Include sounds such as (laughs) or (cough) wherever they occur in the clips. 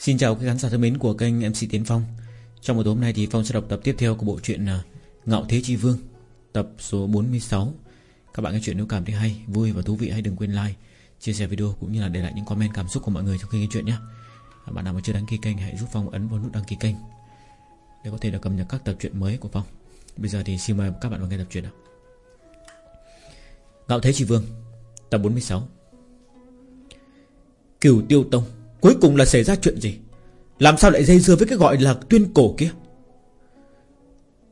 Xin chào các khán giả thân mến của kênh MC Tiến Phong. Trong một tối hôm nay thì Phong sẽ đọc tập tiếp theo của bộ truyện à, Ngạo Thế Chi Vương Tập số 46 Các bạn nghe chuyện nếu cảm thấy hay, vui và thú vị hãy đừng quên like Chia sẻ video cũng như là để lại những comment cảm xúc của mọi người trong khi nghe chuyện nhé. À, bạn nào mà chưa đăng ký kênh hãy giúp Phong ấn vào nút đăng ký kênh Để có thể được cập nhật các tập truyện mới của Phong. Bây giờ thì xin mời các bạn vào nghe tập truyện nào Ngạo Thế Chi Vương Tập 46 Cửu Tiêu Tông. Cuối cùng là xảy ra chuyện gì? Làm sao lại dây dưa với cái gọi là tuyên cổ kia?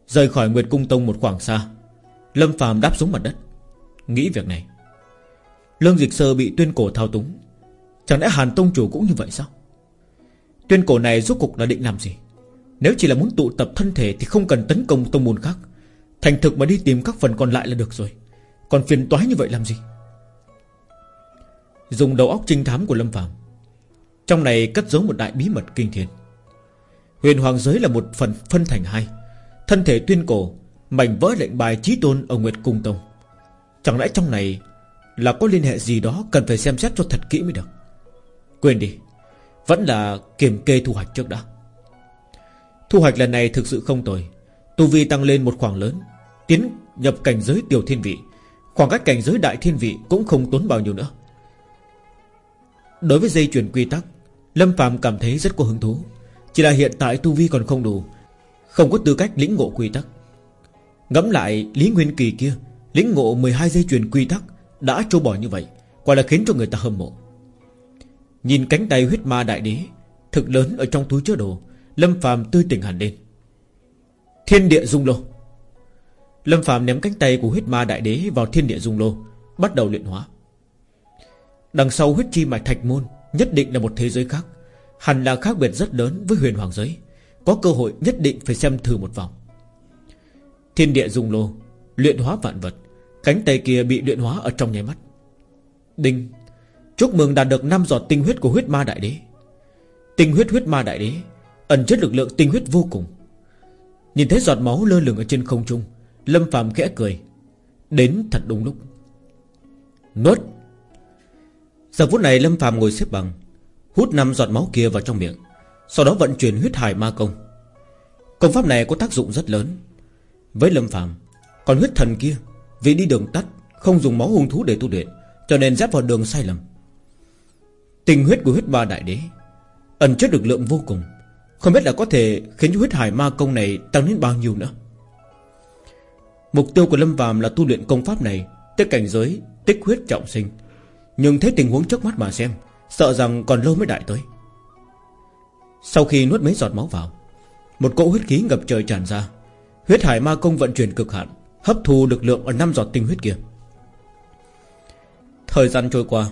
Rời khỏi Nguyệt Cung Tông một khoảng xa, Lâm phàm đáp xuống mặt đất. Nghĩ việc này. Lương Dịch Sơ bị tuyên cổ thao túng. Chẳng lẽ Hàn Tông Chủ cũng như vậy sao? Tuyên cổ này rốt cục là định làm gì? Nếu chỉ là muốn tụ tập thân thể Thì không cần tấn công tông môn khác. Thành thực mà đi tìm các phần còn lại là được rồi. Còn phiền toái như vậy làm gì? Dùng đầu óc trinh thám của Lâm Phạm trong này cất giấu một đại bí mật kinh thiên. Huyền Hoàng Giới là một phần phân thành hai. Thân thể tuyên cổ, Mảnh vỡ lệnh bài trí tôn ở Nguyệt Cung Tông. Chẳng lẽ trong này Là có liên hệ gì đó Cần phải xem xét cho thật kỹ mới được? Quên đi, Vẫn là kiểm kê thu hoạch trước đã. Thu hoạch lần này thực sự không tồi. Tu vi tăng lên một khoảng lớn, Tiến nhập cảnh giới tiểu thiên vị. Khoảng cách cảnh giới đại thiên vị Cũng không tốn bao nhiêu nữa. Đối với dây chuyển quy tắc Lâm Phạm cảm thấy rất có hứng thú. Chỉ là hiện tại tu vi còn không đủ, Không có tư cách lĩnh ngộ quy tắc. Ngẫm lại Lý Nguyên Kỳ kia, Lĩnh ngộ 12 dây chuyền quy tắc Đã trâu bỏ như vậy, Quả là khiến cho người ta hâm mộ. Nhìn cánh tay huyết ma đại đế, Thực lớn ở trong túi chứa đồ, Lâm Phạm tươi tỉnh hẳn lên. Thiên địa dung lô. Lâm Phạm ném cánh tay của huyết ma đại đế Vào thiên địa dung lô, Bắt đầu luyện hóa. Đằng sau huyết chi mạch thạch môn Nhất định là một thế giới khác, Hẳn là khác biệt rất lớn với huyền hoàng giới. Có cơ hội nhất định phải xem thử một vòng. Thiên địa dung lô, Luyện hóa vạn vật, Cánh tay kia bị luyện hóa ở trong nháy mắt. Đinh, Chúc mừng đạt được 5 giọt tinh huyết của huyết ma đại đế. Tinh huyết huyết ma đại đế, Ẩn chất lực lượng tinh huyết vô cùng. Nhìn thấy giọt máu lơ lửng ở trên không trung, Lâm phàm khẽ cười. Đến thật đúng lúc. Nuốt. Giờ phút này Lâm phàm ngồi xếp bằng, Hút năm giọt máu kia vào trong miệng, Sau đó vận chuyển huyết hải ma công. Công pháp này có tác dụng rất lớn. Với Lâm phàm, Còn huyết thần kia, Vì đi đường tắt, Không dùng máu hung thú để tu luyện, Cho nên dép vào đường sai lầm. Tình huyết của huyết ba đại đế, Ẩn chất lực lượng vô cùng, Không biết là có thể khiến huyết hải ma công này Tăng đến bao nhiêu nữa. Mục tiêu của Lâm Phàm là tu luyện công pháp này, Tới cảnh giới tích huyết trọng sinh. Nhưng thấy tình huống trước mắt mà xem, Sợ rằng còn lâu mới đại tới. Sau khi nuốt mấy giọt máu vào, Một cỗ huyết khí ngập trời tràn ra. Huyết hải ma công vận chuyển cực hạn, Hấp thu lực lượng ở năm giọt tinh huyết kia. Thời gian trôi qua,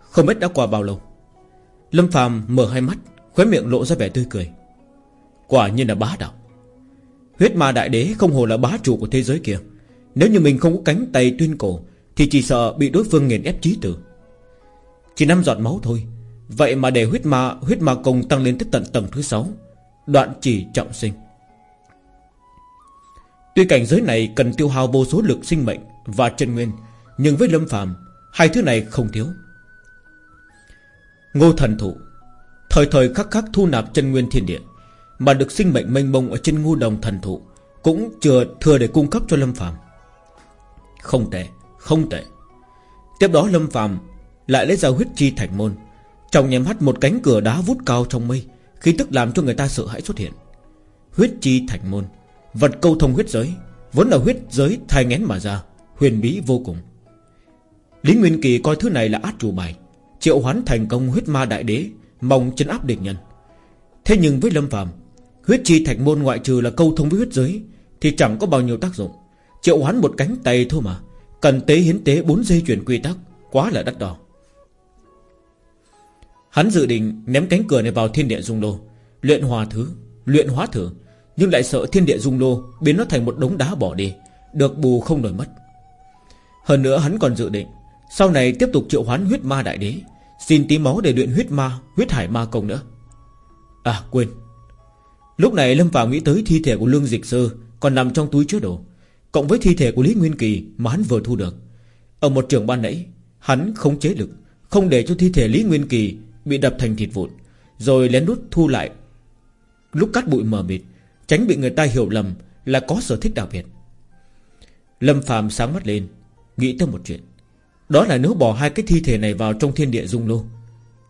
Không biết đã qua bao lâu. Lâm phàm mở hai mắt, Khóe miệng lộ ra vẻ tươi cười. Quả nhiên là bá đạo. Huyết ma đại đế không hồ là bá chủ của thế giới kia. Nếu như mình không có cánh tay tuyên cổ thì chỉ sợ bị đối phương nghiền ép trí tử. Chỉ năm giọt máu thôi. Vậy mà để huyết ma Huyết ma công tăng lên tới tận tầng thứ 6 Đoạn chỉ trọng sinh. Tuy cảnh giới này cần tiêu hao vô số lực sinh mệnh Và chân nguyên, Nhưng với lâm phàm, Hai thứ này không thiếu. Ngô thần thụ, Thời thời khắc khắc thu nạp chân nguyên thiên địa, Mà được sinh mệnh mênh mông Ở trên ngu đồng thần thụ, Cũng chưa, thừa để cung cấp cho Lâm phàm. Không tệ. Không tệ. Tiếp đó Lâm phàm Lại lấy ra huyết chi thành môn, Trong nhèm mắt một cánh cửa đá vút cao trong mây Khi tức làm cho người ta sợ hãi xuất hiện. Huyết chi thành môn, Vật câu thông huyết giới, Vốn là huyết giới thai ngén mà ra, Huyền bí vô cùng. Lý Nguyên Kỳ coi thứ này là át chủ bài, Triệu hoán thành công huyết ma đại đế, Mong chấn áp địch nhân. Thế nhưng với Lâm Phạm Huyết chi thạch môn ngoại trừ là câu thông với huyết giới, Thì chẳng có bao nhiêu tác dụng. Triệu hoán một cánh tay thôi mà Cần tế hiến tế 4 dây chuyển quy tắc, Quá là đắt đỏ. Hắn dự định ném cánh cửa này vào thiên địa dung lô, Luyện hòa thứ, Luyện hóa thử, Nhưng lại sợ thiên địa dung lô Biến nó thành một đống đá bỏ đi, Được bù không đổi mất. Hơn nữa hắn còn dự định, Sau này tiếp tục triệu hoán huyết ma đại đế, Xin tí máu để luyện huyết ma, Huyết hải ma công nữa. À quên. Lúc này Lâm Phạm nghĩ tới thi thể của Lương Dịch Sơ Còn nằm trong túi chứa đồ Cộng với thi thể của Lý Nguyên Kỳ mà hắn vừa thu được. Ở một trường ban nãy Hắn không chế lực Không để cho thi thể Lý Nguyên Kỳ Bị đập thành thịt vụn Rồi lén lút thu lại. Lúc cắt bụi mờ mịt Tránh bị người ta hiểu lầm là có sở thích đặc biệt. Lâm Phạm sáng mắt lên Nghĩ tới một chuyện. Đó là nếu bỏ hai cái thi thể này vào trong thiên địa dung lô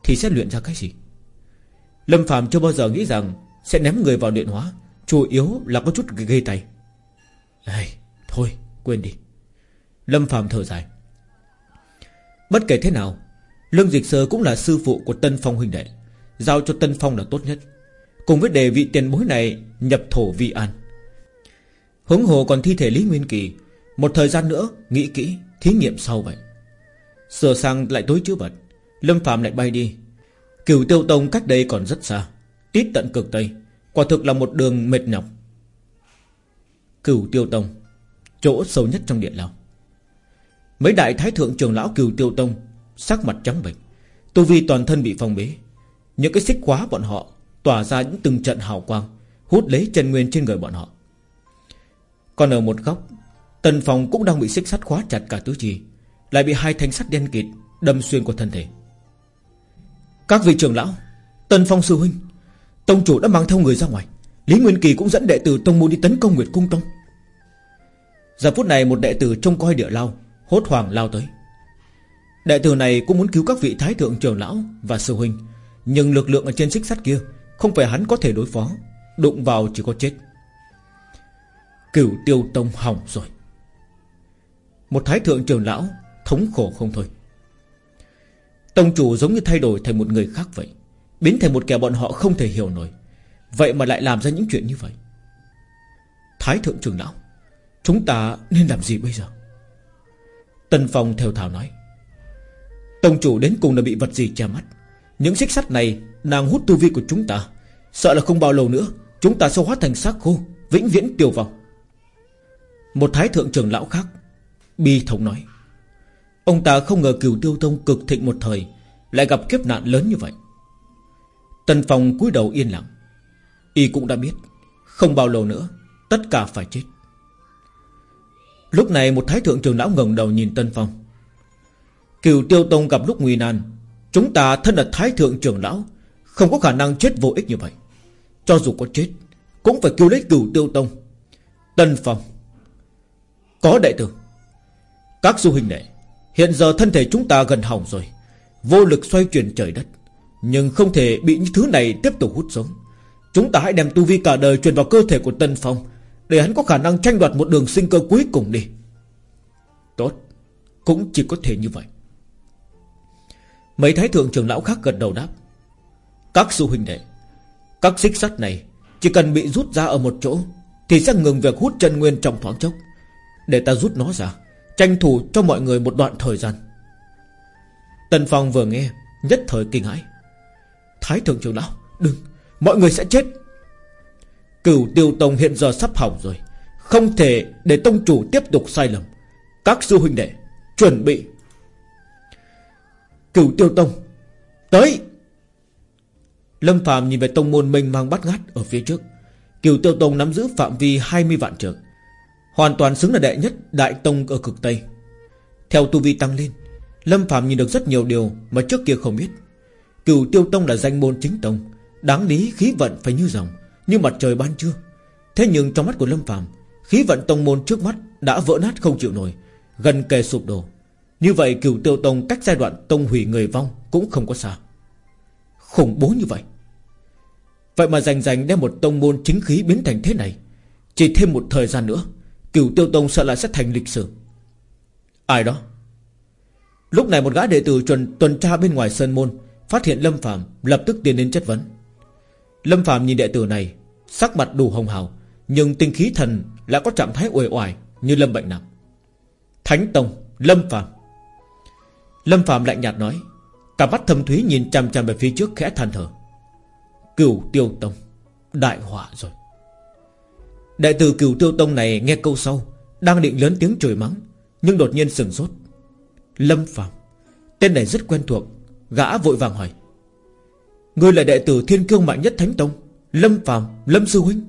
Thì sẽ luyện ra cái gì? Lâm Phạm chưa bao giờ nghĩ rằng Sẽ ném người vào luyện hóa Chủ yếu là có chút gây tay. Ê, Thôi, quên đi. Lâm phàm thở dài. Bất kể thế nào, Lương Dịch Sơ cũng là sư phụ của Tân Phong huynh đệ, Giao cho Tân Phong là tốt nhất. Cùng với đề vị tiền bối này Nhập thổ vi an. Hướng hồ còn thi thể Lý Nguyên Kỳ, Một thời gian nữa, nghĩ kỹ, Thí nghiệm sau vậy. Sửa sang lại tối chứa vật, Lâm Phạm lại bay đi. Cửu tiêu tông cách đây còn rất xa, Tít tận cực Tây, Quả thực là một đường mệt nhọc. Cửu tiêu tông. Chỗ sâu nhất trong điện lao. Mấy đại thái thượng trưởng lão cừu tiêu tông, Sắc mặt trắng bệch. Tu vi toàn thân bị phong bế. Những cái xích khóa bọn họ Tỏa ra những từng trận hào quang, Hút lấy chân nguyên trên người bọn họ. Còn ở một góc, Tần phòng cũng đang bị xích sắt khóa chặt cả tứ chi, Lại bị hai thanh sắt đen kịt Đâm xuyên qua thân thể. Các vị trưởng lão, Tần phong sư huynh, Tông chủ đã mang theo người ra ngoài. Lý Nguyên Kỳ cũng dẫn đệ tử Tông Môn đi tấn công Nguyệt Cung Tông. Giờ phút này một đệ tử trông coi địa lao, Hốt hoảng lao tới. Đệ tử này cũng muốn cứu các vị thái thượng trưởng lão Và sư huynh, Nhưng lực lượng ở trên xích sắt kia Không phải hắn có thể đối phó, Đụng vào chỉ có chết. Cửu tiêu tông hỏng rồi. Một thái thượng trưởng lão Thống khổ không thôi. Tông chủ giống như thay đổi thành một người khác vậy, Biến thành một kẻ bọn họ không thể hiểu nổi. Vậy mà lại làm ra những chuyện như vậy. Thái thượng trưởng lão Chúng ta nên làm gì bây giờ? Tân Phong theo thảo nói. Tông chủ đến cùng là bị vật gì che mắt? Những xích sắt này, Nàng hút tu vi của chúng ta, Sợ là không bao lâu nữa, Chúng ta sẽ hóa thành xác khô, Vĩnh viễn tiêu vong. Một thái thượng trưởng lão khác, Bi thống nói. Ông ta không ngờ cửu tiêu tông cực thịnh một thời, Lại gặp kiếp nạn lớn như vậy. Tần Phong cúi đầu yên lặng. Y cũng đã biết, Không bao lâu nữa, Tất cả phải chết. Lúc này một thái thượng trưởng lão ngẩng đầu nhìn Tân Phong. Cửu tiêu tông gặp lúc nguy nan, Chúng ta thân là thái thượng trưởng lão, Không có khả năng chết vô ích như vậy. Cho dù có chết, Cũng phải cứu lấy cửu tiêu tông. Tân Phong, Có đệ tử. Các du hình đệ, Hiện giờ thân thể chúng ta gần hỏng rồi, Vô lực xoay chuyển trời đất, Nhưng không thể bị những thứ này tiếp tục hút sống. Chúng ta hãy đem tu vi cả đời truyền vào cơ thể của Tân Phong để hắn có khả năng tranh đoạt một đường sinh cơ cuối cùng đi. Tốt, Cũng chỉ có thể như vậy. Mấy thái thượng trưởng lão khác gật đầu đáp. Các sư huynh đệ, Các xích sắt này Chỉ cần bị rút ra ở một chỗ Thì sẽ ngừng việc hút chân nguyên trong thoáng chốc. Để ta rút nó ra, Tranh thủ cho mọi người một đoạn thời gian. Tần Phong vừa nghe, Nhất thời kinh hãi. Thái thượng trưởng lão, Đừng, Mọi người sẽ chết. Cửu tiêu tông hiện giờ sắp hỏng rồi. Không thể để tông chủ tiếp tục sai lầm. Các sư huynh đệ, Chuẩn bị. Cửu tiêu tông, Tới. Lâm Phạm nhìn về tông môn mình mang bắt ngát Ở phía trước. Cửu tiêu tông nắm giữ phạm vi 20 vạn trường. Hoàn toàn xứng là đệ nhất Đại tông ở cực Tây. Theo tu vi tăng lên, Lâm Phạm nhìn được rất nhiều điều mà trước kia không biết. Cửu tiêu tông là danh môn chính tông. Đáng lý khí vận phải như dòng. Như mặt trời ban trưa. Thế nhưng trong mắt của Lâm Phạm Khí vận tông môn trước mắt đã vỡ nát không chịu nổi Gần kề sụp đổ. Như vậy cửu tiêu tông cách giai đoạn tông hủy người vong Cũng không có xa. Khủng bố như vậy. Vậy mà rành rành đem một tông môn chính khí biến thành thế này Chỉ thêm một thời gian nữa Cửu tiêu tông sợ là sẽ thành lịch sử. Ai đó? Lúc này một gã đệ tử tuần, tuần tra bên ngoài sân môn Phát hiện Lâm Phạm Lập tức tiến đến chất vấn. Lâm Phạm nhìn đệ tử này, Sắc mặt đủ hồng hào, Nhưng tinh khí thần lại có trạng thái uể oải Như Lâm bệnh nặng Thánh Tông Lâm Phạm Lâm Phạm lạnh nhạt nói, Cả mắt thâm thúy nhìn chằm chằm về phía trước khẽ than thở. Cửu Tiêu Tông, Đại họa rồi. Đại tử Cửu Tiêu Tông này nghe câu sau, Đang định lớn tiếng chửi mắng, Nhưng đột nhiên sừng sốt. Lâm Phạm Tên này rất quen thuộc, Gã vội vàng hỏi Ngươi là đệ tử thiên cương mạnh nhất Thánh Tông, Lâm Phạm Lâm Sư Huynh.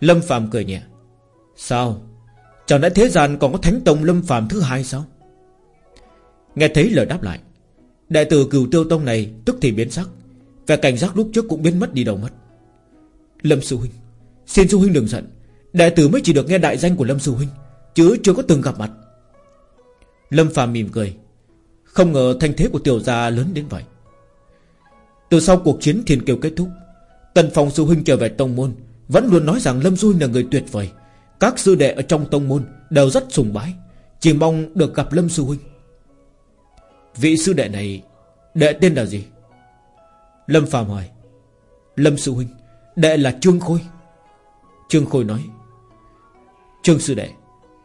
Lâm Phạm cười nhẹ. Sao? Chẳng lẽ thế gian còn có Thánh Tông Lâm Phạm thứ hai sao? Nghe thấy lời đáp lại, Đệ tử cửu tiêu tông này Tức thì biến sắc và cảnh giác lúc trước cũng biến mất đi đâu mất. Lâm Sư Huynh, Xin Sư Huynh đừng giận, Đệ tử mới chỉ được nghe đại danh của Lâm Sư Huynh, Chứ chưa có từng gặp mặt. Lâm Phàm mỉm cười. Không ngờ thanh thế của tiểu gia lớn đến vậy. Từ sau cuộc chiến thiên kiều kết thúc, Tần Phong Sư Huynh trở về Tông Môn, Vẫn luôn nói rằng Lâm Du Huynh là người tuyệt vời. Các sư đệ ở trong Tông Môn Đều rất sùng bái, Chỉ mong được gặp Lâm Sư Huynh. Vị sư đệ này, Đệ tên là gì? Lâm Phàm hỏi. Lâm Sư Huynh, Đệ là Trương Khôi. Trương Khôi nói. Trương Sư Đệ,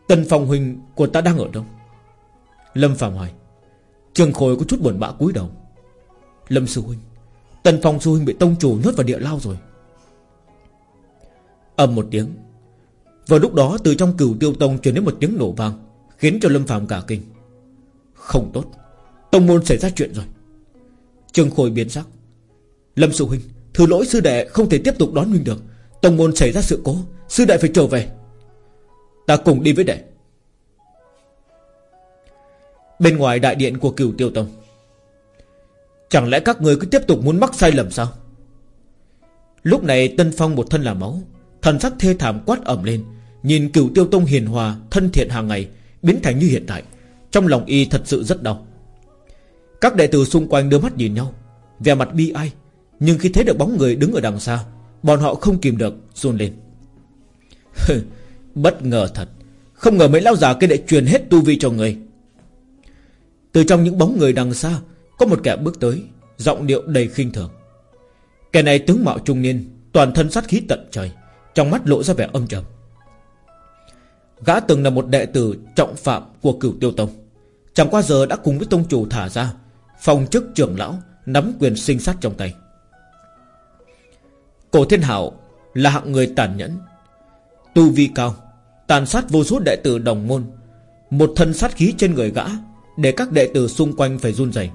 Tần Phong Huynh của ta đang ở đâu? Lâm Phạm hỏi. Trương Khôi có chút buồn bã cúi đầu. Lâm Sư Huynh Tần Phong Sư Huynh bị tông chủ nhốt vào địa lao rồi. Ầm một tiếng. Vào lúc đó, từ trong cửu tiêu tông truyền đến một tiếng nổ vang, Khiến cho Lâm Phạm cả kinh. Không tốt. Tông môn xảy ra chuyện rồi. Trương Khôi biến sắc. Lâm Sư Huynh, Thứ lỗi sư đệ không thể tiếp tục đón huynh được. Tông môn xảy ra sự cố, Sư đệ phải trở về. Ta cùng đi với đệ. Bên ngoài đại điện của cửu tiêu tông Chẳng lẽ các người cứ tiếp tục muốn mắc sai lầm sao? Lúc này Tân Phong một thân là máu, Thần sắc thê thảm quát ẩm lên. Nhìn cửu tiêu tông hiền hòa, Thân thiện hàng ngày, Biến thành như hiện tại, Trong lòng y thật sự rất đau. Các đệ tử xung quanh đưa mắt nhìn nhau, Vẻ mặt bi ai. Nhưng khi thấy được bóng người đứng ở đằng xa, Bọn họ không kìm được, run lên. Bất ngờ thật. Không ngờ mấy lão già kia lại truyền hết tu vi cho người. Từ trong những bóng người đằng xa có một kẻ bước tới, Giọng điệu đầy khinh thường. Kẻ này tướng mạo trung niên, Toàn thân sát khí tận trời, Trong mắt lộ ra vẻ âm trầm. Gã từng là một đệ tử trọng phạm của cửu tiêu tông. Chẳng qua giờ đã cùng với tông chủ thả ra Phòng chức trưởng lão, Nắm quyền sinh sát trong tay. Cổ thiên hảo Là hạng người tàn nhẫn. Tu vi cao, Tàn sát vô số đệ tử đồng môn, Một thân sát khí trên người gã Để các đệ tử xung quanh phải run rẩy.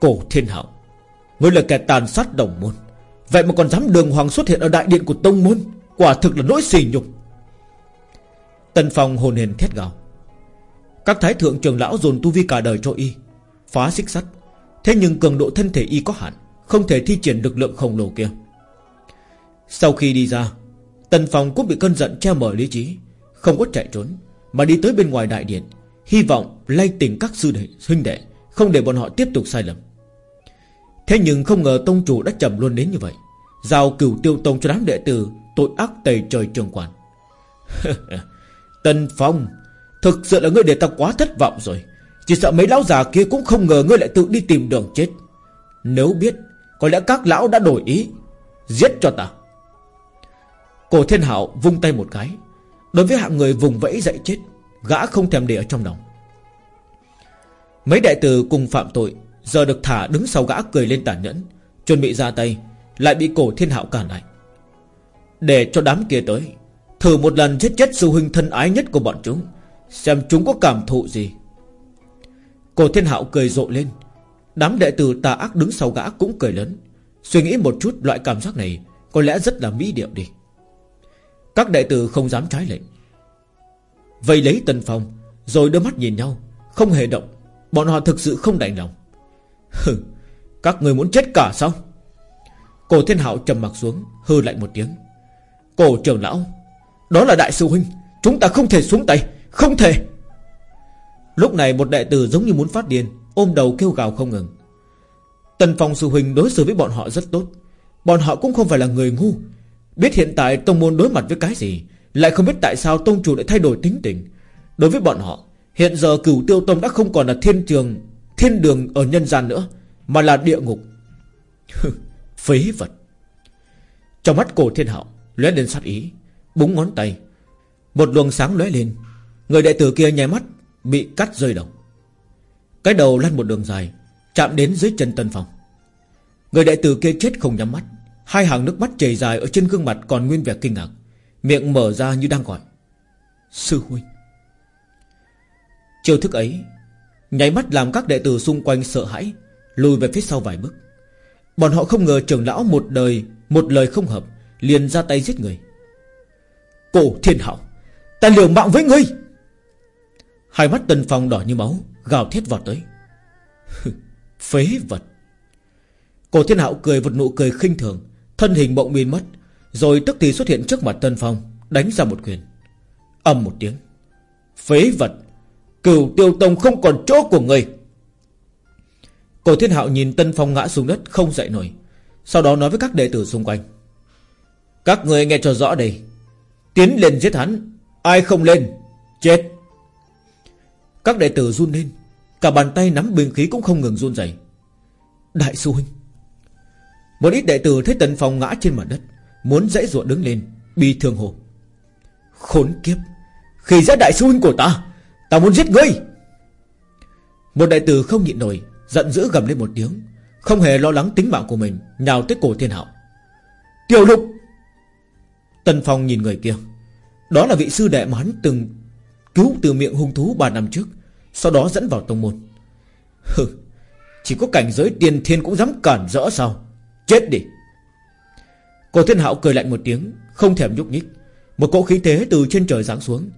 Cổ thiên hậu, Ngươi là kẻ tàn sát đồng môn. Vậy mà còn dám đường hoàng xuất hiện ở đại điện của tông môn. Quả thực là nỗi sỉ nhục. Tân Phong hồn hền thét gào. Các thái thượng trưởng lão dồn tu vi cả đời cho y Phá xích sắt. Thế nhưng cường độ thân thể y có hạn Không thể thi triển lực lượng khổng lồ kia. Sau khi đi ra Tần Phong cũng bị cơn giận che mở lý trí Không có chạy trốn Mà đi tới bên ngoài đại điện Hy vọng lay tỉnh các sư đệ, huynh đệ không để bọn họ tiếp tục sai lầm. Thế nhưng không ngờ tông chủ đã chậm luôn đến như vậy. Giao cửu tiêu tông cho đám đệ tử, Tội ác tày trời trường quản. (laughs) Tần Phong, Thực sự là ngươi để ta quá thất vọng rồi. Chỉ sợ mấy lão già kia cũng không ngờ ngươi lại tự đi tìm đường chết. Nếu biết, Có lẽ các lão đã đổi ý, Giết cho ta. Cổ thiên hảo vung tay một cái. Đối với hạng người vùng vẫy dậy chết, Gã không thèm để ở trong lòng. Mấy đại tử cùng phạm tội, Giờ được thả đứng sau gã cười lên tàn nhẫn, Chuẩn bị ra tay, Lại bị cổ thiên hạo cản lại. Để cho đám kia tới, Thử một lần giết chết sư huynh thân ái nhất của bọn chúng, Xem chúng có cảm thụ gì. Cổ thiên hạo cười rộ lên, Đám đệ tử tà ác đứng sau gã cũng cười lớn, Suy nghĩ một chút loại cảm giác này Có lẽ rất là mỹ điệu đi. Các đệ tử không dám trái lệnh. Vây lấy Tần Phong, Rồi đưa mắt nhìn nhau, Không hề động. Bọn họ thực sự không đành lòng. Hừ, Các người muốn chết cả sao? Cổ thiên hạo trầm mặt xuống Hư lạnh một tiếng. Cổ trưởng lão, Đó là đại sư huynh, Chúng ta không thể xuống tay, Không thể. Lúc này một đệ tử giống như muốn phát điên, Ôm đầu kêu gào không ngừng. Tần Phong sư huynh đối xử với bọn họ rất tốt. Bọn họ cũng không phải là người ngu. Biết hiện tại tông môn đối mặt với cái gì, Lại không biết tại sao tông chủ lại thay đổi tính tình. Đối với bọn họ Hiện giờ cửu tiêu tông đã không còn là thiên trường, Thiên đường ở nhân gian nữa, Mà là địa ngục. (laughs) Phế vật. Trong mắt cổ thiên hạo, lóe lên sát ý, Búng ngón tay. Một luồng sáng lóe lên, Người đệ tử kia nháy mắt Bị cắt rơi đầu. Cái đầu lăn một đường dài, Chạm đến dưới chân tân phòng. Người đệ tử kia chết không nhắm mắt, Hai hàng nước mắt chảy dài ở trên gương mặt còn nguyên vẻ kinh ngạc, Miệng mở ra như đang gọi. Sư huynh Chiêu thức ấy Nháy mắt làm các đệ tử xung quanh sợ hãi, Lùi về phía sau vài bước. Bọn họ không ngờ trưởng lão một đời, Một lời không hợp, Liền ra tay giết người. Cổ thiên hảo, Ta liều mạng với ngươi! Hai mắt tân phong đỏ như máu, Gào thét vào tới. Phế vật! Cổ thiên hạo cười một nụ cười khinh thường, Thân hình bỗng biến mất, Rồi tức thì xuất hiện trước mặt Tân Phong, Đánh ra một quyền. Âm một tiếng. Phế vật! Cửu tiêu tông không còn chỗ của người. Cổ thiên hạo nhìn Tân Phong ngã xuống đất, Không dậy nổi. Sau đó nói với các đệ tử xung quanh. Các người nghe cho rõ đây. Tiến lên giết hắn, Ai không lên, Chết. Các đệ tử run lên, Cả bàn tay nắm binh khí cũng không ngừng run rẩy. Đại sư huynh, Một ít đệ tử thấy Tân Phong ngã trên mặt đất, Muốn dãy ruộng đứng lên, Bi thương hồ Khốn kiếp, Khi giết đại sư huynh của ta tao muốn giết ngươi. Một đại tử không nhịn nổi, Giận dữ gầm lên một tiếng, Không hề lo lắng tính mạng của mình, Nhào tới cổ thiên hạo Tiểu lục! Tần Phong nhìn người kia. Đó là vị sư đệ mà hắn từng Cứu từ miệng hung thú 3 năm trước, Sau đó dẫn vào tông môn. Hừ, Chỉ có cảnh giới tiền thiên cũng dám cản rỡ sao? Chết đi! Cổ thiên hạo cười lạnh một tiếng, Không thèm nhúc nhích. Một cỗ khí thế từ trên trời giáng xuống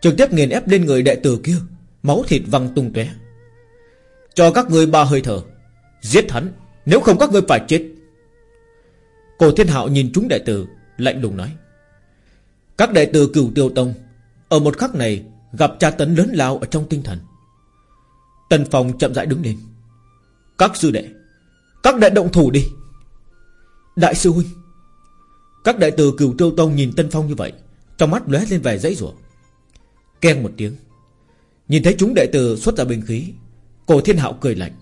Trực tiếp nghiền ép lên người đệ tử kia, Máu thịt văng tung tóe. Cho các ngươi ba hơi thở, Giết hắn, Nếu không các ngươi phải chết. Cổ thiên hạo nhìn chúng đệ tử, Lạnh lùng nói. Các đệ tử cửu tiêu tông, Ở một khắc này Gặp tra tấn lớn lao ở trong tinh thần. Tần Phong chậm rãi đứng lên. Các sư đệ, Các đệ động thủ đi. Đại sư huynh, Các đệ tử cửu tiêu tông nhìn Tân Phong như vậy, Trong mắt lóe lên vẻ dãy rủa. Keng một tiếng. Nhìn thấy chúng đệ tử xuất ra binh khí, Cổ thiên hạo cười lạnh.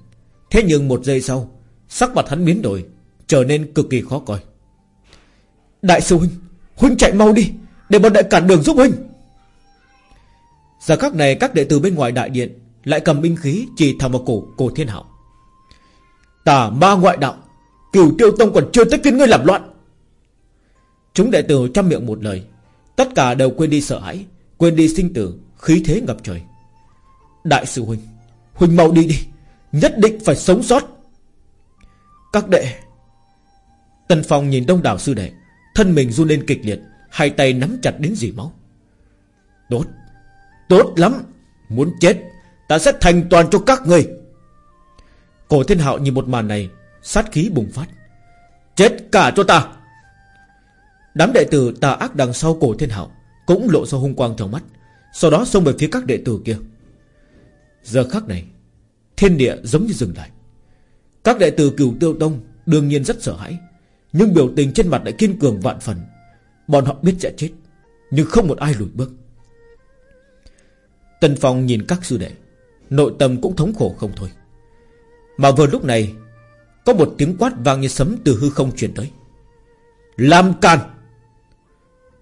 Thế nhưng một giây sau, Sắc mặt hắn biến đổi, Trở nên cực kỳ khó coi. Đại sư huynh Huynh chạy mau đi, Để bọn đại cản đường giúp huynh. Giờ các này các đệ tử bên ngoài đại điện Lại cầm binh khí chỉ thẳng vào cổ cổ thiên hạo. Tà ma ngoại đạo, Cửu tiêu tông còn chưa tới kiến ngươi làm loạn. Chúng đệ tử chăm miệng một lời, Tất cả đều quên đi sợ hãi. Quên đi sinh tử, Khí thế ngập trời. Đại sư Huynh Huynh mau đi đi, Nhất định phải sống sót. Các đệ, Tần Phong nhìn đông đảo sư đệ, Thân mình run lên kịch liệt, Hai tay nắm chặt đến dì máu. Tốt Tốt lắm, Muốn chết, Ta sẽ thành toàn cho các người Cổ thiên hạo nhìn một màn này, Sát khí bùng phát. Chết cả cho ta. Đám đệ tử tà ác đằng sau cổ thiên hạo cũng lộ ra hung quang trong mắt. Sau đó xông về phía các đệ tử kia. Giờ khắc này, Thiên địa giống như dừng lại. Các đệ tử cửu tiêu tông Đương nhiên rất sợ hãi, Nhưng biểu tình trên mặt lại kiên cường vạn phần. Bọn họ biết sẽ chết, Nhưng không một ai lùi bước. Tần Phong nhìn các sư đệ, Nội tâm cũng thống khổ không thôi. Mà vừa lúc này, Có một tiếng quát vang như sấm từ hư không truyền tới. Làm càn!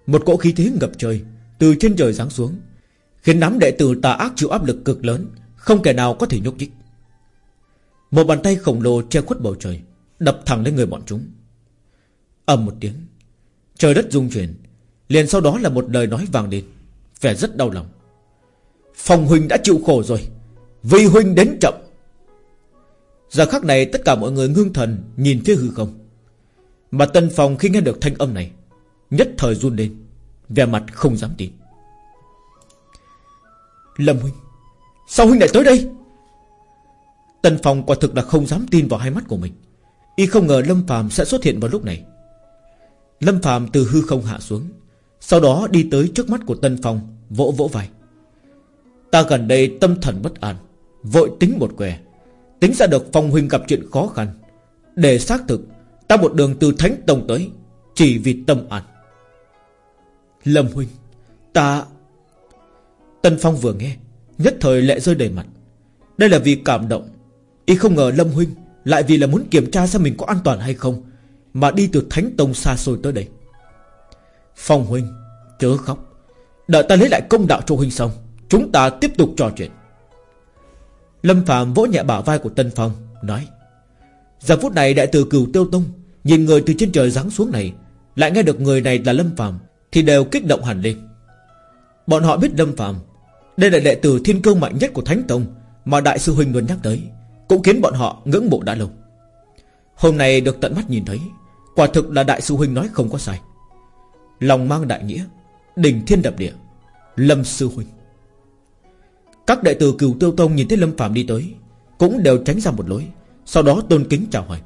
Một cỗ khí thế ngập trời, Từ trên trời giáng xuống, Khiến đám đệ tử tà ác chịu áp lực cực lớn, Không kẻ nào có thể nhúc nhích. Một bàn tay khổng lồ che khuất bầu trời, Đập thẳng lên người bọn chúng. Ầm một tiếng, Trời đất rung chuyển, Liền sau đó là một lời nói vàng lên, Vẻ rất đau lòng. Phong huynh đã chịu khổ rồi, Vì huynh đến chậm. Giờ khắc này tất cả mọi người ngưng thần Nhìn phía hư không. Mà Tân phòng khi nghe được thanh âm này Nhất thời run lên, Vẻ mặt không dám tin. Lâm huynh, Sao huynh lại tới đây? Tân Phong quả thực là không dám tin vào hai mắt của mình. Y không ngờ Lâm Phàm sẽ xuất hiện vào lúc này. Lâm Phàm từ hư không hạ xuống, Sau đó đi tới trước mắt của Tân Phong, Vỗ vỗ vai. Ta gần đây tâm thần bất an, Vội tính một què Tính ra được Phong huynh gặp chuyện khó khăn. Để xác thực, Ta một đường từ Thánh Tông tới, Chỉ vì tâm an. Lâm huynh, Ta, Tân Phong vừa nghe, Nhất thời lệ rơi đầy mặt. Đây là vì cảm động. Y không ngờ Lâm huynh Lại vì là muốn kiểm tra xem mình có an toàn hay không, Mà đi từ Thánh Tông xa xôi tới đây. Phong huynh, Chớ khóc. Đợi ta lấy lại công đạo cho huynh xong, Chúng ta tiếp tục trò chuyện. Lâm Phạm vỗ nhẹ bả vai của Tân Phong, Nói, Giờ phút này đại tử cửu tiêu tông Nhìn người từ trên trời giáng xuống này, Lại nghe được người này là Lâm Phạm thì đều kích động hẳn lên. Bọn họ biết Lâm Phạm Đây là đệ tử thiên cương mạnh nhất của Thánh Tông Mà Đại sư Huynh luôn nhắc tới, Cũng khiến bọn họ ngưỡng mộ đã lâu. Hôm nay được tận mắt nhìn thấy, Quả thực là Đại sư Huynh nói không có sai. Lòng mang đại nghĩa, Đỉnh thiên đập địa, Lâm sư Huynh các đệ tử cửu tiêu tông nhìn thấy Lâm Phạm đi tới, Cũng đều tránh ra một lối, Sau đó tôn kính chào hỏi.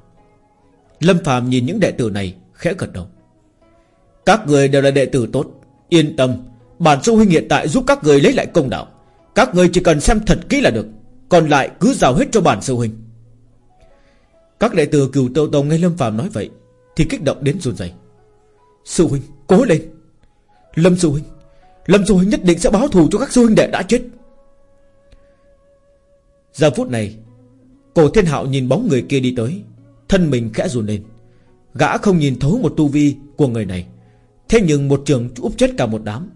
Lâm Phạm nhìn những đệ tử này, Khẽ gật đầu. Các người đều là đệ tử tốt. Yên tâm, Bản sư huynh hiện tại giúp các người lấy lại công đạo. Các người chỉ cần xem thật kỹ là được, Còn lại cứ giao hết cho bản sư huynh. Các đệ tử cửu tiêu tông nghe Lâm Phạm nói vậy, Thì kích động đến run rẩy. Sư huynh, cố lên. Lâm sư huynh, Lâm sư huynh nhất định sẽ báo thù cho các sư huynh đệ đã chết. Giờ phút này, Cổ thiên hạo nhìn bóng người kia đi tới, Thân mình khẽ run lên. Gã không nhìn thấu một tu vi của người này. Thế nhưng một trường úp chết cả một đám,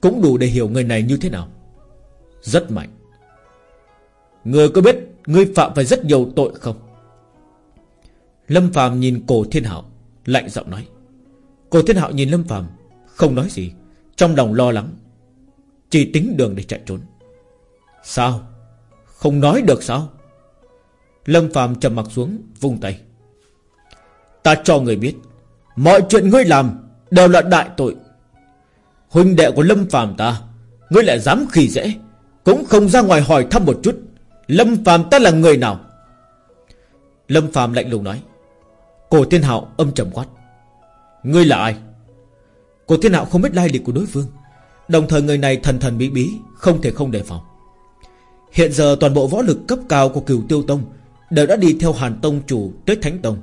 Cũng đủ để hiểu người này như thế nào. Rất mạnh. Người có biết Ngươi phạm phải rất nhiều tội không? Lâm Phạm nhìn cổ thiên hạo, Lạnh giọng nói. Cổ thiên hạo nhìn Lâm Phạm Không nói gì, Trong lòng lo lắng, Chỉ tính đường để chạy trốn. Sao? Không nói được sao? Lâm Phạm trầm mặt xuống, vung tay. Ta cho người biết, Mọi chuyện ngươi làm Đều là đại tội. Huynh đệ của Lâm phàm ta, Ngươi lại dám khi dễ, Cũng không ra ngoài hỏi thăm một chút. Lâm phàm ta là người nào? Lâm phàm lạnh lùng nói. Cổ Thiên Hạo âm trầm quát. Ngươi là ai? Cổ Thiên Hạo không biết lai lịch của đối phương. Đồng thời người này thần thần bí bí, Không thể không đề phòng. Hiện giờ toàn bộ võ lực cấp cao của cửu tiêu tông Đều đã đi theo Hàn Tông chủ tới Thánh Tông.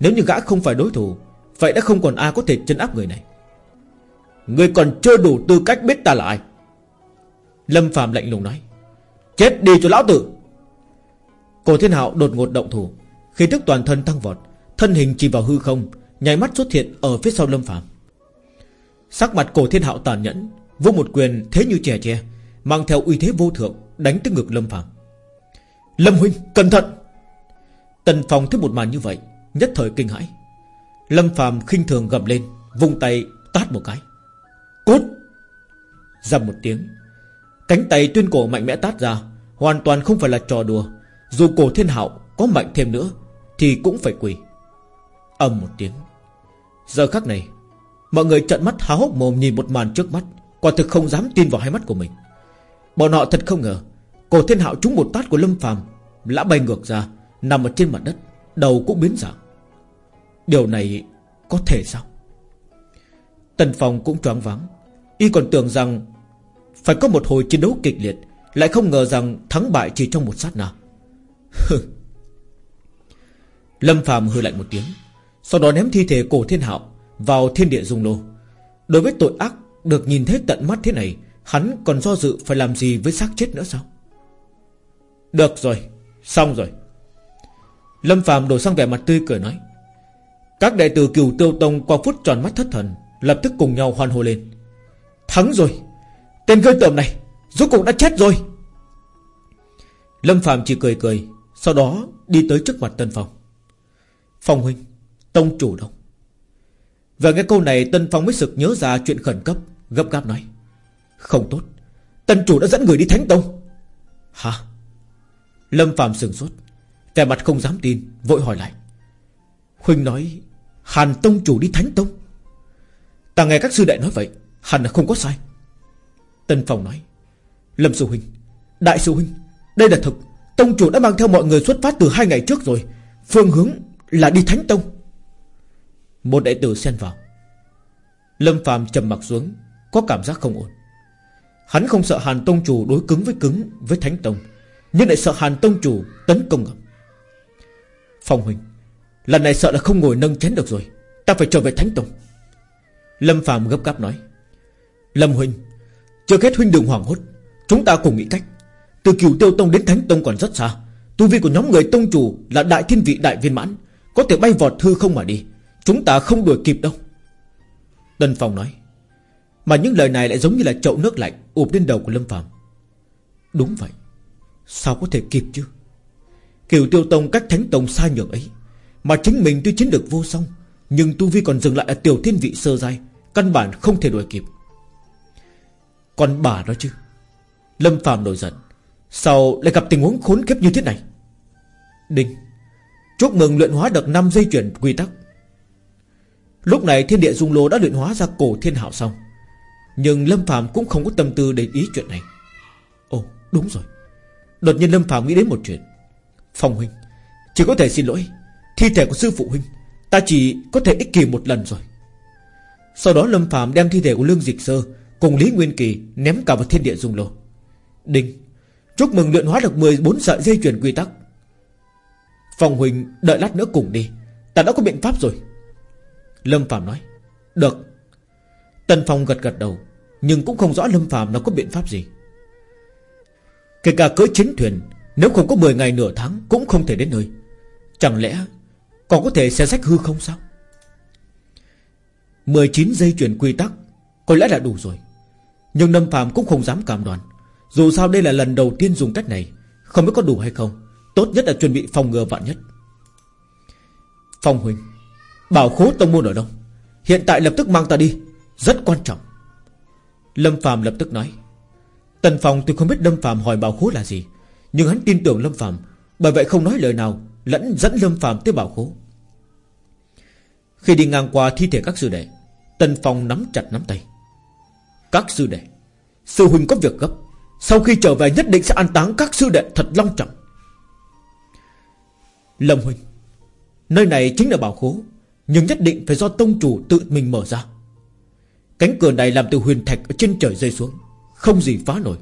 Nếu như gã không phải đối thủ Vậy đã không còn ai có thể chân áp người này. Người còn chưa đủ tư cách biết ta là ai. Lâm Phạm lạnh lùng nói, Chết đi cho lão tử. Cổ thiên hạo đột ngột động thủ. Khi tức toàn thân tăng vọt, Thân hình chỉ vào hư không, Nháy mắt xuất hiện ở phía sau Lâm Phạm Sắc mặt cổ thiên hạo tàn nhẫn Vô một quyền thế như trẻ che, Mang theo uy thế vô thượng, Đánh tới ngực Lâm Phạm Lâm Huynh, cẩn thận! Tần Phong thấy một màn như vậy, Nhất thời kinh hãi. Lâm Phạm khinh thường gầm lên, Vung tay tát một cái. Cút! Dầm một tiếng, Cánh tay tuyên cổ mạnh mẽ tát ra, Hoàn toàn không phải là trò đùa. Dù cổ thiên hạo có mạnh thêm nữa, Thì cũng phải quỳ. Âm một tiếng. Giờ khắc này, Mọi người trợn mắt há hốc mồm nhìn một màn trước mắt, Quả thực không dám tin vào hai mắt của mình. Bọn họ thật không ngờ, Cổ thiên hạo trúng một tát của Lâm Phàm, Lã bay ngược ra, Nằm ở trên mặt đất, Đầu cũng biến dạng. Điều này có thể sao? Tần Phong cũng choáng váng. Y còn tưởng rằng Phải có một hồi chiến đấu kịch liệt, Lại không ngờ rằng thắng bại chỉ trong một sát nào (laughs) Lâm Phạm hư lạnh một tiếng, Sau đó ném thi thể cổ thiên hạo Vào thiên địa dung lô Đối với tội ác được nhìn thấy tận mắt thế này, Hắn còn do dự phải làm gì với xác chết nữa sao? Được rồi, Xong rồi. Lâm Phạm đổi sang vẻ mặt tươi cười nói các đệ tử cửu tiêu tông qua phút tròn mắt thất thần, Lập tức cùng nhau hoan hô lên. Thắng rồi! Tên gây tởm này, Rốt cuộc đã chết rồi! Lâm Phạm chỉ cười cười, Sau đó đi tới trước mặt Tân Phong. Phong huynh, Tông chủ đâu? Và nghe câu này, Tân Phong mới sực nhớ ra chuyện khẩn cấp, Gấp gáp nói. Không tốt, Tân chủ đã dẫn người đi Thánh Tông. Hả? Lâm Phạm sừng sốt, Vẻ mặt không dám tin, Vội hỏi lại. Huynh nói Hàn Tông chủ đi Thánh Tông. Ta nghe các sư đệ nói vậy, Hẳn là không có sai. Tân Phong nói, Lâm sư huynh, Đại sư huynh, Đây là thực. Tông chủ đã mang theo mọi người xuất phát từ hai ngày trước rồi. Phương hướng là đi Thánh Tông. Một đệ tử xen vào. Lâm Phạm trầm mặt xuống, Có cảm giác không ổn. Hắn không sợ Hàn Tông chủ đối cứng với cứng Với Thánh Tông, Nhưng lại sợ Hàn Tông chủ tấn công ngầm. Phong huynh Lần này sợ là không ngồi nâng chén được rồi. Ta phải trở về Thánh Tông. Lâm Phạm gấp gáp nói. Lâm huynh Chưa kết huynh đừng hoảng hốt. Chúng ta cùng nghĩ cách. Từ cửu tiêu tông đến Thánh Tông còn rất xa. Tu vi của nhóm người tông chủ là đại thiên vị đại viên mãn. Có thể bay vọt thư không mà đi. Chúng ta không đuổi kịp đâu. Tân Phong nói. Mà những lời này lại giống như là chậu nước lạnh ụp lên đầu của Lâm Phạm Đúng vậy. Sao có thể kịp chứ? Kiều Tiêu Tông cách Thánh Tông xa nhường ấy. Mà chính mình tuy chiến được vô song, Nhưng Tu Vi còn dừng lại ở tiểu thiên vị sơ giai, Căn bản không thể đuổi kịp. Còn bà đó chứ? Lâm Phạm nổi giận. Sao lại gặp tình huống khốn kiếp như thế này? Đinh, Chúc mừng luyện hóa được 5 dây chuyển quy tắc. Lúc này thiên địa dung lô đã luyện hóa ra cổ thiên hảo xong. Nhưng Lâm Phạm cũng không có tâm tư để ý chuyện này. Ồ, đúng rồi. Đột nhiên Lâm Phạm nghĩ đến một chuyện. Phong huynh, Chỉ có thể xin lỗi. Thi thể của sư phụ huynh, Ta chỉ có thể ích kỷ một lần rồi. Sau đó Lâm Phạm đem thi thể của Lương Dịch Sơ Cùng Lý Nguyên Kỳ ném cả vào thiên địa dung lô. Đinh, Chúc mừng luyện hóa được 14 sợi dây chuyển quy tắc. Phòng Huỳnh đợi lát nữa cùng đi, Ta đã có biện pháp rồi. Lâm Phạm nói, Được. Tần Phong gật gật đầu, Nhưng cũng không rõ Lâm Phạm nó có biện pháp gì. Kể cả cưỡi chiến thuyền, Nếu không có 10 ngày nửa tháng Cũng không thể đến nơi. Chẳng lẽ còn có thể xe sách hư không sao? 19 giây chuyển quy tắc, Có lẽ là đủ rồi. Nhưng Lâm Phạm cũng không dám cảm đoàn Dù sao đây là lần đầu tiên dùng cách này, Không biết có đủ hay không. Tốt nhất là chuẩn bị phòng ngừa vạn nhất. Phong huynh Bảo khố tông môn ở đâu? Hiện tại lập tức mang ta đi, Rất quan trọng. Lâm Phạm lập tức nói. Tần Phong tuy không biết Lâm Phạm hỏi bảo khố là gì, Nhưng hắn tin tưởng Lâm Phạm Bởi vậy không nói lời nào Lẫn dẫn Lâm phàm tới bảo khố. Khi đi ngang qua thi thể các sư đệ, Tần Phong nắm chặt nắm tay. Các sư đệ, Sư huynh có việc gấp, Sau khi trở về nhất định sẽ an táng các sư đệ thật long trọng. Lâm huynh, Nơi này chính là bảo khố, Nhưng nhất định phải do tông chủ tự mình mở ra. Cánh cửa này làm từ huyền thạch Ở trên trời rơi xuống, Không gì phá nổi.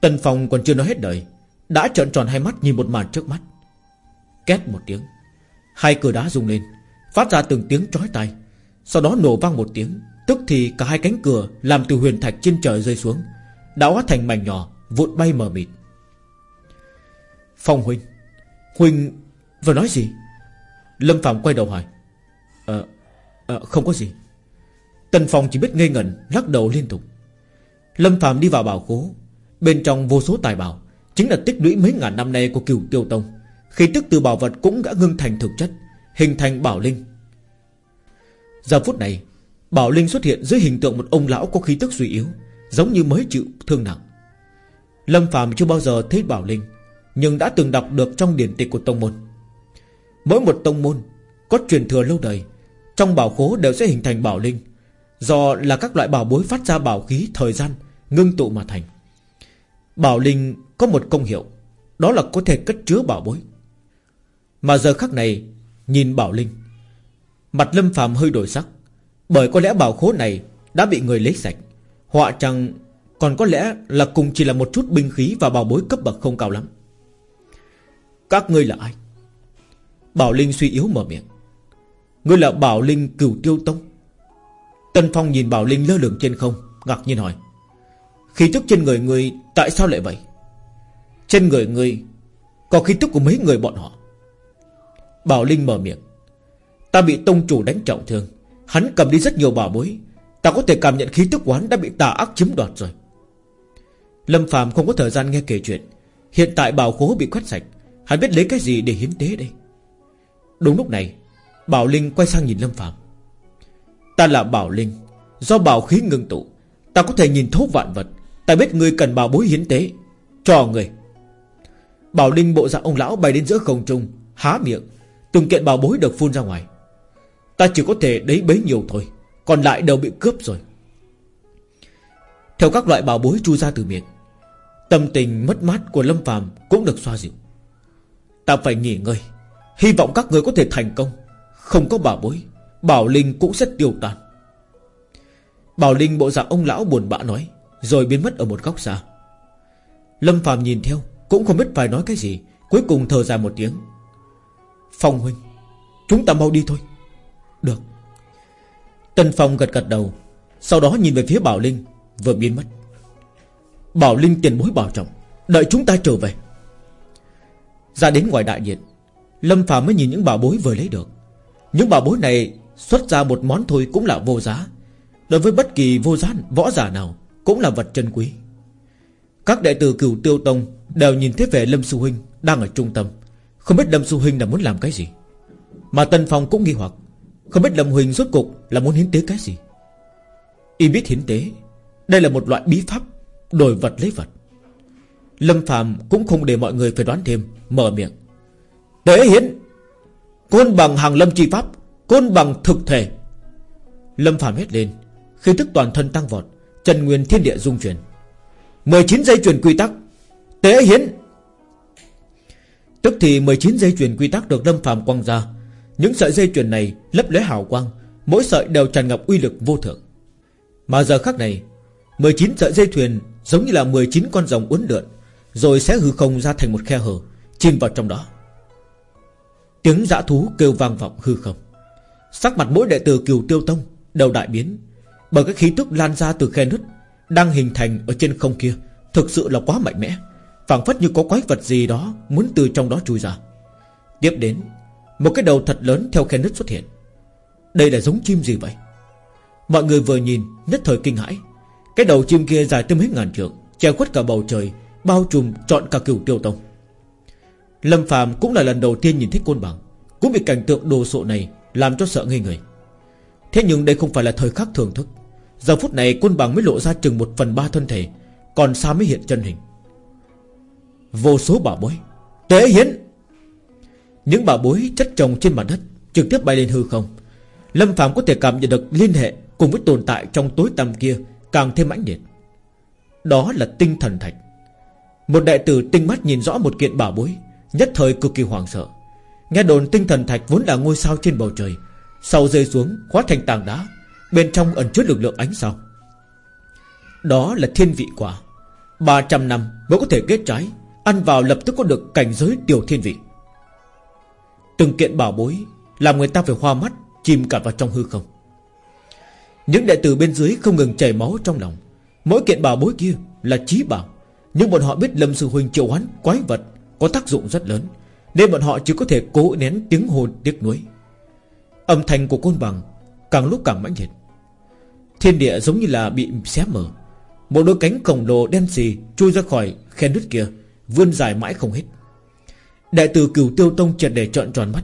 Tần Phong còn chưa nói hết đời Đã trợn tròn hai mắt nhìn một màn trước mắt. Két một tiếng. Hai cửa đá rung lên Phát ra từng tiếng chói tai. Sau đó nổ vang một tiếng Tức thì cả hai cánh cửa Làm từ huyền thạch trên trời rơi xuống Đã hóa thành mảnh nhỏ Vụn bay mờ mịt. Phong huynh Huynh vừa nói gì? Lâm Phạm quay đầu hỏi. Ờ à, Không có gì. Tần Phong chỉ biết ngây ngẩn Lắc đầu liên tục. Lâm Phạm đi vào bảo khố Bên trong vô số tài bảo Chính là tích lũy mấy ngàn năm nay của cửu tiêu tông. Khí tức từ bảo vật cũng đã ngưng thành thực chất, Hình thành bảo linh. Giờ phút này, Bảo linh xuất hiện dưới hình tượng một ông lão có khí tức suy yếu, Giống như mới chịu thương nặng. Lâm Phạm chưa bao giờ thấy bảo linh, Nhưng đã từng đọc được trong điển tịch của tông môn. Mỗi một tông môn Có truyền thừa lâu đời, Trong bảo khố đều sẽ hình thành bảo linh, Do là các loại bảo bối phát ra bảo khí Thời gian ngưng tụ mà thành. Bảo linh có một công hiệu, Đó là có thể cất chứa bảo bối. Mà giờ khắc này, Nhìn bảo linh. Mặt lâm phàm hơi đổi sắc, Bởi có lẽ bảo khố này đã bị người lấy sạch. Họa chẳng còn có lẽ là cùng chỉ là một chút binh khí Và bảo bối cấp bậc không cao lắm. Các ngươi là ai? Bảo Linh suy yếu mở miệng. Ngươi là Bảo Linh cửu tiêu tông. Tân Phong nhìn Bảo Linh lơ lửng trên không, Ngạc nhiên hỏi. Khí tức trên người ngươi tại sao lại vậy? Trên người ngươi Có khí tức của mấy người bọn họ? Bảo Linh mở miệng. Ta bị tông chủ đánh trọng thương. Hắn cầm đi rất nhiều bảo bối. Ta có thể cảm nhận khí tức quán đã bị tà ác chiếm đoạt rồi. Lâm Phạm không có thời gian nghe kể chuyện. Hiện tại bảo khố bị quét sạch. Hắn biết lấy cái gì để hiến tế đây? Đúng lúc này, Bảo Linh quay sang nhìn Lâm Phạm Ta là Bảo Linh. Do bảo khí ngưng tụ, Ta có thể nhìn thấu vạn vật. Ta biết người cần bảo bối hiến tế. Cho người. Bảo Linh bộ dạng ông lão bay đến giữa không trung, Há miệng. Từng kiện bảo bối được phun ra ngoài. Ta chỉ có thể đấy bấy nhiều thôi, Còn lại đều bị cướp rồi. Theo các loại bảo bối chui ra từ miệng, Tâm tình mất mát của Lâm Phàm Cũng được xoa dịu. Ta phải nghỉ ngơi, Hy vọng các người có thể thành công. Không có bảo bối, Bảo Linh cũng sẽ tiêu tan. Bảo Linh bộ dạng ông lão buồn bã nói, Rồi biến mất ở một góc xa. Lâm Phạm nhìn theo, Cũng không biết phải nói cái gì, Cuối cùng thở dài một tiếng. Phong huynh, Chúng ta mau đi thôi. Được. Tân Phong gật gật đầu, Sau đó nhìn về phía Bảo Linh, Vừa biến mất. Bảo Linh tiền bối bảo trọng, Đợi chúng ta trở về. Ra đến ngoài đại điện, Lâm Phạm mới nhìn những bảo bối vừa lấy được. Những bảo bối này xuất ra một món thôi cũng là vô giá. Đối với bất kỳ vô giá, võ giả nào Cũng là vật chân quý. Các đệ tử cửu tiêu tông Đều nhìn thấy về Lâm Sư Huynh Đang ở trung tâm. Không biết Lâm Du Huynh là muốn làm cái gì? Mà Tân Phong cũng nghi hoặc. Không biết Lâm Huynh rốt cục là muốn hiến tế cái gì? Y biết hiến tế. Đây là một loại bí pháp Đổi vật lấy vật. Lâm Phạm cũng không để mọi người phải đoán thêm, Mở miệng. Tế hiến, Côn bằng hàng lâm chi pháp, Côn bằng thực thể. Lâm Phạm hét lên, Khi thức toàn thân tăng vọt Trần Nguyên thiên địa dung chuyển. 19 giây truyền quy tắc, Tế hiến Tức thì 19 dây chuyền quy tắc được Lâm Phạm quăng ra. Những sợi dây chuyền này lấp lóe hào quang, Mỗi sợi đều tràn ngập uy lực vô thượng. Mà giờ khắc này 19 sợi dây thuyền giống như là 19 con rồng uốn lượn, Rồi sẽ hư không ra thành một khe hở, Chìm vào trong đó. Tiếng dã thú kêu vang vọng hư không. Sắc mặt mỗi đệ tử kiều tiêu tông Đều đại biến, Bởi cái khí tức lan ra từ khe nứt Đang hình thành ở trên không kia Thực sự là quá mạnh mẽ phảng phất như có quái vật gì đó Muốn từ trong đó chui ra. Tiếp đến, Một cái đầu thật lớn theo khe nứt xuất hiện. Đây là giống chim gì vậy? Mọi người vừa nhìn, nhất thời kinh hãi. Cái đầu chim kia dài tới mấy ngàn trượng, Che khuất cả bầu trời, Bao trùm trọn cả cửu tiêu tông. Lâm Phạm cũng là lần đầu tiên nhìn thấy côn bằng, Cũng bị cảnh tượng đồ sộ này Làm cho sợ ngây người. Thế nhưng đây không phải là thời khắc thưởng thức. Giờ phút này côn bằng mới lộ ra chừng một phần ba thân thể, Còn xa mới hiện chân hình. Vô số bảo bối. Tế hiến! Những bảo bối chất trồng trên mặt đất Trực tiếp bay lên hư không. Lâm Phạm có thể cảm nhận được liên hệ Cùng với tồn tại trong tối tăm kia Càng thêm mãnh liệt. Đó là tinh thần thạch. Một đại tử tinh mắt nhìn rõ một kiện bảo bối, Nhất thời cực kỳ hoàng sợ. Nghe đồn tinh thần thạch vốn là ngôi sao trên bầu trời, Sau rơi xuống hóa thành tảng đá, Bên trong ẩn chứa lực lượng ánh sao. Đó là thiên vị quả. 300 năm mới có thể kết trái. Ăn vào lập tức có được cảnh giới tiểu thiên vị. Từng kiện bảo bối Làm người ta phải hoa mắt, Chìm cả vào trong hư không. Những đệ tử bên dưới không ngừng chảy máu trong lòng. Mỗi kiện bảo bối kia là trí bảo, Nhưng bọn họ biết Lâm Sư Huynh triệu hoán quái vật Có tác dụng rất lớn, Nên bọn họ chỉ có thể cố nén tiếng hồn tiếc nuối. Âm thanh của côn bằng Càng lúc càng mãnh liệt. Thiên địa giống như là bị xé mở. Một đôi cánh khổng lồ đen xì Chui ra khỏi khe nứt kia Vươn dài mãi không hết. Đại tử cửu tiêu tông triệt để trợn tròn mắt.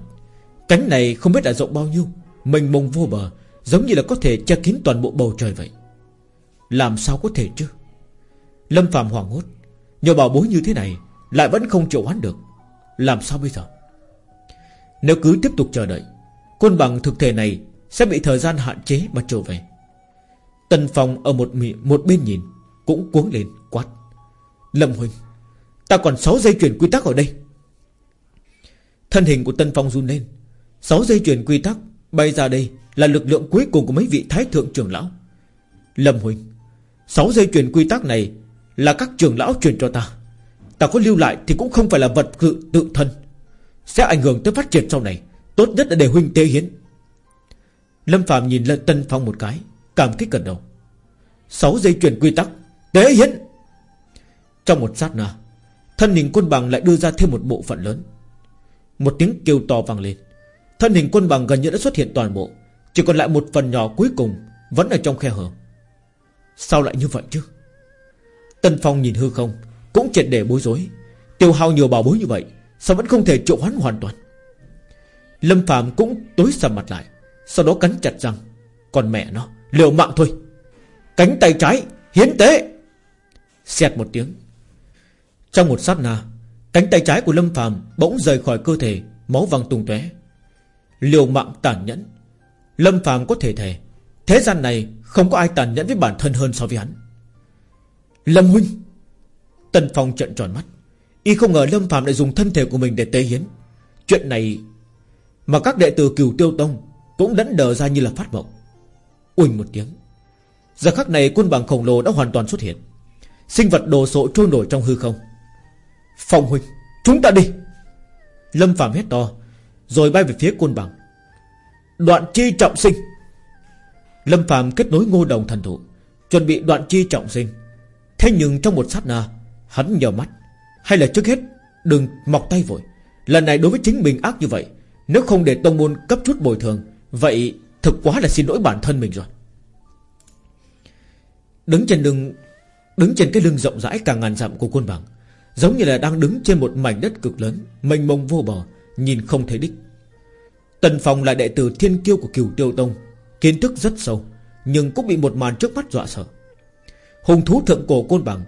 Cánh này không biết là rộng bao nhiêu Mênh mông vô bờ Giống như là có thể che kín toàn bộ bầu trời vậy. Làm sao có thể chứ? Lâm phàm hoảng hốt. Nhờ bảo bối như thế này Lại vẫn không chịu hoán được. Làm sao bây giờ? Nếu cứ tiếp tục chờ đợi Côn bằng thực thể này Sẽ bị thời gian hạn chế mà trở về. Tần Phong ở một mị, một bên nhìn Cũng cuống lên quát. Lâm Huynh Ta còn 6 dây chuyển quy tắc ở đây. Thân hình của Tân Phong run lên. 6 dây chuyển quy tắc Bay ra đây là lực lượng cuối cùng của mấy vị thái thượng trưởng lão. Lâm Huynh 6 dây chuyển quy tắc này Là các trưởng lão truyền cho ta. Ta có lưu lại thì cũng không phải là vật cự tự thân. Sẽ ảnh hưởng tới phát triển sau này. Tốt nhất là để Huynh tế hiến. Lâm Phạm nhìn lên Tân Phong một cái, Cảm kích gần đầu. 6 dây chuyển quy tắc Tế hiến. Trong một sát na Thân hình quân bằng lại đưa ra thêm một bộ phận lớn. Một tiếng kêu to vang lên. Thân hình quân bằng gần như đã xuất hiện toàn bộ. Chỉ còn lại một phần nhỏ cuối cùng Vẫn ở trong khe hở. Sao lại như vậy chứ? Tân Phong nhìn hư không, Cũng triệt để bối rối. Tiêu hao nhiều bảo bối như vậy, Sao vẫn không thể triệu hoán hoàn toàn? Lâm Phạm cũng tối sầm mặt lại, Sau đó cắn chặt răng. Còn mẹ nó, liều mạng thôi. Cánh tay trái, hiến tế! Xẹt một tiếng trong một sát na, Cánh tay trái của Lâm Phàm bỗng rời khỏi cơ thể, Máu văng tung tóe. Liều mạng tàn nhẫn. Lâm Phàm có thể thề, Thế gian này không có ai tàn nhẫn với bản thân hơn so với hắn. Lâm Huynh! Tần Phong trận tròn mắt. Y không ngờ Lâm Phàm lại dùng thân thể của mình để tế hiến. Chuyện này Mà các đệ tử cửu tiêu tông Cũng đẫn đờ ra như là phát mộng. Uỳnh một tiếng. Giờ khắc này quân bằng khổng lồ đã hoàn toàn xuất hiện. Sinh vật đồ sộ trôi nổi trong hư không. Phong huynh, Chúng ta đi. Lâm Phạm hét to, Rồi bay về phía côn bằng. Đoạn chi trọng sinh. Lâm Phạm kết nối ngô đồng thần thụ, Chuẩn bị đoạn chi trọng sinh. Thế nhưng trong một sát na, Hắn nhờ mắt. Hay là trước hết, Đừng mọc tay vội. Lần này đối với chính mình ác như vậy, Nếu không để tông môn cấp chút bồi thường, Vậy thực quá là xin lỗi bản thân mình rồi. Đứng trên đường Đứng trên cái lưng rộng rãi cả ngàn dặm của quân bằng Giống như là đang đứng trên một mảnh đất cực lớn, Mênh mông vô bờ, Nhìn không thấy đích. Tần Phong là đệ tử thiên kiêu của cửu tiêu tông, Kiến thức rất sâu, Nhưng cũng bị một màn trước mắt dọa sợ. Hùng thú thượng cổ côn bằng,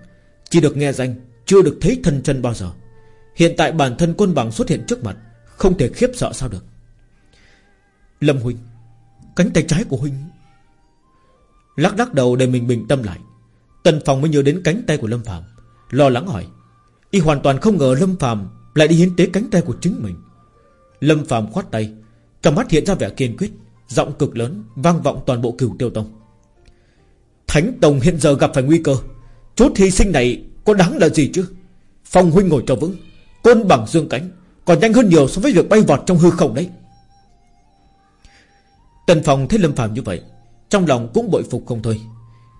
Chỉ được nghe danh, Chưa được thấy thân chân bao giờ. Hiện tại bản thân côn bằng xuất hiện trước mặt, Không thể khiếp sợ sao được. Lâm Huynh, Cánh tay trái của Huynh. Lắc lắc đầu để mình bình tâm lại, Tần Phong mới nhớ đến cánh tay của Lâm Phạm Lo lắng hỏi Y hoàn toàn không ngờ Lâm Phạm Lại đi hiến tế cánh tay của chính mình. Lâm Phạm khoát tay, Trong mắt hiện ra vẻ kiên quyết, Giọng cực lớn, vang vọng toàn bộ cửu tiêu tông. Thánh Tông hiện giờ gặp phải nguy cơ. Chút hy sinh này có đáng là gì chứ? Phong huynh ngồi cho vững, Côn bằng dương cánh, Còn nhanh hơn nhiều so với việc bay vọt trong hư không đấy. Tần Phong thấy Lâm Phạm như vậy, Trong lòng cũng bội phục không thôi.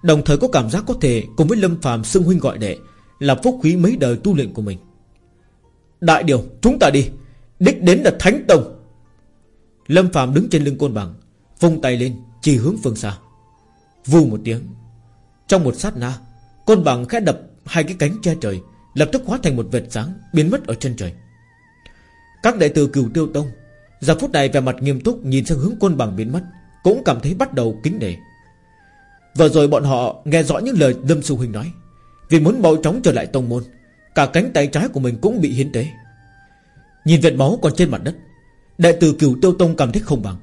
Đồng thời có cảm giác có thể Cùng với Lâm Phạm xưng huynh gọi đệ là phúc khí mấy đời tu luyện của mình. Đại điều, chúng ta đi. Đích đến là Thánh Tông. Lâm Phạm đứng trên lưng côn bằng, Vung tay lên, chỉ hướng phương xa. Vù một tiếng, Trong một sát na, Côn bằng khẽ đập hai cái cánh che trời, Lập tức hóa thành một vệt sáng, Biến mất ở chân trời. Các đệ tử cửu tiêu tông, Giờ phút này về mặt nghiêm túc nhìn sang hướng côn bằng biến mất, Cũng cảm thấy bắt đầu kính nể. Vừa rồi bọn họ nghe rõ những lời Lâm Sư Huynh nói. Vì muốn mau chóng trở lại tông môn, Cả cánh tay trái của mình cũng bị hiến tế. Nhìn vệt máu còn trên mặt đất Đệ tử cửu tiêu tông cảm thấy không bằng.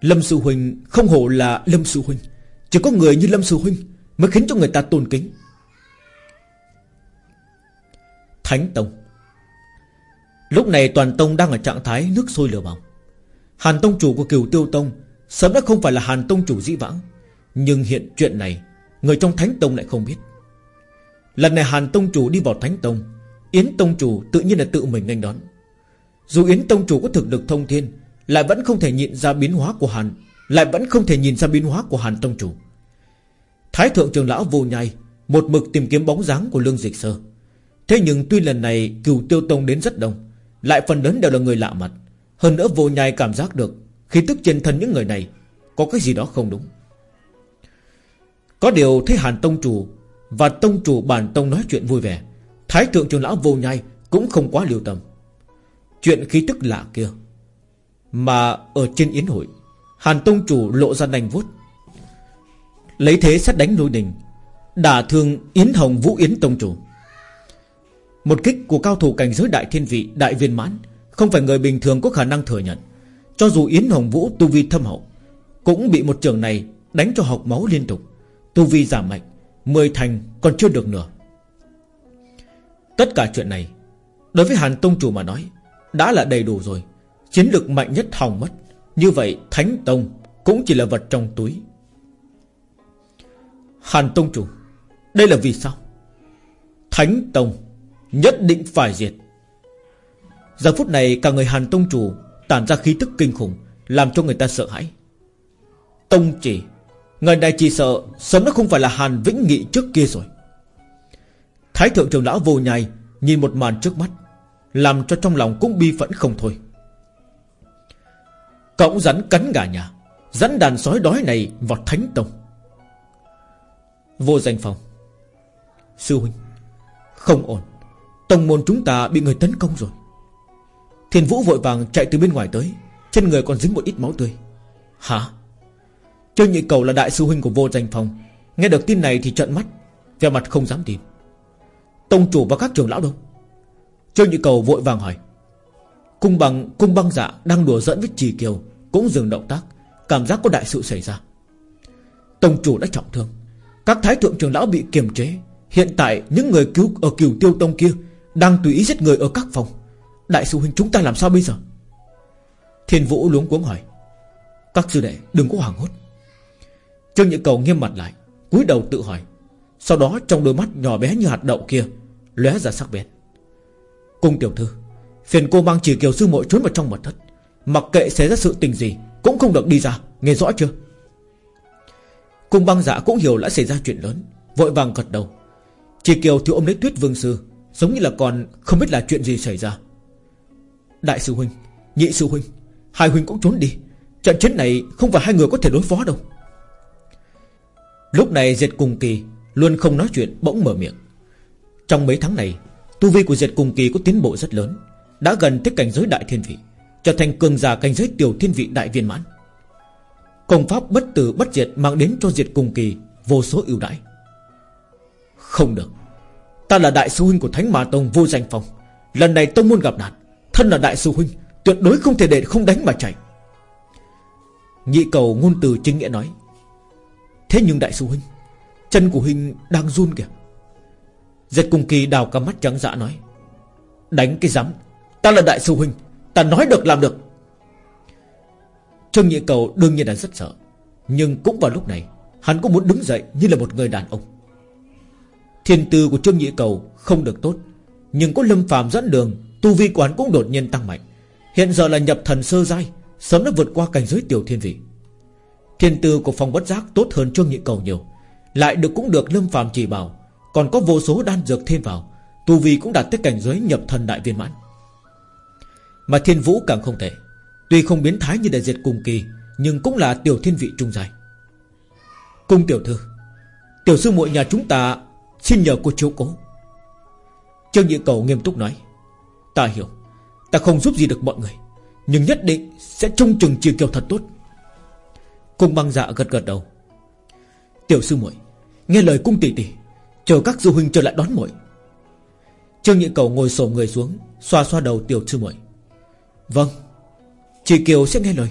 Lâm Sư Huynh không hổ là Lâm Sư Huynh, Chỉ có người như Lâm Sư Huynh Mới khiến cho người ta tôn kính. Thánh Tông. Lúc này toàn Tông đang ở trạng thái nước sôi lửa bỏng. Hàn Tông chủ của cửu tiêu Tông Sớm đã không phải là Hàn Tông chủ dĩ vãng, Nhưng hiện chuyện này Người trong Thánh Tông lại không biết. Lần này Hàn Tông chủ đi vào Thánh Tông. Yến Tông chủ tự nhiên là tự mình nghênh đón. Dù Yến Tông chủ có thực lực thông thiên, Lại vẫn không thể nhìn ra biến hóa của Hàn, Lại vẫn không thể nhìn ra biến hóa của Hàn Tông chủ. Thái thượng trường lão vô nhai, Một mực tìm kiếm bóng dáng của Lương Dịch Sơ. Thế nhưng tuy lần này cửu tiêu tông đến rất đông, Lại phần lớn đều là người lạ mặt. Hơn nữa vô nhai cảm giác được Khi tức trên thân những người này Có cái gì đó không đúng. Có điều thấy Hàn Tông Chủ và Tông Chủ bản Tông nói chuyện vui vẻ. Thái thượng trường lão vô nhai Cũng không quá lưu tâm. Chuyện khí tức lạ kia. Mà ở trên yến hội, Hàn Tông Chủ lộ ra đành vuốt. Lấy thế sát đánh lôi đình, Đả thương Yến Hồng Vũ Yến Tông Chủ. Một kích của cao thủ cảnh giới đại thiên vị, Đại viên mãn, Không phải người bình thường có khả năng thừa nhận. Cho dù Yến Hồng Vũ tu vi thâm hậu, Cũng bị một trường này đánh cho học máu liên tục. Tu vi giảm mạnh Mười thành còn chưa được nửa. Tất cả chuyện này, Đối với Hàn Tông Chủ mà nói, Đã là đầy đủ rồi. Chiến lược mạnh nhất hỏng mất. Như vậy, Thánh Tông Cũng chỉ là vật trong túi. Hàn Tông Chủ, Đây là vì sao? Thánh Tông Nhất định phải diệt. Giờ phút này, cả người Hàn Tông Chủ Tản ra khí tức kinh khủng, Làm cho người ta sợ hãi. Tông chỉ Người này chỉ sợ Sớm nó không phải là Hàn Vĩnh Nghị trước kia rồi. Thái thượng trưởng lão vô nhai Nhìn một màn trước mắt, Làm cho trong lòng cũng bi phẫn không thôi. Cậu rắn cắn gà nhà, Rắn đàn sói đói này vào thánh tông. Vô danh phòng. Sư huynh, Không ổn. Tông môn chúng ta bị người tấn công rồi. Thiền vũ vội vàng chạy từ bên ngoài tới, Trên người còn dính một ít máu tươi. Hả? Trương Nhị Cầu là đại sư huynh của vô danh phòng Nghe được tin này thì trợn mắt Về mặt không dám tin. Tông chủ và các trưởng lão đâu? Trương Nhị Cầu vội vàng hỏi. Cung bằng, cung băng dạ đang đùa dẫn với Trì Kiều, Cũng dừng động tác, Cảm giác có đại sự xảy ra. Tông chủ đã trọng thương. Các thái thượng trưởng lão bị kiềm chế. Hiện tại những người cứu ở cửu tiêu tông kia Đang tùy ý giết người ở các phòng. Đại sư huynh chúng ta làm sao bây giờ? Thiên vũ luống cuống hỏi. Các sư đệ, đừng có hoảng hốt. Trương Nhị Cầu nghiêm mặt lại, cúi đầu tự hỏi. Sau đó trong đôi mắt nhỏ bé như hạt đậu kia, lóe ra sắc bén. Cung tiểu thư, Phiền cô mang chỉ kiều sư muội trốn vào trong mật thất. Mặc kệ xảy ra sự tình gì, Cũng không được đi ra, Nghe rõ chưa? Cung băng giả cũng hiểu đã xảy ra chuyện lớn, Vội vàng gật đầu. Chỉ kiều thì ôm lấy tuyết vương sư, Giống như là còn không biết là chuyện gì xảy ra. Đại sư huynh, Nhị sư huynh, Hai huynh cũng trốn đi. Trận chiến này không phải hai người có thể đối phó đâu. Lúc này Diệt Cùng Kỳ Luôn không nói chuyện, bỗng mở miệng. Trong mấy tháng này, Tu vi của Diệt Cùng Kỳ có tiến bộ rất lớn, Đã gần tới cảnh giới đại thiên vị, Trở thành cường giả cảnh giới tiểu thiên vị đại viên mãn. Công pháp bất tử bất diệt Mang đến cho Diệt Cùng Kỳ Vô số ưu đãi. Không được. Ta là đại sư huynh của Thánh Ma Tông vô danh phòng Lần này tông môn gặp nạn, Thân là đại sư huynh, Tuyệt đối không thể để không đánh mà chạy. Nhị cầu ngôn từ chính nghĩa nói Thế nhưng đại sư huynh, Chân của huynh đang run kìa. Giật cùng kỳ đào cả mắt trắng dã nói, Đánh cái rắm Ta là đại sư huynh, Ta nói được làm được. Trương Nhị Cầu đương nhiên là rất sợ, Nhưng cũng vào lúc này, Hắn cũng muốn đứng dậy như là một người đàn ông. Thiên tư của Trương Nhị Cầu không được tốt, Nhưng có lâm phàm dẫn đường, Tu vi quán cũng đột nhiên tăng mạnh. Hiện giờ là nhập thần sơ giai, Sớm đã vượt qua cảnh giới tiểu thiên vị. Thiên tư của phòng bất giác tốt hơn Trương Nhị Cầu nhiều. Lại được cũng được lâm phàm chỉ bảo, Còn có vô số đan dược thêm vào, Tu vi cũng đạt tới cảnh giới nhập thần đại viên mãn. Mà thiên vũ càng không thể. Tuy không biến thái như đại diệt cùng kỳ, Nhưng cũng là tiểu thiên vị trung dài Cung tiểu thư, Tiểu sư muội nhà chúng ta Xin nhờ cô chiếu cố. Trương Nhị Cầu nghiêm túc nói, Ta hiểu, Ta không giúp gì được mọi người, Nhưng nhất định sẽ trông chừng chiều kiều thật tốt. Cung băng dạ gật gật đầu. Tiểu sư muội, Nghe lời cung tỷ tỷ, Chờ các du huynh trở lại đón muội. Trương Nhị Cầu ngồi sổ người xuống, Xoa xoa đầu tiểu sư muội. Vâng Chị Kiều sẽ nghe lời.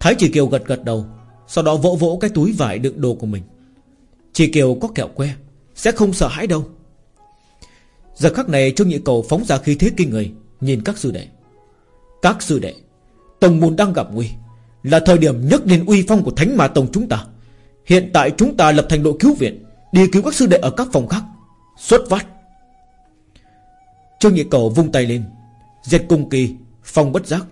Thái chị Kiều gật gật đầu, Sau đó vỗ vỗ cái túi vải đựng đồ của mình. Chị Kiều có kẹo que, Sẽ không sợ hãi đâu. Giờ khắc này Trương Nhị Cầu phóng ra khí thế kinh người, Nhìn các sư đệ. Các sư đệ Tổng môn đang gặp nguy. Là thời điểm nhấc lên uy phong của Thánh Ma Tông chúng ta. Hiện tại chúng ta lập thành đội cứu viện, Đi cứu các sư đệ ở các phòng khác. Xuất phát. Trương Nhị Cầu vung tay lên. Diệt cung kỳ, Phong bất giác,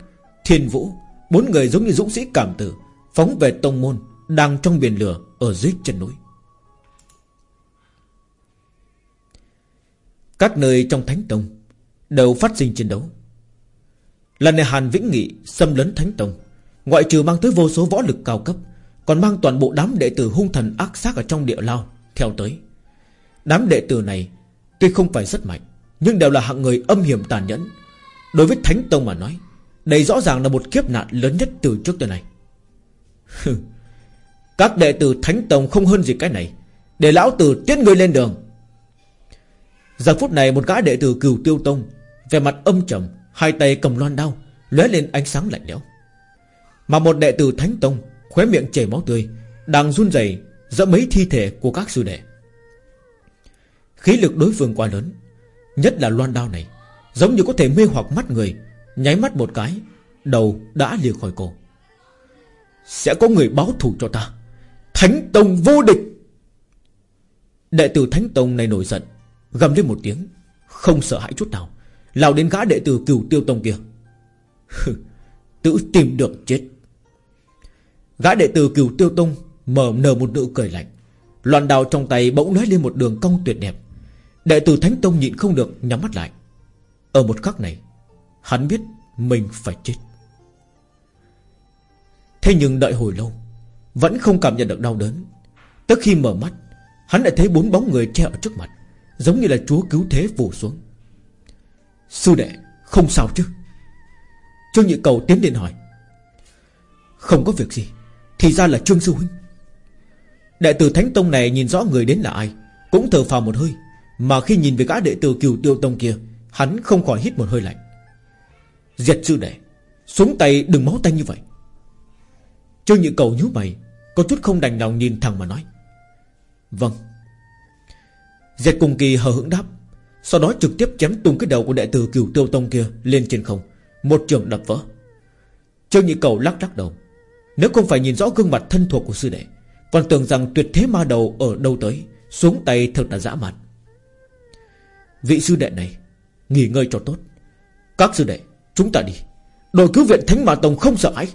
Thiên vũ, Bốn người giống như dũng sĩ cảm tử, Phóng về tông môn Đang trong biển lửa Ở dưới chân núi. Các nơi trong Thánh Tông Đều phát sinh chiến đấu. Lần này Hàn Vĩnh Nghị xâm lấn Thánh Tông. Ngoại trừ mang tới vô số võ lực cao cấp, Còn mang toàn bộ đám đệ tử hung thần ác sát Ở trong địa lao, Theo tới. Đám đệ tử này Tuy không phải rất mạnh, Nhưng đều là hạng người âm hiểm tàn nhẫn. Đối với Thánh Tông mà nói, Đây rõ ràng là một kiếp nạn lớn nhất từ trước tới nay. Các đệ tử Thánh Tông không hơn gì cái này, Để lão tử tiến người lên đường. Giờ phút này một gã đệ tử cửu tiêu tông Về mặt âm trầm, Hai tay cầm loan đao, lóe lên ánh sáng lạnh lẽo. Mà một đệ tử thánh tông Khóe miệng chảy máu tươi, Đang run rẩy Giữa mấy thi thể của các sư đệ. Khí lực đối phương quá lớn, Nhất là loan đao này, Giống như có thể mê hoặc mắt người, Nháy mắt một cái, Đầu đã lìa khỏi cổ. Sẽ có người báo thù cho ta. Thánh Tông vô địch! Đệ tử Thánh Tông này nổi giận, Gầm lên một tiếng, Không sợ hãi chút nào, lao đến gã đệ tử cửu tiêu tông kia. (laughs) Tự tìm được chết. Gã đệ tử cửu tiêu tông Mở nở một nụ cười lạnh. Loạn đào trong tay bỗng lóe lên một đường cong tuyệt đẹp. Đệ tử Thánh Tông nhịn không được Nhắm mắt lại. Ở một khắc này, Hắn biết mình phải chết. Thế nhưng đợi hồi lâu, Vẫn không cảm nhận được đau đớn. Tới khi mở mắt, Hắn lại thấy bốn bóng người che ở trước mặt, Giống như là chúa cứu thế vù xuống. Sư đệ, không sao chứ? Trương Nhị Cầu tiến đến hỏi. Không có việc gì. Thì ra là Trương Sư Huynh. Đệ tử Thánh Tông này nhìn rõ người đến là ai, Cũng thở phào một hơi. Mà khi nhìn về gã đệ tử cửu tiêu tông kia, Hắn không khỏi hít một hơi lạnh. Diệt sư đệ, Xuống tay đừng máu tay như vậy. Trương Nhị Cầu nhíu mày, Có chút không đành lòng nhìn thẳng mà nói. Vâng. Diệt cùng kỳ hờ hững đáp, Sau đó trực tiếp chém tung cái đầu của đệ tử cửu tiêu tông kia Lên trên không, Một trường đập vỡ. Trương Nhị Cầu lắc lắc đầu nếu không phải nhìn rõ gương mặt thân thuộc của sư đệ, Còn tưởng rằng tuyệt thế ma đầu ở đâu tới, Xuống tay thật là dã man. Vị sư đệ này, Nghỉ ngơi cho tốt. Các sư đệ, chúng ta đi. Đội cứu viện Thánh Ma Tông không sợ hãi.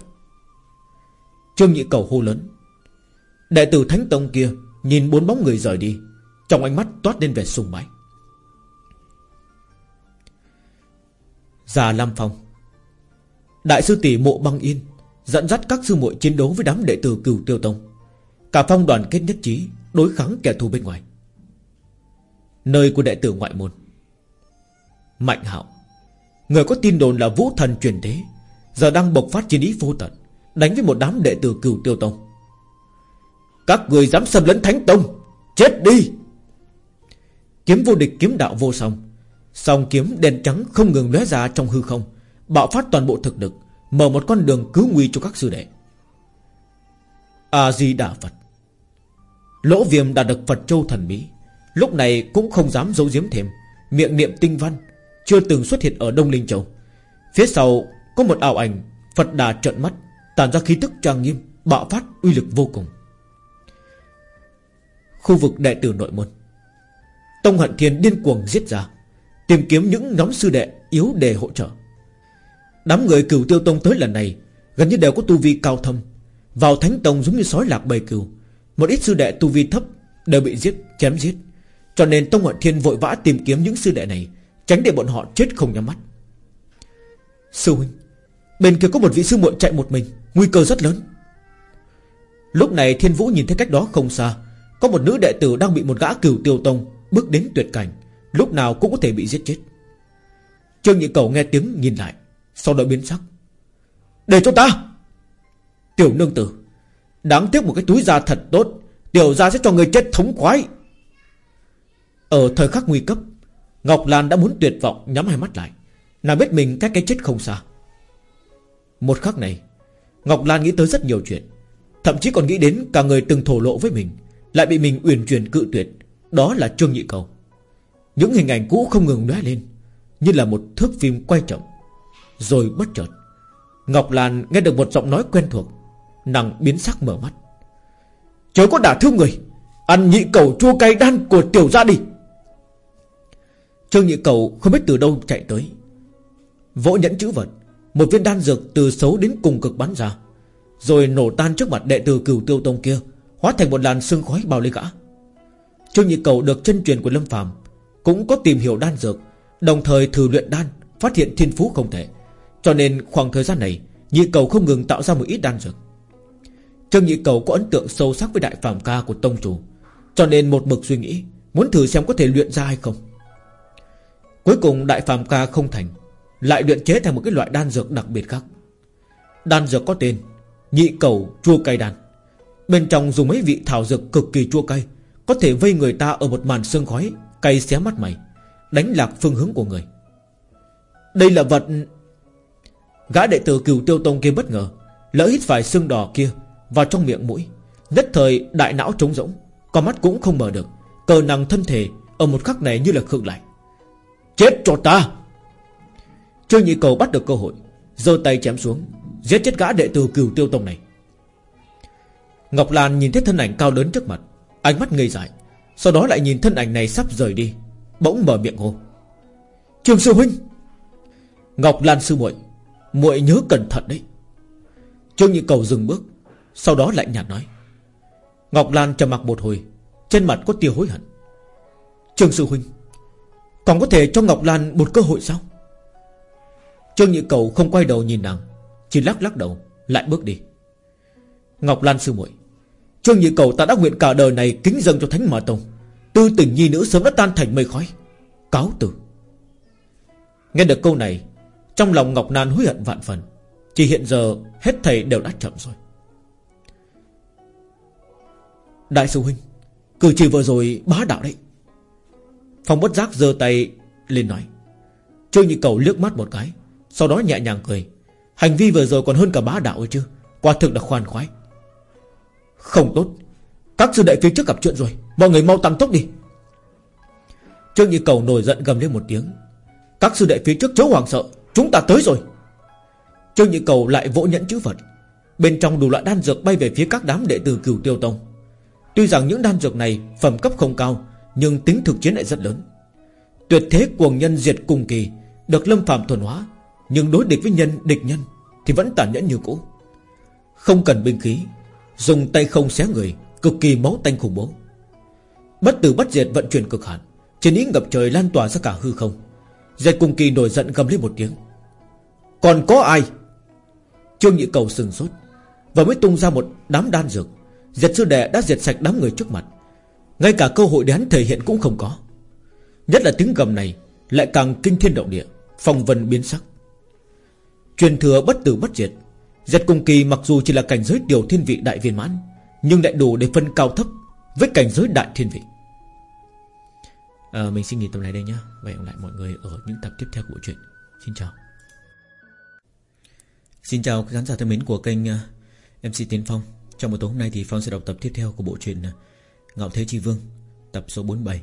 Trương Nhị Cầu hô lớn. Đệ tử Thánh Tông kia Nhìn bốn bóng người rời đi, trong ánh mắt toát lên vẻ sùng bái. Già Lam Phong, Đại sư tỷ mộ băng yên Dẫn dắt các sư muội chiến đấu với đám đệ tử cửu tiêu tông. Cả phong đoàn kết nhất trí Đối kháng kẻ thù bên ngoài. Nơi của đệ tử ngoại môn. Mạnh hạo. Người có tin đồn là vũ thần truyền thế, Giờ đang bộc phát chiến ý vô tận, Đánh với một đám đệ tử cửu tiêu tông. Các người dám xâm lấn thánh tông, Chết đi! Kiếm vô địch, kiếm đạo vô song. Song kiếm đen trắng không ngừng lóe ra trong hư không, Bạo phát toàn bộ thực lực. Mở một con đường cứu nguy cho các sư đệ. A-di-đà Phật. Lỗ viêm đã được Phật Châu thần bí Lúc này cũng không dám giấu giếm thêm. Miệng niệm tinh văn, Chưa từng xuất hiện ở Đông Linh Châu. Phía sau có một ảo ảnh, Phật đà trợn mắt, Tản ra khí tức trang nghiêm, Bạo phát uy lực vô cùng. Khu vực đệ tử nội môn. Tông Hận Thiên điên cuồng giết ra, Tìm kiếm những nhóm sư đệ yếu để hỗ trợ. Đám người cửu tiêu tông tới lần này Gần như đều có tu vi cao thâm. Vào thánh tông giống như sói lạc bầy cừu. Một ít sư đệ tu vi thấp Đều bị giết, chém giết. Cho nên Tông Hận Thiên vội vã tìm kiếm những sư đệ này Tránh để bọn họ chết không nhắm mắt. Sư huynh Bên kia có một vị sư muội chạy một mình Nguy cơ rất lớn. Lúc này Thiên Vũ nhìn thấy cách đó không xa Có một nữ đệ tử đang bị một gã cửu tiêu tông Bước đến tuyệt cảnh Lúc nào cũng có thể bị giết chết. Trương Nhị Cầu nghe tiếng nhìn lại. Sau đó biến sắc. Để cho ta. Tiểu nương tử, Đáng tiếc một cái túi da thật tốt, Tiểu ra sẽ cho người chết thống khoái. Ở thời khắc nguy cấp, Ngọc Lan đã muốn tuyệt vọng nhắm hai mắt lại. Nàng biết mình cách cái chết không xa. Một khắc này, Ngọc Lan nghĩ tới rất nhiều chuyện. Thậm chí còn nghĩ đến cả người từng thổ lộ với mình, Lại bị mình uyển chuyển cự tuyệt. Đó là Trương Nhị Cầu. Những hình ảnh cũ không ngừng lóe lên, Như là một thước phim quay chậm. Rồi bất chợt, Ngọc Lan nghe được một giọng nói quen thuộc, Nàng biến sắc mở mắt. Chớ có đả thương người, Ăn nhị cầu chua cay đan của tiểu gia đi Trương nhị cầu không biết từ đâu chạy tới. Vỗ nhẫn chữ vật, Một viên đan dược từ xấu đến cùng cực bắn ra, Rồi nổ tan trước mặt đệ tử cửu tiêu tông kia, Hóa thành một làn sương khói bao lấy gã. Trương nhị cầu được chân truyền của Lâm phàm Cũng có tìm hiểu đan dược, Đồng thời thử luyện đan, Phát hiện thiên phú không thể. Cho nên khoảng thời gian này, Nhị cầu không ngừng tạo ra một ít đan dược. Trương Nhị Cầu có ấn tượng sâu sắc với đại phàm ca của Tông Chủ, Cho nên một mực suy nghĩ, Muốn thử xem có thể luyện ra hay không. Cuối cùng đại phàm ca không thành, Lại luyện chế thành một cái loại đan dược đặc biệt khác. Đan dược có tên Nhị cầu chua cay đan. Bên trong dùng mấy vị thảo dược cực kỳ chua cay, Có thể vây người ta ở một màn sương khói, Cay xé mắt mày, Đánh lạc phương hướng của người. Đây là vật Gã đệ tử cửu tiêu tông kia bất ngờ, Lỡ hít phải xương đỏ kia Vào trong miệng mũi, Nhất thời đại não trống rỗng, Con mắt cũng không mở được, Cờ năng thân thể Ở một khắc này như là khựng lại. Chết cho ta! Trương Nhị Cầu bắt được cơ hội, giơ tay chém xuống, Giết chết gã đệ tử cửu tiêu tông này. Ngọc Lan nhìn thấy thân ảnh cao lớn trước mặt, Ánh mắt ngây dại, Sau đó lại nhìn thân ảnh này sắp rời đi, Bỗng mở miệng hô. Trường sư huynh! Ngọc Lan sư muội muội nhớ cẩn thận đấy. Trương Nhị Cầu dừng bước, Sau đó lạnh nhạt nói. Ngọc Lan trầm mặc một hồi, Trên mặt có tia hối hận. Trương sư huynh, còn có thể cho Ngọc Lan một cơ hội sao? Trương Nhị Cầu không quay đầu nhìn nàng, Chỉ lắc lắc đầu, Lại bước đi. Ngọc Lan sư muội Trương Nhị Cầu ta đã nguyện cả đời này Kính dâng cho Thánh Mà Tông. Tư tình nhi nữ sớm đã tan thành mây khói. Cáo từ. Nghe được câu này trong lòng Ngọc Nan hối hận vạn phần, Chỉ hiện giờ hết thầy đều đã chậm rồi. Đại sư huynh, Cử chỉ vừa rồi bá đạo đấy. Phong bất giác giơ tay lên nói, Trương Nhị Cầu liếc mắt một cái, Sau đó nhẹ nhàng cười, Hành vi vừa rồi còn hơn cả bá đạo ấy chứ, Quả thực là khoan khoái. Không tốt, Các sư đệ phía trước gặp chuyện rồi, Mọi người mau tăng tốc đi. Trương Nhị Cầu nổi giận gầm lên một tiếng, Các sư đệ phía trước chớ hoàng sợ Chúng ta tới rồi. Trương Nhị Cầu lại vỗ nhẫn chữ vật Bên trong đủ loại đan dược bay về phía các đám đệ tử cửu tiêu tông. Tuy rằng những đan dược này Phẩm cấp không cao, nhưng tính thực chiến lại rất lớn. Tuyệt thế cuồng nhân diệt cùng kỳ Được lâm phạm thuần hóa, Nhưng đối địch với nhân, địch nhân Thì vẫn tàn nhẫn như cũ. Không cần binh khí, Dùng tay không xé người, Cực kỳ máu tanh khủng bố. Bất tử bất diệt vận chuyển cực hạn Chiến ý ngập trời lan tỏa ra cả hư không. Diệt cùng kỳ nổi giận gầm lên một tiếng. Còn có ai? Trương Nhị Cầu sừng sốt Và mới tung ra một đám đan dược. Diệt sư đệ đã diệt sạch đám người trước mặt. Ngay cả cơ hội để hắn thể hiện cũng không có. Nhất là tiếng gầm này Lại càng kinh thiên động địa Phong vân biến sắc. Truyền thừa bất tử bất diệt. Giật cùng kỳ mặc dù chỉ là cảnh giới tiểu thiên vị đại viên mãn Nhưng lại đủ để phân cao thấp Với cảnh giới đại thiên vị. À, Mình xin nghỉ tập này đây nhá. Và hẹn lại mọi người ở những tập tiếp theo của bộ truyện Xin chào. Xin chào các khán giả thân mến của kênh ờ, MC Tiến Phong. Trong một tối hôm nay thì Phong sẽ đọc tập tiếp theo của bộ truyện ờ, Ngạo Thế Chi Vương Tập số 47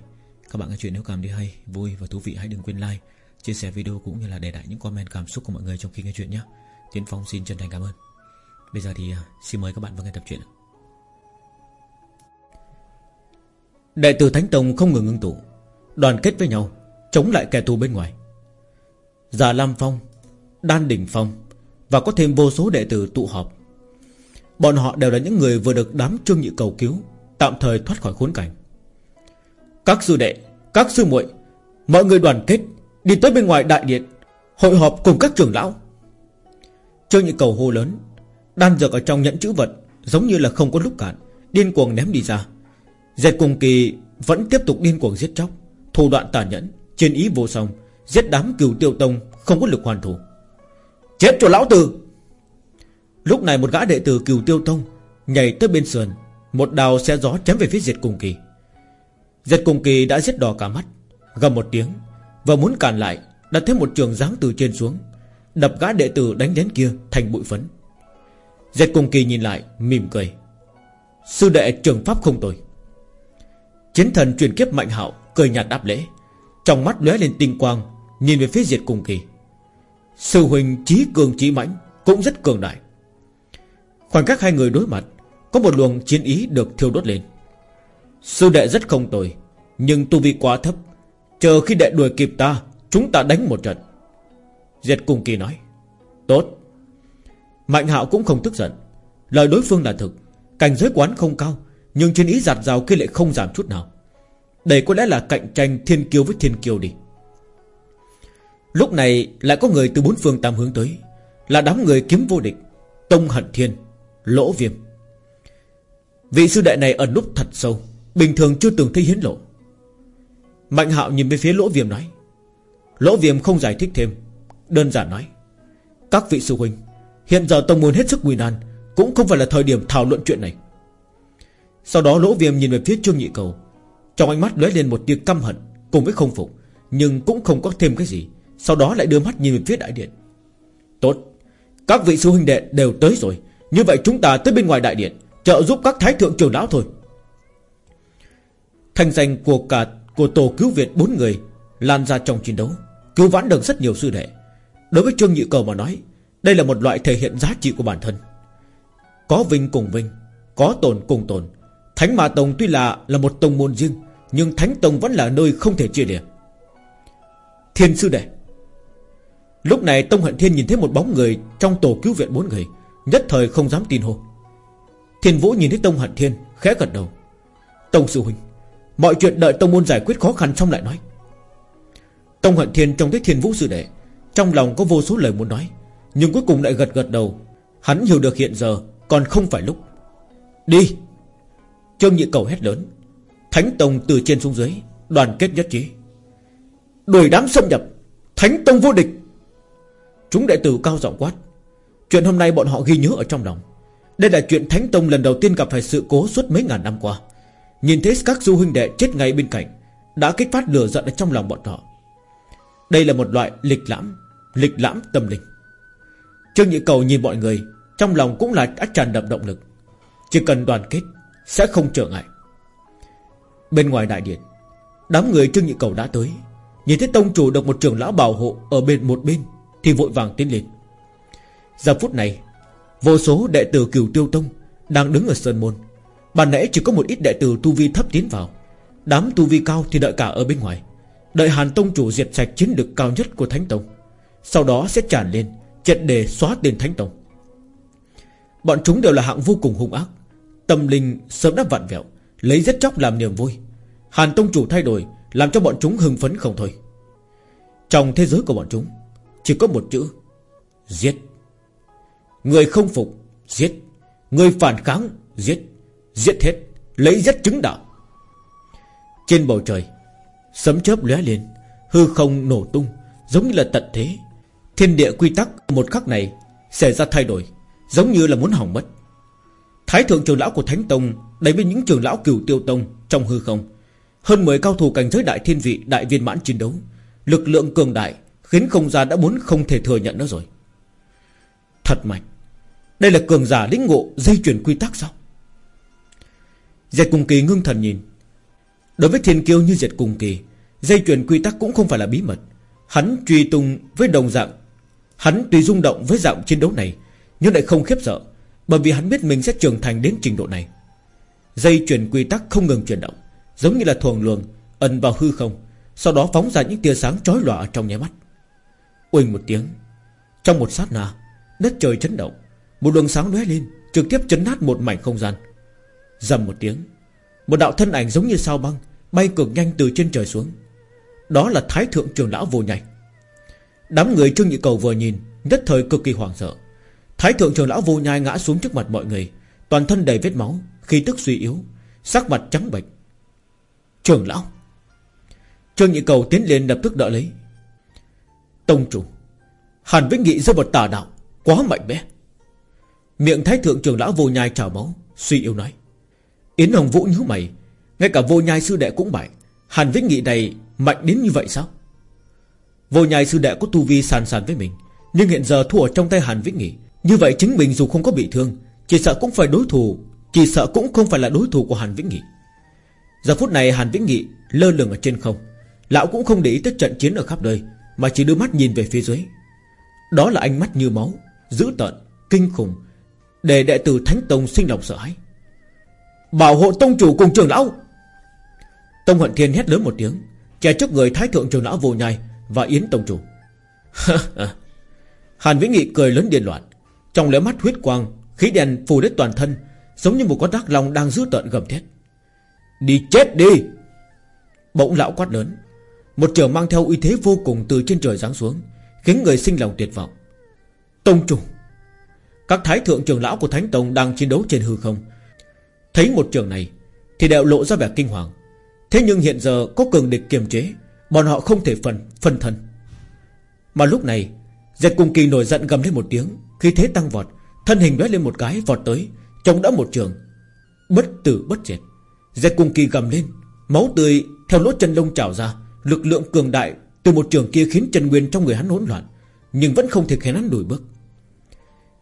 Các bạn nghe chuyện nếu cảm thấy hay, vui và thú vị hãy đừng quên like Chia sẻ video cũng như là để lại những comment cảm xúc của mọi người trong khi nghe chuyện nhé. Tiến Phong xin chân thành cảm ơn. Bây giờ thì ờ, xin mời các bạn vào nghe tập truyện Đệ tử Thánh Tông không ngừng ngưng tụ Đoàn kết với nhau Chống lại kẻ thù bên ngoài. Giả Lam Phong Đan Đỉnh Phong và có thêm vô số đệ tử tụ họp. Bọn họ đều là những người vừa được đám trương nhị cầu cứu, Tạm thời thoát khỏi khốn cảnh. Các sư đệ, Các sư muội, Mọi người đoàn kết, Đi tới bên ngoài đại điện, Hội họp cùng các trưởng lão. Trương nhị cầu hô lớn, Đan dược ở trong nhẫn chữ vật Giống như là không có lúc cạn, Điên cuồng ném đi ra. Dệt cùng kỳ vẫn tiếp tục điên cuồng giết chóc, Thủ đoạn tàn nhẫn Trên ý vô song, Giết đám cửu tiêu tông Không có lực hoàn thủ. Chết cho lão tử. Lúc này một gã đệ tử cừu tiêu tông Nhảy tới bên sườn, Một đào xe gió chém về phía diệt cùng kỳ. Diệt cùng kỳ đã giết đỏ cả mắt, Gầm một tiếng Và muốn cản lại, Đã thấy một trường giáng từ trên xuống, Đập gã đệ tử đánh đến kia thành bụi phấn. Diệt cùng kỳ nhìn lại, Mỉm cười. Sư đệ trường pháp không tồi. Chiến thần truyền kiếp mạnh hạo, Cười nhạt đáp lễ, Trong mắt lóe lên tinh quang, Nhìn về phía diệt cùng kỳ. Sư huynh trí cường trí mãnh Cũng rất cường đại. Khoảnh khắc hai người đối mặt, Có một luồng chiến ý được thiêu đốt lên. Sư đệ rất không tồi, Nhưng tu vi quá thấp, Chờ khi đệ đuổi kịp ta, Chúng ta đánh một trận. Diệt cùng kỳ nói, Tốt. Mạnh hạo cũng không tức giận, Lời đối phương là thực, Cảnh giới quán không cao, Nhưng chiến ý giạt rào kia lại không giảm chút nào. Đây có lẽ là cạnh tranh thiên kiêu với thiên kiêu đi. Lúc này lại có người từ bốn phương tám hướng tới. Là đám người kiếm vô địch, Tông hận thiên, Lỗ viêm. Vị sư đệ này ẩn núp thật sâu, Bình thường chưa từng thấy hiến lộ. Mạnh hạo nhìn về phía lỗ viêm nói, Lỗ viêm không giải thích thêm, Đơn giản nói, Các vị sư huynh, Hiện giờ tông môn hết sức nguy nan, Cũng không phải là thời điểm thảo luận chuyện này. Sau đó lỗ viêm nhìn về phía trương nhị cầu, Trong ánh mắt lóe lên một tia căm hận, Cùng với không phục, Nhưng cũng không có thêm cái gì. Sau đó lại đưa mắt nhìn về phía đại điện. Tốt, Các vị sư huynh đệ đều tới rồi. Như vậy chúng ta tới bên ngoài đại điện, Trợ giúp các thái thượng trưởng lão thôi. Thành danh của cả, Của tổ cứu Việt bốn người Lan ra trong chiến đấu, Cứu vãn được rất nhiều sư đệ. Đối với Trương Nhị Cầu mà nói, Đây là một loại thể hiện giá trị của bản thân. Có vinh cùng vinh, Có tồn cùng tồn. Thánh Ma Tông tuy là là một tông môn riêng, Nhưng Thánh Tông vẫn là nơi không thể chia lìa. Thiên sư đệ Lúc này Tông Hận Thiên nhìn thấy một bóng người Trong tổ cứu viện bốn người, Nhất thời không dám tin hô. Thiên Vũ nhìn thấy Tông Hận Thiên, Khẽ gật đầu. Tông sư huynh, Mọi chuyện đợi Tông môn giải quyết khó khăn xong lại nói. Tông Hận Thiên trông thấy Thiên Vũ sư đệ, Trong lòng có vô số lời muốn nói, Nhưng cuối cùng lại gật gật đầu. Hắn hiểu được hiện giờ còn không phải lúc. Đi. Trương Nhị Cầu hét lớn. Thánh Tông từ trên xuống dưới, Đoàn kết nhất trí. Đuổi đám xâm nhập, Thánh Tông vô địch. Chúng đệ tử cao giọng quát. Chuyện hôm nay bọn họ ghi nhớ ở trong lòng. Đây là chuyện Thánh Tông lần đầu tiên gặp phải sự cố suốt mấy ngàn năm qua. Nhìn thấy các du huynh đệ chết ngay bên cạnh, Đã kích phát lửa giận ở trong lòng bọn họ. Đây là một loại lịch lãm Lịch lãm tâm linh. Trương Nhị Cầu nhìn mọi người, Trong lòng cũng là đã tràn đậm động lực. Chỉ cần đoàn kết, Sẽ không trở ngại. Bên ngoài đại điện, Đám người Trương Nhị Cầu đã tới. Nhìn thấy tông chủ được một trưởng lão bảo hộ Ở bên một bên thì vội vàng tiến lên. Giờ phút này, Vô số đệ tử cửu tiêu tông Đang đứng ở Sơn Môn. Bản nãy chỉ có một ít đệ tử tu vi thấp tiến vào. Đám tu vi cao thì đợi cả ở bên ngoài. Đợi Hàn Tông chủ diệt sạch chiến lực cao nhất của Thánh Tông. Sau đó sẽ tràn lên, Triệt đề xóa tên Thánh Tông. Bọn chúng đều là hạng vô cùng hung ác. Tâm linh sớm đã vặn vẹo, Lấy giết chóc làm niềm vui. Hàn Tông chủ thay đổi, Làm cho bọn chúng hưng phấn không thôi. Trong thế giới của bọn chúng chỉ có một chữ, Giết. Người không phục, Giết. Người phản kháng, Giết. Giết hết, Lấy giết chứng đạo. Trên bầu trời, Sấm chớp lóe lên, Hư không nổ tung, Giống như là tận thế. Thiên địa quy tắc một khắc này Xảy ra thay đổi, Giống như là muốn hỏng mất. Thái thượng trường lão của Thánh Tông Đánh với những trường lão cửu tiêu tông Trong hư không. Hơn 10 cao thủ cảnh giới đại thiên vị, Đại viên mãn chiến đấu, Lực lượng cường đại Khiến không gian đã muốn không thể thừa nhận nó rồi. Thật mạnh. Đây là cường giả lĩnh ngộ dây chuyển quy tắc sao? Diệt cùng kỳ ngưng thần nhìn. Đối với thiên kiêu như diệt cùng kỳ, Dây chuyển quy tắc cũng không phải là bí mật. Hắn truy tung với đồng dạng, Hắn tùy rung động với dạng chiến đấu này, Nhưng lại không khiếp sợ, Bởi vì hắn biết mình sẽ trưởng thành đến trình độ này. Dây chuyển quy tắc không ngừng chuyển động, Giống như là thuồng luồng, Ẩn vào hư không, Sau đó phóng ra những tia sáng chói lòa trong nháy mắt. Uỳnh một tiếng. Trong một sát na, Đất trời chấn động, Một luồng sáng lóe lên, Trực tiếp chấn nát một mảnh không gian. Dầm một tiếng, Một đạo thân ảnh giống như sao băng Bay cực nhanh từ trên trời xuống. Đó là Thái Thượng Trường Lão vô nhai. Đám người Trương Nhị Cầu vừa nhìn, Nhất thời cực kỳ hoảng sợ. Thái Thượng Trường Lão vô nhai ngã xuống trước mặt mọi người, Toàn thân đầy vết máu Khi tức suy yếu, Sắc mặt trắng bệch. Trường Lão! Trương Nhị Cầu tiến lên lập tức đỡ lấy. Tông chủ Hàn Vĩnh Nghị rơi vào tà đạo Quá mạnh mẽ. Miệng Thái Thượng trưởng Lão vô nhai trào máu, Suy yếu nói, Yến Hồng Vũ nhíu mày, Ngay cả vô nhai sư đệ cũng bại Hàn Vĩnh Nghị này mạnh đến như vậy sao? Vô nhai sư đệ có tu vi sàn sàn với mình, Nhưng hiện giờ thua ở trong tay Hàn Vĩnh Nghị, Như vậy chính mình dù không có bị thương, Chỉ sợ cũng phải đối thủ, Chỉ sợ cũng không phải là đối thủ của Hàn Vĩnh Nghị. Giờ phút này Hàn Vĩnh Nghị lơ lửng ở trên không, Lão cũng không để ý tới trận chiến ở khắp nơi mà chỉ đưa mắt nhìn về phía dưới. Đó là ánh mắt như máu Dữ tợn, kinh khủng Để đệ tử Thánh Tông sinh lòng sợ hãi. Bảo hộ tông chủ cùng trưởng lão. Tông Hận Thiên hét lớn một tiếng Che trước người Thái Thượng trưởng lão vô nhai Và Yến Tông chủ. (laughs) Hàn Vĩnh Nghị cười lớn điên loạn Trong lẽ mắt huyết quang Khí đèn phù đến toàn thân Giống như một con tác long đang dữ tợn gầm thét. Đi chết đi! Bỗng lão quát lớn một trường mang theo uy thế vô cùng từ trên trời giáng xuống Khiến người sinh lòng tuyệt vọng. Tông trùng. Các thái thượng trưởng lão của Thánh Tông Đang chiến đấu trên hư không. Thấy một trường này Thì đều lộ ra vẻ kinh hoàng. Thế nhưng hiện giờ có cường địch kiềm chế Bọn họ không thể phân, phân thân. Mà lúc này Dệt cùng kỳ nổi giận gầm lên một tiếng Khi thế tăng vọt Thân hình lóe lên một cái vọt tới Trông đã một trường. Bất tử bất diệt. Dệt cùng kỳ gầm lên Máu tươi theo lỗ chân lông trào ra Lực lượng cường đại từ một trường kia khiến chân nguyên trong người hắn hỗn loạn, Nhưng vẫn không thể khiến hắn đổi bước.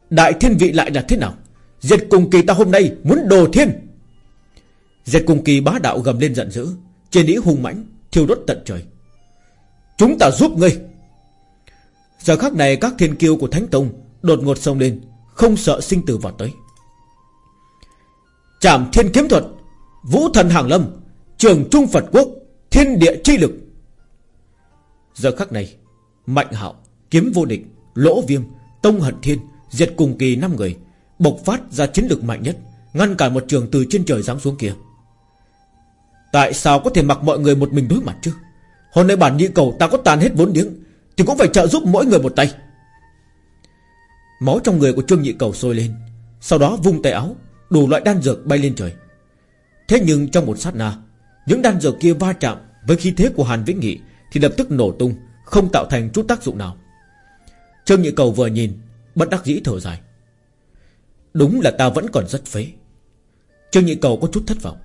Đại thiên vị lại là thế nào? Diệt cùng kỳ ta hôm nay muốn đồ thiên. Diệt cùng kỳ bá đạo gầm lên giận dữ, Trên ý hung mãnh, Thiêu đốt tận trời. Chúng ta giúp ngươi. Giờ khắc này các thiên kiêu của Thánh Tông Đột ngột xông lên, Không sợ sinh tử vào tới. Trảm thiên kiếm thuật, Vũ thần hàng lâm, Trường trung Phật quốc, Thiên địa chi lực. Giờ khắc này, Mạnh hạo, Kiếm vô địch, Lỗ viêm, Tông hận thiên, Diệt cùng kỳ năm người, Bộc phát ra chiến lực mạnh nhất, Ngăn cản một trường từ trên trời giáng xuống kia. Tại sao có thể mặc mọi người một mình đối mặt chứ? Hôm nay bản nhị cầu ta có tàn hết vốn liếng Thì cũng phải trợ giúp mỗi người một tay. Máu trong người của Trương Nhị Cầu sôi lên, Sau đó vung tay áo, Đủ loại đan dược bay lên trời. Thế nhưng trong một sát na, Những đan dược kia va chạm Với khí thế của Hàn Vĩnh Nghị thì lập tức nổ tung, Không tạo thành chút tác dụng nào. Trương Nhị Cầu vừa nhìn, Bất đắc dĩ thở dài. Đúng là ta vẫn còn rất phế. Trương Nhị Cầu có chút thất vọng.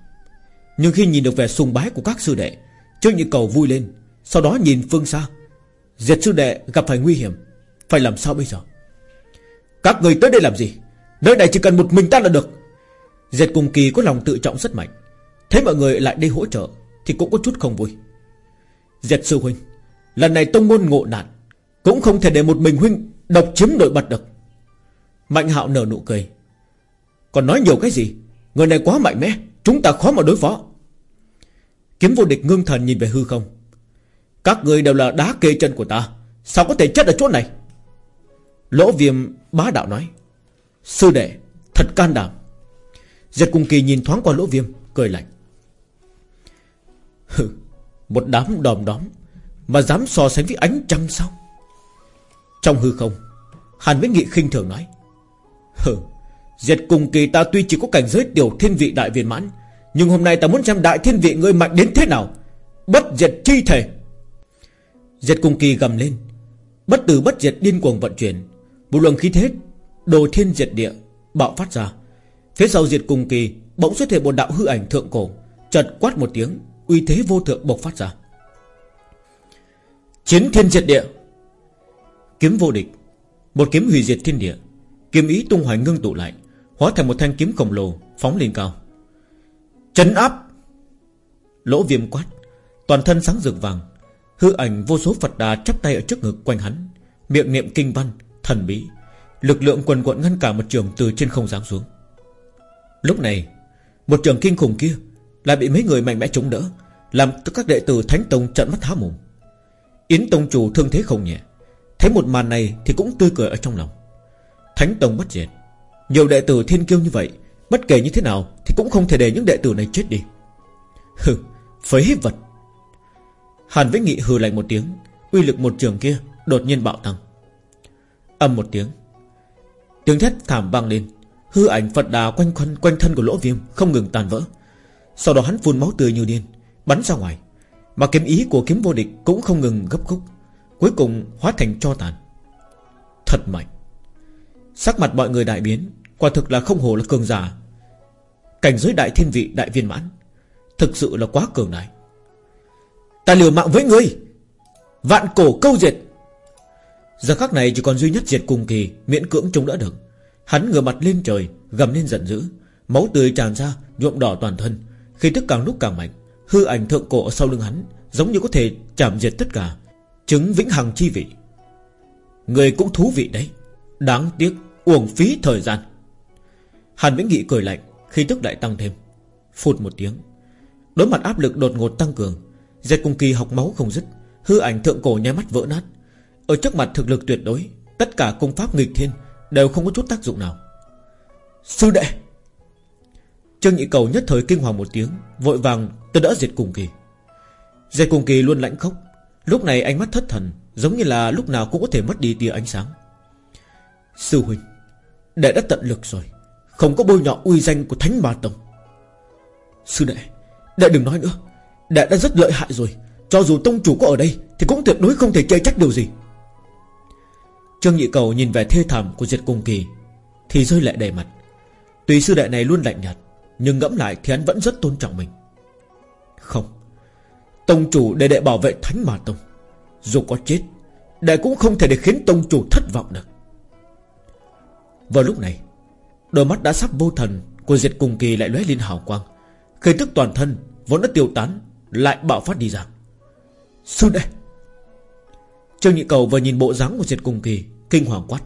Nhưng khi nhìn được vẻ sùng bái của các sư đệ, Trương Nhị Cầu vui lên, Sau đó nhìn phương xa. Diệt sư đệ gặp phải nguy hiểm, Phải làm sao bây giờ? Các người tới đây làm gì? Nơi này chỉ cần một mình ta là được. Diệt cùng kỳ có lòng tự trọng rất mạnh. Thấy mọi người lại đây hỗ trợ Thì cũng có chút không vui. Diệt sư huynh, Lần này tông môn ngộ nạn Cũng không thể để một mình huynh Độc chiếm đội bật được. Mạnh hạo nở nụ cười. Còn nói nhiều cái gì? Người này quá mạnh mẽ, Chúng ta khó mà đối phó. Kiếm vô địch ngưng thần nhìn về hư không. Các người đều là đá kê chân của ta, Sao có thể chết ở chỗ này? Lỗ viêm bá đạo nói. Sư đệ, Thật can đảm. Giật cùng kỳ nhìn thoáng qua lỗ viêm, Cười lạnh. Hừ một đám đòm đóm Mà dám so sánh với ánh trăng sao? Trong hư không, Hàn Vĩnh Nghị khinh thường nói, Hừ, Diệt cùng kỳ ta tuy chỉ có cảnh giới tiểu thiên vị đại viên mãn, Nhưng hôm nay ta muốn xem đại thiên vị ngươi mạnh đến thế nào, Bất diệt chi thể. Diệt cùng kỳ gầm lên, Bất tử bất diệt điên cuồng vận chuyển, Một luồng khí thế Đồ thiên diệt địa Bạo phát ra. Phía sau diệt cùng kỳ Bỗng xuất hiện một đạo hư ảnh thượng cổ, Chợt quát một tiếng Uy thế vô thượng bộc phát ra. Chiến thiên diệt địa, Kiếm vô địch, Một kiếm hủy diệt thiên địa, Kiếm ý tung hoành ngưng tụ lại, Hóa thành một thanh kiếm khổng lồ Phóng lên cao. Chấn áp, Lỗ viêm quát, Toàn thân sáng rực vàng, Hư ảnh vô số Phật đà chắp tay ở trước ngực quanh hắn, Miệng niệm kinh văn, Thần bí, Lực lượng quần quận ngăn cả một trường từ trên không giáng xuống. Lúc này, Một trường kinh khủng kia lại bị mấy người mạnh mẽ chống đỡ, Làm các đệ tử Thánh Tông trận mắt há mồm. Yến Tông chủ thương thế không nhẹ, Thấy một màn này thì cũng tươi cười ở trong lòng. Thánh Tông bất diệt, Nhiều đệ tử thiên kiêu như vậy, Bất kể như thế nào Thì cũng không thể để những đệ tử này chết đi. (laughs) Hừ, Phế vật. Hàn Vĩnh Nghị hừ lạnh một tiếng, Uy lực một trường kia đột nhiên bạo tăng. Âm một tiếng Tiếng thét thảm vang lên, Hư ảnh Phật đà quanh quanh quanh thân của lỗ viêm Không ngừng tàn vỡ sau đó hắn phun máu tươi như điên, Bắn ra ngoài. Mà kiếm ý của kiếm vô địch cũng không ngừng gấp khúc, Cuối cùng hóa thành cho tàn. Thật mạnh. Sắc mặt mọi người đại biến, Quả thực là không hồ là cường giả. Cảnh giới đại thiên vị, đại viên mãn, Thực sự là quá cường đại. Ta liều mạng với ngươi! Vạn cổ câu diệt! Giờ khắc này chỉ còn duy nhất diệt cùng kỳ, Miễn cưỡng chống đỡ được. Hắn ngửa mặt lên trời, Gầm lên giận dữ, Máu tươi tràn ra, nhuộm đỏ toàn thân khi tức càng lúc càng mạnh, Hư ảnh thượng cổ ở sau lưng hắn Giống như có thể chạm diệt tất cả, Chứng vĩnh hằng chi vị. Người cũng thú vị đấy, Đáng tiếc uổng phí thời gian. Hàn Vĩnh Nghị cười lạnh Khi tức lại tăng thêm, Phụt một tiếng. Đối mặt áp lực đột ngột tăng cường Dệt cung kỳ học máu không dứt, Hư ảnh thượng cổ nháy mắt vỡ nát. Ở trước mặt thực lực tuyệt đối, Tất cả công pháp nghịch thiên Đều không có chút tác dụng nào. Sư đệ! Trương Nhị Cầu nhất thời kinh hoàng một tiếng, Vội vàng tôi đỡ diệt cùng kỳ. Diệt cùng kỳ luôn lãnh khốc. Lúc này ánh mắt thất thần, Giống như là lúc nào cũng có thể mất đi tia ánh sáng. Sư huynh, Đệ đã tận lực rồi, Không có bôi nhọ uy danh của Thánh Ma Tông. Sư đệ Đệ đừng nói nữa. Đệ đã rất lợi hại rồi, Cho dù tông chủ có ở đây Thì cũng tuyệt đối không thể chê trách điều gì. Trương Nhị Cầu nhìn về thê thảm của Diệt Cung Kỳ Thì rơi lệ đầy mặt. Tùy sư đệ này luôn lạnh nhạt nhưng ngẫm lại thì hắn vẫn rất tôn trọng mình. Không, Tông chủ để đệ bảo vệ Thánh mà Tông. Dù có chết, Đệ cũng không thể để khiến tông chủ thất vọng được. Vào lúc này, Đôi mắt đã sắp vô thần Của diệt cùng kỳ lại lóe lên hào quang. Khi tức toàn thân, Vốn đã tiêu tán, Lại bạo phát đi ra. Sư đệ! Trương Nhị Cầu vừa nhìn bộ dáng của diệt cùng kỳ, Kinh hoàng quát.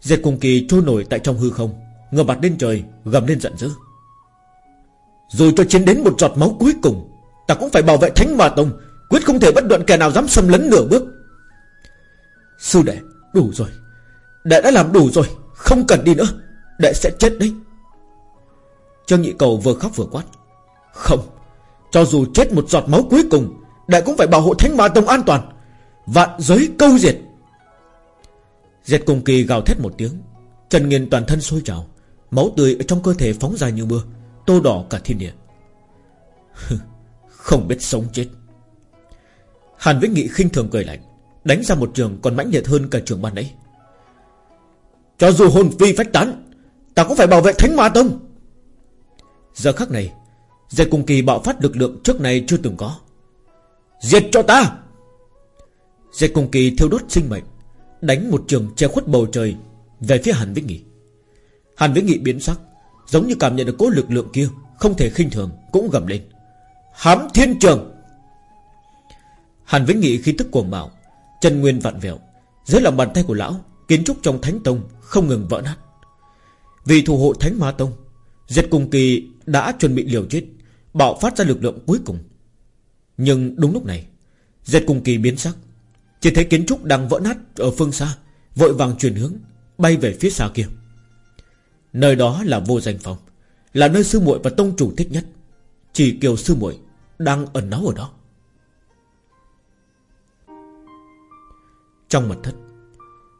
Diệt cùng kỳ trôi nổi tại trong hư không. Ngờ mặt lên trời, gầm lên giận dữ. Rồi cho chiến đến một giọt máu cuối cùng, Ta cũng phải bảo vệ Thánh Ma Tông, Quyết không thể bất luận kẻ nào dám xâm lấn nửa bước. Sư đệ, Đủ rồi. Đệ đã làm đủ rồi, Không cần đi nữa. Đệ sẽ chết đấy. Trương Nhị Cầu vừa khóc vừa quát. Không, Cho dù chết một giọt máu cuối cùng, Đệ cũng phải bảo hộ Thánh Ma Tông an toàn. Vạn giới câu diệt. Diệt cùng kỳ gào thét một tiếng Trần Nghiên toàn thân sôi trào. Máu tươi ở trong cơ thể phóng ra như mưa, Tô đỏ cả thiên địa. (laughs) Không biết sống chết. Hàn Vĩnh Nghị khinh thường cười lạnh, Đánh ra một trường còn mãnh liệt hơn cả trường ban nãy. Cho dù hồn phi phách tán, Ta cũng phải bảo vệ Thánh Ma Tông. Giờ khắc này dây cùng kỳ bạo phát lực lượng trước này chưa từng có. Diệt cho ta! Dây cùng kỳ thiêu đốt sinh mệnh, Đánh một trường che khuất bầu trời Về phía Hàn Vĩnh Nghị. Hàn Vĩnh Nghị biến sắc, Giống như cảm nhận được cố lực lượng kia, Không thể khinh thường, cũng gầm lên. Hám thiên trường! Hàn Vĩnh Nghị khi tức cuồng bạo, Chân nguyên vặn vẹo, Dưới lòng bàn tay của lão, Kiến trúc trong Thánh Tông không ngừng vỡ nát. Vì thủ hộ Thánh Ma Tông, Diệt cùng kỳ đã chuẩn bị liều chết, Bạo phát ra lực lượng cuối cùng. Nhưng đúng lúc này, Diệt cùng kỳ biến sắc, Chỉ thấy kiến trúc đang vỡ nát ở phương xa, Vội vàng chuyển hướng, Bay về phía xa kia. Nơi đó là vô danh phòng Là nơi sư muội và tông chủ thích nhất. Chỉ kiều sư muội Đang ẩn náu ở đó. Trong mật thất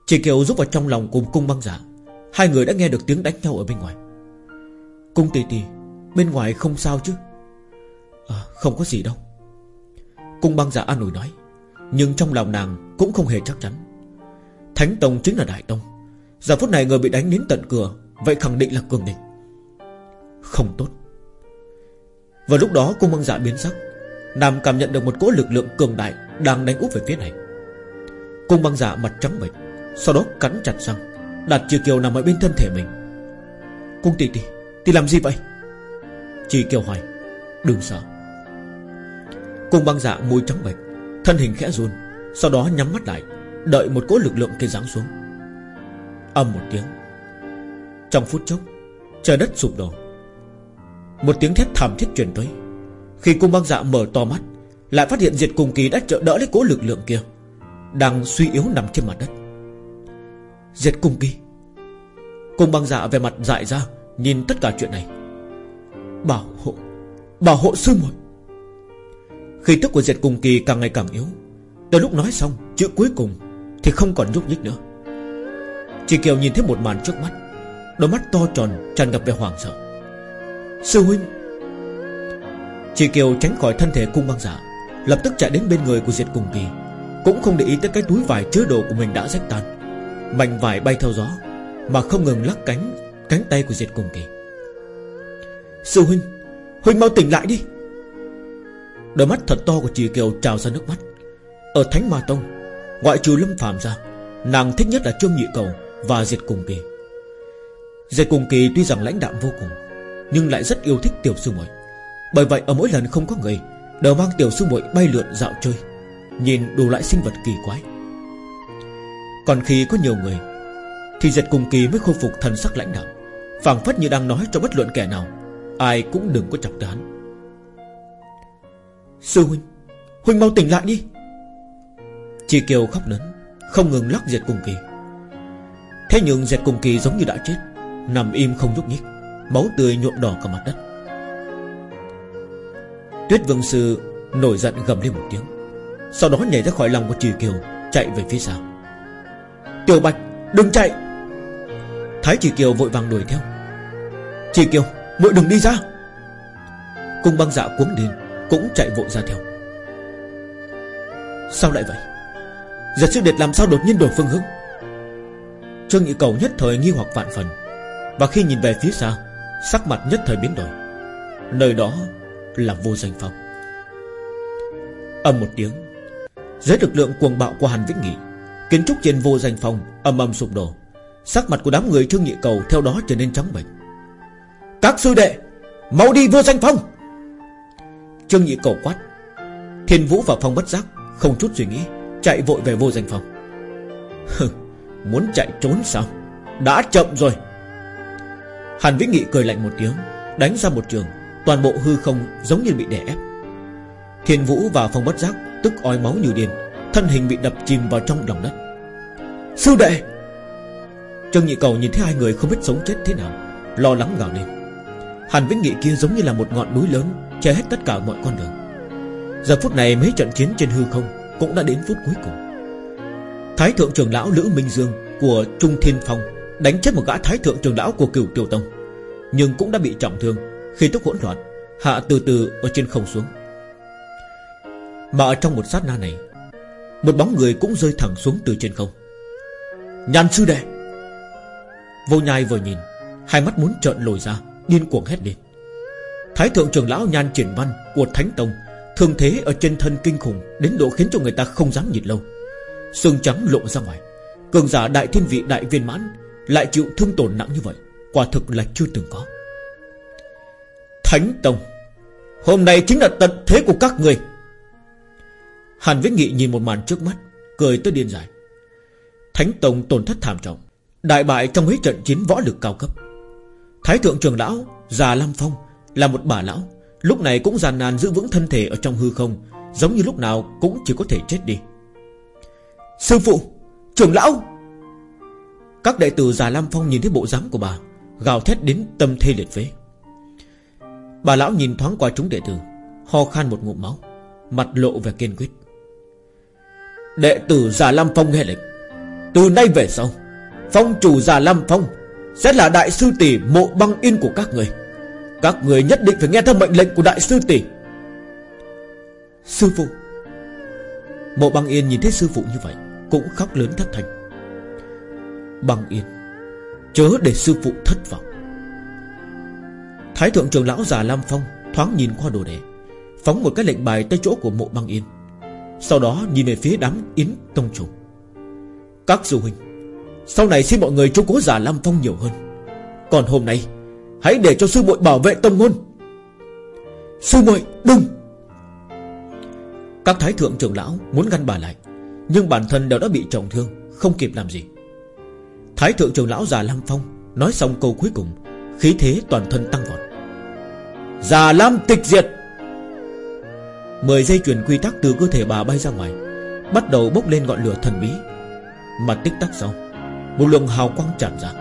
Chỉ kiều giúp vào trong lòng cùng cung băng giả. Hai người đã nghe được tiếng đánh nhau ở bên ngoài. Cung tì tì Bên ngoài không sao chứ? À, Không có gì đâu. Cung băng giả an ủi nói Nhưng trong lòng nàng cũng không hề chắc chắn. Thánh Tông chính là Đại Tông. Giờ phút này người bị đánh đến tận cửa Vậy khẳng định là cường địch. Không tốt. Vào lúc đó cung băng dạ biến sắc. Nam cảm nhận được một cỗ lực lượng cường đại Đang đánh úp về phía này. Cung băng dạ mặt trắng bệch, Sau đó cắn chặt răng, Đặt Trì Kiều nằm ở bên thân thể mình. Cung tỷ tỷ Tỷ làm gì vậy? Trì Kiều hỏi, Đừng sợ. Cung băng dạ môi trắng bệch, Thân hình khẽ run, Sau đó nhắm mắt lại, Đợi một cỗ lực lượng kia giáng xuống. Âm một tiếng trong phút chốc, Trời đất sụp đổ. Một tiếng thét thảm thiết truyền tới. Khi cung băng dạ mở to mắt, Lại phát hiện diệt cùng kỳ đã trợ đỡ lấy cố lực lượng kia, Đang suy yếu nằm trên mặt đất. Diệt cung kỳ. Cung băng dạ về mặt dại ra, Nhìn tất cả chuyện này. Bảo hộ Bảo hộ sư muội. Khi tức của diệt cùng kỳ càng ngày càng yếu Tới lúc nói xong, Chữ cuối cùng Thì không còn nhúc nhích nữa. Chị Kiều nhìn thấy một màn trước mắt Đôi mắt to tròn tràn ngập về hoàng sợ. Sư huynh! Chị Kiều tránh khỏi thân thể cung băng giả, Lập tức chạy đến bên người của diệt cùng kỳ, Cũng không để ý tới cái túi vải chứa đồ của mình đã rách tan. Mảnh vải bay theo gió, Mà không ngừng lắc cánh Cánh tay của diệt cùng kỳ. Sư huynh! Huynh mau tỉnh lại đi! Đôi mắt thật to của chị Kiều trào ra nước mắt. Ở Thánh Ma Tông, Ngoại trừ Lâm Phạm ra, Nàng thích nhất là Trương Nhị Cầu Và Diệt Cùng Kỳ. Diệt Cùng Kỳ tuy rằng lãnh đạm vô cùng, Nhưng lại rất yêu thích tiểu sư muội. Bởi vậy ở mỗi lần không có người, Đều mang tiểu sư muội bay lượn dạo chơi, Nhìn đủ loại sinh vật kỳ quái. Còn khi có nhiều người, Thì Diệt Cùng Kỳ mới khôi phục thần sắc lãnh đạo phảng phất như đang nói cho bất luận kẻ nào, Ai cũng đừng có chọc tới hắn Sư huynh Huynh mau tỉnh lại đi. Chị Kiều khóc lớn, Không ngừng lắc diệt cùng kỳ. Thế nhưng diệt cùng kỳ giống như đã chết Nằm im không nhúc nhích, Máu tươi nhuộm đỏ cả mặt đất. Tuyết vương sư Nổi giận gầm lên một tiếng, Sau đó nhảy ra khỏi lòng của Trì Kiều, Chạy về phía sau. Tiểu Bạch, đừng chạy! Thái Trì Kiều vội vàng đuổi theo. Trì Kiều, muội đừng đi ra! Cung băng dạ cuống điên Cũng chạy vội ra theo. Sao lại vậy? Giật sư điệt làm sao đột nhiên đổi phương hướng? Trương Nhị Cầu nhất thời nghi hoặc vạn phần và khi nhìn về phía xa, Sắc mặt nhất thời biến đổi. Nơi đó là vô danh phong Âm một tiếng, Dưới lực lượng cuồng bạo của Hàn Vĩnh Nghị, Kiến trúc trên vô danh phong âm âm sụp đổ. Sắc mặt của đám người Trương Nhị Cầu Theo đó trở nên trắng bệch. Các sư đệ, Mau đi vô danh phong Trương Nhị Cầu quát. Thiên Vũ và Phong bất giác Không chút suy nghĩ, Chạy vội về vô danh phong Muốn chạy trốn sao? Đã chậm rồi. Hàn Vĩnh Nghị cười lạnh một tiếng, Đánh ra một trường, Toàn bộ hư không giống như bị đè ép. Thiên Vũ và Phong bất giác Tức ói máu như điên, Thân hình bị đập chìm vào trong lòng đất. Sư đệ! Trương Nhị Cầu nhìn thấy hai người không biết sống chết thế nào, Lo lắng gào lên. Hàn Vĩnh Nghị kia giống như là một ngọn núi lớn, Che hết tất cả mọi con đường. Giờ phút này mấy trận chiến trên hư không Cũng đã đến phút cuối cùng. Thái thượng trưởng lão Lữ Minh Dương Của Trung Thiên Phong Đánh chết một gã thái thượng trường lão của cửu Tiểu Tông, Nhưng cũng đã bị trọng thương. Khi tức hỗn loạn, Hạ từ từ ở trên không xuống. Mà ở trong một sát na này, Một bóng người cũng rơi thẳng xuống từ trên không. Nhàn sư đệ! Vô nhai vừa nhìn, Hai mắt muốn trợn lồi ra, Điên cuồng hét lên. Thái thượng trưởng lão nhan triển văn của Thánh Tông Thường thế ở trên thân kinh khủng Đến độ khiến cho người ta không dám nhìn lâu. Xương trắng lộ ra ngoài, Cường giả đại thiên vị đại viên mãn lại chịu thương tổn nặng như vậy, Quả thực là chưa từng có. Thánh Tông, Hôm nay chính là tận thế của các người. Hàn Viết Nghị nhìn một màn trước mắt, Cười tới điên dài Thánh Tông tổn thất thảm trọng, Đại bại trong mấy trận chiến võ lực cao cấp. Thái thượng trường lão Già Lam Phong Là một bà lão, Lúc này cũng gian nàn giữ vững thân thể ở trong hư không, Giống như lúc nào cũng chỉ có thể chết đi. Sư phụ trường lão! Các đệ tử già Lam Phong nhìn thấy bộ dáng của bà, Gào thét đến tâm thê liệt phế. Bà lão nhìn thoáng qua chúng đệ tử, Ho khan một ngụm máu, Mặt lộ vẻ kiên quyết. Đệ tử già Lam Phong nghe lệnh, Từ nay về sau, Phong chủ già Lam Phong Sẽ là đại sư tỷ mộ băng yên của các người. Các người nhất định phải nghe theo mệnh lệnh của đại sư tỷ. Sư phụ. Mộ băng yên nhìn thấy sư phụ như vậy, Cũng khóc lớn thất thành. Băng yên. Chớ để sư phụ thất vọng. Thái thượng trưởng lão già Lam Phong Thoáng nhìn qua đồ đệ, Phóng một cái lệnh bài tới chỗ của mộ băng yên. Sau đó nhìn về phía đám yến tông chủ. Các sư huynh, Sau này xin mọi người chú cố già Lam Phong nhiều hơn. Còn hôm nay, Hãy để cho sư muội bảo vệ tông môn. Sư muội, đừng! Các thái thượng trưởng lão muốn ngăn bà lại, Nhưng bản thân đều đã bị trọng thương, Không kịp làm gì. Thái thượng trưởng lão già Lam Phong Nói xong câu cuối cùng, Khí thế toàn thân tăng vọt. Già Lam tịch diệt! Mười dây chuyền quy tắc từ cơ thể bà bay ra ngoài, Bắt đầu bốc lên ngọn lửa thần bí. Mà tích tắc sau, Một luồng hào quang tràn ra.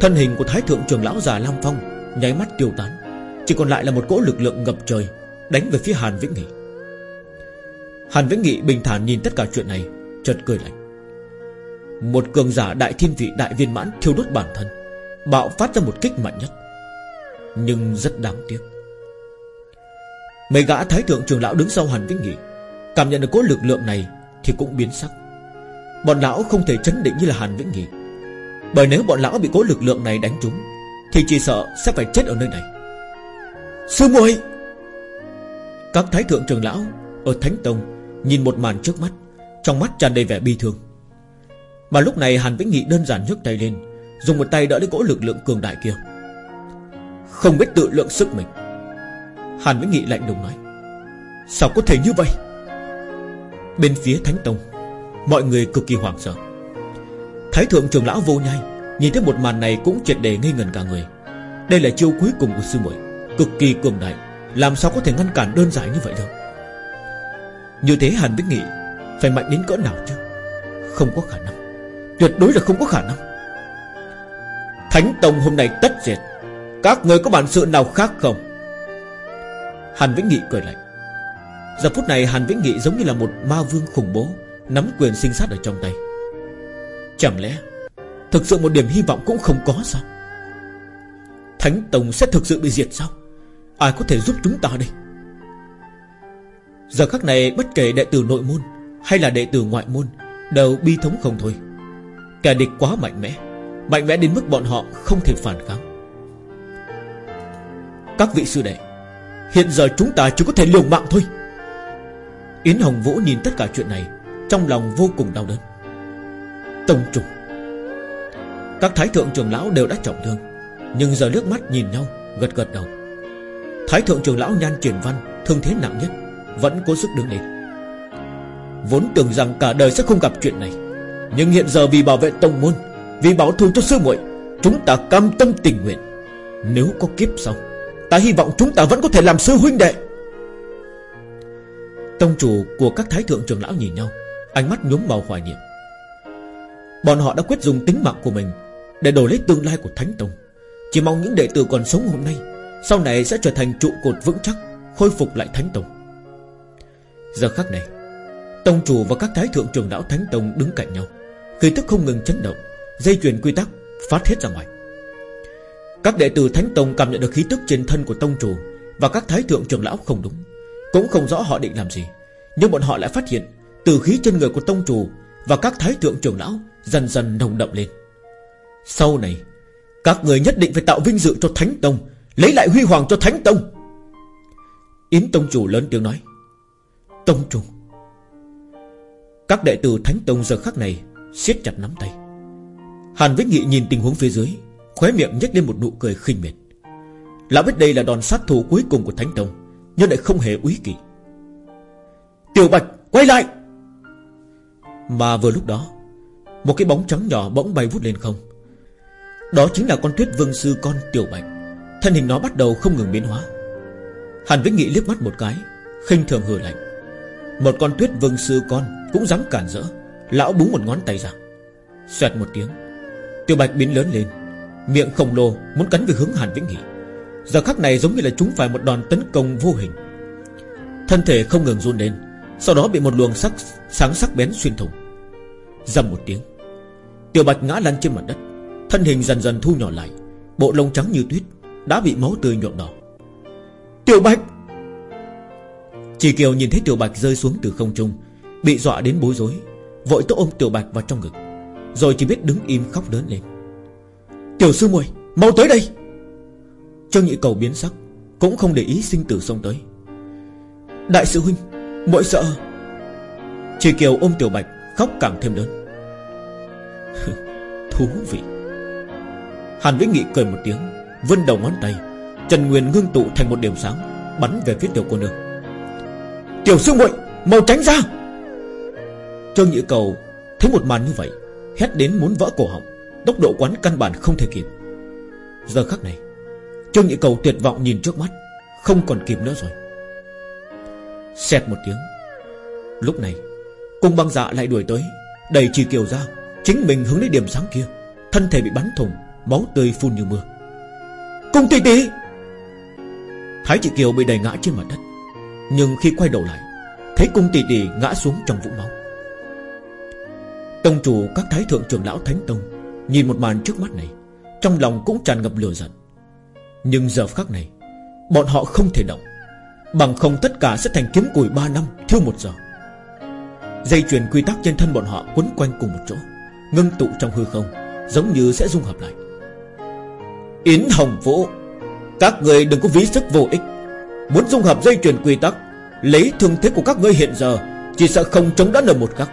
Thân hình của Thái thượng trưởng lão già Lam Phong Nháy mắt tiêu tán, Chỉ còn lại là một cỗ lực lượng ngập trời Đánh về phía Hàn Vĩnh Nghị. Hàn Vĩnh Nghị bình thản nhìn tất cả chuyện này, Chợt cười lạnh. Một cường giả đại thiên vị đại viên mãn thiêu đốt bản thân, Bạo phát ra một kích mạnh nhất. Nhưng rất đáng tiếc. Mấy gã thái thượng trường lão đứng sau Hàn Vĩnh Nghị, Cảm nhận được cỗ lực lượng này Thì cũng biến sắc. Bọn lão không thể chấn định như là Hàn Vĩnh Nghị, Bởi nếu bọn lão bị cỗ lực lượng này đánh trúng, Thì chỉ sợ sẽ phải chết ở nơi này. Sư muội! Các thái thượng trường lão Ở Thánh Tông Nhìn một màn trước mắt, Trong mắt tràn đầy vẻ bi thương. Mà lúc này Hàn Vĩnh Nghị đơn giản nhấc tay lên, Dùng một tay đỡ lấy cỗ lực lượng cường đại kia. Không biết tự lượng sức mình, Hàn Vĩnh Nghị lạnh lùng nói, Sao có thể như vậy? Bên phía Thánh Tông, Mọi người cực kỳ hoảng sợ. Thái thượng trường lão vô nhai Nhìn thấy một màn này cũng triệt đề ngây ngần cả người. Đây là chiêu cuối cùng của sư muội, Cực kỳ cường đại, Làm sao có thể ngăn cản đơn giản như vậy đâu Như thế Hàn Vĩnh Nghị Phải mạnh đến cỡ nào chứ? Không có khả năng. Tuyệt đối là không có khả năng. Thánh Tông hôm nay tất diệt. Các người có bản sự nào khác không? Hàn Vĩnh Nghị cười lạnh. Giờ phút này Hàn Vĩnh Nghị giống như là một ma vương khủng bố, Nắm quyền sinh sát ở trong tay. Chẳng lẽ Thực sự một điểm hy vọng cũng không có sao? Thánh Tông sẽ thực sự bị diệt sao? Ai có thể giúp chúng ta đây? Giờ khắc này bất kể đệ tử nội môn Hay là đệ tử ngoại môn Đều bi thống không thôi. Kẻ địch quá mạnh mẽ Mạnh mẽ đến mức bọn họ không thể phản kháng. Các vị sư đệ, Hiện giờ chúng ta chỉ có thể liều mạng thôi. Yến Hồng Vũ nhìn tất cả chuyện này, Trong lòng vô cùng đau đớn. Tông trùng. Các thái thượng trưởng lão đều đã trọng thương, Nhưng giờ nước mắt nhìn nhau, Gật gật đầu. Thái thượng trưởng lão nhan triển văn, Thương thế nặng nhất, Vẫn cố sức đứng lên. Vốn tưởng rằng cả đời sẽ không gặp chuyện này nhưng hiện giờ vì bảo vệ tông môn, Vì bảo thù cho sư muội, Chúng ta cam tâm tình nguyện. Nếu có kiếp sau, Ta hy vọng chúng ta vẫn có thể làm sư huynh đệ. Tông chủ của các thái thượng trưởng lão nhìn nhau, Ánh mắt nhúng màu hoài niệm. Bọn họ đã quyết dùng tính mạng của mình Để đổi lấy tương lai của Thánh Tông. Chỉ mong những đệ tử còn sống hôm nay, Sau này sẽ trở thành trụ cột vững chắc, Khôi phục lại Thánh Tông. Giờ khắc này, Tông chủ và các thái thượng trưởng lão Thánh Tông đứng cạnh nhau. Khí tức không ngừng chấn động, Dây chuyền quy tắc phát hết ra ngoài. Các đệ tử Thánh Tông cảm nhận được khí tức trên thân của Tông chủ Và các thái thượng trưởng lão không đúng, Cũng không rõ họ định làm gì. Nhưng bọn họ lại phát hiện Từ khí trên người của Tông chủ Và các thái thượng trưởng lão Dần dần nồng đậm lên. Sau này, Các người nhất định phải tạo vinh dự cho Thánh Tông, Lấy lại huy hoàng cho Thánh Tông. Yến Tông chủ lớn tiếng nói, Tông chủ. Các đệ tử Thánh Tông giờ khắc này siết chặt nắm tay. Hàn Vĩnh Nghị nhìn tình huống phía dưới, Khóe miệng nhếch lên một nụ cười khinh miệt. Lão biết đây là đòn sát thủ cuối cùng của Thánh Tông, Nhưng lại không hề úy kỵ Tiểu Bạch, quay lại! Mà vừa lúc đó, Một cái bóng trắng nhỏ bỗng bay vút lên không. Đó chính là con tuyết vương sư con Tiểu Bạch. Thân hình nó bắt đầu không ngừng biến hóa. Hàn Vĩnh Nghị liếc mắt một cái, khinh thường hừ lạnh. Một con tuyết vương sư con Cũng dám cản rỡ. Lão búng một ngón tay ra. Xoẹt một tiếng. Tiêu Bạch biến lớn lên. Miệng khổng lồ, muốn cắn về hướng Hàn Vĩnh Nghị Giờ khắc này giống như là chúng phải một đòn tấn công vô hình. Thân thể không ngừng run lên, Sau đó bị một luồng sắc, sáng sắc bén xuyên thủng. Dầm một tiếng. Tiểu Bạch ngã lăn trên mặt đất. Thân hình dần dần thu nhỏ lại. Bộ lông trắng như tuyết, Đã bị máu tươi nhuộm đỏ. Tiểu Bạch! Chỉ Kiều nhìn thấy Tiểu Bạch rơi xuống từ không trung, Bị dọa đến bối rối. Vội tôi ôm Tiểu Bạch vào trong ngực, Rồi chỉ biết đứng im khóc lớn lên. Tiểu sư muội, mau tới đây. Trương Nhị Cầu biến sắc, Cũng không để ý sinh tử xông tới. Đại sư huynh, muội sợ. Chỉ Kiều ôm Tiểu Bạch, Khóc càng thêm lớn. (laughs) Thú vị. Hàn Vĩnh Nghị cười một tiếng Vân đầu ngón tay, Trần Nguyên ngưng tụ thành một điểm sáng, Bắn về phía tiểu cô nương. Tiểu sư muội, mau tránh ra. Trương Nhị Cầu thấy một màn như vậy, Hét đến muốn vỡ cổ họng, Tốc độ quán căn bản không thể kịp. Giờ khắc này Trương Nhị Cầu tuyệt vọng nhìn trước mắt, Không còn kịp nữa rồi. Xẹt một tiếng, Lúc này Cung băng dạ lại đuổi tới, Đẩy Chỉ Kiều ra, Chính mình hướng đến điểm sáng kia, Thân thể bị bắn thủng, Máu tươi phun như mưa. Cung tỷ tỷ! Thái chị Kiều bị đẩy ngã trên mặt đất, Nhưng khi quay đầu lại, Thấy cung tỷ tỷ ngã xuống trong vũng máu. Tông chủ các thái thượng trưởng lão Thánh Tông Nhìn một màn trước mắt này, Trong lòng cũng tràn ngập lửa giận. Nhưng giờ khắc này, Bọn họ không thể động. Bằng không tất cả sẽ thành kiếm củi 3 năm Thiêu một giờ. Dây chuyền quy tắc trên thân bọn họ quấn quanh cùng một chỗ, Ngưng tụ trong hư không, Giống như sẽ dung hợp lại. Yến Hồng Vũ, Các người đừng có ví sức vô ích. Muốn dung hợp dây chuyền quy tắc, Lấy thương thế của các ngươi hiện giờ, Chỉ sợ không chống đỡ được một khắc.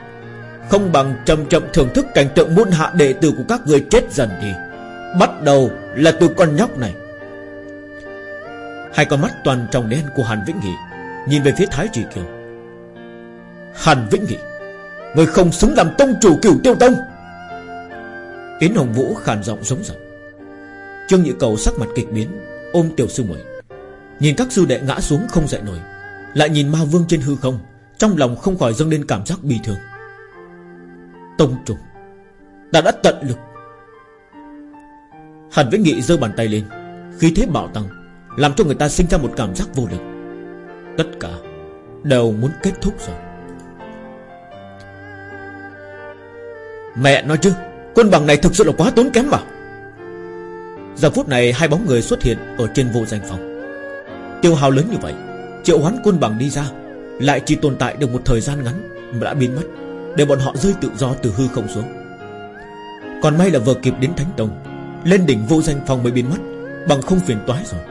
Không bằng chậm chậm thưởng thức cảnh tượng muôn hạ đệ tử của các ngươi chết dần đi. Bắt đầu là từ con nhóc này. Hai con mắt toàn trong đen của Hàn Vĩnh Nghị, Nhìn về phía Thái Trì Kiều. Hàn Vĩnh Nghị, Người không xứng làm tông chủ cửu tiêu tông. Yến Hồng Vũ khàn giọng giống giọng Trương Nhị Cầu sắc mặt kịch biến, Ôm tiểu sư muội. Nhìn các sư đệ ngã xuống không dậy nổi, Lại nhìn ma vương trên hư không, Trong lòng không khỏi dâng lên cảm giác bi thường Tông chủ Ta đã tận lực. Hàn Vĩnh Nghị giơ bàn tay lên, Khí thế bạo tăng, Làm cho người ta sinh ra một cảm giác vô lực. Tất cả Đều muốn kết thúc rồi. Mẹ nói chứ, Quân bằng này thực sự là quá tốn kém mà. Giờ phút này hai bóng người xuất hiện Ở trên vô danh phòng. Tiêu hào lớn như vậy, Triệu hoán quân bằng đi ra, Lại chỉ tồn tại được một thời gian ngắn Mà đã biến mất. Để bọn họ rơi tự do từ hư không xuống. Còn may là vừa kịp đến Thánh Tông Lên đỉnh vô danh phòng mới biến mất Bằng không phiền toái rồi.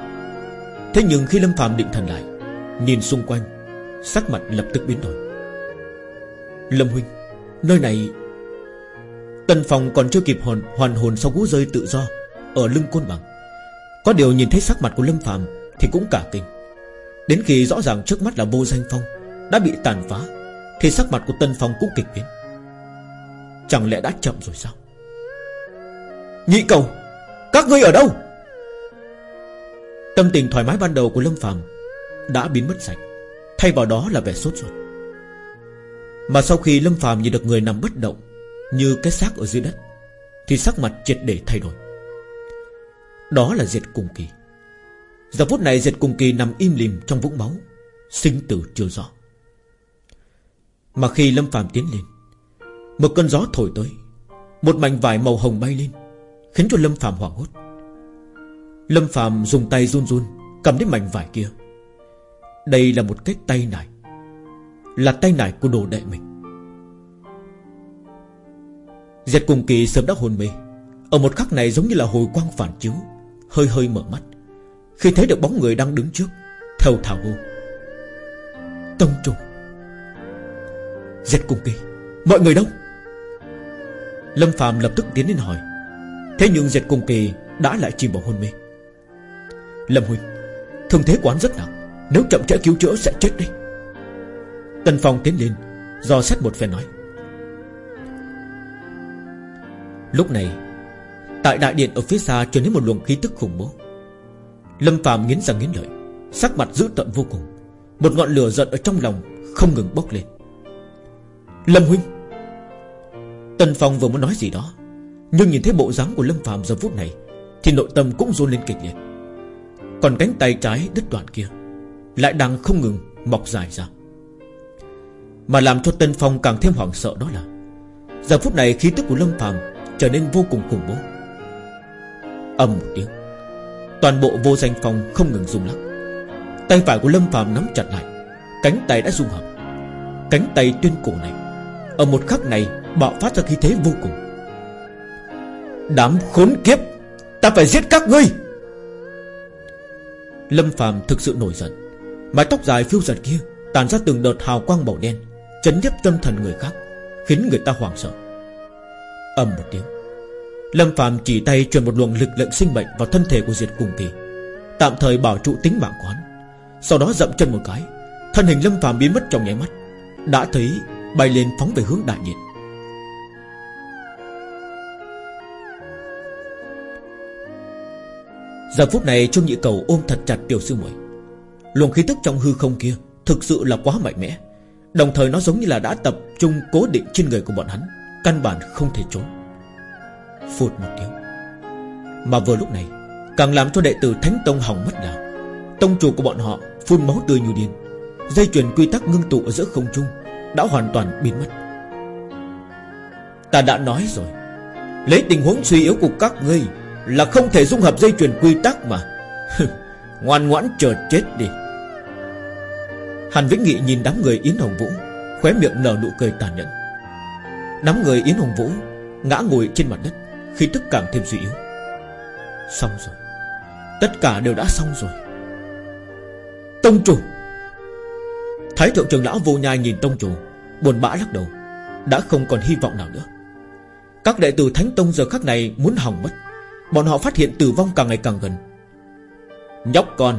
Thế nhưng khi Lâm phàm định thần lại Nhìn xung quanh Sắc mặt lập tức biến đổi. Lâm Huynh Nơi này Tần phòng còn chưa kịp hoàn, hoàn hồn sau cú rơi tự do Ở lưng côn bằng. Có điều nhìn thấy sắc mặt của Lâm Phạm Thì cũng cả kinh. Đến khi rõ ràng trước mắt là vô danh phong Đã bị tàn phá thì sắc mặt của Tân Phong cũng kịch biến. Chẳng lẽ đã chậm rồi sao? Nhị cầu, Các ngươi ở đâu? Tâm tình thoải mái ban đầu của Lâm Phạm Đã biến mất sạch, Thay vào đó là vẻ sốt ruột. Mà sau khi Lâm Phạm nhìn được người nằm bất động như cái xác ở dưới đất, Thì sắc mặt triệt để thay đổi. Đó là diệt cùng kỳ. Giờ phút này diệt cùng kỳ nằm im lìm trong vũng máu, Sinh tử chưa rõ. Mà khi Lâm Phạm tiến lên, Một cơn gió thổi tới, Một mảnh vải màu hồng bay lên, Khiến cho Lâm Phạm hoảng hốt. Lâm Phạm dùng tay run run Cầm đến mảnh vải kia. Đây là một cái tay nải, Là tay nải của đồ đệ mình. Diệt cùng kỳ sớm đã hồn mê. Ở một khắc này giống như là hồi quang phản chiếu, Hơi hơi mở mắt, Khi thấy được bóng người đang đứng trước Theo thảo hô. Tông trùng Giết cùng kỳ. Mọi người đâu? Lâm phàm lập tức tiến đến hỏi. Thế nhưng Diệt cùng kỳ đã lại chìm vào hôn mê. Lâm Huynh, Thương thế quán rất nặng. Nếu chậm trễ cứu chữa sẽ chết đấy. Tân Phong tiến lên, Do xét một phen nói. Lúc này, Tại đại điện ở phía xa truyền đến một luồng khí tức khủng bố. Lâm phàm nghiến răng nghiến lợi, Sắc mặt dữ tợn vô cùng. Một ngọn lửa giận ở trong lòng Không ngừng bốc lên. Lâm huynh. Tần Phong vừa muốn nói gì đó, Nhưng nhìn thấy bộ dáng của Lâm phàm giờ phút này, Thì nội tâm cũng run lên kịch liệt. Còn cánh tay trái đứt đoạn kia Lại đang không ngừng mọc dài ra. Mà làm cho Tân Phong càng thêm hoảng sợ đó là, Giờ phút này khí tức của Lâm phàm Trở nên vô cùng khủng bố. Âm một tiếng, Toàn bộ vô danh phòng không ngừng rung lắc. Tay phải của Lâm phàm nắm chặt lại, Cánh tay đã rung hợp. Cánh tay tuyên cổ này ở một khắc này, bạo phát ra khí thế vô cùng. Đám khốn kiếp, Ta phải giết các ngươi! Lâm phàm thực sự nổi giận. Mái tóc dài phiêu giật kia Tàn ra từng đợt hào quang màu đen, Chấn nhấp tâm thần người khác, Khiến người ta hoảng sợ. Ầm một tiếng, Lâm Phạm chỉ tay truyền một luồng lực lượng sinh mệnh vào thân thể của Diệt Cùng Kỳ, Tạm thời bảo trụ tính mạng quán Sau đó dậm chân một cái, Thân hình Lâm Phạm biến mất trong nháy mắt. Đã thấy bay lên phóng về hướng đại điện. Giờ phút này Trương Nhị Cầu ôm thật chặt tiểu sư muội. Luồng khí tức trong hư không kia Thực sự là quá mạnh mẽ. Đồng thời nó giống như là đã tập trung cố định trên người của bọn hắn, Căn bản không thể trốn. Phụt một tiếng. Mà vừa lúc này, Càng làm cho đệ tử Thánh Tông hỏng mất là Tông chủ của bọn họ phun máu tươi như điên, Dây chuyền quy tắc ngưng tụ ở giữa không trung đã hoàn toàn biến mất. Ta đã nói rồi, Lấy tình huống suy yếu của các ngươi Là không thể dung hợp dây chuyền quy tắc mà. (laughs) Ngoan ngoãn chờ chết đi. Hàn Vĩnh Nghị nhìn đám người Yến Hồng Vũ, Khóe miệng nở nụ cười tàn nhẫn. Đám người Yến Hồng Vũ Ngã ngồi trên mặt đất Khi tức càng thêm suy yếu. Xong rồi, Tất cả đều đã xong rồi. Tông chủ! Thái thượng trưởng lão vô nhai nhìn tông chủ, Buồn bã lắc đầu, Đã không còn hy vọng nào nữa. Các đệ tử Thánh Tông giờ khắc này muốn hỏng mất, Bọn họ phát hiện tử vong càng ngày càng gần. Nhóc con,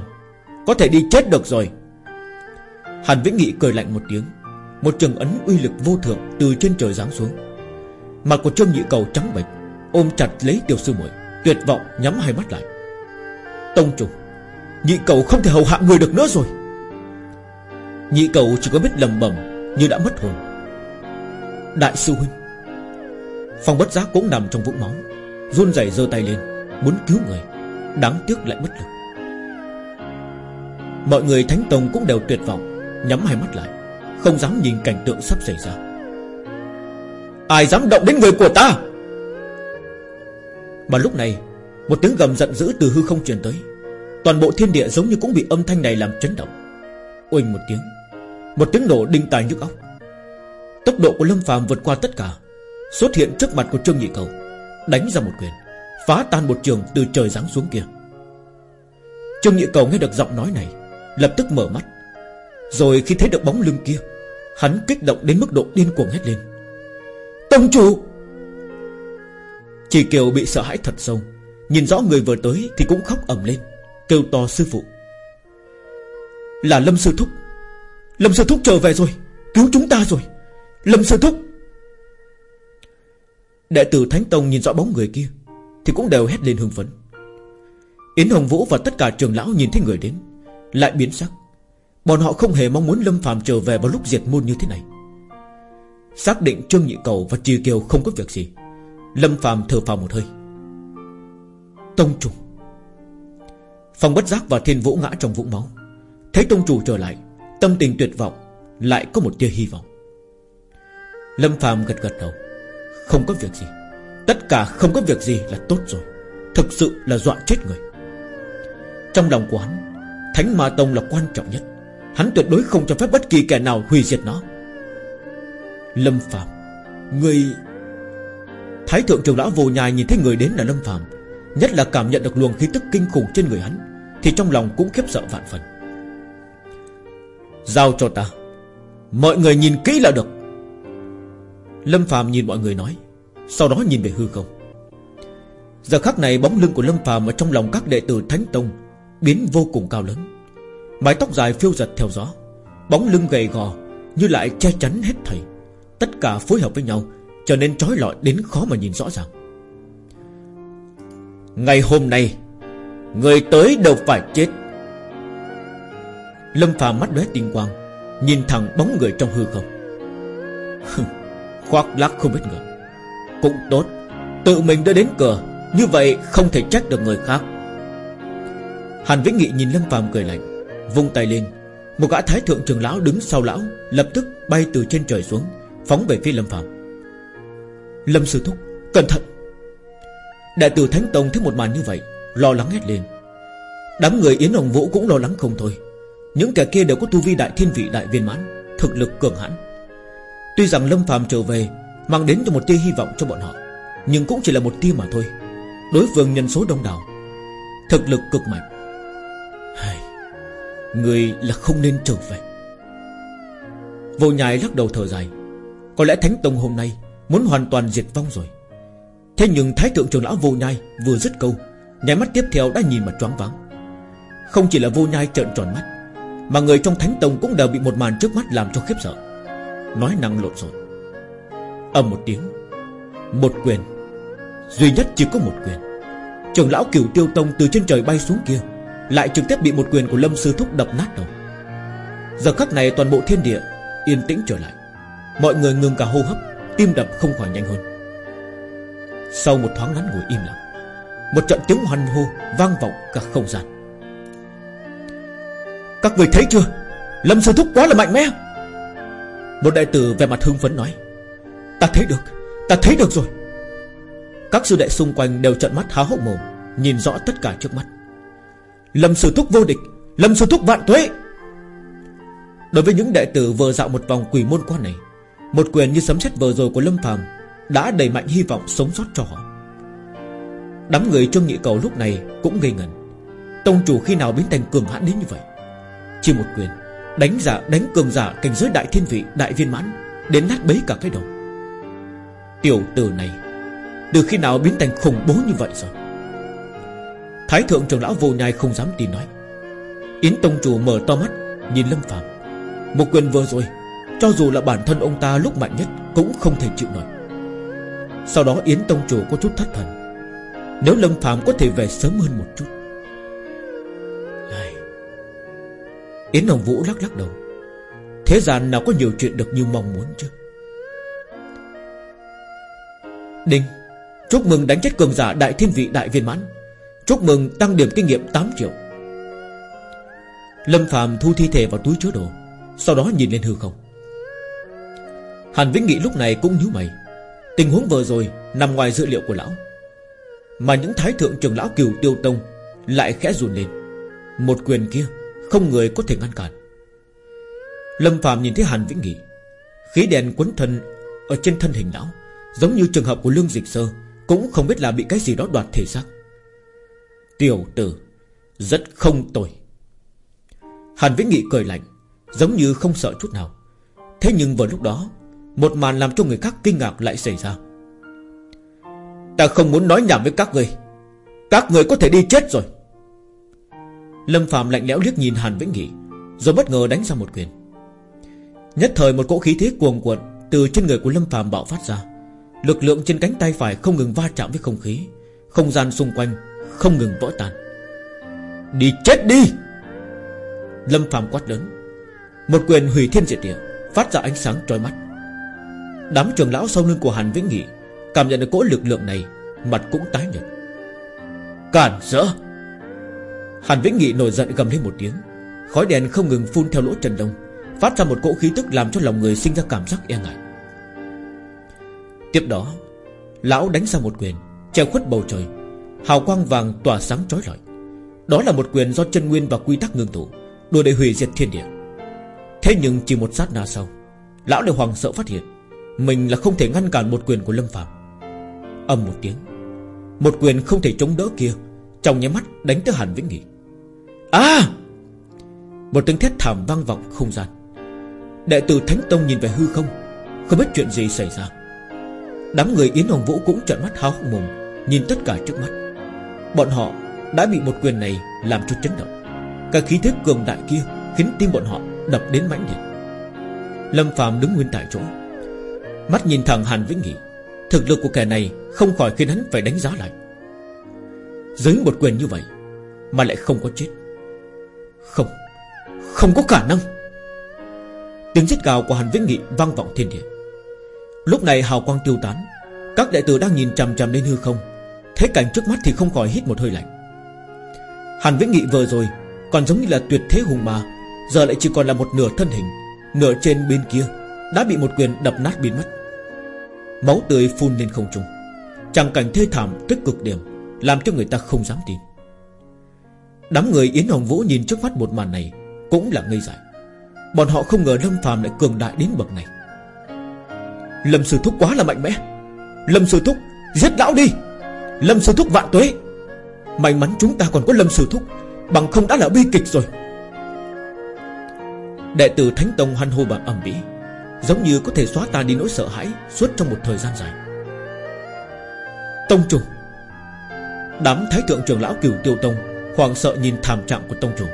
Có thể đi chết được rồi. Hàn Vĩnh Nghị cười lạnh một tiếng, Một trường ấn uy lực vô thượng Từ trên trời giáng xuống. Mặt của Trương Nhị Cầu trắng bệch, Ôm chặt lấy tiểu sư muội, Tuyệt vọng nhắm hai mắt lại. Tông chủ, Nhị cầu không thể hầu hạ người được nữa rồi. Nhị cậu chỉ có biết lầm bẩm Như đã mất hồn. Đại sư huynh Phòng bất giác cũng nằm trong vũng máu, run rẩy giơ tay lên, Muốn cứu người, Đáng tiếc lại bất lực. Mọi người Thánh Tông cũng đều tuyệt vọng, Nhắm hai mắt lại, Không dám nhìn cảnh tượng sắp xảy ra. Ai dám động đến người của ta? Mà lúc này, Một tiếng gầm giận dữ từ hư không truyền tới. Toàn bộ thiên địa giống như cũng bị âm thanh này làm chấn động. Oanh một tiếng một tiếng nổ đinh tài nhức óc. Tốc độ của Lâm phàm vượt qua tất cả, Xuất hiện trước mặt của Trương Nhị Cầu, Đánh ra một quyền, Phá tan một trường từ trời giáng xuống kia. Trương Nhị Cầu nghe được giọng nói này, Lập tức mở mắt. Rồi khi thấy được bóng lưng kia, Hắn kích động đến mức độ điên cuồng hét lên. Tông chủ! Chỉ Kiều bị sợ hãi thật sâu, Nhìn rõ người vừa tới thì cũng khóc ầm lên, Kêu to sư phụ. Là Lâm Sư Thúc Lâm Sư Thúc trở về rồi. Cứu chúng ta rồi. Lâm Sư Thúc. Đệ tử Thánh Tông nhìn rõ bóng người kia, Thì cũng đều hét lên hưng phấn. Yến Hồng Vũ và tất cả trường lão nhìn thấy người đến, Lại biến sắc. Bọn họ không hề mong muốn Lâm Phạm trở về vào lúc diệt môn như thế này. Xác định Trương Nhị Cầu và Trì Kiều không có việc gì, Lâm Phạm thở phào một hơi. Tông chủ. Phòng bất giác và thiên vũ ngã trong vũng máu. Thấy tông chủ trở lại Tâm tình tuyệt vọng, Lại có một tia hy vọng. Lâm phàm gật gật đầu. Không có việc gì. Tất cả không có việc gì là tốt rồi. Thực sự là dọa chết người. Trong lòng của hắn, Thánh Ma Tông là quan trọng nhất. Hắn tuyệt đối không cho phép bất kỳ kẻ nào hủy diệt nó. Lâm Phạm Người Thái thượng trưởng lão vô nhai nhìn thấy người đến là Lâm Phạm Nhất là cảm nhận được luồng khí tức kinh khủng trên người hắn, Thì trong lòng cũng khiếp sợ vạn phần. Giao cho ta. Mọi người nhìn kỹ là được. Lâm Phạm nhìn mọi người nói, Sau đó nhìn về hư không. Giờ khắc này bóng lưng của Lâm Phạm Ở trong lòng các đệ tử Thánh Tông Biến vô cùng cao lớn. Mái tóc dài phiêu giật theo gió, Bóng lưng gầy gò Như lại che chắn hết thảy. Tất cả phối hợp với nhau Trở nên trói lọi đến khó mà nhìn rõ ràng. Ngày hôm nay, Người tới đều phải chết. Lâm phàm mắt lóe tinh quang, Nhìn thẳng bóng người trong hư không. Khoác lác không biết ngờ. Cũng tốt, Tự mình đã đến cửa, Như vậy không thể trách được người khác. Hàn Vĩnh Nghị nhìn Lâm phàm cười lạnh, Vung tay lên. Một gã thái thượng trường lão đứng sau lão, Lập tức bay từ trên trời xuống, Phóng về phía Lâm phàm. Lâm sư thúc, Cẩn thận! Đại tử Thánh Tông thấy một màn như vậy, Lo lắng hết lên. Đám người Yến Hồng Vũ cũng lo lắng không thôi. Những kẻ kia đều có tu vi đại thiên vị đại viên mãn Thực lực cường hãn. Tuy rằng Lâm phàm trở về Mang đến cho một tia hy vọng cho bọn họ Nhưng cũng chỉ là một tia mà thôi. Đối phương nhân số đông đảo Thực lực cực mạnh. Hay, Người là không nên trở về. Vô nhai lắc đầu thở dài. Có lẽ Thánh Tông hôm nay Muốn hoàn toàn diệt vong rồi. Thế nhưng Thái thượng trưởng lão vô nhai Vừa dứt câu Nháy mắt tiếp theo đã nhìn mà choáng váng. Không chỉ là vô nhai trợn tròn mắt mà người trong thánh tông cũng đều bị một màn trước mắt Làm cho khiếp sợ. Nói năng lộn xộn. Ầm một tiếng. Một quyền. Duy nhất chỉ có một quyền. Trường lão cửu tiêu tông từ trên trời bay xuống kia, Lại trực tiếp bị một quyền của Lâm Sư Thúc đập nát đầu. Giờ khắc này toàn bộ thiên địa Yên tĩnh trở lại. Mọi người ngừng cả hô hấp Tim đập không khỏi nhanh hơn. Sau một thoáng ngắn ngủi im lặng, Một trận tiếng hoan hô vang vọng cả không gian. Các người thấy chưa? Lâm Sư Thúc quá là mạnh mẽ. Một đại tử về mặt hưng phấn nói, Ta thấy được, Ta thấy được rồi. Các sư đệ xung quanh đều trợn mắt há hốc mồm, Nhìn rõ tất cả trước mắt. Lâm Sư Thúc vô địch, Lâm Sư Thúc vạn tuế. Đối với những đệ tử vừa dạo một vòng quỷ môn quan này, Một quyền như sấm sét vừa rồi của Lâm Phàm Đã đầy mạnh hy vọng sống sót cho họ. Đám người Trương Nhị Cầu lúc này cũng ngây ngẩn. Tông chủ khi nào biến thành cường hãn đến như vậy? Chỉ một quyền, Đánh giả, đánh cường giả cảnh giới đại thiên vị, Đại viên mãn, Đến nát bấy cả cái đầu. Tiểu tử này, Từ khi nào biến thành khủng bố như vậy rồi? Thái thượng trưởng lão vô nhai không dám tin nói. Yến tông chủ mở to mắt, Nhìn Lâm Phạm Một quyền vừa rồi, Cho dù là bản thân ông ta lúc mạnh nhất, Cũng không thể chịu nổi. Sau đó Yến tông chủ có chút thất thần. Nếu Lâm Phạm có thể về sớm hơn một chút Yến Hồng Vũ lắc lắc đầu. Thế gian nào có nhiều chuyện được như mong muốn chứ? Đinh, Chúc mừng đánh chết cường giả đại thiên vị đại viên mãn. Chúc mừng tăng điểm kinh nghiệm 8 triệu. Lâm Phạm thu thi thể vào túi chứa đồ, Sau đó nhìn lên hư không. Hàn Vĩnh Nghị lúc này cũng nhíu mày. Tình huống vừa rồi Nằm ngoài dữ liệu của lão. Mà những thái thượng trưởng lão cửu tiêu tông Lại khẽ run lên. Một quyền kia không người có thể ngăn cản. Lâm Phạm nhìn thấy Hàn Vĩnh Nghị, Khí đèn quấn thân Ở trên thân hình lão Giống như trường hợp của Lương Dịch Sơ, Cũng không biết là bị cái gì đó đoạt thể xác. Tiểu tử, Rất không tồi. Hàn Vĩnh Nghị cười lạnh, Giống như không sợ chút nào. Thế nhưng vào lúc đó, Một màn làm cho người khác kinh ngạc lại xảy ra. Ta không muốn nói nhảm với các người. Các người có thể đi chết rồi. Lâm Phạm lạnh lẽo liếc nhìn Hàn Vĩnh Nghị, Rồi bất ngờ đánh ra một quyền. Nhất thời một cỗ khí thế cuồng cuộn Từ trên người của Lâm Phạm bạo phát ra. Lực lượng trên cánh tay phải không ngừng va chạm với không khí, Không gian xung quanh Không ngừng vỡ tan. Đi chết đi! Lâm Phạm quát lớn. Một quyền hủy thiên diệt địa, Phát ra ánh sáng trói mắt. Đám trường lão sau lưng của Hàn Vĩnh Nghị Cảm nhận được cỗ lực lượng này, Mặt cũng tái nhợt. Cản rỡ Hàn Vĩnh Nghị nổi giận gầm lên một tiếng. Khói đèn không ngừng phun theo lỗ trần đông, Phát ra một cỗ khí tức làm cho lòng người sinh ra cảm giác e ngại. Tiếp đó, Lão đánh ra một quyền, Che khuất bầu trời, Hào quang vàng tỏa sáng chói lọi. Đó là một quyền do chân nguyên và quy tắc ngưng tụ, Đùa để hủy diệt thiên địa. Thế nhưng chỉ một sát na sau, Lão đều hoàng sợ phát hiện, Mình là không thể ngăn cản một quyền của Lâm Phạm Âm một tiếng, Một quyền không thể chống đỡ kia trong nháy mắt đánh tới Hàn Vĩnh Nghị. À! Một tiếng thét thảm vang vọng không gian. Đệ tử Thánh Tông nhìn về hư không Không biết chuyện gì xảy ra. Đám người Yến Hồng Vũ cũng trợn mắt háo hốc mồm, Nhìn tất cả trước mắt. Bọn họ đã bị một quyền này làm cho chấn động. Cả khí thế cường đại kia Khiến tim bọn họ đập đến mãnh liệt. Lâm Phạm đứng nguyên tại chỗ. Mắt nhìn thẳng Hàn Vĩnh Nghị. Thực lực của kẻ này không khỏi khiến hắn phải đánh giá lại. Dưới một quyền như vậy Mà lại không có chết. Không Không có khả năng. Tiếng giết gào của Hàn Vĩnh Nghị vang vọng thiên địa. Lúc này hào quang tiêu tán, Các đệ tử đang nhìn chằm chằm lên hư không, thế cảnh trước mắt thì không khỏi hít một hơi lạnh. Hàn Vĩnh Nghị vừa rồi Còn giống như là tuyệt thế hùng mà, Giờ lại chỉ còn là một nửa thân hình, Nửa trên bên kia, Đã bị một quyền đập nát biến mất. Máu tươi phun lên không trung Chẳng cảnh thê thảm tức cực điểm. Làm cho người ta không dám tin. Đám người Yến Hồng Vũ nhìn trước mắt một màn này Cũng là ngây dại. Bọn họ không ngờ Lâm Phàm lại cường đại đến bậc này. Lâm Sư Thúc quá là mạnh mẽ. Lâm Sư Thúc, giết lão đi. Lâm Sư Thúc vạn tuế. May mắn chúng ta còn có Lâm Sư Thúc, Bằng không đã là bi kịch rồi. Đệ tử Thánh Tông hoan hô bằng ẩm mỹ Giống như có thể xóa tan đi nỗi sợ hãi Suốt trong một thời gian dài. Tông trùng. Đám thái thượng trưởng lão cửu tiêu tông Hoàng sợ nhìn thảm trạng của tông chủ,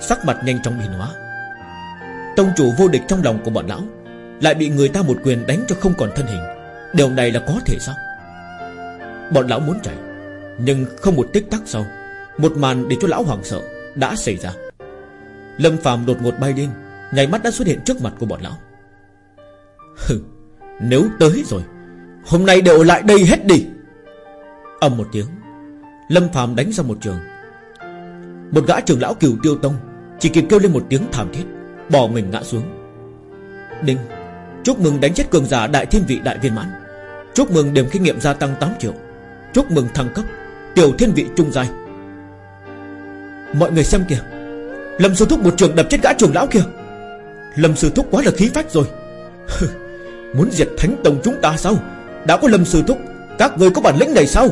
Sắc mặt nhanh chóng biến hóa. Tông chủ vô địch trong lòng của bọn lão lại bị người ta một quyền đánh cho không còn thân hình. Điều này là có thể sao? Bọn lão muốn chạy, Nhưng không một tích tắc sau, Một màn để cho lão hoàng sợ Đã xảy ra. Lâm phàm đột ngột bay lên Nhảy mắt đã xuất hiện trước mặt của bọn lão. Hừ, Nếu tới rồi, Hôm nay đều lại đây hết đi. Âm một tiếng Lâm Phạm đánh ra một trường. Một gã trưởng lão cửu tiêu tông Chỉ kịp kêu lên một tiếng thảm thiết Bỏ mình ngã xuống. Đinh, Chúc mừng đánh chết cường giả đại thiên vị đại viên mãn. Chúc mừng điểm kinh nghiệm gia tăng 8 triệu. Chúc mừng thăng cấp, Tiểu thiên vị trung giai. Mọi người xem kìa, Lâm sư thúc một trường đập chết gã trưởng lão kìa Lâm sư thúc quá là khí phách rồi. (laughs) Muốn diệt thánh tông chúng ta sao? Đã có lâm sư thúc, Các người có bản lĩnh này sao?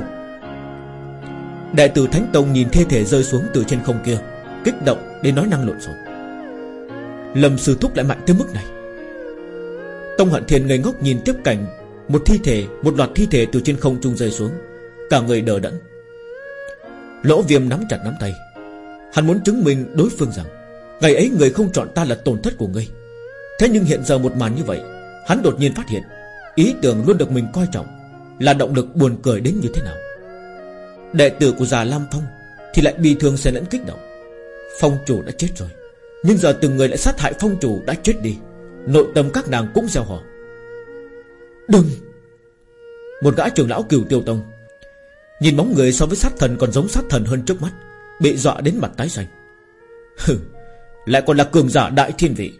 Đại tử thánh tông nhìn thê thể rơi xuống từ trên không kia, Kích động đến nói năng lộn xộn. Lâm sư thúc lại mạnh tới mức này. Tông hận thiên ngây ngốc nhìn tiếp cảnh, Một thi thể, Một loạt thi thể từ trên không trung rơi xuống, Cả người đờ đẫn. Lỗ viêm nắm chặt nắm tay. Hắn muốn chứng minh đối phương rằng, Ngày ấy người không chọn ta là tổn thất của ngươi. Thế nhưng hiện giờ một màn như vậy, Hắn đột nhiên phát hiện, Ý tưởng luôn được mình coi trọng, Là động lực buồn cười đến như thế nào. Đệ tử của già Lam Phong Thì lại bị thương sẽ lẫn kích động. Phong chủ đã chết rồi, Nhưng giờ từng người lại sát hại phong chủ đã chết đi. Nội tâm các nàng cũng gieo họ. Đừng! Một gã trưởng lão cửu tiêu tông, Nhìn bóng người so với sát thần còn giống sát thần hơn trước mắt, Bị dọa đến mặt tái xanh. Hừ, Lại còn là cường giả đại thiên vị,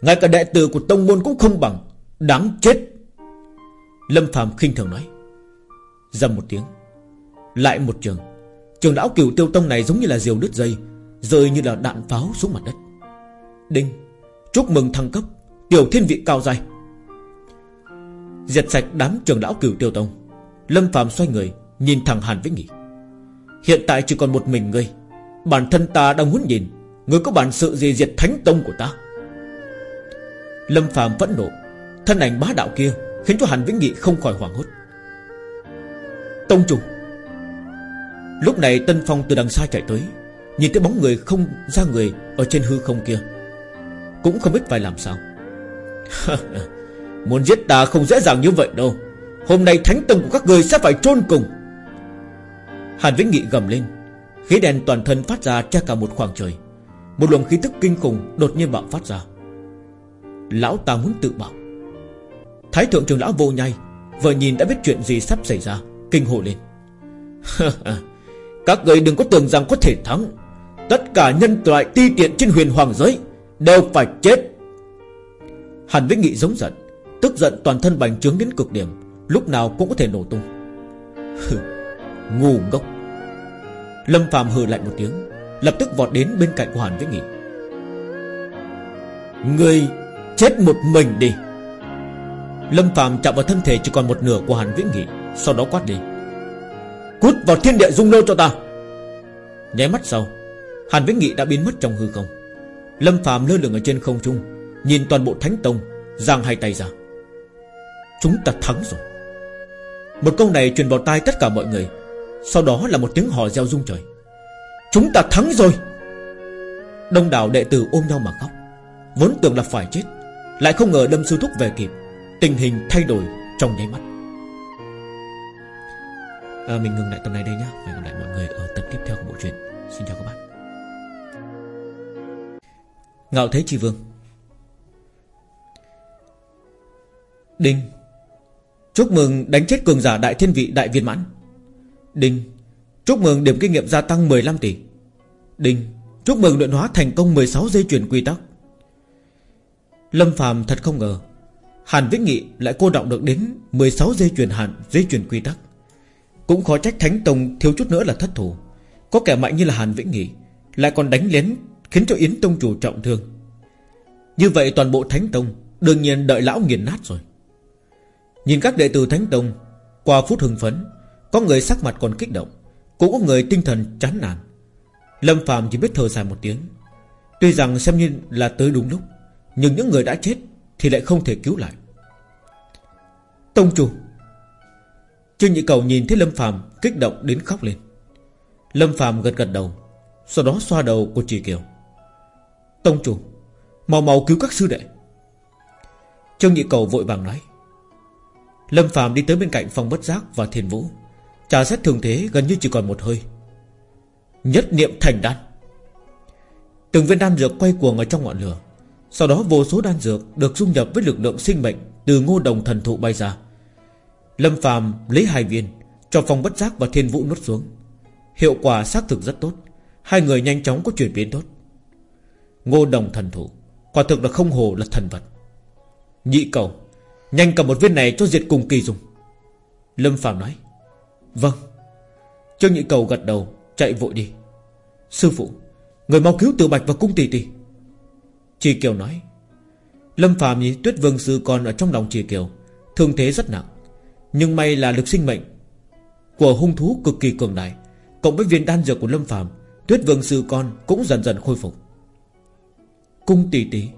Ngay cả đệ tử của tông môn cũng không bằng, Đáng chết! Lâm phàm khinh thường nói. Dầm một tiếng lại một trường. Trường lão cửu tiêu tông này giống như là diều đứt dây, Rơi như là đạn pháo xuống mặt đất. Đinh, Chúc mừng thăng cấp, Tiểu thiên vị cao dài Diệt sạch đám trường lão cửu tiêu tông. Lâm phàm xoay người, Nhìn thẳng Hàn Vĩnh Nghị. Hiện tại chỉ còn một mình ngươi. Bản thân ta đang muốn nhìn, Ngươi có bản sự gì diệt thánh tông của ta? Lâm phàm phẫn nộ. Thân ảnh bá đạo kia Khiến cho Hàn Vĩnh Nghị không khỏi hoảng hốt. Tông trùng. Lúc này Tân Phong từ đằng xa chạy tới, Nhìn thấy bóng người không ra người Ở trên hư không kia. Cũng không biết phải làm sao. (laughs) Muốn giết ta không dễ dàng như vậy đâu. Hôm nay thánh tông của các người sẽ phải chôn cùng. Hàn Vĩnh Nghị gầm lên. Khí đèn toàn thân phát ra che cả một khoảng trời. Một luồng khí tức kinh khủng đột nhiên bạo phát ra. Lão ta muốn tự bảo. Thái thượng trưởng lão vô nhai Vừa nhìn đã biết chuyện gì sắp xảy ra, Kinh hồ lên. (laughs) Các người đừng có tưởng rằng có thể thắng. Tất cả nhân loại ti tiện trên huyền hoàng giới Đều phải chết. Hàn Vĩnh Nghị giống giận, Tức giận toàn thân bành trướng đến cực điểm, Lúc nào cũng có thể nổ tung. Ngu ngốc. Lâm Phạm hừ lại một tiếng, Lập tức vọt đến bên cạnh của Hàn Vĩnh Nghị. Người chết một mình đi. Lâm Phạm chạm vào thân thể chỉ còn một nửa của Hàn Vĩnh Nghị, Sau đó quát đi. Cút vào thiên địa dung lô cho ta. Nháy mắt sau, Hàn Vĩnh Nghị đã biến mất trong hư không. Lâm Phạm lơ lửng ở trên không trung, Nhìn toàn bộ Thánh Tông, Giang hai tay ra. Chúng ta thắng rồi. Một câu này truyền vào tai tất cả mọi người, Sau đó là một tiếng hò reo rung trời. Chúng ta thắng rồi. Đông đảo đệ tử ôm nhau mà khóc, Vốn tưởng là phải chết, Lại không ngờ đâm sư thúc về kịp, Tình hình thay đổi trong nháy mắt à, Mình ngừng lại tập này đây nhá, Hẹn gặp lại mọi người ở tập tiếp theo của bộ truyện. Xin chào các bạn. Ngạo Thế Chi Vương. Đinh. Chúc mừng đánh chết cường giả đại thiên vị đại viên mãn. Đinh. Chúc mừng điểm kinh nghiệm gia tăng 15 tỷ. Đinh. Chúc mừng luyện hóa thành công 16 dây chuyển quy tắc. Lâm Phàm thật không ngờ Hàn Vĩnh Nghị lại cô động được đến 16 dây chuyển hàn dây chuyển quy tắc. Cũng khó trách Thánh Tông thiếu chút nữa là thất thủ. Có kẻ mạnh như là Hàn Vĩnh Nghị, Lại còn đánh lén, Khiến cho Yến Tông chủ trọng thương. Như vậy toàn bộ Thánh Tông Đương nhiên đợi lão nghiền nát rồi. Nhìn các đệ tử Thánh Tông, Qua phút hưng phấn, Có người sắc mặt còn kích động, Cũng có người tinh thần chán nản. Lâm Phạm chỉ biết thở dài một tiếng. Tuy rằng xem như là tới đúng lúc, Nhưng những người đã chết Thì lại không thể cứu lại. Tông chủ Trương Nhị Cầu nhìn thấy Lâm Phạm Kích động đến khóc lên. Lâm Phạm gật gật đầu, Sau đó xoa đầu của Trì Kiều. Tông chủ, Mau mau cứu các sư đệ. Trương Nhị Cầu vội vàng nói. Lâm Phạm đi tới bên cạnh phòng bất giác và thiền vũ, Trà xét thường thế gần như chỉ còn một hơi. Nhất niệm thành đan. Từng viên đan dược quay cuồng ở trong ngọn lửa, Sau đó vô số đan dược Được dung nhập với lực lượng sinh mệnh Từ ngô đồng thần thụ bay ra. Lâm phàm lấy hai viên, Cho phòng bất giác và thiên vũ nuốt xuống. Hiệu quả xác thực rất tốt, Hai người nhanh chóng có chuyển biến tốt. Ngô đồng thần thụ Quả thực là không hồ là thần vật. Nhị cầu, Nhanh cầm một viên này cho diệt cùng kỳ dùng. Lâm Phạm nói Vâng. Trương nhị cầu gật đầu, Chạy vội đi. Sư phụ, Người mau cứu Tử Bạch và cung tỷ tỷ. Trì Kiều nói, Lâm Phạm nhìn Tuyết Vương Sư còn ở trong lòng Trì Kiều, Thương thế rất nặng. Nhưng may là lực sinh mệnh. Của hung thú cực kỳ cường đại, Cộng với viên đan dược của Lâm Phạm Tuyết Vương Sư con cũng dần dần khôi phục. Cung tỷ tỷ.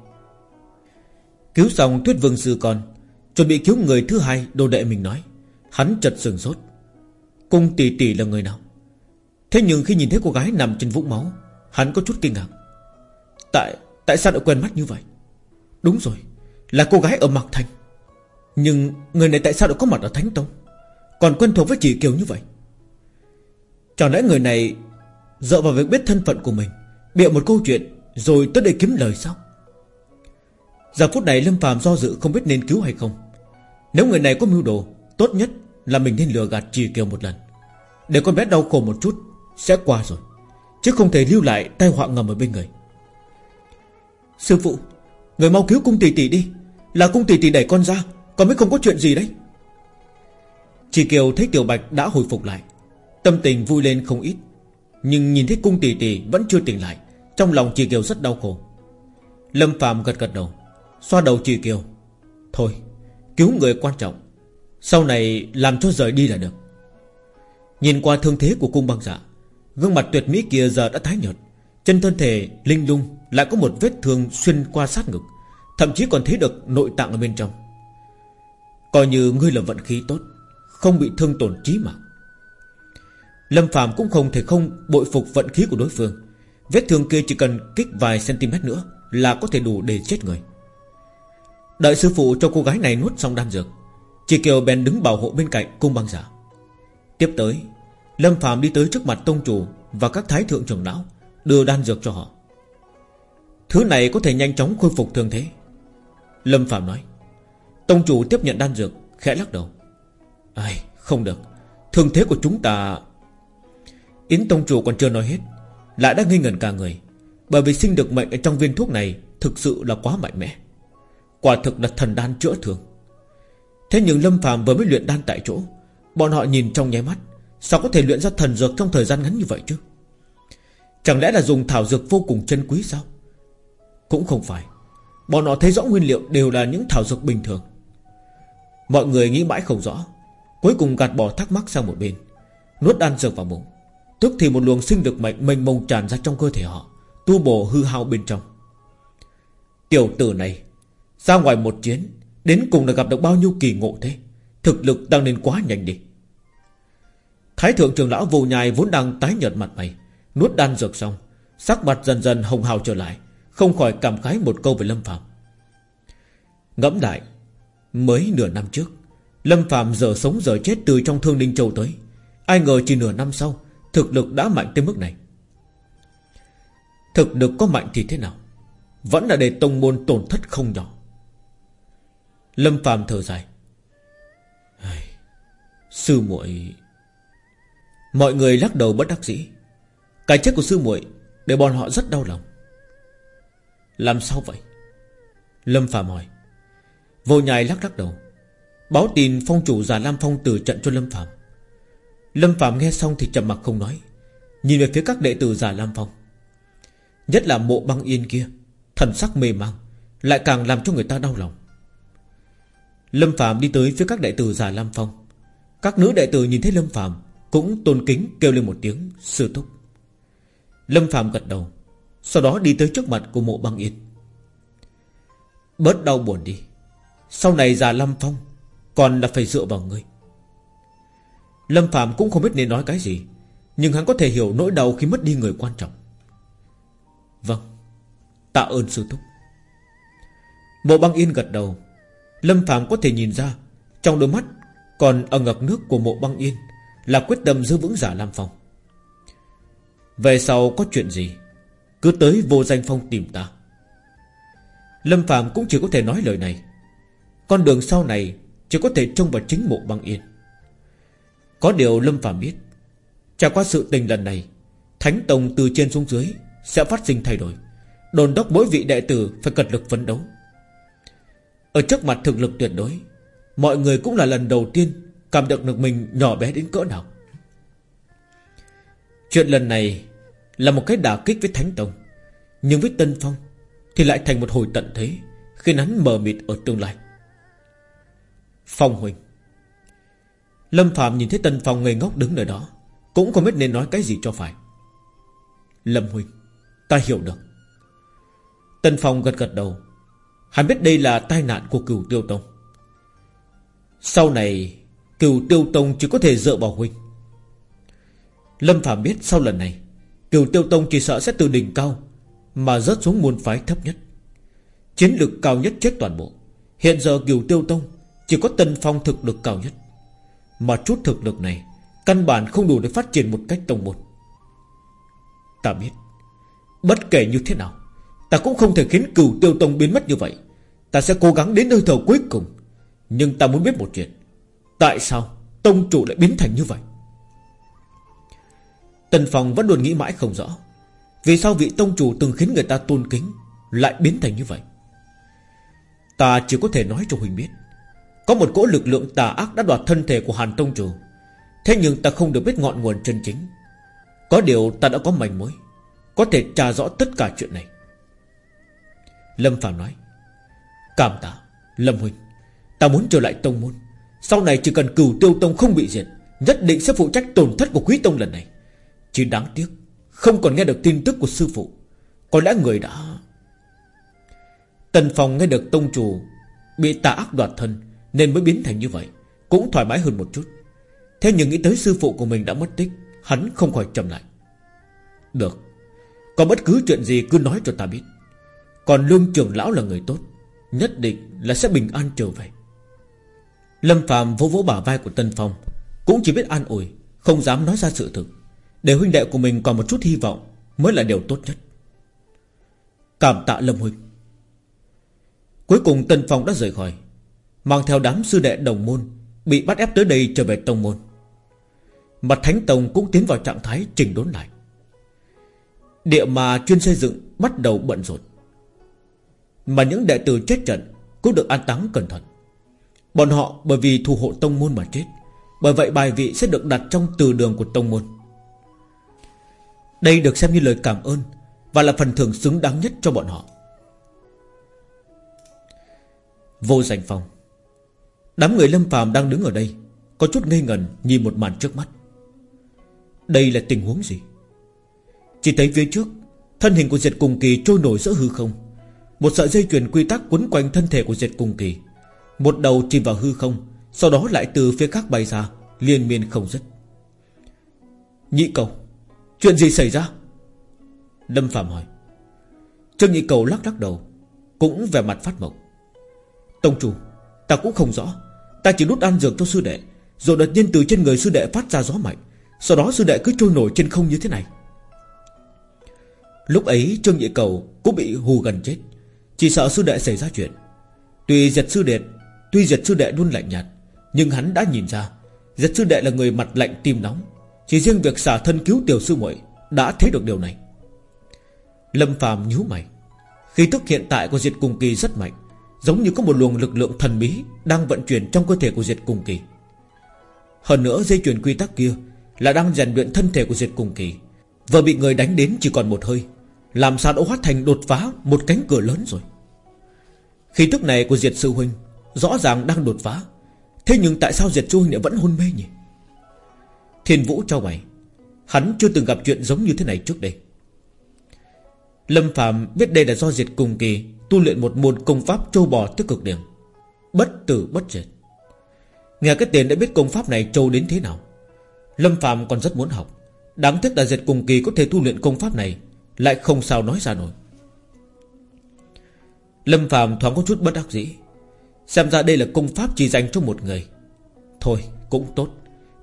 Cứu xong Tuyết Vương Sư con, Chuẩn bị cứu người thứ hai đồ đệ mình nói, Hắn chật sừng sốt. Cung tỷ tỷ là người nào? Thế nhưng khi nhìn thấy cô gái nằm trên vũng máu, Hắn có chút kinh ngạc. Tại tại sao lại quen mắt như vậy? Đúng rồi, Là cô gái ở Mạc Thành. Nhưng người này tại sao lại có mặt ở Thánh Tông? Còn quen thuộc với chị Kiều như vậy. Chẳng lẽ người này Dựa vào việc biết thân phận của mình, Bịa một câu chuyện Rồi tới đây kiếm lời sao? Giờ phút này Lâm Phạm do dự không biết nên cứu hay không. Nếu người này có mưu đồ, Tốt nhất là mình nên lừa gạt Trì Kiều một lần. Để con bé đau khổ một chút, Sẽ qua rồi, Chứ không thể lưu lại tai họa ngầm ở bên người. Sư phụ, Người mau cứu cung tỷ tỷ đi, Là cung tỷ tỷ đẩy con ra. Còn mới không có chuyện gì đấy. Chị Kiều thấy Tiểu Bạch đã hồi phục lại. Tâm tình vui lên không ít. Nhưng nhìn thấy cung tỷ tỷ vẫn chưa tỉnh lại, Trong lòng chị Kiều rất đau khổ. Lâm Phạm gật gật đầu, Xoa đầu chị Kiều. Thôi, cứu người quan trọng. Sau này làm cho rời đi là được. Nhìn qua thương thế của cung băng dạ Gương mặt tuyệt mỹ kia giờ đã tái nhợt. Chân thân thể linh lung Lại có một vết thương xuyên qua sát ngực, Thậm chí còn thấy được nội tạng ở bên trong. Coi như ngươi là vận khí tốt, Không bị thương tổn trí mạng. Lâm Phạm cũng không thể không bội phục vận khí của đối phương. Vết thương kia chỉ cần kích vài cm nữa Là có thể đủ để chết người. Đợi sư phụ cho cô gái này nuốt xong đan dược Chị Kiều bèn đứng bảo hộ bên cạnh cung băng giả. Tiếp tới, Lâm Phạm đi tới trước mặt tông chủ Và các thái thượng trưởng lão, Đưa đan dược cho họ. Thứ này có thể nhanh chóng khôi phục thương thế. Lâm Phạm nói Tông chủ tiếp nhận đan dược, Khẽ lắc đầu. Ai, không được. Thương thế của chúng ta Yến tông chủ còn chưa nói hết, Lại đã nghi ngẩn cả người, Bởi vì sinh được mệnh ở trong viên thuốc này Thực sự là quá mạnh mẽ. Quả thực là thần đan chữa thương. Thế nhưng Lâm phàm vừa mới luyện đan tại chỗ, Bọn họ nhìn trong nháy mắt, Sao có thể luyện ra thần dược trong thời gian ngắn như vậy chứ? Chẳng lẽ là dùng thảo dược vô cùng chân quý sao? Cũng không phải. Bọn họ thấy rõ nguyên liệu đều là những thảo dược bình thường. Mọi người nghĩ mãi không rõ. Cuối cùng gạt bỏ thắc mắc sang một bên. Nuốt đan dược vào bụng Tức thì một luồng sinh lực mạnh mênh mông tràn ra trong cơ thể họ, Tu bổ hư hao bên trong. Tiểu tử này, Ra ngoài một chiến, Đến cùng là gặp được bao nhiêu kỳ ngộ thế? Thực lực tăng lên quá nhanh đi. Thái thượng trường lão vô nhai vốn đang tái nhợt mặt mày. Nuốt đan dược xong, Sắc mặt dần dần hồng hào trở lại, Không khỏi cảm khái một câu về Lâm Phạm Ngẫm lại Mới nửa năm trước, Lâm Phạm giờ sống giờ chết từ trong thương linh châu tới. Ai ngờ chỉ nửa năm sau, Thực lực đã mạnh tới mức này. Thực lực có mạnh thì thế nào? Vẫn là để tông môn tổn thất không nhỏ. Lâm Phạm thở dài. Sư muội. Mọi người lắc đầu bất đắc dĩ. Cái chết của sư muội Để bọn họ rất đau lòng. Làm sao vậy? Lâm Phạm hỏi. Vô nhai lắc lắc đầu. Báo tin phong chủ già Lam Phong từ trận cho Lâm Phạm Lâm Phạm nghe xong thì trầm mặc không nói, Nhìn về phía các đệ tử già Lam Phong. Nhất là mộ băng yên kia, Thần sắc mê mang, Lại càng làm cho người ta đau lòng. Lâm Phạm đi tới phía các đệ tử già Lam Phong. Các nữ đệ tử nhìn thấy Lâm Phạm cũng tôn kính kêu lên một tiếng, Sư thúc. Lâm Phạm gật đầu, Sau đó đi tới trước mặt của mộ băng yên. Bớt đau buồn đi sau này già Lâm Phong, Còn là phải dựa vào ngươi. Lâm Phạm cũng không biết nên nói cái gì, Nhưng hắn có thể hiểu nỗi đau khi mất đi người quan trọng. Vâng Tạ ơn sư thúc. Bộ băng yên gật đầu. Lâm Phạm có thể nhìn ra, Trong đôi mắt còn ở ngập nước của mộ băng yên Là quyết tâm giữ vững giả Lam Phong. Về sau có chuyện gì, Cứ tới vô danh phong tìm ta. Lâm Phạm cũng chỉ có thể nói lời này. Con đường sau này Chỉ có thể trông vào chính mộ băng yên. Có điều Lâm Phạm biết, Trải qua sự tình lần này, Thánh Tông từ trên xuống dưới Sẽ phát sinh thay đổi. Đồn đốc mỗi vị đệ tử phải cật lực phấn đấu. Ở trước mặt thực lực tuyệt đối, Mọi người cũng là lần đầu tiên Cảm được được mình nhỏ bé đến cỡ nào. Chuyện lần này Là một cái đả kích với Thánh Tông, Nhưng với Tân Phong Thì lại thành một hồi tận thế Khi hắn mờ mịt ở tương lai. Phong huynh Lâm Phạm nhìn thấy Tân Phong ngây ngốc đứng nơi đó, Cũng không biết nên nói cái gì cho phải. Lâm huynh Ta hiểu được. Tân Phong gật gật đầu. Hắn biết đây là tai nạn của cửu tiêu tông. Sau này Cửu tiêu tông chỉ có thể dựa vào Huynh Lâm Phạm biết sau lần này Cửu tiêu tông chỉ sợ sẽ từ đỉnh cao Mà rớt xuống môn phái thấp nhất. Chiến lực cao nhất chết toàn bộ. Hiện giờ cửu tiêu tông chỉ có Tân Phong thực lực cao nhất. Mà chút thực lực này, Căn bản không đủ để phát triển một cách đồng một. Ta biết, Bất kể như thế nào, Ta cũng không thể khiến cửu tiêu tông biến mất như vậy. Ta sẽ cố gắng đến nơi thở cuối cùng. Nhưng ta muốn biết một chuyện, Tại sao Tông chủ lại biến thành như vậy? Tần Phong vẫn luôn nghĩ mãi không rõ, Vì sao vị tông chủ từng khiến người ta tôn kính Lại biến thành như vậy? Ta chỉ có thể nói cho Huỳnh biết có một cỗ lực lượng tà ác đã đoạt thân thể của Hàn Tông Chủ. Thế nhưng ta không được biết ngọn nguồn chân chính. Có điều ta đã có manh mối. Có thể tra rõ tất cả chuyện này. Lâm Phạm nói, Cảm tạ, Lâm Huynh. Ta muốn trở lại tông môn. Sau này chỉ cần cửu tiêu tông không bị diệt, Nhất định sẽ phụ trách tổn thất của quý tông lần này. Chỉ đáng tiếc, Không còn nghe được tin tức của sư phụ. Có lẽ người đã Tần Phong nghe được tông chủ Bị tà ác đoạt thân nên mới biến thành như vậy, Cũng thoải mái hơn một chút. Thế nhưng nghĩ tới sư phụ của mình đã mất tích, Hắn không khỏi trầm lại. Được, Có bất cứ chuyện gì cứ nói cho ta biết. Còn lương trưởng lão là người tốt, Nhất định là sẽ bình an trở về. Lâm Phạm vỗ vỗ bả vai của Tân Phong, Cũng chỉ biết an ủi, Không dám nói ra sự thực. Để huynh đệ của mình còn một chút hy vọng Mới là điều tốt nhất. Cảm tạ Lâm Huynh. Cuối cùng Tân Phong đã rời khỏi. Mang theo đám sư đệ đồng môn, Bị bắt ép tới đây trở về tông môn. Mặt Thánh Tông cũng tiến vào trạng thái trình đốn lại. Địa mà chuyên xây dựng Bắt đầu bận rộn. Mà những đệ tử chết trận Cũng được an táng cẩn thận. Bọn họ bởi vì thù hộ tông môn mà chết, Bởi vậy bài vị sẽ được đặt trong từ đường của tông môn. Đây được xem như lời cảm ơn Và là phần thưởng xứng đáng nhất cho bọn họ. Vô danh phòng Đám người lâm phàm đang đứng ở đây, Có chút ngây ngần nhìn một màn trước mắt. Đây là tình huống gì? Chỉ thấy phía trước, Thân hình của diệt cùng kỳ trôi nổi giữa hư không. Một sợi dây chuyền quy tắc quấn quanh thân thể của diệt cùng kỳ. Một đầu chìm vào hư không, Sau đó lại từ phía khác bay ra, Liên miên không dứt. Nhị cầu, Chuyện gì xảy ra? Lâm Phạm hỏi. Trương Nhị cầu lắc lắc đầu, Cũng vẻ mặt phát mộng. Tông chủ Ta cũng không rõ. Ta chỉ đút ăn dược cho sư đệ, Rồi đột nhiên từ trên người sư đệ phát ra gió mạnh. Sau đó sư đệ cứ trôi nổi trên không như thế này. Lúc ấy, Trương Nhị Cầu cũng bị hù gần chết. Chỉ sợ sư đệ xảy ra chuyện. Tuy giật sư đệ, Tuy giật sư đệ luôn lạnh nhạt, Nhưng hắn đã nhìn ra Giật sư đệ là người mặt lạnh tim nóng. Chỉ riêng việc xả thân cứu tiểu sư muội Đã thấy được điều này. Lâm phàm nhíu mày. Khí tức hiện tại của diệt cùng kỳ rất mạnh Giống như có một luồng lực lượng thần bí Đang vận chuyển trong cơ thể của diệt cùng kỳ. Hơn nữa, dây chuyền quy tắc kia Là đang rèn luyện thân thể của diệt cùng kỳ. Vừa bị người đánh đến chỉ còn một hơi, Làm sao đã hóa thành đột phá Một cánh cửa lớn rồi? Khí tức này của diệt sư huynh Rõ ràng đang đột phá. Thế nhưng tại sao diệt sư huynh lại vẫn hôn mê nhỉ? Thiên vũ cho mày, Hắn chưa từng gặp chuyện giống như thế này trước đây. Lâm Phạm biết đây là do diệt cùng kỳ Tu luyện một môn công pháp châu bò tới cực điểm. Bất tử bất diệt. Nghe cái tiền đã biết công pháp này châu đến thế nào. Lâm phàm còn rất muốn học. Đáng tiếc là diệt cùng kỳ có thể tu luyện công pháp này, Lại không sao nói ra nổi. Lâm phàm thoáng có chút bất đắc dĩ. Xem ra đây là công pháp chỉ dành cho một người. Thôi, cũng tốt.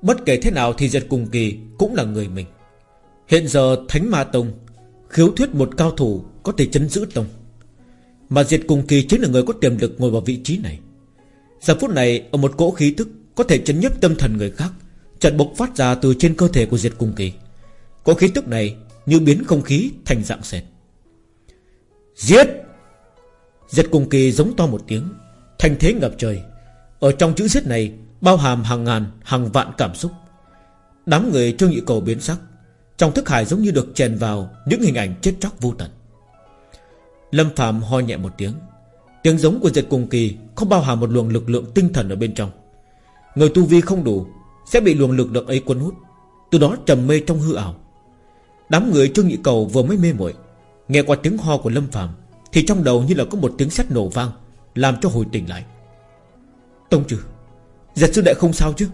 Bất kể thế nào thì Diệt Cùng Kỳ Cũng là người mình. Hiện giờ Thánh Ma Tông Khiếu thuyết một cao thủ có thể chấn giữ tông. Mà Diệt Cùng Kỳ chính là người có tiềm lực ngồi vào vị trí này. Giờ phút này, Ở một cỗ khí tức Có thể chấn nhấp tâm thần người khác Trận bộc phát ra từ trên cơ thể của Diệt Cùng Kỳ. Cỗ khí tức này Như biến không khí thành dạng sệt. Giết! Diệt Cùng Kỳ giống to một tiếng Thành thế ngập trời. Ở trong chữ giết này Bao hàm hàng ngàn, hàng vạn cảm xúc. Đám người trương nhị cầu biến sắc, Trong thức hải giống như được chèn vào Những hình ảnh chết chóc vô tận. Lâm Phạm ho nhẹ một tiếng. Tiếng giống của diệt cùng kỳ Không bao hàm một luồng lực lượng tinh thần ở bên trong. Người tu vi không đủ, Sẽ bị luồng lực lượng ấy cuốn hút. Từ đó trầm mê trong hư ảo. Đám người trương nhị cầu vừa mới mê muội, Nghe qua tiếng ho của Lâm Phạm, Thì trong đầu như là có một tiếng sét nổ vang, Làm cho hồi tỉnh lại. Tông trừ Giật sư đệ không sao chứ?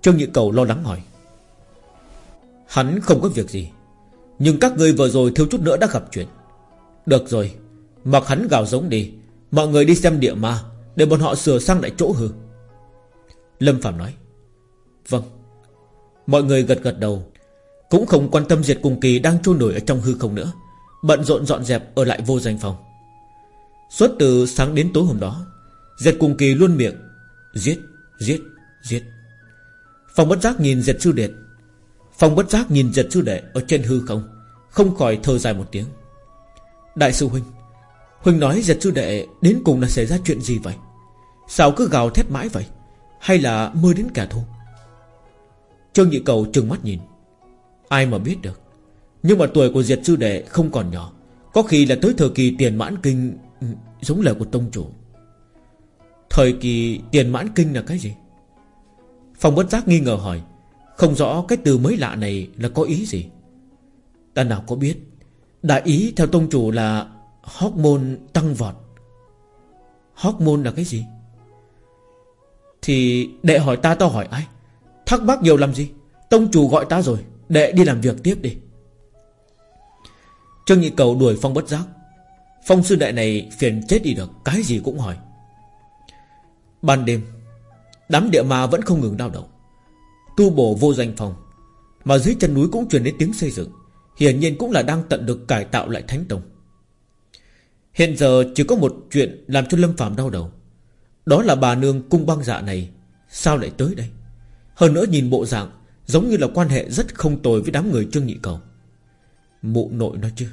Trương Nhị Cầu lo lắng hỏi. Hắn không có việc gì, Nhưng các người vừa rồi thiếu chút nữa đã gặp chuyện. Được rồi Mặc hắn gào giống đi. Mọi người đi xem địa ma Để bọn họ sửa sang lại chỗ hư. Lâm Phạm nói Vâng. Mọi người gật gật đầu. Cũng không quan tâm diệt cùng kỳ đang trôi nổi ở trong hư không nữa Bận rộn dọn dẹp ở lại vô danh phòng. Suốt từ sáng đến tối hôm đó Diệt cùng kỳ luôn miệng Giết, giết, giết. Phòng bất giác nhìn diệt sư đệ. Phòng bất giác nhìn diệt sư đệ Ở trên hư không Không khỏi thơ dài một tiếng. Đại sư Huynh Huynh nói giật sư đệ Đến cùng là xảy ra chuyện gì vậy? Sao cứ gào thét mãi vậy? Hay là mơ đến kẻ thù? Trương Nhị Cầu trừng mắt nhìn. Ai mà biết được. Nhưng mà tuổi của Diệt Sư Đệ không còn nhỏ. Có khi là tới thời kỳ tiền mãn kinh ừ, Giống lời của Tông Chủ. Thời kỳ tiền mãn kinh là cái gì? Phong bất giác nghi ngờ hỏi. Không rõ cái từ mới lạ này là có ý gì? Ta nào có biết? Đại ý theo tông chủ là Hormone tăng vọt. Hormone là cái gì? Thì đệ hỏi ta, tao hỏi ai? Thắc mắc nhiều làm gì? Tông chủ gọi ta rồi, Đệ đi làm việc tiếp đi. Trương Nhị Cầu đuổi Phong bất giác. Phong sư đệ này phiền chết đi được, Cái gì cũng hỏi. Ban đêm, Đám địa ma vẫn không ngừng đau đầu. Tu bổ vô danh phòng, Mà dưới chân núi cũng truyền đến tiếng xây dựng. Hiển nhiên cũng là đang tận được cải tạo lại Thánh Tông. Hiện giờ chỉ có một chuyện Làm cho Lâm Phạm đau đầu. Đó là bà nương cung băng dạ này Sao lại tới đây? Hơn nữa nhìn bộ dạng, Giống như là quan hệ rất không tồi với đám người Trương Nhị Cầu. Mụ nội nói chứ,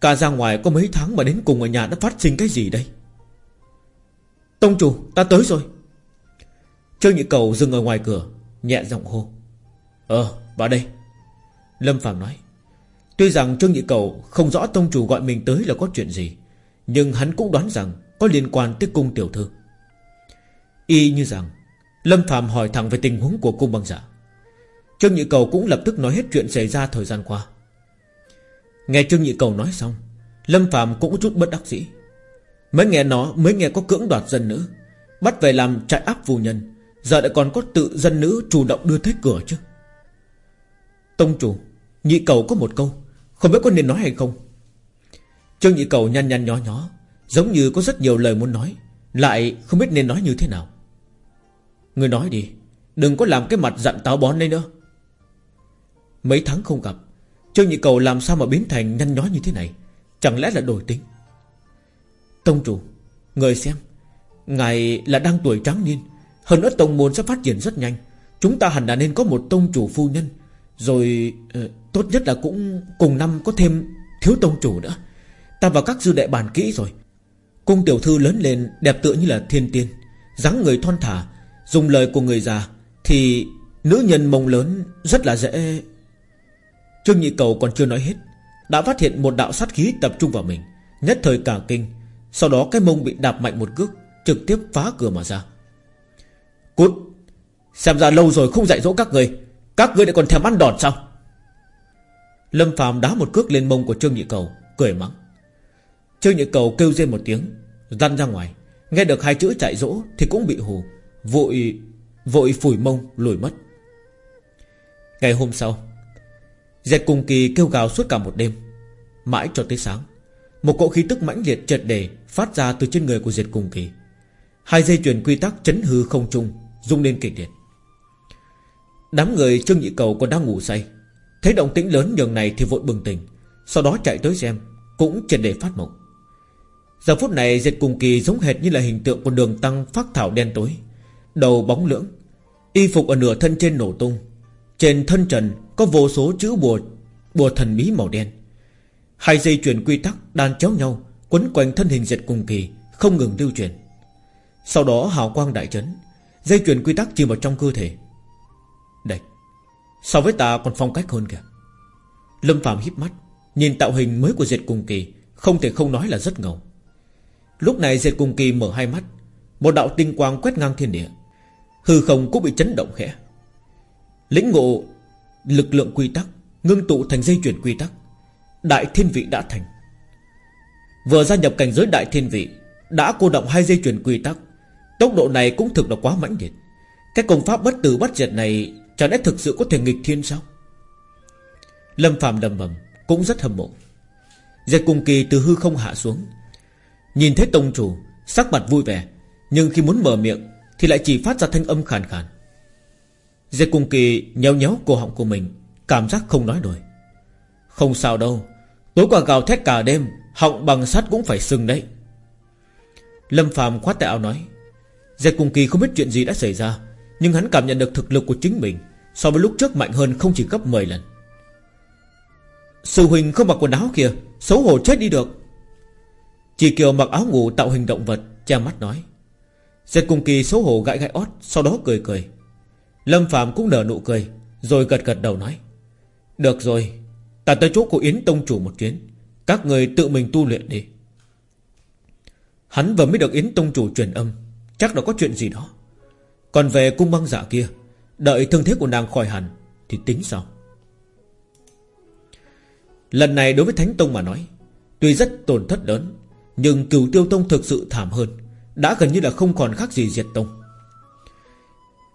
Cả ra ngoài có mấy tháng mà đến cùng ở nhà đã phát sinh cái gì đây? Tông chủ, ta tới rồi. Trương Nhị Cầu dừng ở ngoài cửa, Nhẹ giọng hô. Ờ vào đây. Lâm Phạm nói. Tuy rằng Trương Nhị Cầu không rõ tông chủ gọi mình tới là có chuyện gì, Nhưng hắn cũng đoán rằng Có liên quan tới cung tiểu thư. Y như rằng, Lâm Phạm hỏi thẳng về tình huống của cung băng giả. Trương Nhị Cầu cũng lập tức nói hết chuyện xảy ra thời gian qua. Nghe Trương Nhị Cầu nói xong, Lâm Phạm cũng có chút bất đắc dĩ. Mới nghe nó, mới nghe có cưỡng đoạt dân nữ, Bắt về làm trại áp vô nhân, Giờ lại còn có tự dân nữ chủ động đưa tới cửa chứ. Tông chủ, Nhị cầu có một câu không biết có nên nói hay không? Trương nhị cầu nhăn nhăn nhó nhó, Giống như có rất nhiều lời muốn nói, Lại không biết nên nói như thế nào. Người nói đi, Đừng có làm cái mặt dặn táo bón đây nữa. Mấy tháng không gặp, Trương nhị cầu làm sao mà biến thành nhăn nhó như thế này? Chẳng lẽ là đổi tính? Tông chủ Người xem, Ngài là đang tuổi trắng niên, Hơn nữa tông môn sẽ phát triển rất nhanh. Chúng ta hẳn đã nên có một tông chủ phu nhân rồi uh, Tốt nhất là cũng cùng năm có thêm Thiếu tông chủ nữa. Ta và các dư đệ bàn kỹ rồi. Cung tiểu thư lớn lên đẹp tựa như là thiên tiên dáng người thon thả Dùng lời của người già Thì nữ nhân mông lớn rất là dễ. Trương Nhị Cầu còn chưa nói hết Đã phát hiện một đạo sát khí tập trung vào mình Nhất thời cả kinh. Sau đó cái mông bị đạp mạnh một cước Trực tiếp phá cửa mà ra. Cút! Xem ra lâu rồi không dạy dỗ các người. Các ngươi lại còn thèm ăn đòn sao? Lâm Phạm đá một cước lên mông của Trương Nhị Cầu, Cười mắng. Trương Nhị Cầu kêu rên một tiếng Răn ra ngoài. Nghe được hai chữ chạy dỗ Thì cũng bị hù, Vội Vội phủi mông, lùi mất. Ngày hôm sau, Dẹt cùng kỳ kêu gào suốt cả một đêm. Mãi cho tới sáng, một cỗ khí tức mãnh liệt chợt đề Phát ra từ trên người của diệt cùng kỳ. Hai dây chuyền quy tắc chấn hư không trung, Rung lên kịch liệt. Đám người Trương Nhị Cầu còn đang ngủ say. Thấy động tĩnh lớn nhường này thì vội bừng tỉnh, Sau đó chạy tới xem, Cũng triệt để phát mộng. Giờ phút này diệt cùng kỳ giống hệt như là hình tượng của đường tăng phát thảo đen tối, Đầu bóng lưỡng, Y phục ở nửa thân trên nổ tung. Trên thân trần có vô số chữ bùa Bùa thần bí màu đen. Hai dây chuyển quy tắc đan chéo nhau, Quấn quanh thân hình diệt cùng kỳ, Không ngừng lưu truyền. Sau đó hào quang đại chấn, Dây chuyển quy tắc chìm vào trong cơ thể. So với ta còn phong cách hơn kìa. Lâm Phạm híp mắt, Nhìn tạo hình mới của diệt cùng kỳ, Không thể không nói là rất ngầu. Lúc này diệt cùng kỳ mở hai mắt, Một đạo tinh quang quét ngang thiên địa. Hư không cũng bị chấn động khẽ. Lĩnh ngộ Lực lượng quy tắc, Ngưng tụ thành dây chuyển quy tắc, Đại thiên vị đã thành. Vừa gia nhập cảnh giới đại thiên vị, Đã cô động hai dây chuyển quy tắc, Tốc độ này cũng thực là quá mãnh liệt. Cái công pháp bất tử bất diệt này Chẳng lẽ thực sự có thể nghịch thiên sao? Lâm Phạm đầm bầm, Cũng rất hâm mộ. Dệt cùng kỳ từ hư không hạ xuống, Nhìn thấy tông chủ, Sắc mặt vui vẻ, Nhưng khi muốn mở miệng Thì lại chỉ phát ra thanh âm khàn khàn. Dệt cùng kỳ nhéo nhéo cổ họng của mình, Cảm giác không nói nổi. Không sao đâu, Tối qua gào thét cả đêm, Họng bằng sắt cũng phải sưng đấy. Lâm Phạm khoát tay áo nói Dệt cùng kỳ không biết chuyện gì đã xảy ra nhưng hắn cảm nhận được thực lực của chính mình, So với lúc trước mạnh hơn không chỉ gấp 10 lần. Sư huynh không mặc quần áo kìa Xấu hổ chết đi được. Chỉ Kiều mặc áo ngủ tạo hình động vật Cha mắt nói. Giật cùng kỳ xấu hổ gãi gãi ót, Sau đó cười cười. Lâm Phạm cũng nở nụ cười, Rồi gật gật đầu nói. Được rồi, Ta tới chỗ của Yến Tông Chủ một chuyến, Các người tự mình tu luyện đi. Hắn vừa mới được Yến Tông Chủ truyền âm, Chắc là có chuyện gì đó. Còn về cung băng giả kia, Đợi thương thế của nàng khỏi hẳn Thì tính sao Lần này đối với Thánh Tông mà nói, Tuy rất tổn thất lớn, Nhưng cửu tiêu tông thực sự thảm hơn, Đã gần như là không còn khác gì diệt tông.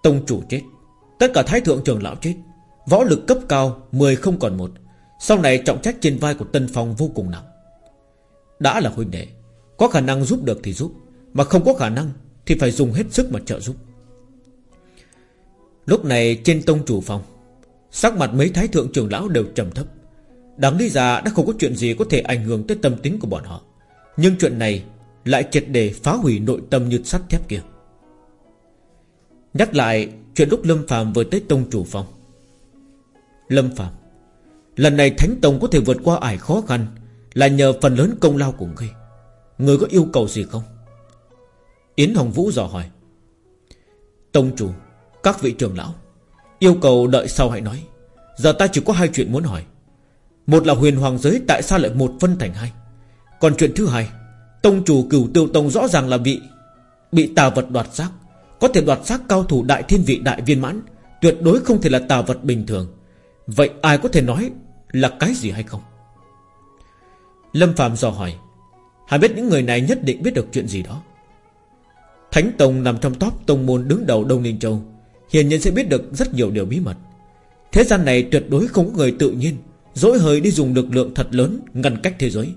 Tông chủ chết, Tất cả thái thượng trưởng lão chết, Võ lực cấp cao 10 không còn một, Sau này trọng trách trên vai của Tân Phong vô cùng nặng. Đã là huynh đệ, Có khả năng giúp được thì giúp, Mà không có khả năng Thì phải dùng hết sức mà trợ giúp. Lúc này trên tông chủ phòng, Sắc mặt mấy thái thượng trưởng lão đều trầm thấp. Đáng lý ra đã không có chuyện gì có thể ảnh hưởng tới tâm tính của bọn họ. Nhưng chuyện này Lại triệt để phá hủy nội tâm như sắt thép kia. Nhắc lại chuyện lúc Lâm Phạm vừa tới tông chủ phòng. Lâm Phạm Lần này Thánh Tông có thể vượt qua ải khó khăn Là nhờ phần lớn công lao của ngươi. Ngươi có yêu cầu gì không? Yến Hồng Vũ dò hỏi. Tông chủ các vị trưởng lão, Yêu cầu đợi sau hãy nói. Giờ ta chỉ có hai chuyện muốn hỏi. Một là huyền hoàng giới tại sao lại một phân thành hai? Còn chuyện thứ hai, Tông chủ cửu tiêu tông rõ ràng là bị Bị tà vật đoạt xác. Có thể đoạt xác cao thủ đại thiên vị đại viên mãn, Tuyệt đối không thể là tà vật bình thường. Vậy ai có thể nói Là cái gì hay không? Lâm Phạm dò hỏi. Hãy biết những người này nhất định biết được chuyện gì đó. Thánh Tông nằm trong top tông môn đứng đầu Đông Ninh Châu. Hiển nhiên sẽ biết được rất nhiều điều bí mật. Thế gian này tuyệt đối không có người tự nhiên, Dỗi hơi đi dùng lực lượng thật lớn Ngăn cách thế giới.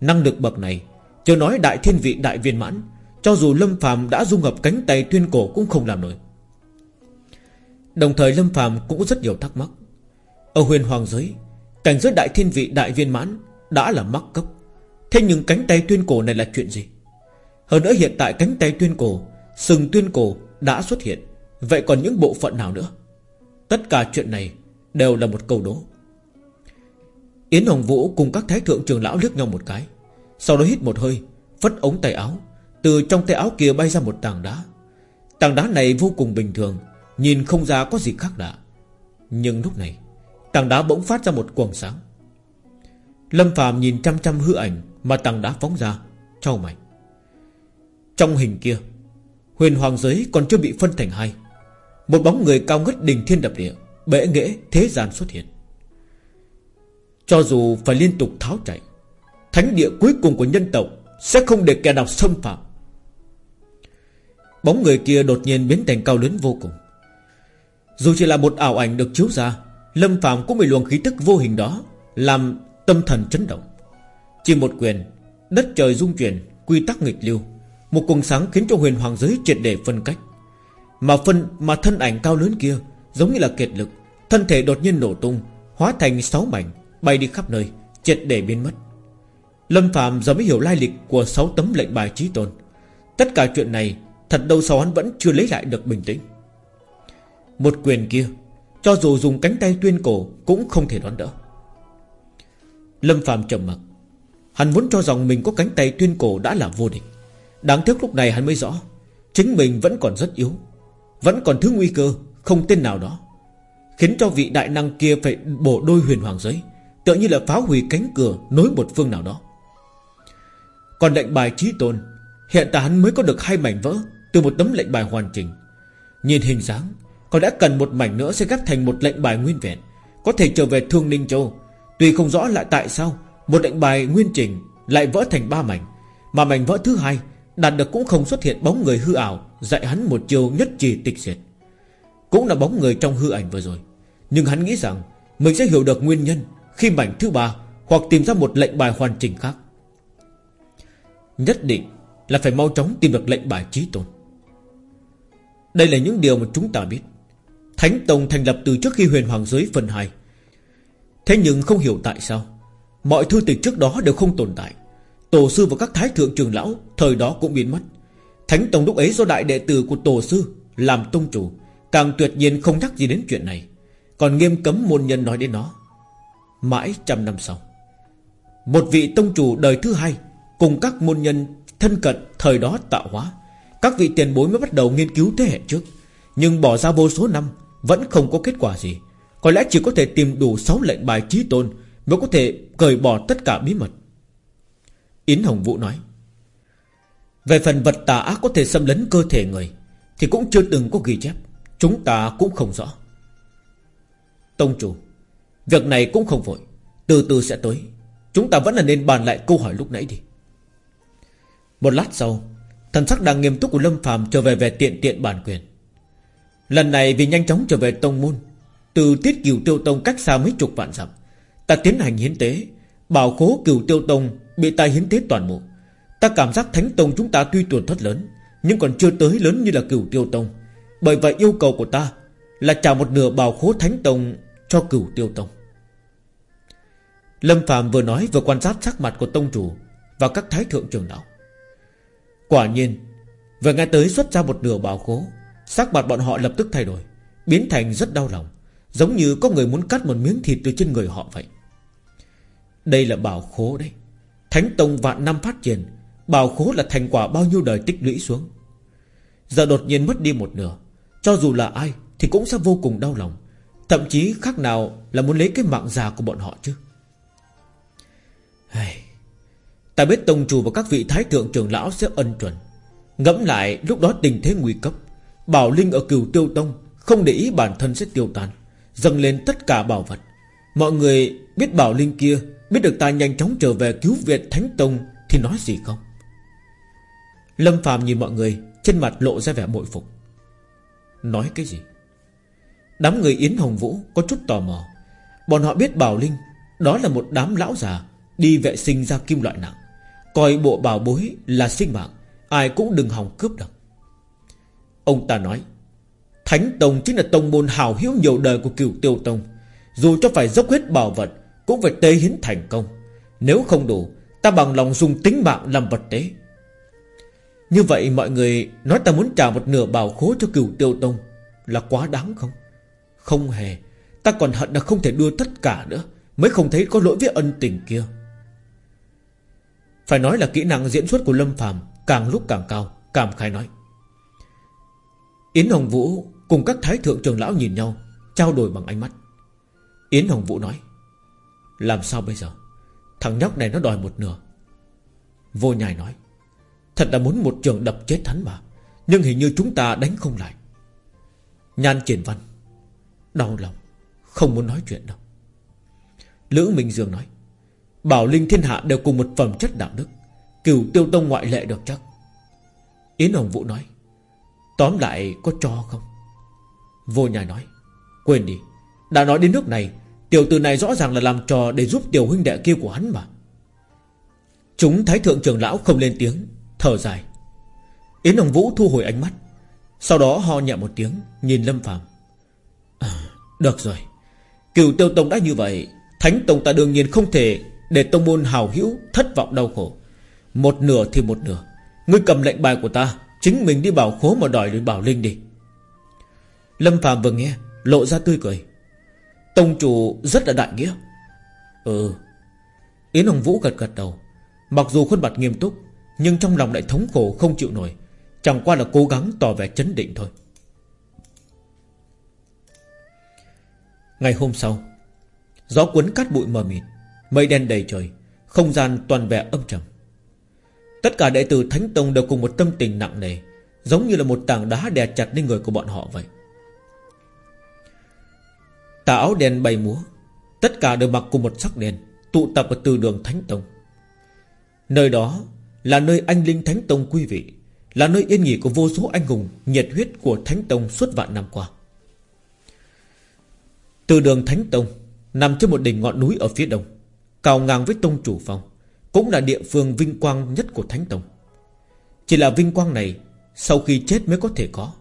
Năng lực bậc này Chưa nói đại thiên vị đại viên mãn, Cho dù Lâm Phàm đã dung hợp cánh tay tuyên cổ Cũng không làm nổi. Đồng thời Lâm Phàm cũng có rất nhiều thắc mắc. Ở huyền hoàng giới, Cảnh giới đại thiên vị đại viên mãn Đã là mắc cấp. Thế nhưng cánh tay tuyên cổ này là chuyện gì? Hơn nữa hiện tại cánh tay tuyên cổ, Sừng tuyên cổ đã xuất hiện. Vậy còn những bộ phận nào nữa? Tất cả chuyện này đều là một câu đố. Yến Hồng Vũ cùng các thái thượng trường lão liếc nhau một cái. Sau đó hít một hơi, Phất ống tay áo. Từ trong tay áo kia bay ra một tảng đá. Tảng đá này vô cùng bình thường, Nhìn không ra có gì khác lạ. Nhưng lúc này, Tảng đá bỗng phát ra một quầng sáng. Lâm Phạm nhìn chăm chăm hư ảnh Mà tảng đá phóng ra, Trao mày. Trong hình kia, Huyền hoàng giới còn chưa bị phân thành hai. Một bóng người cao ngất đỉnh thiên đập địa, Bệ nghệ thế gian xuất hiện. Cho dù phải liên tục tháo chạy, Thánh địa cuối cùng của nhân tộc Sẽ không để kẻ nào xâm phạm. Bóng người kia đột nhiên biến thành cao lớn vô cùng. Dù chỉ là một ảo ảnh được chiếu ra, Lâm Phạm cũng bị luồng khí tức vô hình đó Làm tâm thần chấn động. Chỉ một quyền, Đất trời rung chuyển, Quy tắc nghịch lưu, Một cuồng sáng khiến cho huyền hoàng giới triệt để phân cách. Mà phân, mà thân ảnh cao lớn kia Giống như là kiệt lực, Thân thể đột nhiên nổ tung, Hóa thành sáu mảnh, Bay đi khắp nơi, Triệt để biến mất. Lâm Phạm giờ mới hiểu lai lịch của sáu tấm lệnh bài trí tôn. Tất cả chuyện này, Thật đâu sau hắn vẫn chưa lấy lại được bình tĩnh. Một quyền kia, Cho dù dùng cánh tay tuyên cổ Cũng không thể đón đỡ. Lâm Phạm trầm mặc. Hắn vốn cho rằng mình có cánh tay tuyên cổ đã là vô địch. Đáng tiếc lúc này hắn mới rõ, Chính mình vẫn còn rất yếu. Vẫn còn thứ nguy cơ, Không tên nào đó, Khiến cho vị đại năng kia phải bổ đôi huyền hoàng giới, Tựa như là phá hủy cánh cửa Nối một phương nào đó. Còn lệnh bài trí tôn, Hiện tại hắn mới có được hai mảnh vỡ Từ một tấm lệnh bài hoàn chỉnh. Nhìn hình dáng, Còn đã cần một mảnh nữa sẽ ghép thành một lệnh bài nguyên vẹn, Có thể trở về Thương Ninh Châu. Tuy không rõ lại tại sao, Một lệnh bài nguyên chỉnh lại vỡ thành ba mảnh, Mà mảnh vỡ thứ hai Đạt được cũng không xuất hiện bóng người hư ảo. Dạy hắn một chiều nhất trì tịch diệt. Cũng là bóng người trong hư ảnh vừa rồi. Nhưng hắn nghĩ rằng Mình sẽ hiểu được nguyên nhân Khi mảnh thứ ba Hoặc tìm ra một lệnh bài hoàn chỉnh khác. Nhất định là phải mau chóng tìm được lệnh bài trí tôn. Đây là những điều mà chúng ta biết. Thánh Tông thành lập từ trước khi huyền hoàng giới phần 2 Thế nhưng không hiểu tại sao, Mọi thư tịch trước đó đều không tồn tại. Tổ sư và các thái thượng trường lão Thời đó cũng biến mất. Thánh Tông lúc ấy do đại đệ tử của tổ sư Làm tông chủ, Càng tuyệt nhiên không nhắc gì đến chuyện này. Còn nghiêm cấm môn nhân nói đến nó. Mãi trăm năm sau, Một vị tông chủ đời thứ hai Cùng các môn nhân thân cận Thời đó tạo hóa. Các vị tiền bối mới bắt đầu nghiên cứu thế hệ trước, Nhưng bỏ ra vô số năm Vẫn không có kết quả gì. Có lẽ chỉ có thể tìm đủ 6 lệnh bài trí tôn Mới có thể cởi bỏ tất cả bí mật. Yến Hồng Vũ nói về phần vật tà ác có thể xâm lấn cơ thể người, Thì cũng chưa từng có ghi chép. Chúng ta cũng không rõ. Tông chủ, Việc này cũng không vội. Từ từ sẽ tới. Chúng ta vẫn là nên bàn lại câu hỏi lúc nãy đi. Một lát sau, Thần sắc đang nghiêm túc của Lâm phàm trở về về tiện tiện bản quyền. Lần này vì nhanh chóng trở về tông môn, Từ tiết cửu tiêu tông cách xa mấy chục vạn dặm, Ta tiến hành hiến tế, Bảo khố cửu tiêu tông Bị ta hiến tế toàn bộ. Ta cảm giác thánh tông chúng ta tuy tuần thất lớn, Nhưng còn chưa tới lớn như là cửu tiêu tông. Bởi vậy yêu cầu của ta Là trả một nửa bào khố thánh tông Cho cửu tiêu tông. Lâm Phạm vừa nói vừa quan sát sắc mặt của tông chủ Và các thái thượng trưởng lão. Quả nhiên, Vừa nghe tới xuất ra một nửa bào khố, Sắc mặt bọn họ lập tức thay đổi, Biến thành rất đau lòng, Giống như có người muốn cắt một miếng thịt từ trên người họ vậy. Đây là bảo khố đấy. Thánh Tông vạn năm phát triển Bảo khố là thành quả bao nhiêu đời tích lũy xuống. Giờ đột nhiên mất đi một nửa. Cho dù là ai Thì cũng sẽ vô cùng đau lòng. Thậm chí khác nào là muốn lấy cái mạng già của bọn họ chứ. Hey, Ta biết Tông Chủ và các vị Thái Thượng trưởng lão sẽ ân chuẩn. Ngẫm lại lúc đó tình thế nguy cấp Bảo Linh ở cửu tiêu tông Không để ý bản thân sẽ tiêu tan Dâng lên tất cả bảo vật. Mọi người biết Bảo Linh kia Biết được ta nhanh chóng trở về cứu viện Thánh Tông Thì nói gì không? Lâm Phạm nhìn mọi người, Trên mặt lộ ra vẻ bội phục. Nói cái gì? Đám người Yến Hồng Vũ có chút tò mò. Bọn họ biết Bảo Linh, Đó là một đám lão già, Đi vệ sinh ra kim loại nặng. Coi bộ bảo bối là sinh mạng, Ai cũng đừng hòng cướp được Ông ta nói, Thánh Tông chính là tông môn hào hiếu nhiều đời của cửu tiêu tông. Dù cho phải dốc hết bảo vật, cũng phải tế hiến thành công. Nếu không đủ, Ta bằng lòng dùng tính mạng làm vật tế. Như vậy mọi người Nói ta muốn trả một nửa bảo khố cho cửu tiêu tông. Là quá đáng không? Không hề. Ta còn hận là không thể đưa tất cả nữa, Mới không thấy có lỗi với ân tình kia. Phải nói là kỹ năng diễn xuất của Lâm phàm Càng lúc càng cao Cảm khai nói. Yến Hồng Vũ cùng các thái thượng trường lão nhìn nhau, Trao đổi bằng ánh mắt. Yến Hồng Vũ nói, làm sao bây giờ? Thằng nhóc này nó đòi một nửa. Vô nhai nói Thật là muốn một trường đập chết hắn mà. Nhưng hình như chúng ta đánh không lại. Nhan triển văn Đau lòng, Không muốn nói chuyện đâu. Lữ Minh Dương nói, Bảo Linh thiên hạ đều cùng một phẩm chất đạo đức, Cửu tiêu tông ngoại lệ được chắc. Yến Hồng Vũ nói, Tóm lại có cho không? Vô nhà nói, Quên đi, Đã nói đến nước này, Tiểu tử này rõ ràng là làm trò Để giúp tiểu huynh đệ kia của hắn mà. Chúng thái thượng trưởng lão không lên tiếng Thở dài. Yến Hồng Vũ thu hồi ánh mắt. Sau đó ho nhẹ một tiếng Nhìn Lâm Phạm à, Được rồi. Cửu tiêu tông đã như vậy Thánh tông ta đương nhiên không thể Để tông môn hào hữu thất vọng đau khổ. Một nửa thì một nửa. Ngươi cầm lệnh bài của ta Chính mình đi bảo khố mà đòi được bảo linh đi. Lâm Phạm vừa nghe Lộ ra tươi cười. Tông chủ rất là đại nghĩa. Ừ. Yến Hồng Vũ gật gật đầu. Mặc dù khuôn mặt nghiêm túc nhưng trong lòng lại thống khổ, không chịu nổi. Chẳng qua là cố gắng tỏ vẻ chấn định thôi. Ngày hôm sau, Gió cuốn cát bụi mờ mịt, Mây đen đầy trời, Không gian toàn vẻ âm trầm. Tất cả đệ tử Thánh Tông đều cùng một tâm tình nặng nề, Giống như là một tảng đá đè chặt lên người của bọn họ vậy. Tà áo đen bay múa, Tất cả đều mặc cùng một sắc đen Tụ tập ở từ đường Thánh Tông. Nơi đó là nơi anh Linh Thánh Tông quý vị, Là nơi yên nghỉ của vô số anh hùng Nhiệt huyết của Thánh Tông suốt vạn năm qua. Từ đường Thánh Tông, Nằm trên một đỉnh ngọn núi ở phía đông, Cao ngang với Tông Chủ Phong, Cũng là địa phương vinh quang nhất của Thánh Tông. Chỉ là vinh quang này, Sau khi chết mới có thể có.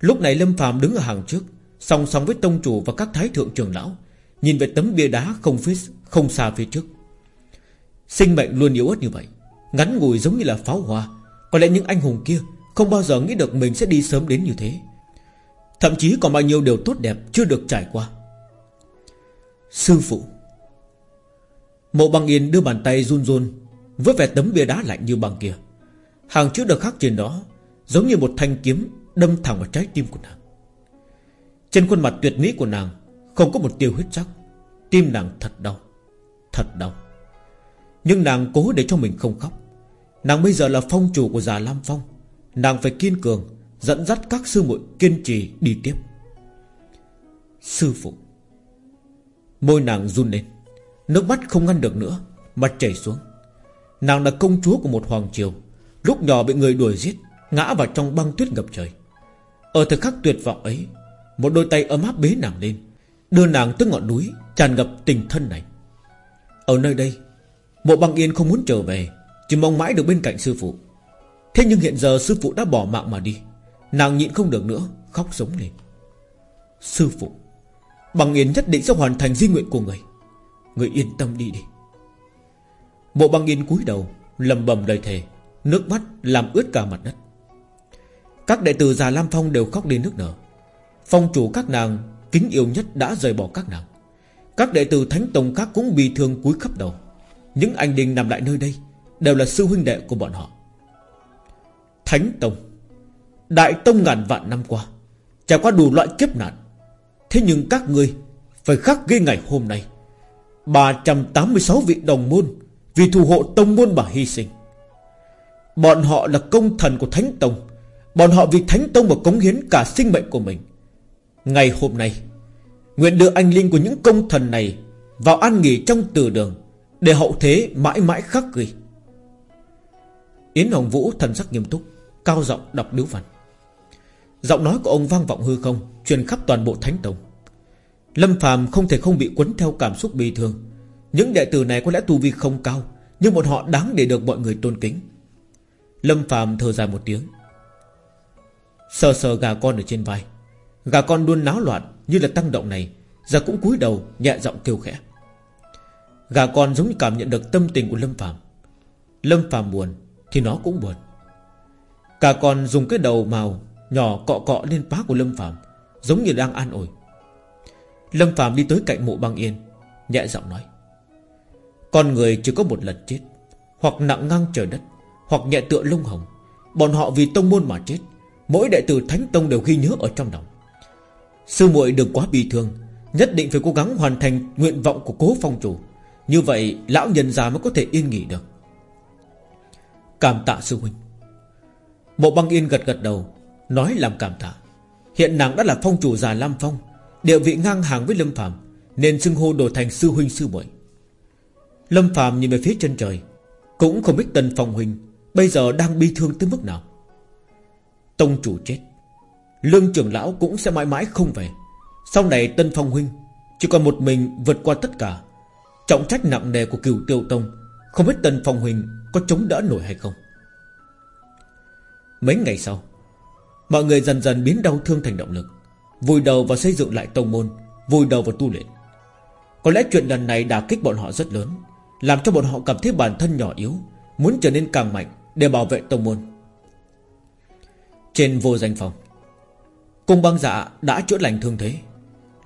Lúc này Lâm phàm đứng ở hàng trước, Song song với Tông Chủ và các Thái Thượng Trường Lão, Nhìn về tấm bia đá không phía, không xa phía trước. Sinh mệnh luôn yếu ớt như vậy. Ngắn ngủi giống như là pháo hoa. Có lẽ những anh hùng kia Không bao giờ nghĩ được mình sẽ đi sớm đến như thế. Thậm chí còn bao nhiêu điều tốt đẹp Chưa được trải qua. Sư phụ. Mộ băng yên đưa bàn tay run run Với vẻ tấm bia đá lạnh như băng kia. Hàng chữ được khắc trên đó Giống như một thanh kiếm Đâm thẳng vào trái tim của nàng. Trên khuôn mặt tuyệt mỹ của nàng Không có một tiêu huyết sắc. Tim nàng thật đau Thật đau. Nhưng nàng cố để cho mình không khóc. Nàng bây giờ là phong chủ của già Lam Phong. Nàng phải kiên cường, Dẫn dắt các sư muội kiên trì đi tiếp. Sư phụ, Môi nàng run lên. Nước mắt không ngăn được nữa, Mặt chảy xuống. Nàng là công chúa của một hoàng triều, Lúc nhỏ bị người đuổi giết, Ngã vào trong băng tuyết ngập trời. Ở thời khắc tuyệt vọng ấy, Một đôi tay ấm áp bế nàng lên, Đưa nàng tới ngọn núi Tràn ngập tình thân này. Ở nơi đây Mộ băng yên không muốn trở về, Chỉ mong mãi được bên cạnh sư phụ. Thế nhưng hiện giờ sư phụ đã bỏ mạng mà đi, Nàng nhịn không được nữa, Khóc sống lên. Sư phụ Bằng Yên nhất định sẽ hoàn thành di nguyện của người. Người yên tâm đi đi. Mộ băng Yên cúi đầu, lầm bầm đầy thề, Nước mắt làm ướt cả mặt đất. Các đệ tử già Lam Phong đều khóc đến nước nở. Phong chủ các nàng Kính yêu nhất đã rời bỏ các nàng. Các đệ tử Thánh Tông các cũng bị thương cúi khắp đầu. Những anh đình nằm lại nơi đây Đều là sư huynh đệ của bọn họ. Thánh Tông, Đại Tông ngàn vạn năm qua, Trải qua đủ loại kiếp nạn, Thế nhưng các ngươi Phải khắc ghi ngày hôm nay 386 vị đồng môn Vì thù hộ tông môn mà hy sinh. Bọn họ là công thần của Thánh Tông, Bọn họ vì Thánh Tông mà cống hiến cả sinh mệnh của mình. Ngày hôm nay, Nguyện đưa anh linh của những công thần này Vào an nghỉ trong từ đường. Để hậu thế mãi mãi khắc ghi. Yến Hồng Vũ thần sắc nghiêm túc, Cao giọng đọc điếu văn. Giọng nói của ông vang vọng hư không, Truyền khắp toàn bộ Thánh Tông. Lâm Phàm không thể không bị quấn theo cảm xúc bi thương. Những đệ tử này có lẽ tu vi không cao, Nhưng bọn họ đáng để được mọi người tôn kính. Lâm Phàm thở dài một tiếng. Sờ sờ gà con ở trên vai. Gà con luôn náo loạn như là tăng động này, Giờ cũng cúi đầu nhẹ giọng kêu khẽ. Gà con giống như cảm nhận được tâm tình của Lâm phạm, Lâm phạm buồn Thì nó cũng buồn. Gà con dùng cái đầu màu Nhỏ cọ cọ lên phá của Lâm Phạm Giống như đang an ủi. Lâm Phạm đi tới cạnh mộ băng yên Nhẹ giọng nói Con người chỉ có một lần chết Hoặc nặng ngang trời đất Hoặc nhẹ tựa lông hồng. Bọn họ vì tông môn mà chết Mỗi đệ tử Thánh Tông đều ghi nhớ ở trong lòng. Sư muội đừng quá bi thương Nhất định phải cố gắng hoàn thành nguyện vọng của cố phong chủ. Như vậy, lão nhân già mới có thể yên nghỉ được. Cảm tạ sư huynh. Mộ băng yên gật gật đầu, Nói làm cảm tạ. Hiện nàng đã là phong chủ già Lam Phong, Địa vị ngang hàng với Lâm Phạm Nên xưng hô đổi thành sư huynh sư muội. Lâm Phạm nhìn về phía chân trời, Cũng không biết Tân Phong huynh Bây giờ đang bi thương tới mức nào. Tông chủ chết, Lương trưởng lão cũng sẽ mãi mãi không về. Sau này Tân Phong huynh Chỉ còn một mình vượt qua tất cả Trọng trách nặng nề của cửu tiêu tông, Không biết tần Phong huỳnh có chống đỡ nổi hay không? Mấy ngày sau, Mọi người dần dần biến đau thương thành động lực, Vùi đầu vào xây dựng lại tông môn, Vùi đầu vào tu luyện. Có lẽ chuyện lần này đả kích bọn họ rất lớn, Làm cho bọn họ cảm thấy bản thân nhỏ yếu, Muốn trở nên càng mạnh Để bảo vệ tông môn. Trên vô danh phòng, Cung băng dạ đã chữa lành thương thế.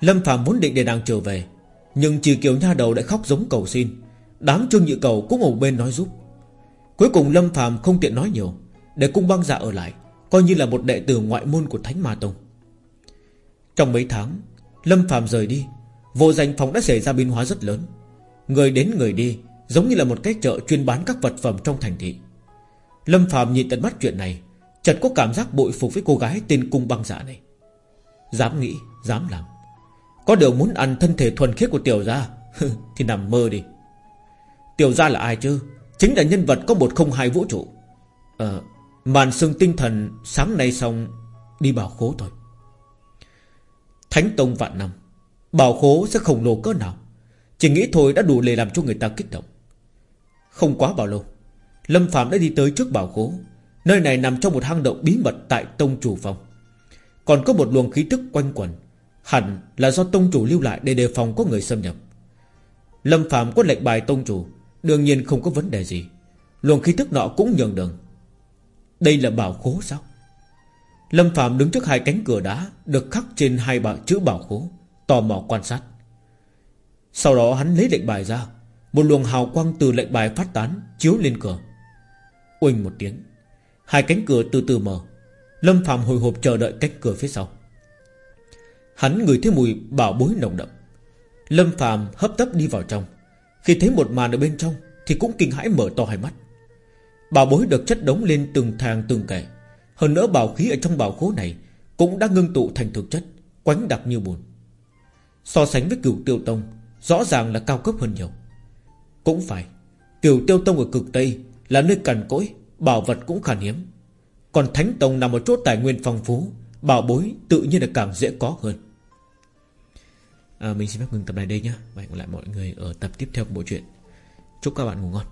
Lâm Phạm muốn định để nàng trở về nhưng chỉ kiều nha đầu đã khóc giống cầu xin. Đám trương nhị cầu cũng ở bên nói giúp. Cuối cùng Lâm phàm không tiện nói nhiều Để cung băng dạ ở lại Coi như là một đệ tử ngoại môn của Thánh Ma Tông. Trong mấy tháng Lâm phàm rời đi Vô danh phòng đã xảy ra biến hóa rất lớn. Người đến người đi Giống như là một cái chợ chuyên bán các vật phẩm trong thành thị. Lâm phàm nhìn tận mắt chuyện này Chợt có cảm giác bội phục với cô gái tên cung băng dạ này. Dám nghĩ, dám làm. Có điều muốn ăn thân thể thuần khiết của tiểu gia Thì nằm mơ đi. Tiểu gia là ai chứ? Chính là nhân vật có một không hai vũ trụ. Ờ Màn sương tinh thần sáng nay xong, Đi bảo khố thôi. Thánh Tông vạn năm, Bảo khố sẽ khổng lồ cỡ nào? Chỉ nghĩ thôi đã đủ để làm cho người ta kích động. Không quá bao lâu, Lâm Phạm đã đi tới trước bảo khố. Nơi này nằm trong một hang động bí mật Tại Tông Chủ Phòng. Còn có một luồng khí tức quanh quẩn. Hẳn là do Tông Chủ lưu lại Để đề phòng có người xâm nhập. Lâm Phạm có lệnh bài Tông Chủ, Đương nhiên không có vấn đề gì. Luồng khí tức nọ cũng nhường đường. Đây là bảo khố sao? Lâm Phạm đứng trước hai cánh cửa đá, Được khắc trên hai bảng chữ bảo khố, Tò mò quan sát. Sau đó hắn lấy lệnh bài ra, Một luồng hào quang từ lệnh bài phát tán, Chiếu lên cửa. Uỳnh một tiếng, Hai cánh cửa từ từ mở. Lâm Phạm hồi hộp chờ đợi cánh cửa phía sau. Hắn ngửi thấy mùi bảo bối nồng đậm. Lâm Phạm hấp tấp đi vào trong. Khi thấy một màn ở bên trong, Thì cũng kinh hãi mở to hai mắt. Bảo bối được chất đống lên từng thang từng kẻ. Hơn nữa bảo khí ở trong bảo khố này Cũng đã ngưng tụ thành thực chất, Quánh đặc như bùn. So sánh với cửu tiêu tông, Rõ ràng là cao cấp hơn nhiều. Cũng phải, Cửu tiêu tông ở cực Tây Là nơi cằn cỗi, Bảo vật cũng khan hiếm. Còn thánh tông nằm ở chỗ tài nguyên phong phú, Bảo bối tự nhiên là càng dễ có hơn à, Mình xin phép ngừng tập này đây nhé Và hẹn gặp lại mọi người ở tập tiếp theo của bộ truyện. Chúc các bạn ngủ ngon.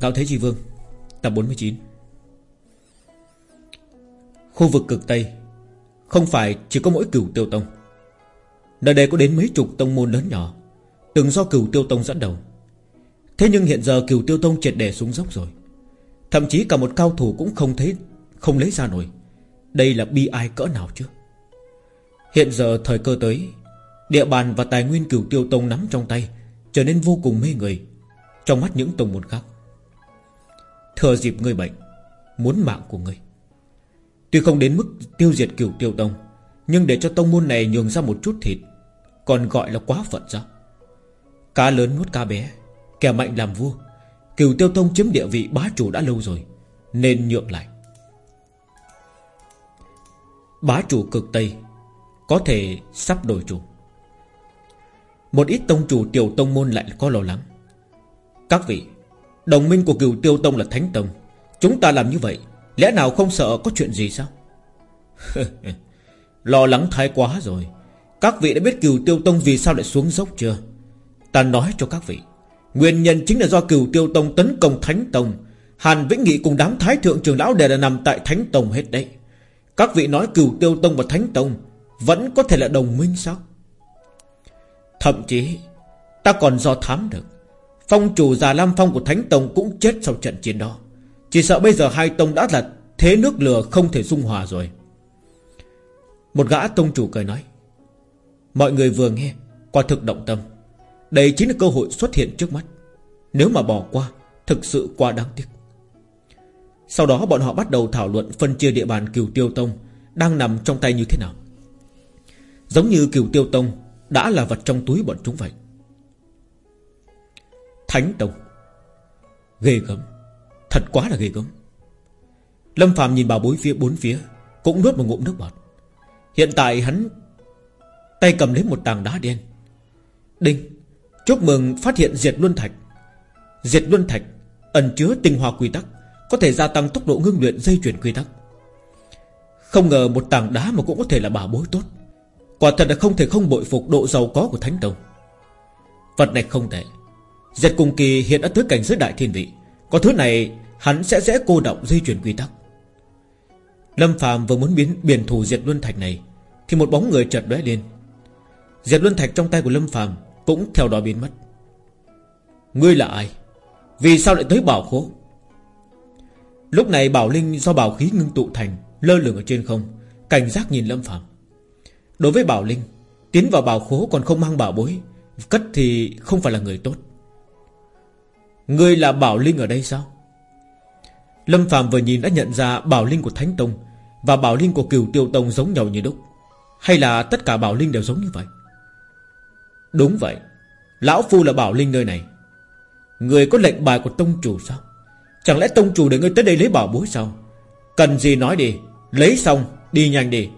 Gạo Thế Chi Vương Tập 49 Khu vực cực Tây Không phải chỉ có mỗi cửu tiêu tông. Nơi đây có đến mấy chục tông môn lớn nhỏ Từng do cửu tiêu tông dẫn đầu. Thế nhưng hiện giờ cửu tiêu tông triệt đề xuống dốc rồi. Thậm chí cả một cao thủ cũng không thấy, Không lấy ra nổi. Đây là bi ai cỡ nào chứ? Hiện giờ thời cơ tới, Địa bàn và tài nguyên cửu tiêu tông nắm trong tay, Trở nên vô cùng mê người, Trong mắt những tông môn khác. Thừa dịp người bệnh, Muốn mạng của người Tuy không đến mức tiêu diệt cửu tiêu tông, Nhưng để cho tông môn này nhường ra một chút thịt, Còn gọi là quá phận ra. Cá lớn nuốt cá bé, Kẻ mạnh làm vua Cửu tiêu tông chiếm địa vị bá chủ đã lâu rồi, Nên nhượng lại. Bá chủ cực Tây Có thể sắp đổi chủ. Một ít tông chủ tiểu tông môn lại có lo lắng. Các vị, Đồng minh của cửu tiêu tông là Thánh Tông. Chúng ta làm như vậy, Lẽ nào không sợ có chuyện gì sao? (laughs) Lo lắng thái quá rồi. Các vị đã biết cửu tiêu tông vì sao lại xuống dốc chưa? Ta nói cho các vị. Nguyên nhân chính là do cửu tiêu tông tấn công Thánh Tông. Hàn Vĩnh Nghị cùng đám thái thượng trường lão đều là nằm tại Thánh Tông hết đấy. Các vị nói cửu tiêu tông và Thánh Tông Vẫn có thể là đồng minh sao? Thậm chí, Ta còn do thám được. Phong chủ già Lam Phong của Thánh Tông cũng chết sau trận chiến đó. Chỉ sợ bây giờ hai tông đã là thế nước lửa không thể dung hòa rồi. Một gã tông chủ cười nói, Mọi người vừa nghe Quả thực động tâm. Đây chính là cơ hội xuất hiện trước mắt. Nếu mà bỏ qua, Thực sự quá đáng tiếc. Sau đó bọn họ bắt đầu thảo luận Phân chia địa bàn cửu tiêu tông Đang nằm trong tay như thế nào. Giống như cửu tiêu tông Đã là vật trong túi bọn chúng vậy. Thánh Tông. Ghê gớm. Thật quá là ghê gớm. Lâm Phạm nhìn bảo bối phía bốn phía, Cũng nuốt một ngụm nước bọt. Hiện tại hắn Tay cầm lấy một tảng đá đen. Đinh Chúc mừng phát hiện diệt luân thạch. Diệt luân thạch Ẩn chứa tinh hoa quy tắc, Có thể gia tăng tốc độ ngưng luyện dây chuyển quy tắc. Không ngờ một tảng đá mà cũng có thể là bảo bối tốt. Quả thật là không thể không bội phục độ giàu có của Thánh Tông. Vật này không tệ. Diệt cùng kỳ hiện đã tới cảnh giới đại thiên vị. Có thứ này, Hắn sẽ dễ cô động dây chuyển quy tắc. Lâm Phạm vừa muốn biến, biển thủ diệt luân thạch này, Thì một bóng người chợt lóe lên. Diệt luân thạch trong tay của Lâm Phạm cũng theo đó biến mất. Ngươi là ai? Vì sao lại tới bảo khố? Lúc này bảo linh do bảo khí ngưng tụ thành, Lơ lửng ở trên không, Cảnh giác nhìn Lâm Phạm Đối với bảo linh, Tiến vào bảo khố còn không mang bảo bối, Cất thì không phải là người tốt. Ngươi là bảo linh ở đây sao? Lâm Phạm vừa nhìn đã nhận ra bảo linh của Thánh Tông Và bảo linh của cửu tiêu tông giống nhau như đúc. Hay là tất cả bảo linh đều giống như vậy? Đúng vậy. Lão Phu là bảo linh nơi này. Người có lệnh bài của tông chủ sao? Chẳng lẽ tông chủ để ngươi tới đây lấy bảo bối sao? Cần gì nói đi. Lấy xong, đi nhanh đi.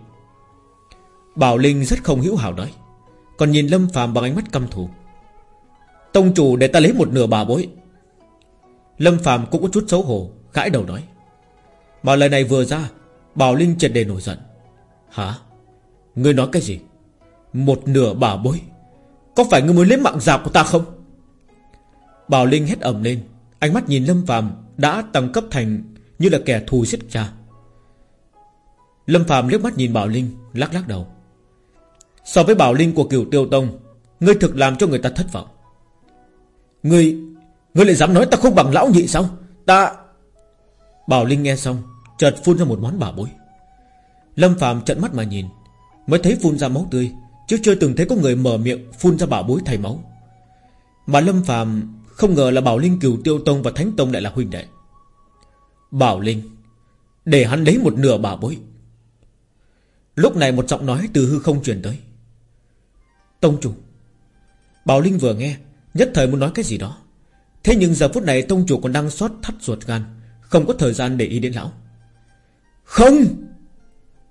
Bảo Linh rất không hiểu hảo nói. Còn nhìn Lâm phàm bằng ánh mắt căm thù. Tông chủ để ta lấy một nửa bảo bối. Lâm phàm cũng có chút xấu hổ, Gãi đầu nói. Mà lời này vừa ra, Bảo Linh chợt đề nổi giận. Hả? Ngươi nói cái gì? Một nửa bảo bối. Có phải ngươi muốn lấy mạng già của ta không? Bảo Linh hét ầm lên. Ánh mắt nhìn Lâm Phạm đã tăng cấp thành Như là kẻ thù giết cha. Lâm Phạm liếc mắt nhìn Bảo Linh, Lắc lắc đầu. So với Bảo Linh của cửu tiêu tông, Ngươi thực làm cho người ta thất vọng. Ngươi Ngươi lại dám nói ta không bằng lão nhị sao? Ta Bảo Linh nghe xong, Chợt phun ra một món bả bối. Lâm Phạm trận mắt mà nhìn, Mới thấy phun ra máu tươi. Chứ chưa từng thấy có người mở miệng phun ra bảo bối thay máu. Mà Lâm phàm không ngờ là Bảo Linh, cửu tiêu tông và Thánh Tông lại là huynh đệ. Bảo Linh, Để hắn lấy một nửa bảo bối. Lúc này một giọng nói từ hư không truyền tới. Tông chủ, Bảo Linh vừa nghe, Nhất thời muốn nói cái gì đó. Thế nhưng giờ phút này tông chủ còn đang xót thắt ruột gan, Không có thời gian để ý đến lão. Không!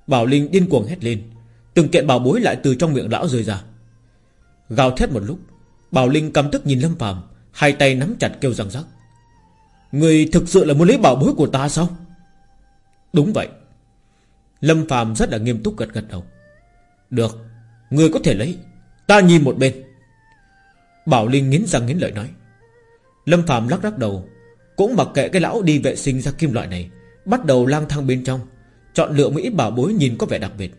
Bảo Linh điên cuồng hét lên. Từng kiện bảo bối lại từ trong miệng lão rơi ra. Gào thét một lúc, Bảo Linh căm tức nhìn Lâm phạm Hai tay nắm chặt kêu răng rắc. Người thực sự là muốn lấy bảo bối của ta sao? Đúng vậy. Lâm Phạm rất là nghiêm túc gật gật đầu. Được, Người có thể lấy, Ta nhìn một bên. Bảo Linh nghiến răng nghiến lợi nói. Lâm Phạm lắc lắc đầu, Cũng mặc kệ cái lão đi vệ sinh ra kim loại này, Bắt đầu lang thang bên trong, Chọn lựa một ít bảo bối nhìn có vẻ đặc biệt.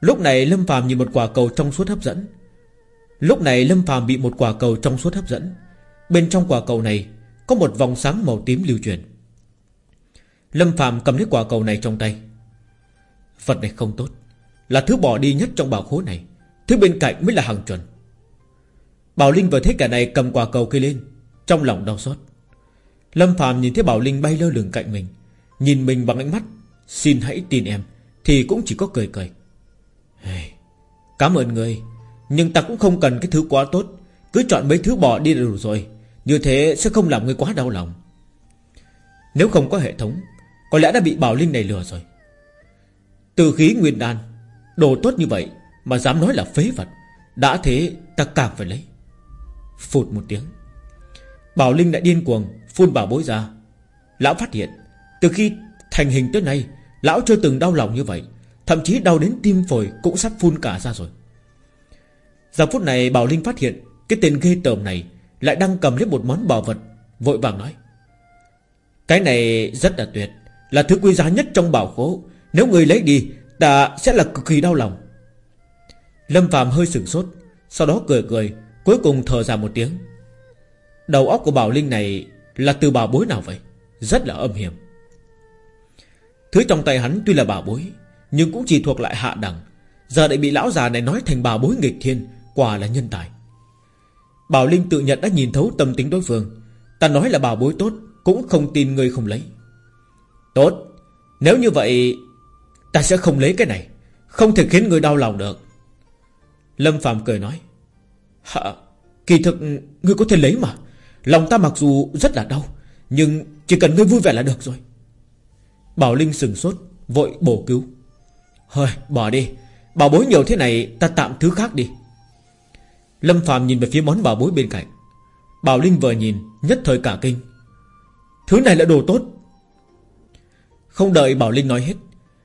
Lúc này Lâm phàm nhìn một quả cầu trong suốt hấp dẫn. Lúc này Lâm Phàm bị một quả cầu trong suốt hấp dẫn. Bên trong quả cầu này Có một vòng sáng màu tím lưu truyền. Lâm Phàm cầm lấy quả cầu này trong tay. Vật này không tốt. Là thứ bỏ đi nhất trong bảo khố này. Thứ bên cạnh mới là hàng chuẩn. Bảo Linh vừa thấy cả này cầm quả cầu kia lên, Trong lòng đau xót. Lâm Phàm nhìn thấy Bảo Linh bay lơ lửng cạnh mình, Nhìn mình bằng ánh mắt, Xin hãy tin em, Thì cũng chỉ có cười cười hey, Cảm ơn người nhưng ta cũng không cần cái thứ quá tốt. Cứ chọn mấy thứ bỏ đi là đủ rồi Như thế sẽ không làm người quá đau lòng. Nếu không có hệ thống Có lẽ đã bị Bảo Linh này lừa rồi. Từ khí nguyên đan Đồ tốt như vậy Mà dám nói là phế vật Đã thế ta càng phải lấy. Phụt một tiếng Bảo Linh đã điên cuồng Phun bảo bối ra. Lão phát hiện Từ khi thành hình tới nay Lão chưa từng đau lòng như vậy. Thậm chí đau đến tim phổi cũng sắp phun cả ra rồi. Giờ phút này Bảo Linh phát hiện Cái tên ghê tởm này Lại đang cầm lấy một món bảo vật, Vội vàng nói. Cái này rất là tuyệt, Là thứ quý giá nhất trong bảo khố. Nếu người lấy đi, Ta sẽ là cực kỳ đau lòng. Lâm Phạm hơi sửng sốt, Sau đó cười cười, Cuối cùng thở ra một tiếng. Đầu óc của Bảo Linh này Là từ bảo bối nào vậy? Rất là âm hiểm. Thứ trong tay hắn tuy là bảo bối nhưng cũng chỉ thuộc lại hạ đẳng. Giờ lại bị lão già này nói thành bà bối nghịch thiên, Quả là nhân tài. Bảo Linh tự nhận đã nhìn thấu tâm tính đối phương. Ta nói là bà bối tốt, Cũng không tin ngươi không lấy. Tốt, Nếu như vậy, Ta sẽ không lấy cái này, Không thể khiến ngươi đau lòng được. Lâm Phạm cười nói, Hả? Kỳ thực, ngươi có thể lấy mà. Lòng ta mặc dù rất là đau, Nhưng chỉ cần ngươi vui vẻ là được rồi. Bảo Linh sừng sốt, Vội bổ cứu hơi bỏ đi. Bảo bối nhiều thế này, ta tạm thứ khác đi. Lâm Phạm nhìn về phía món bảo bối bên cạnh. Bảo Linh vừa nhìn, Nhất thời cả kinh. Thứ này là đồ tốt. Không đợi Bảo Linh nói hết,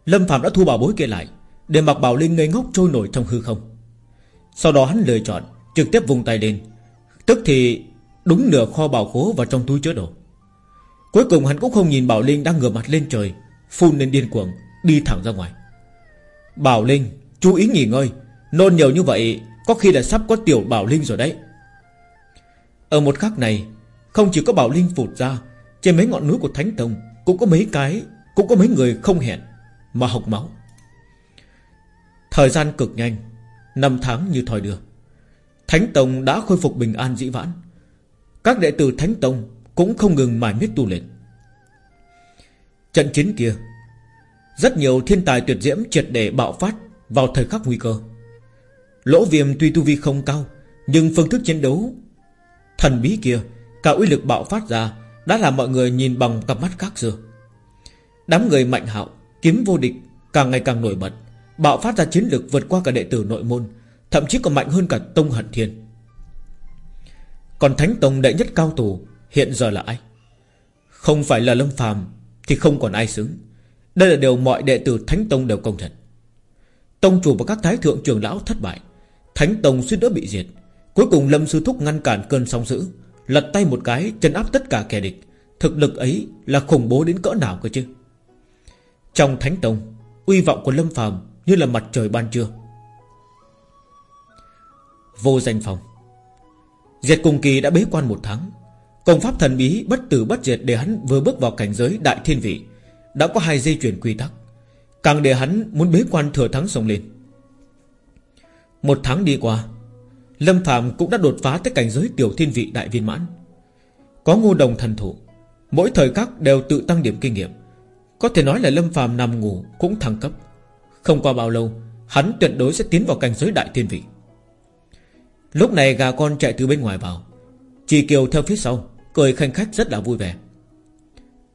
Lâm Phạm đã thu bảo bối kia lại, Để mặc Bảo Linh ngây ngốc trôi nổi trong hư không. Sau đó hắn lựa chọn, Trực tiếp vùng tay lên. Tức thì, đúng nửa kho bảo khố vào trong túi chứa đồ. Cuối cùng hắn cũng không nhìn Bảo Linh đang ngửa mặt lên trời, Phun lên điên cuồng, Đi thẳng ra ngoài. Bảo Linh, chú ý nghỉ ngơi. Nôn nhiều như vậy, Có khi là sắp có tiểu Bảo Linh rồi đấy. Ở một khắc này, Không chỉ có Bảo Linh phụt ra, Trên mấy ngọn núi của Thánh Tông Cũng có mấy cái, Cũng có mấy người không hẹn Mà học máu. Thời gian cực nhanh, Năm tháng như thòi đưa, Thánh Tông đã khôi phục bình an dĩ vãn. Các đệ tử Thánh Tông Cũng không ngừng mải miết tu luyện. Trận chiến kia rất nhiều thiên tài tuyệt diễm triệt để bạo phát Vào thời khắc nguy cơ. Lỗ viêm tuy tu vi không cao, Nhưng phương thức chiến đấu Thần bí kia, Cả uy lực bạo phát ra, Đã làm mọi người nhìn bằng cặp mắt khác xưa. Đám người mạnh hạo, Kiếm vô địch Càng ngày càng nổi bật, Bạo phát ra chiến lực vượt qua cả đệ tử nội môn, Thậm chí còn mạnh hơn cả Tông Hận Thiên. Còn Thánh Tông đệ nhất cao tù Hiện giờ là ai? Không phải là Lâm phàm Thì không còn ai xứng. Đây là điều mọi đệ tử Thánh Tông đều công nhận. Tông chủ và các thái thượng trưởng lão thất bại. Thánh Tông suýt nữa bị diệt. Cuối cùng Lâm Sư Thúc ngăn cản cơn sóng dữ, Lật tay một cái chân áp tất cả kẻ địch. Thực lực ấy là khủng bố đến cỡ nào cơ chứ? Trong Thánh Tông, Uy vọng của Lâm phàm như là mặt trời ban trưa. Vô danh phòng. Diệt cùng kỳ đã bế quan một tháng. Công pháp thần bí bất tử bất diệt Để hắn vừa bước vào cảnh giới đại thiên vị đã có hai dây chuyển quy tắc. Càng để hắn muốn bế quan thừa thắng sông lên. Một tháng đi qua, Lâm Phạm cũng đã đột phá tới cảnh giới tiểu thiên vị đại viên mãn. Có ngô đồng thần thủ, Mỗi thời khắc đều tự tăng điểm kinh nghiệm. Có thể nói là Lâm Phạm nằm ngủ Cũng thăng cấp. Không qua bao lâu, Hắn tuyệt đối sẽ tiến vào cảnh giới đại thiên vị. Lúc này gà con chạy từ bên ngoài vào. Chị Kiều theo phía sau, Cười khanh khách rất là vui vẻ.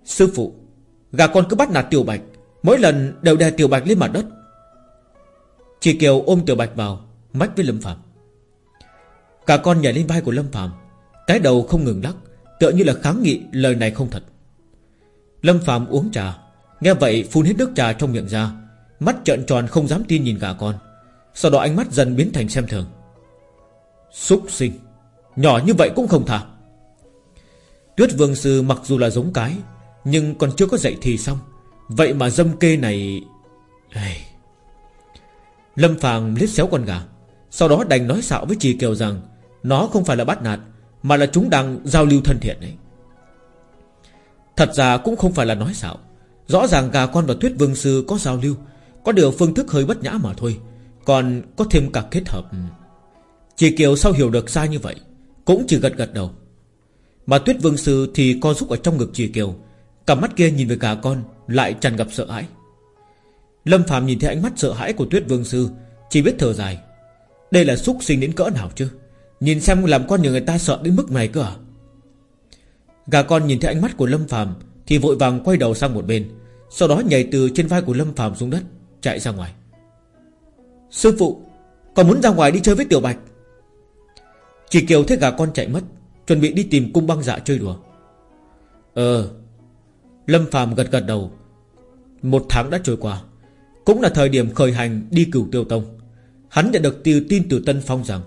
Sư phụ Gà con cứ bắt nạt Tiểu Bạch, Mỗi lần đều đè Tiểu Bạch lên mặt đất. Chỉ Kiều ôm Tiểu Bạch vào, Mách với Lâm Phạm Cả con nhảy lên vai của Lâm Phạm Cái đầu không ngừng lắc, Tựa như là kháng nghị lời này không thật. Lâm Phạm uống trà, Nghe vậy phun hết nước trà trong miệng ra, Mắt trợn tròn không dám tin nhìn gà con. Sau đó ánh mắt dần biến thành xem thường. Xúc sinh, Nhỏ như vậy cũng không thả Tuyết vương sư mặc dù là giống cái nhưng còn chưa có dạy thì xong. Vậy mà dâm kê này hey. Lâm Phàng liếc xéo con gà. Sau đó đành nói xạo với Trì Kiều rằng, Nó không phải là bắt nạt Mà là chúng đang giao lưu thân thiện ấy. Thật ra cũng không phải là nói xạo. Rõ ràng gà con và Tuyết Vương Sư có giao lưu, Có điều phương thức hơi bất nhã mà thôi. Còn có thêm cả kết hợp. Chị Kiều sau hiểu được sai như vậy? Cũng chỉ gật gật đầu. Mà Tuyết Vương Sư thì co rúc ở trong ngực chị Kiều Cả mắt kia nhìn về cả con, Lại tràn gặp sợ hãi. Lâm Phạm nhìn thấy ánh mắt sợ hãi của Tuyết Vương Sư, Chỉ biết thở dài. Đây là xúc sinh đến cỡ nào chứ? Nhìn xem làm con nhà người ta sợ đến mức này cơ à? Gà con nhìn thấy ánh mắt của Lâm Phạm Thì vội vàng quay đầu sang một bên, Sau đó nhảy từ trên vai của Lâm Phạm xuống đất, Chạy ra ngoài. Sư phụ Còn muốn ra ngoài đi chơi với Tiểu Bạch. Chỉ Kiều thấy gà con chạy mất, Chuẩn bị đi tìm cung băng dạ chơi đùa. Ờ Lâm Phạm gật gật đầu. Một tháng đã trôi qua, Cũng là thời điểm khởi hành đi cửu tiêu tông. Hắn nhận được tiêu tin từ Tân Phong rằng,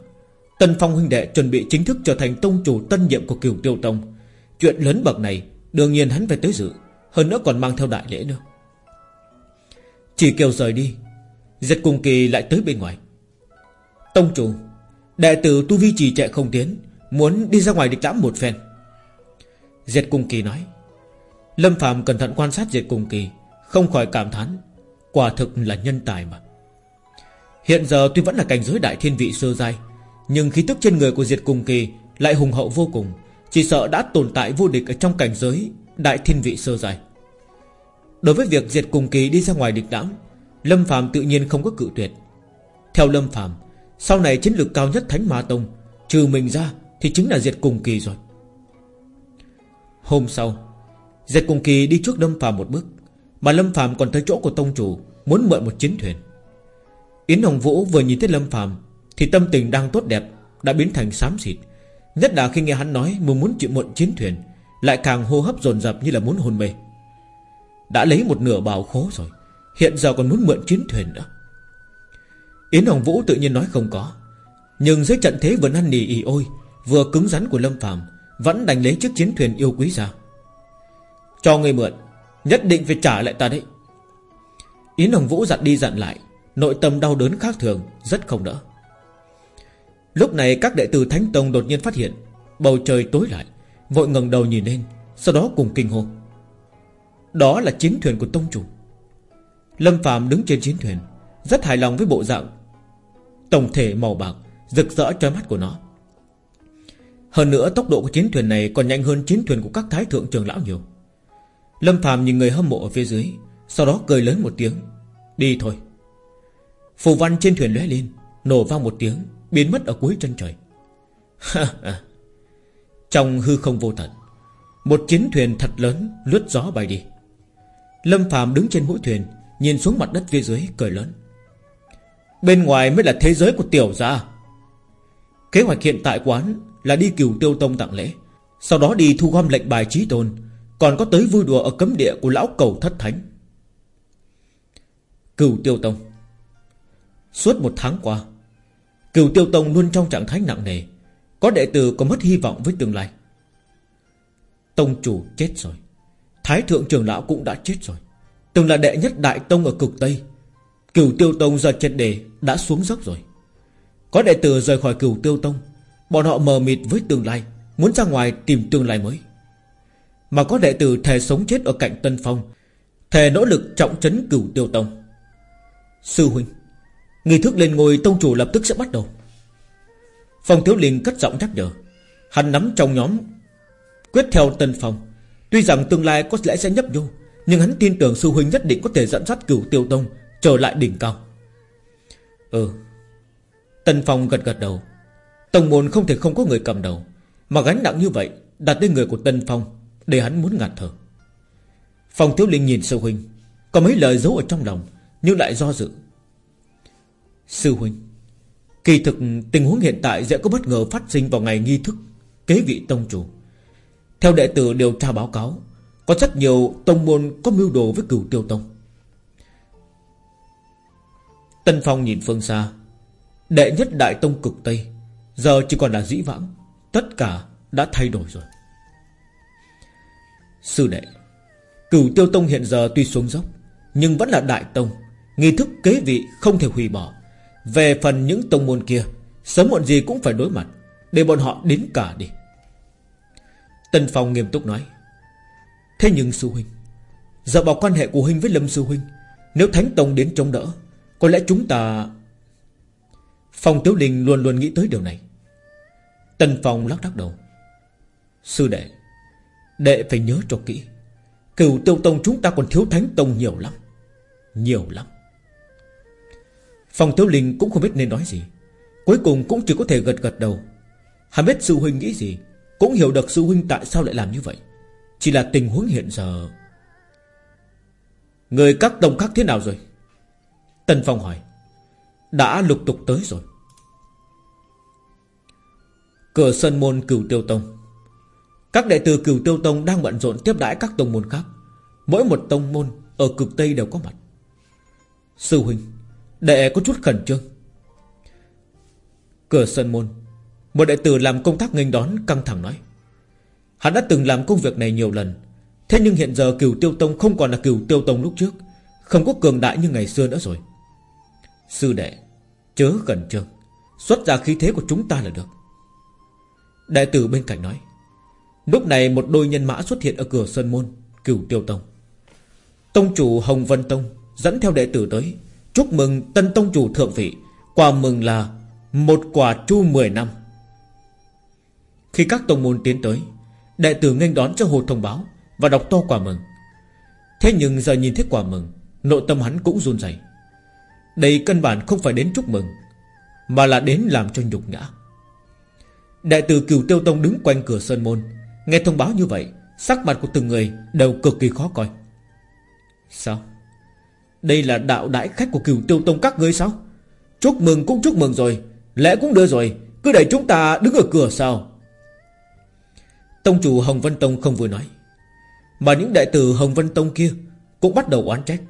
Tân Phong huynh đệ chuẩn bị chính thức trở thành tông chủ tân nhiệm của cửu tiêu tông. Chuyện lớn bậc này, Đương nhiên hắn phải tới dự, Hơn nữa còn mang theo đại lễ nữa. Chỉ kêu rời đi Giật cùng kỳ lại tới bên ngoài. Tông chủ, Đệ tử Tu Vi trì trệ không tiến, Muốn đi ra ngoài địch lãm một phen. Diệt Cung Kỳ nói Lâm Phạm cẩn thận quan sát Diệt Cung Kỳ, Không khỏi cảm thán, Quả thực là nhân tài mà. Hiện giờ tuy vẫn là cảnh giới đại thiên vị sơ giai, Nhưng khí tức trên người của Diệt Cung Kỳ Lại hùng hậu vô cùng, Chỉ sợ đã tồn tại vô địch ở trong cảnh giới Đại thiên vị sơ giai. Đối với việc Diệt Cung Kỳ đi ra ngoài địch lãm Lâm Phạm tự nhiên không có cự tuyệt. Theo Lâm Phạm, sau này chiến lược cao nhất Thánh Ma Tông, Trừ mình ra thì chính là diệt cùng kỳ rồi. Hôm sau Diệt cùng kỳ đi trước Lâm phạm một bước. Mà Lâm phạm còn tới chỗ của Tông Chủ, Muốn mượn một chiến thuyền. Yến Hồng Vũ vừa nhìn thấy Lâm phạm Thì tâm tình đang tốt đẹp, Đã biến thành xám xịt. Nhất là khi nghe hắn nói muốn muốn chịu mượn chiến thuyền, Lại càng hô hấp dồn dập như là muốn hôn mê. Đã lấy một nửa bào khố rồi, Hiện giờ còn muốn mượn chiến thuyền nữa. Yến Hồng Vũ tự nhiên nói không có. Nhưng dưới trận thế vừa năn nỉ ỉ ôi, Vừa cứng rắn của Lâm Phạm Vẫn đành lấy chiếc chiến thuyền yêu quý ra. Cho người mượn, Nhất định phải trả lại ta đấy. Yến Hồng Vũ dặn đi dặn lại, Nội tâm đau đớn khác thường, Rất không đỡ Lúc này các đệ tử Thánh Tông đột nhiên phát hiện, Bầu trời tối lại, Vội ngẩng đầu nhìn lên, Sau đó cùng kinh hô. Đó là chiến thuyền của Tông Chủ. Lâm Phạm đứng trên chiến thuyền, Rất hài lòng với bộ dạng Tổng thể màu bạc, Rực rỡ trói mắt của nó. Hơn nữa tốc độ của chiến thuyền này Còn nhanh hơn chiến thuyền của các thái thượng trường lão nhiều. Lâm Phạm nhìn người hâm mộ ở phía dưới, Sau đó cười lớn một tiếng. Đi thôi. Phù văn trên thuyền lóe lên, Nổ vang một tiếng, Biến mất ở cuối chân trời. (laughs) Trong hư không vô tận, Một chiến thuyền thật lớn lướt gió bay đi. Lâm Phạm đứng trên mũi thuyền, Nhìn xuống mặt đất phía dưới, cười lớn. Bên ngoài mới là thế giới của tiểu gia. Kế hoạch hiện tại quán Là đi cửu tiêu tông tặng lễ, Sau đó đi thu gom lệnh bài trí tôn còn có tới vui đùa ở cấm địa của lão cầu thất thánh. Cửu tiêu tông. Suốt một tháng qua, Cửu tiêu tông luôn trong trạng thái nặng nề, Có đệ tử có mất hy vọng với tương lai. Tông chủ chết rồi, Thái thượng trường lão cũng đã chết rồi, Từng là đệ nhất đại tông ở cực Tây. Cửu tiêu tông giờ chết đề Đã xuống dốc rồi. Có đệ tử rời khỏi cửu tiêu tông, Bọn họ mờ mịt với tương lai, Muốn ra ngoài tìm tương lai mới. Mà có đệ tử thề sống chết ở cạnh Tân Phong Thề nỗ lực trọng trấn cửu tiêu tông. Sư huynh Nghi thức lên ngôi tông chủ lập tức sẽ bắt đầu. Phong Thiếu Linh cất giọng nhắc nhở Hắn nắm trong nhóm Quyết theo Tân Phong. Tuy rằng tương lai có lẽ sẽ nhấp nhô, Nhưng hắn tin tưởng sư huynh nhất định có thể dẫn dắt cửu tiêu tông Trở lại đỉnh cao. Ừ. Tân Phong gật gật đầu. Tông môn không thể không có người cầm đầu Mà gánh nặng như vậy Đặt lên người của Tân Phong để hắn muốn ngạt thở. Phong Thiếu Linh nhìn sư huynh, Có mấy lời giấu ở trong lòng, Nhưng lại do dự. Sư huynh, Kỳ thực tình huống hiện tại sẽ có bất ngờ phát sinh vào ngày nghi thức Kế vị tông chủ. Theo đệ tử điều tra báo cáo, Có rất nhiều tông môn có mưu đồ với cửu tiêu tông. Tân Phong nhìn phương xa, Đệ nhất đại tông cực Tây, Giờ chỉ còn là dĩ vãng, Tất cả đã thay đổi rồi. Sư đệ, Cửu tiêu tông hiện giờ tuy xuống dốc, Nhưng vẫn là đại tông. Nghi thức kế vị không thể hủy bỏ. Về phần những tông môn kia, Sớm muộn gì cũng phải đối mặt, Để bọn họ đến cả đi. Tân Phong nghiêm túc nói, Thế nhưng sư huynh, Giờ bảo quan hệ của huynh với Lâm sư huynh, Nếu Thánh Tông đến chống đỡ, Có lẽ chúng ta Phong Tiếu đình luôn luôn nghĩ tới điều này. Tân Phong lắc lắc đầu, Sư đệ Đệ phải nhớ cho kỹ. Cửu tiêu tông chúng ta còn thiếu thánh tông nhiều lắm. Nhiều lắm. Phong thiếu Linh cũng không biết nên nói gì. Cuối cùng cũng chỉ có thể gật gật đầu. Hắn biết sư huynh nghĩ gì, Cũng hiểu được sư huynh tại sao lại làm như vậy. Chỉ là tình huống hiện giờ. Người các tông khác thế nào rồi? Tân Phong hỏi. Đã lục tục tới rồi. Cửa sân môn cửu tiêu tông. Các đệ tử cửu tiêu tông đang bận rộn tiếp đãi các tông môn khác. Mỗi một tông môn Ở cực Tây đều có mặt. Sư huynh, Đệ có chút khẩn trương. Cửa sân môn, Một đệ tử làm công tác nghênh đón căng thẳng nói. Hắn đã từng làm công việc này nhiều lần, Thế nhưng hiện giờ cửu tiêu tông không còn là cửu tiêu tông lúc trước, Không có cường đại như ngày xưa nữa rồi. Sư đệ, Chớ khẩn trương, Xuất ra khí thế của chúng ta là được. Đại tử bên cạnh nói. Lúc này một đôi nhân mã xuất hiện ở cửa Sơn Môn, Cửu Tiêu Tông. Tông chủ Hồng Vân Tông Dẫn theo đệ tử tới, Chúc mừng tân tông chủ thượng vị, Quà mừng là Một quả chu 10 năm. Khi các tông môn tiến tới, Đệ tử nghênh đón cho hồ thông báo Và đọc to quà mừng. Thế nhưng giờ nhìn thấy quà mừng, Nội tâm hắn cũng run rẩy. Đây căn bản không phải đến chúc mừng, Mà là đến làm cho nhục nhã. Đệ tử cửu tiêu tông đứng quanh cửa sơn môn Nghe thông báo như vậy, Sắc mặt của từng người đều cực kỳ khó coi. Sao? Đây là đạo đãi khách của cửu tiêu tông các ngươi sao? Chúc mừng cũng chúc mừng rồi, Lẽ cũng đưa rồi, Cứ để chúng ta đứng ở cửa sao? Tông chủ Hồng Vân Tông không vừa nói, Mà những đại tử Hồng Vân Tông kia Cũng bắt đầu oán trách.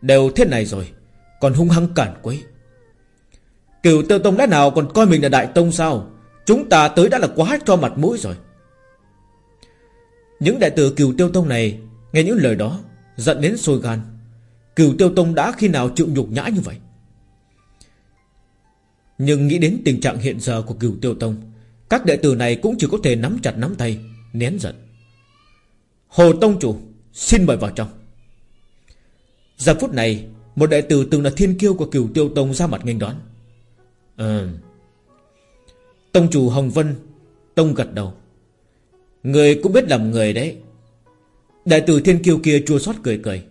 Đều thế này rồi, Còn hung hăng cản quấy. Cửu tiêu tông đã nào còn coi mình là đại tông sao? Chúng ta tới đã là quá cho mặt mũi rồi. Những đệ tử cửu tiêu tông này Nghe những lời đó, Giận đến sôi gan. Cửu tiêu tông đã khi nào chịu nhục nhã như vậy? Nhưng nghĩ đến tình trạng hiện giờ của cửu tiêu tông, Các đệ tử này cũng chỉ có thể nắm chặt nắm tay, Nén giận. Hồ Tông Chủ, Xin mời vào trong. Giờ phút này, Một đệ tử từng là thiên kiêu của cửu tiêu tông ra mặt nghênh đón. Ừ Tông chủ Hồng Vân, Tông gật đầu. Người cũng biết làm người đấy. Đại tử thiên kiêu kia chua xót cười cười.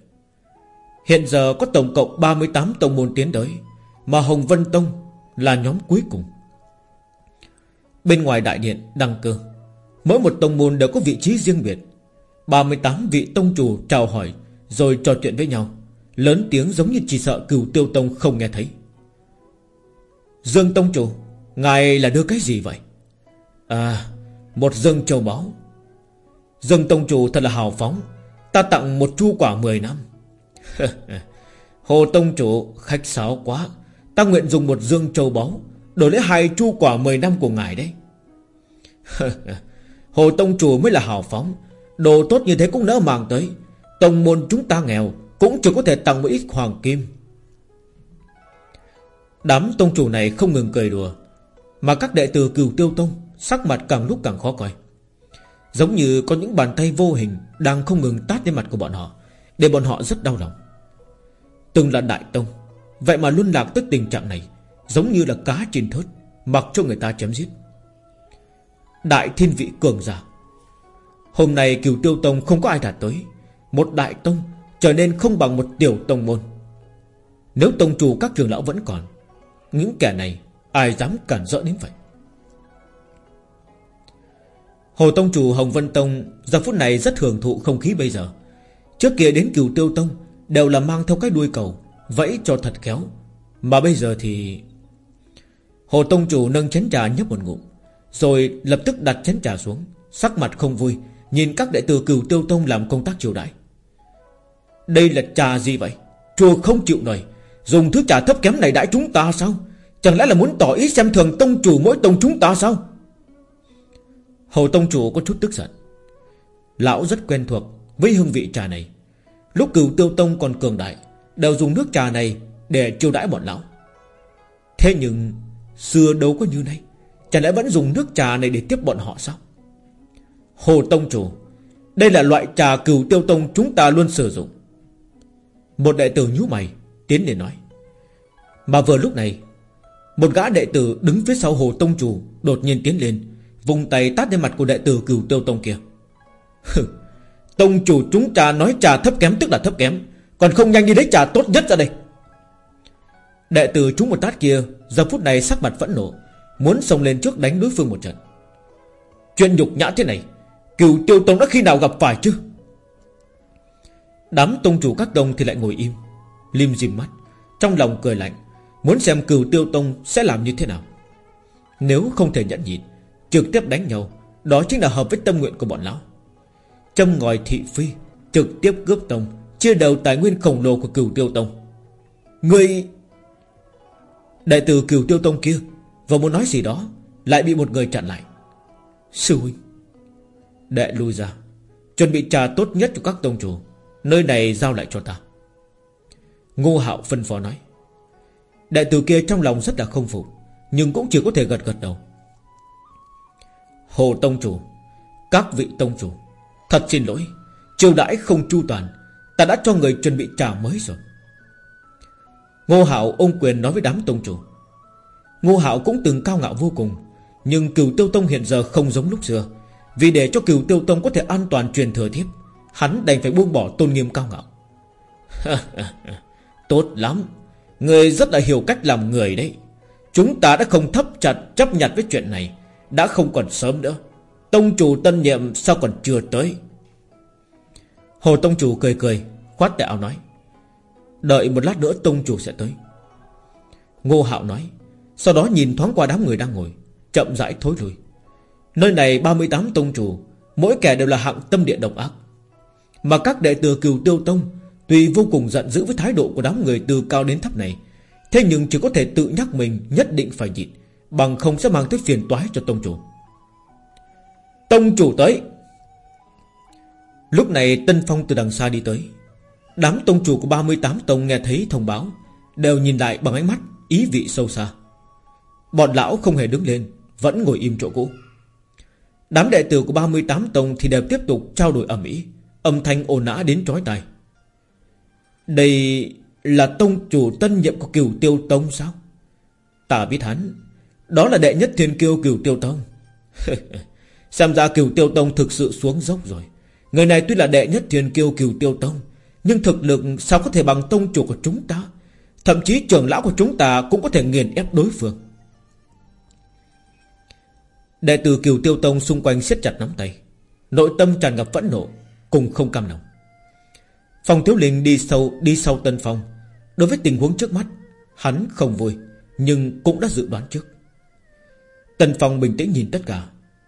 Hiện giờ có tổng cộng 38 tông môn tiến tới, Mà Hồng Vân Tông Là nhóm cuối cùng. Bên ngoài đại điện, đăng cơ, Mỗi một tông môn đều có vị trí riêng biệt. 38 vị tông chủ chào hỏi, Rồi trò chuyện với nhau. Lớn tiếng giống như chỉ sợ cửu tiêu tông không nghe thấy. Dương tông chủ Ngài là đưa cái gì vậy? À Một dương châu báu. Dương tông chủ thật là hào phóng. Ta tặng một chu quả 10 năm. (laughs) Hồ tông chủ, khách sáo quá. Ta nguyện dùng một dương châu báu, Đổi lấy hai chu quả 10 năm của ngài đấy. (laughs) Hồ tông chủ mới là hào phóng. Đồ tốt như thế cũng nỡ mang tới. Tông môn chúng ta nghèo, Cũng chỉ có thể tặng một ít hoàng kim. Đám tông chủ này không ngừng cười đùa. Mà các đệ tử cửu tiêu tông Sắc mặt càng lúc càng khó coi. Giống như có những bàn tay vô hình Đang không ngừng tát lên mặt của bọn họ, Để bọn họ rất đau lòng. Từng là đại tông, Vậy mà luôn lạc tới tình trạng này, Giống như là cá trên thớt, Mặc cho người ta chém giết. Đại thiên vị cường giả, Hôm nay cửu tiêu tông không có ai đạt tới, Một đại tông Trở nên không bằng một tiểu tông môn. Nếu tông chủ các trường lão vẫn còn, Những kẻ này Ai dám cản rỡ đến vậy? Hồ Tông Chủ Hồng Vân Tông Giờ phút này rất hưởng thụ không khí bây giờ. Trước kia đến cửu tiêu tông Đều là mang theo cái đuôi cầu, Vẫy cho thật khéo. Mà bây giờ thì Hồ Tông Chủ nâng chén trà nhấp một ngụm, Rồi lập tức đặt chén trà xuống, Sắc mặt không vui, Nhìn các đệ tử cửu tiêu tông làm công tác triều đại. Đây là trà gì vậy? Chùa không chịu nổi, Dùng thứ trà thấp kém này đãi chúng ta sao? Chẳng lẽ là muốn tỏ ý xem thường tông chủ mỗi tông chúng ta sao? Hồ Tông Chủ có chút tức giận. Lão rất quen thuộc với hương vị trà này. Lúc cửu tiêu tông còn cường đại, Đều dùng nước trà này Để chiêu đãi bọn lão. Thế nhưng, Xưa đâu có như này Chẳng lẽ vẫn dùng nước trà này để tiếp bọn họ sao? Hồ Tông Chủ, Đây là loại trà cửu tiêu tông chúng ta luôn sử dụng. Một đại tử nhú mày, Tiến đến nói. Mà vừa lúc này một gã đệ tử đứng phía sau Hồ Tông Chủ Đột nhiên tiến lên Vùng tay tát lên mặt của đệ tử cửu tiêu tông kia. (laughs) Tông chủ chúng ta nói trà thấp kém tức là thấp kém Còn không nhanh đi lấy trà tốt nhất ra đây. Đệ tử chúng một tát kia Giờ phút này sắc mặt vẫn nổ, Muốn xông lên trước đánh đối phương một trận. Chuyện nhục nhã thế này Cửu tiêu tông đã khi nào gặp phải chứ? Đám tông chủ các tông thì lại ngồi im Lim dìm mắt Trong lòng cười lạnh. Muốn xem cửu tiêu tông sẽ làm như thế nào? Nếu không thể nhẫn nhịn, Trực tiếp đánh nhau, Đó chính là hợp với tâm nguyện của bọn lão. Châm ngòi thị phi, Trực tiếp cướp tông, Chia đầu tài nguyên khổng lồ của cửu tiêu tông. Người Đại tử cửu tiêu tông kia, Vừa muốn nói gì đó, Lại bị một người chặn lại. Sư huynh, Đệ lui ra Chuẩn bị trà tốt nhất cho các tông chủ, Nơi này giao lại cho ta. Ngô hạo phân phó nói. Đại tử kia trong lòng rất là không phục, Nhưng cũng chỉ có thể gật gật đầu. Hồ Tông Chủ, Các vị Tông Chủ, Thật xin lỗi, Chiêu đãi không chu toàn, Ta đã cho người chuẩn bị trà mới rồi. Ngô Hạo ông quyền nói với đám Tông Chủ. Ngô Hạo cũng từng cao ngạo vô cùng, Nhưng cửu tiêu tông hiện giờ không giống lúc xưa. Vì để cho cửu tiêu tông có thể an toàn truyền thừa tiếp Hắn đành phải buông bỏ tôn nghiêm cao ngạo. (laughs) Tốt lắm Người rất là hiểu cách làm người đấy. Chúng ta đã không thấp chặt, chấp nhận với chuyện này. Đã không còn sớm nữa. Tông chủ tân nhiệm sao còn chưa tới? Hồ Tông chủ cười cười, Khoát tay áo nói, Đợi một lát nữa Tông chủ sẽ tới. Ngô Hạo nói, Sau đó nhìn thoáng qua đám người đang ngồi, Chậm rãi thối lui. Nơi này 38 Tông chủ, Mỗi kẻ đều là hạng tâm địa độc ác. Mà các đệ tử cựu tiêu tông Tuy vô cùng giận dữ với thái độ của đám người từ cao đến thấp này, Thế nhưng chỉ có thể tự nhắc mình Nhất định phải nhịn, Bằng không sẽ mang tới phiền toái cho tông chủ. Tông chủ tới! Lúc này Tân Phong từ đằng xa đi tới. Đám tông chủ của 38 tông nghe thấy thông báo, Đều nhìn lại bằng ánh mắt Ý vị sâu xa. Bọn lão không hề đứng lên, Vẫn ngồi im chỗ cũ. Đám đệ tử của 38 tông thì đều tiếp tục trao đổi ẩm ý Âm thanh ồn ã đến trói tai. Đây là tông chủ tân nhiệm của cửu tiêu tông sao? Ta biết hắn, Đó là đệ nhất thiên kiêu cửu tiêu tông. (laughs) Xem ra cửu tiêu tông thực sự xuống dốc rồi. Người này tuy là đệ nhất thiên kiêu cửu tiêu tông, Nhưng thực lực sao có thể bằng tông chủ của chúng ta? Thậm chí trưởng lão của chúng ta Cũng có thể nghiền ép đối phương. Đệ tử Kiều Tiêu Tông xung quanh siết chặt nắm tay. Nội tâm tràn ngập phẫn nộ, Cùng không cam lòng. Phong Thiếu Linh đi sâu, đi sau Tân Phong Đối với tình huống trước mắt, Hắn không vui, Nhưng cũng đã dự đoán trước. Tân Phong bình tĩnh nhìn tất cả,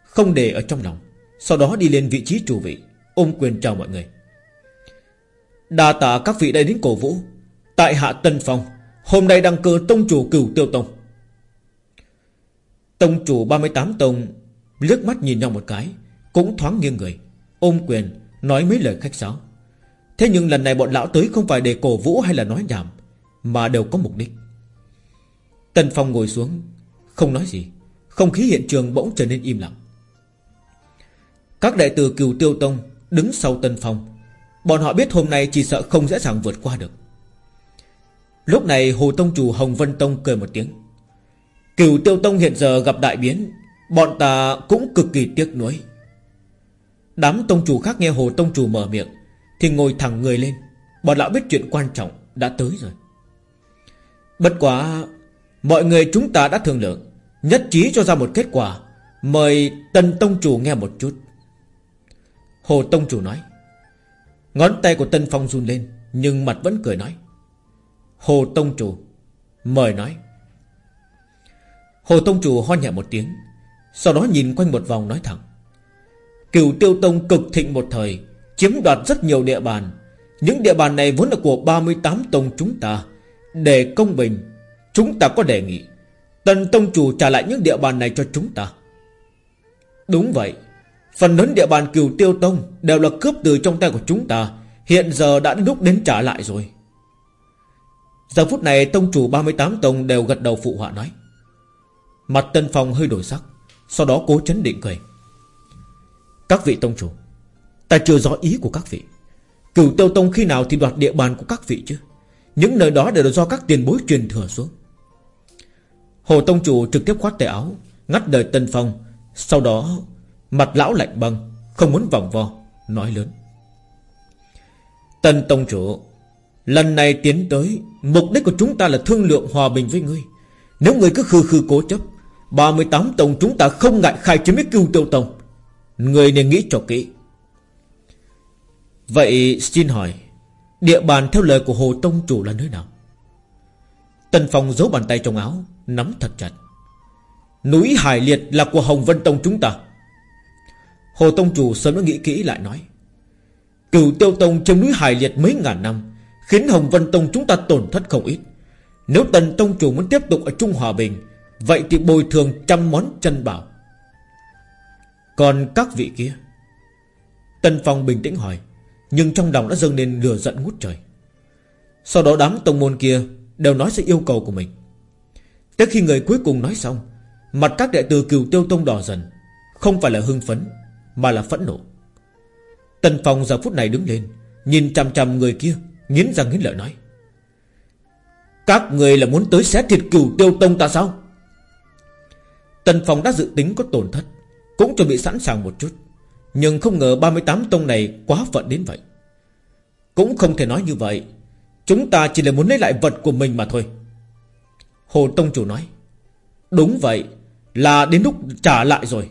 Không để ở trong lòng, Sau đó đi lên vị trí chủ vị, Ôm quyền chào mọi người. Đa tạ các vị đã đến cổ vũ. Tại hạ Tân Phong Hôm nay đăng cơ tông chủ cửu tiêu tông. Tông chủ 38 tông, liếc mắt nhìn nhau một cái, Cũng thoáng nghiêng người, Ôm quyền, nói mấy lời khách sáo. Thế nhưng lần này bọn lão tới không phải để cổ vũ hay là nói nhảm, Mà đều có mục đích. Tần Phong ngồi xuống, Không nói gì, Không khí hiện trường bỗng trở nên im lặng. Các đại tử cựu tiêu tông Đứng sau tần Phong, Bọn họ biết hôm nay chỉ sợ không dễ dàng vượt qua được. Lúc này Hồ Tông Chủ Hồng Vân Tông cười một tiếng. Cửu Tiêu Tông hiện giờ gặp đại biến, Bọn ta cũng cực kỳ tiếc nuối. Đám tông chủ khác nghe Hồ Tông Chủ mở miệng thì ngồi thẳng người lên. Bọn lão biết chuyện quan trọng đã tới rồi. Bất quá, Mọi người chúng ta đã thương lượng. Nhất trí cho ra một kết quả. Mời Tần Tông Chủ nghe một chút. Hồ Tông Chủ nói. Ngón tay của Tân Phong run lên, Nhưng mặt vẫn cười nói. Hồ Tông Chủ, Mời nói. Hồ Tông Chủ ho nhẹ một tiếng, Sau đó nhìn quanh một vòng nói thẳng. Cửu Tiêu Tông cực thịnh một thời Chiếm đoạt rất nhiều địa bàn. Những địa bàn này vốn là của 38 tông chúng ta, Để công bình. Chúng ta có đề nghị, Tần Tông Chủ trả lại những địa bàn này cho chúng ta. Đúng vậy, Phần lớn địa bàn cửu tiêu tông Đều là cướp từ trong tay của chúng ta, Hiện giờ đã lúc đến trả lại rồi. Giờ phút này, tông chủ 38 tông đều gật đầu phụ họa nói. Mặt Tân Phong hơi đổi sắc, Sau đó cố chấn định cười. Các vị tông chủ Ta chưa rõ ý của các vị. Cửu tiêu tông khi nào thì đoạt địa bàn của các vị chứ? Những nơi đó đều là do các tiền bối truyền thừa xuống. Hồ tông chủ trực tiếp khoát tay áo, Ngắt đời Tân Phong. Sau đó, Mặt lão lạnh băng, Không muốn vòng vo, Nói lớn. Tân tông chủ, Lần này tiến tới, Mục đích của chúng ta là thương lượng hòa bình với ngươi. Nếu ngươi cứ khư khư cố chấp 38 tông chúng ta không ngại khai chiến với cưu tiêu tông. Người nên nghĩ cho kỹ. Vậy xin hỏi, Địa bàn theo lời của Hồ Tông Chủ là nơi nào? Tần Phong giấu bàn tay trong áo, Nắm thật chặt. Núi Hải Liệt là của Hồng Vân Tông chúng ta. Hồ Tông Chủ sớm đã nghĩ kỹ lại nói, Cửu Tiêu Tông trong núi Hải Liệt mấy ngàn năm, Khiến Hồng Vân Tông chúng ta tổn thất không ít. Nếu Tần Tông Chủ muốn tiếp tục ở Trung Hòa Bình, Vậy thì bồi thường trăm món chân bảo. Còn các vị kia? Tần Phong bình tĩnh hỏi nhưng trong lòng đã dâng lên lửa giận ngút trời. Sau đó đám tông môn kia Đều nói sự yêu cầu của mình. Tới khi người cuối cùng nói xong, Mặt các đệ tử cửu tiêu tông đỏ dần, Không phải là hưng phấn, Mà là phẫn nộ. Tần Phong giờ phút này đứng lên, Nhìn chằm chằm người kia, Nghiến răng nghiến lợi nói, Các người là muốn tới xé thịt cửu tiêu tông ta sao? Tần Phong đã dự tính có tổn thất, Cũng chuẩn bị sẵn sàng một chút. Nhưng không ngờ 38 tông này quá phận đến vậy. Cũng không thể nói như vậy. Chúng ta chỉ là muốn lấy lại vật của mình mà thôi. Hồ Tông Chủ nói, Đúng vậy, Là đến lúc trả lại rồi.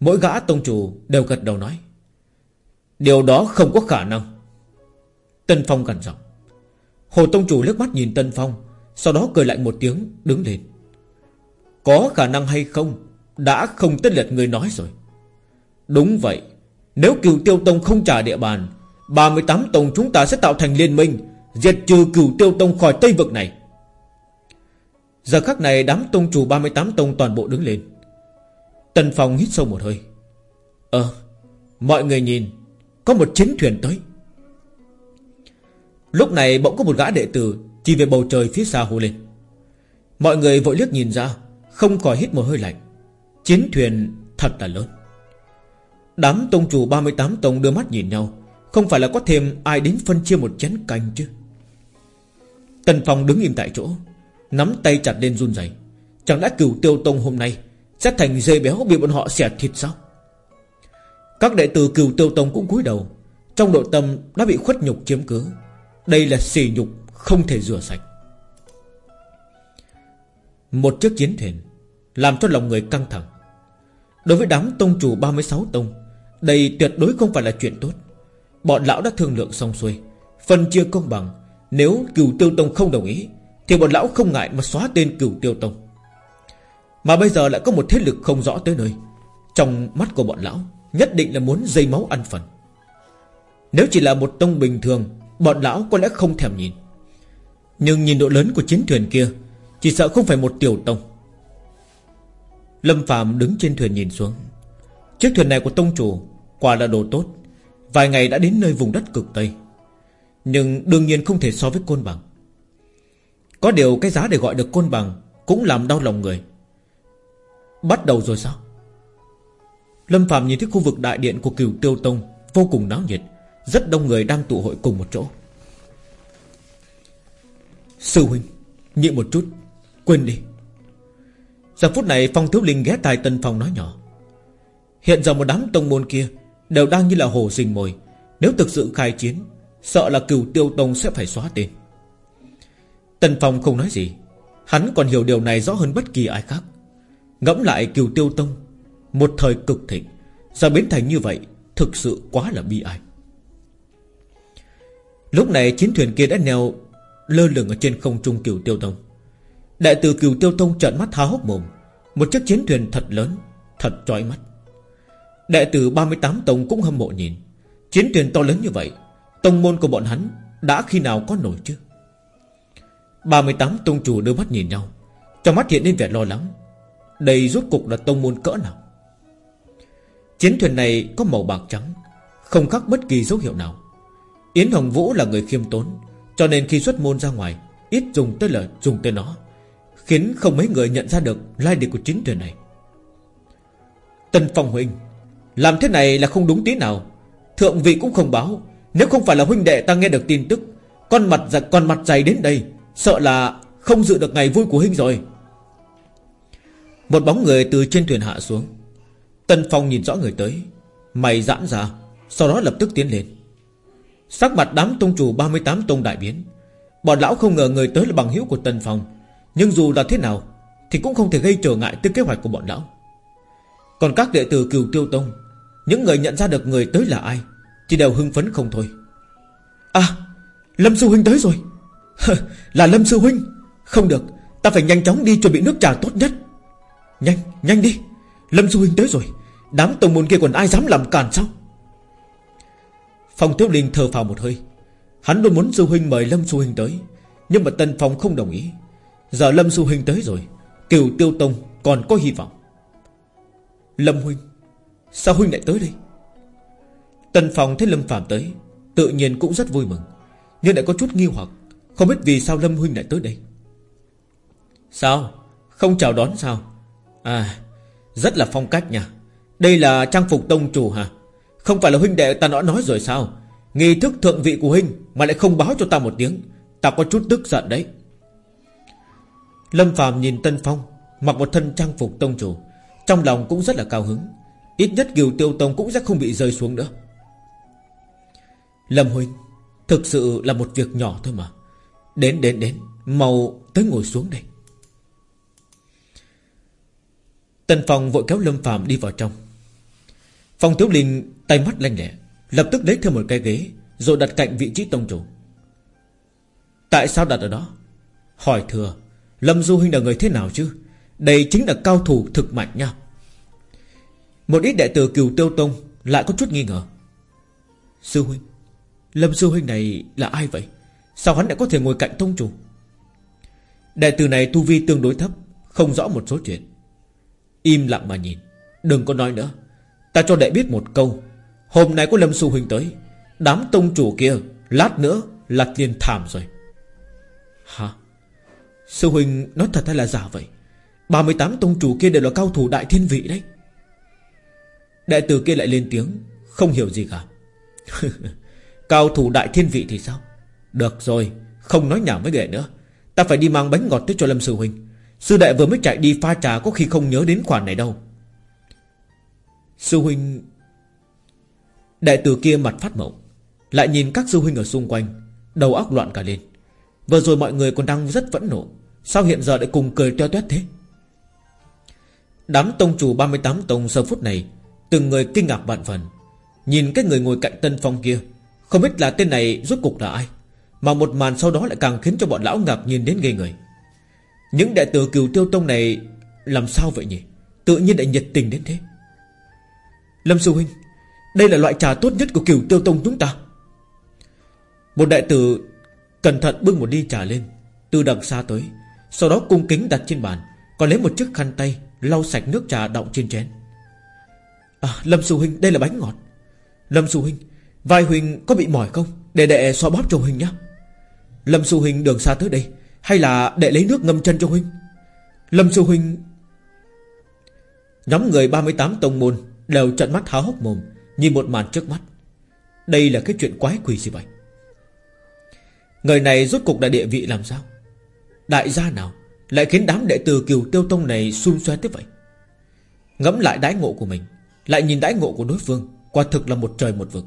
Mỗi gã Tông Chủ đều gật đầu nói, Điều đó không có khả năng. Tân Phong gần giọng, Hồ Tông Chủ lướt mắt nhìn Tân Phong, Sau đó cười lạnh một tiếng, đứng lên. Có khả năng hay không, Đã không tất liệt người nói rồi. Đúng vậy. Nếu cửu tiêu tông không trả địa bàn 38 tông chúng ta sẽ tạo thành liên minh, Diệt trừ cửu tiêu tông khỏi Tây vực này. Giờ khắc này, đám tông chủ 38 tông toàn bộ đứng lên. Tần Phong hít sâu một hơi. Ờ Mọi người nhìn, Có một chiến thuyền tới. Lúc này, bỗng có một gã đệ tử Chỉ về bầu trời phía xa hô lên. Mọi người vội liếc nhìn ra, Không khỏi hít một hơi lạnh. Chiến thuyền thật là lớn. Đám tông chủ 38 tông đưa mắt nhìn nhau. Không phải là có thêm ai đến phân chia một chén canh chứ? Tần Phong đứng im tại chỗ, Nắm tay chặt lên run rẩy. Chẳng lẽ cửu tiêu tông hôm nay Sẽ thành dây béo bị bọn họ xẻ thịt sao? Các đệ tử cửu tiêu tông cũng cúi đầu, Trong nội tâm đã bị khuất nhục chiếm cứ. Đây là xỉ nhục Không thể rửa sạch. Một chiếc chiến thuyền Làm cho lòng người căng thẳng. Đối với đám tông chủ 36 tông đây tuyệt đối không phải là chuyện tốt. Bọn lão đã thương lượng xong xuôi. Phân chia công bằng. Nếu cửu tiêu tông không đồng ý, Thì bọn lão không ngại mà xóa tên cửu tiêu tông. Mà bây giờ lại có một thế lực không rõ tới nơi. Trong mắt của bọn lão, Nhất định là muốn dây máu ăn phần. Nếu chỉ là một tông bình thường, Bọn lão có lẽ không thèm nhìn. Nhưng nhìn độ lớn của chiến thuyền kia, Chỉ sợ không phải một tiểu tông. Lâm Phạm đứng trên thuyền nhìn xuống. Chiếc thuyền này của tông chủ Quả là đồ tốt. Vài ngày đã đến nơi vùng đất cực Tây. Nhưng đương nhiên không thể so với côn bằng. Có điều cái giá để gọi được côn bằng Cũng làm đau lòng người. Bắt đầu rồi sao? Lâm Phạm nhìn thấy khu vực đại điện của cửu tiêu tông Vô cùng náo nhiệt, Rất đông người đang tụ hội cùng một chỗ. Sư huynh Nhịn một chút, Quên đi. Giờ phút này Phong Thiếu Linh ghé tai Tân Phong nói nhỏ. Hiện giờ một đám tông môn kia Đều đang như là hồ rình mồi. Nếu thực sự khai chiến, Sợ là cửu tiêu tông sẽ phải xóa tên. Tần Phong không nói gì. Hắn còn hiểu điều này rõ hơn bất kỳ ai khác. Ngẫm lại cửu tiêu tông, Một thời cực thịnh, Giờ biến thành như vậy, Thực sự quá là bi ai. Lúc này chiến thuyền kia đã neo Lơ lửng ở trên không trung cửu tiêu tông. Đại tử cửu tiêu tông trợn mắt há hốc mồm. Một chiếc chiến thuyền thật lớn, Thật trói mắt. Đệ tử 38 tông cũng hâm mộ nhìn. Chiến thuyền to lớn như vậy, Tông môn của bọn hắn Đã khi nào có nổi chứ? 38 tông chủ đưa mắt nhìn nhau, Trong mắt hiện lên vẻ lo lắng. Đây rốt cục là tông môn cỡ nào? Chiến thuyền này có màu bạc trắng, Không khác bất kỳ dấu hiệu nào. Yến Hồng Vũ là người khiêm tốn, Cho nên khi xuất môn ra ngoài, Ít dùng tới lời dùng tới nó, Khiến không mấy người nhận ra được Lai lịch của chiến thuyền này. Tân Phong Huynh làm thế này là không đúng tí nào. Thượng vị cũng không báo. Nếu không phải là huynh đệ ta nghe được tin tức, Con mặt giật con mặt dày đến đây, Sợ là không dự được ngày vui của huynh rồi. Một bóng người từ trên thuyền hạ xuống. Tân Phong nhìn rõ người tới. Mày giãn ra, Sau đó lập tức tiến lên. Sắc mặt đám tông chủ 38 tông đại biến. Bọn lão không ngờ người tới là bằng hữu của Tân Phong. Nhưng dù là thế nào, Thì cũng không thể gây trở ngại tới kế hoạch của bọn lão. Còn các đệ tử cựu tiêu tông những người nhận ra được người tới là ai Thì đều hưng phấn không thôi. À Lâm Sư Huynh tới rồi. (laughs) Là Lâm Sư Huynh. Không được Ta phải nhanh chóng đi chuẩn bị nước trà tốt nhất. Nhanh, nhanh đi. Lâm Sư Huynh tới rồi. Đám tông môn kia còn ai dám làm cản sao? Phòng Thiếu Linh thở phào một hơi. Hắn luôn muốn Sư Huynh mời Lâm Sư Huynh tới Nhưng mà Tân Phong không đồng ý. Giờ Lâm Sư Huynh tới rồi Kiều Tiêu Tông còn có hy vọng. Lâm Huynh Sao Huynh lại tới đây? Tân Phong thấy Lâm Phạm tới, Tự nhiên cũng rất vui mừng, Nhưng lại có chút nghi hoặc, Không biết vì sao Lâm Huynh lại tới đây. Sao? Không chào đón sao? À Rất là phong cách nha. Đây là trang phục tông chủ hả? Không phải là huynh đệ ta đã nói rồi sao? Nghi thức thượng vị của huynh Mà lại không báo cho ta một tiếng, Ta có chút tức giận đấy. Lâm Phạm nhìn Tân Phong, Mặc một thân trang phục tông chủ, Trong lòng cũng rất là cao hứng. Ít nhất Kiều Tiêu Tông cũng sẽ không bị rơi xuống nữa. Lâm Huynh, Thực sự là một việc nhỏ thôi mà. Đến đến đến Màu tới ngồi xuống đây. Tần Phong vội kéo Lâm Phạm đi vào trong. Phong Thiếu Linh tay mắt lanh lẹ, Lập tức lấy thêm một cái ghế, Rồi đặt cạnh vị trí tông chủ. Tại sao đặt ở đó? Hỏi thừa, Lâm Du Huynh là người thế nào chứ? Đây chính là cao thủ thực mạnh nha. Một ít đệ tử cửu tiêu tông Lại có chút nghi ngờ. Sư Huynh, Lâm Sư Huynh này là ai vậy? Sao hắn lại có thể ngồi cạnh tông chủ? Đệ tử này tu vi tương đối thấp, Không rõ một số chuyện. Im lặng mà nhìn, Đừng có nói nữa. Ta cho đệ biết một câu, Hôm nay có Lâm Sư Huynh tới, Đám tông chủ kia Lát nữa là tiền thảm rồi. Hả? Sư Huynh nói thật hay là giả vậy? 38 tông chủ kia đều là cao thủ đại thiên vị đấy. Đại tử kia lại lên tiếng, Không hiểu gì cả. (laughs) Cao thủ đại thiên vị thì sao? Được rồi, Không nói nhảm với đệ nữa. Ta phải đi mang bánh ngọt tới cho Lâm Sư Huynh Sư đệ vừa mới chạy đi pha trà Có khi không nhớ đến khoản này đâu. Sư Huynh Đại tử kia mặt phát mộng, Lại nhìn các sư huynh ở xung quanh, Đầu óc loạn cả lên. Vừa rồi mọi người còn đang rất phẫn nộ, Sao hiện giờ lại cùng cười teo toét thế? Đám tông chủ 38 tông giờ phút này Từng người kinh ngạc vạn phần. Nhìn cái người ngồi cạnh Tân Phong kia, Không biết là tên này rốt cục là ai, Mà một màn sau đó lại càng khiến cho bọn lão ngạc nhiên đến ghê người. Những đại tử cửu tiêu tông này Làm sao vậy nhỉ? Tự nhiên lại nhiệt tình đến thế. Lâm Sư Huynh, Đây là loại trà tốt nhất của cửu tiêu tông chúng ta. Một đại tử Cẩn thận bưng một ly trà lên, Từ đằng xa tới, Sau đó cung kính đặt trên bàn, Còn lấy một chiếc khăn tay Lau sạch nước trà đọng trên chén. À Lâm Sư Huynh, đây là bánh ngọt. Lâm Sư Huynh, Vai Huynh có bị mỏi không? Để đệ xoa bóp cho Huynh nhé Lâm Sư Huynh đường xa tới đây, Hay là đệ lấy nước ngâm chân cho Huynh? Lâm Sư Huynh, Nhóm người 38 tông môn Đều trận mắt há hốc mồm, Nhìn một màn trước mắt. Đây là cái chuyện quái quỷ gì vậy? Người này rốt cục đại địa vị làm sao? Đại gia nào Lại khiến đám đệ tử kiều tiêu tông này xung xoe tiếp vậy? Ngẫm lại đái ngộ của mình lại nhìn đãi ngộ của đối phương, Quả thực là một trời một vực.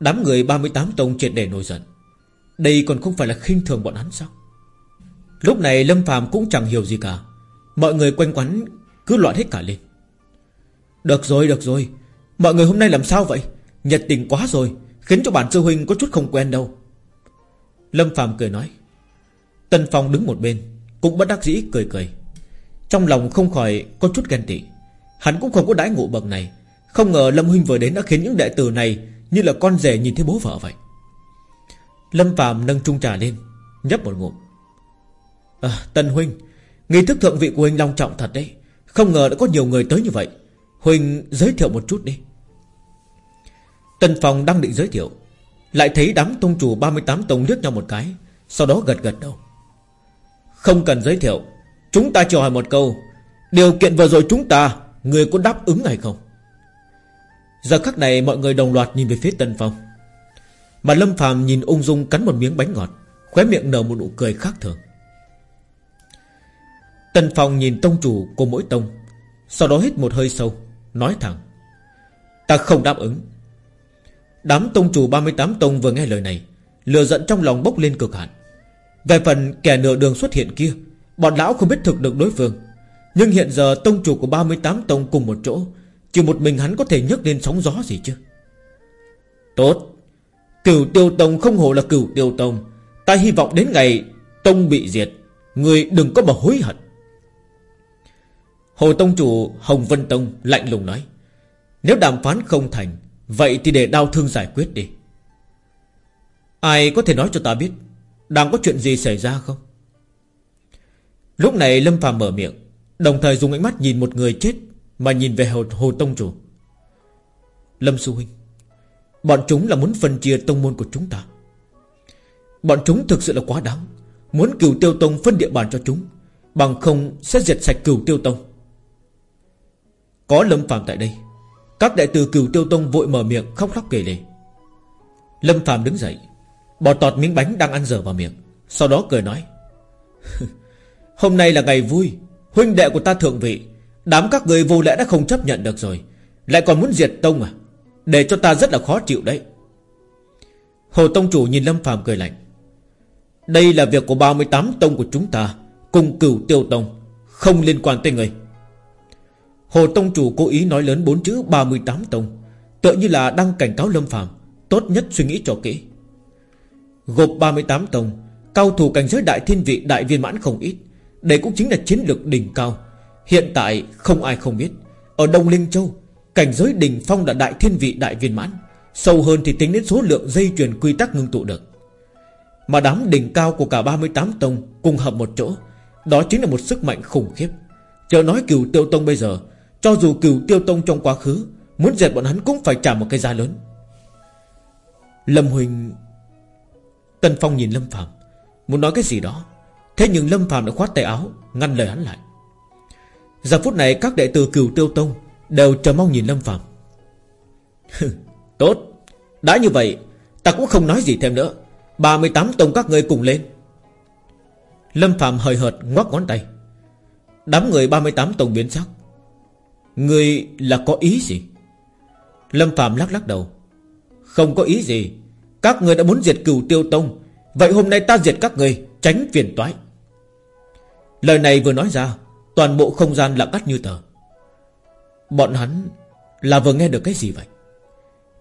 Đám người 38 tông triệt để nổi giận. Đây còn không phải là khinh thường bọn hắn sao? Lúc này Lâm phàm cũng chẳng hiểu gì cả. Mọi người quanh quắn Cứ loạn hết cả lên. Được rồi được rồi. Mọi người hôm nay làm sao vậy? Nhật tình quá rồi, Khiến cho bản sư huynh có chút không quen đâu. Lâm phàm cười nói. Tân Phong đứng một bên, Cũng bất đắc dĩ cười cười. Trong lòng không khỏi có chút ghen tị. Hắn cũng không có đãi ngộ bậc này. Không ngờ Lâm Huynh vừa đến đã khiến những đệ tử này Như là con rể nhìn thấy bố vợ vậy. Lâm Phạm nâng chung trà lên Nhấp một ngụm. À, Tân Huynh Nghi thức thượng vị của Huynh long trọng thật đấy. Không ngờ đã có nhiều người tới như vậy. Huynh giới thiệu một chút đi. Tân Phong đang định giới thiệu Lại thấy đám tông chủ 38 tông liếc nhau một cái Sau đó gật gật đầu. Không cần giới thiệu Chúng ta chỉ hỏi một câu. Điều kiện vừa rồi chúng ta Người có đáp ứng hay không? Giờ khắc này mọi người đồng loạt nhìn về phía Tân Phong. Mà Lâm Phàm nhìn ung dung cắn một miếng bánh ngọt, Khóe miệng nở một nụ cười khác thường. Tân Phong nhìn tông chủ của mỗi tông, Sau đó hít một hơi sâu, Nói thẳng. Ta không đáp ứng. Đám tông chủ 38 tông vừa nghe lời này Lừa giận trong lòng bốc lên cực hạn. Về phần kẻ nửa đường xuất hiện kia, Bọn lão không biết thực được đối phương. Nhưng hiện giờ tông chủ của 38 tông cùng một chỗ, Chỉ một mình hắn có thể nhấc lên sóng gió gì chứ? Tốt. Cửu tiêu tông không hổ là cửu tiêu tông. Ta hy vọng đến ngày Tông bị diệt, Người đừng có mà hối hận. Hồ Tông Chủ Hồng Vân Tông lạnh lùng nói, Nếu đàm phán không thành, Vậy thì để đau thương giải quyết đi. Ai có thể nói cho ta biết, Đang có chuyện gì xảy ra không? Lúc này Lâm Phàm mở miệng Đồng thời dùng ánh mắt nhìn một người chết Mà nhìn về Hồ, Hồ Tông Chủ. Lâm Sư Huynh Bọn chúng là muốn phân chia tông môn của chúng ta. Bọn chúng thực sự là quá đáng Muốn cửu tiêu tông phân địa bàn cho chúng Bằng không sẽ diệt sạch cửu tiêu tông. Có Lâm Phạm tại đây Các đại tử cửu tiêu tông vội mở miệng khóc lóc kể lể. Lâm Phạm đứng dậy Bỏ tọt miếng bánh đang ăn dở vào miệng Sau đó cười nói (laughs) Hôm nay là ngày vui Huynh đệ của ta thượng vị, Đám các người vô lẽ đã không chấp nhận được rồi. Lại còn muốn diệt tông à? Để cho ta rất là khó chịu đấy. Hồ Tông Chủ nhìn Lâm Phàm cười lạnh. Đây là việc của 38 tông của chúng ta, Cùng cửu tiêu tông, Không liên quan tới người. Hồ Tông Chủ cố ý nói lớn bốn chữ 38 tông, Tựa như là đang cảnh cáo Lâm Phàm, Tốt nhất suy nghĩ cho kỹ. Gộp 38 tông, Cao thủ cảnh giới đại thiên vị đại viên mãn không ít. Đây cũng chính là chiến lược đỉnh cao. Hiện tại không ai không biết, Ở Đông Linh Châu, Cảnh giới đỉnh phong là đại thiên vị đại viên mãn. Sâu hơn thì tính đến số lượng dây chuyền quy tắc ngưng tụ được. Mà đám đỉnh cao của cả 38 tông Cùng hợp một chỗ, Đó chính là một sức mạnh khủng khiếp. Chờ nói cửu tiêu tông bây giờ, Cho dù cửu tiêu tông trong quá khứ, Muốn dẹp bọn hắn cũng phải trả một cái giá lớn. Lâm Huỳnh, Tân Phong nhìn Lâm Phạm, Muốn nói cái gì đó? Thế nhưng Lâm Phạm đã khoát tay áo, Ngăn lời hắn lại. Giờ phút này, các đệ tử cửu tiêu tông Đều chờ mong nhìn Lâm Phạm Tốt. Đã như vậy, Ta cũng không nói gì thêm nữa. 38 tông các ngươi cùng lên. Lâm Phạm hời hợt ngoắc ngón tay. Đám người 38 tông biến sắc. Người là có ý gì? Lâm Phạm lắc lắc đầu. Không có ý gì. Các người đã muốn diệt cửu tiêu tông. Vậy hôm nay ta diệt các người Tránh phiền toái. Lời này vừa nói ra, Toàn bộ không gian lặng ngắt như tờ. Bọn hắn Là vừa nghe được cái gì vậy?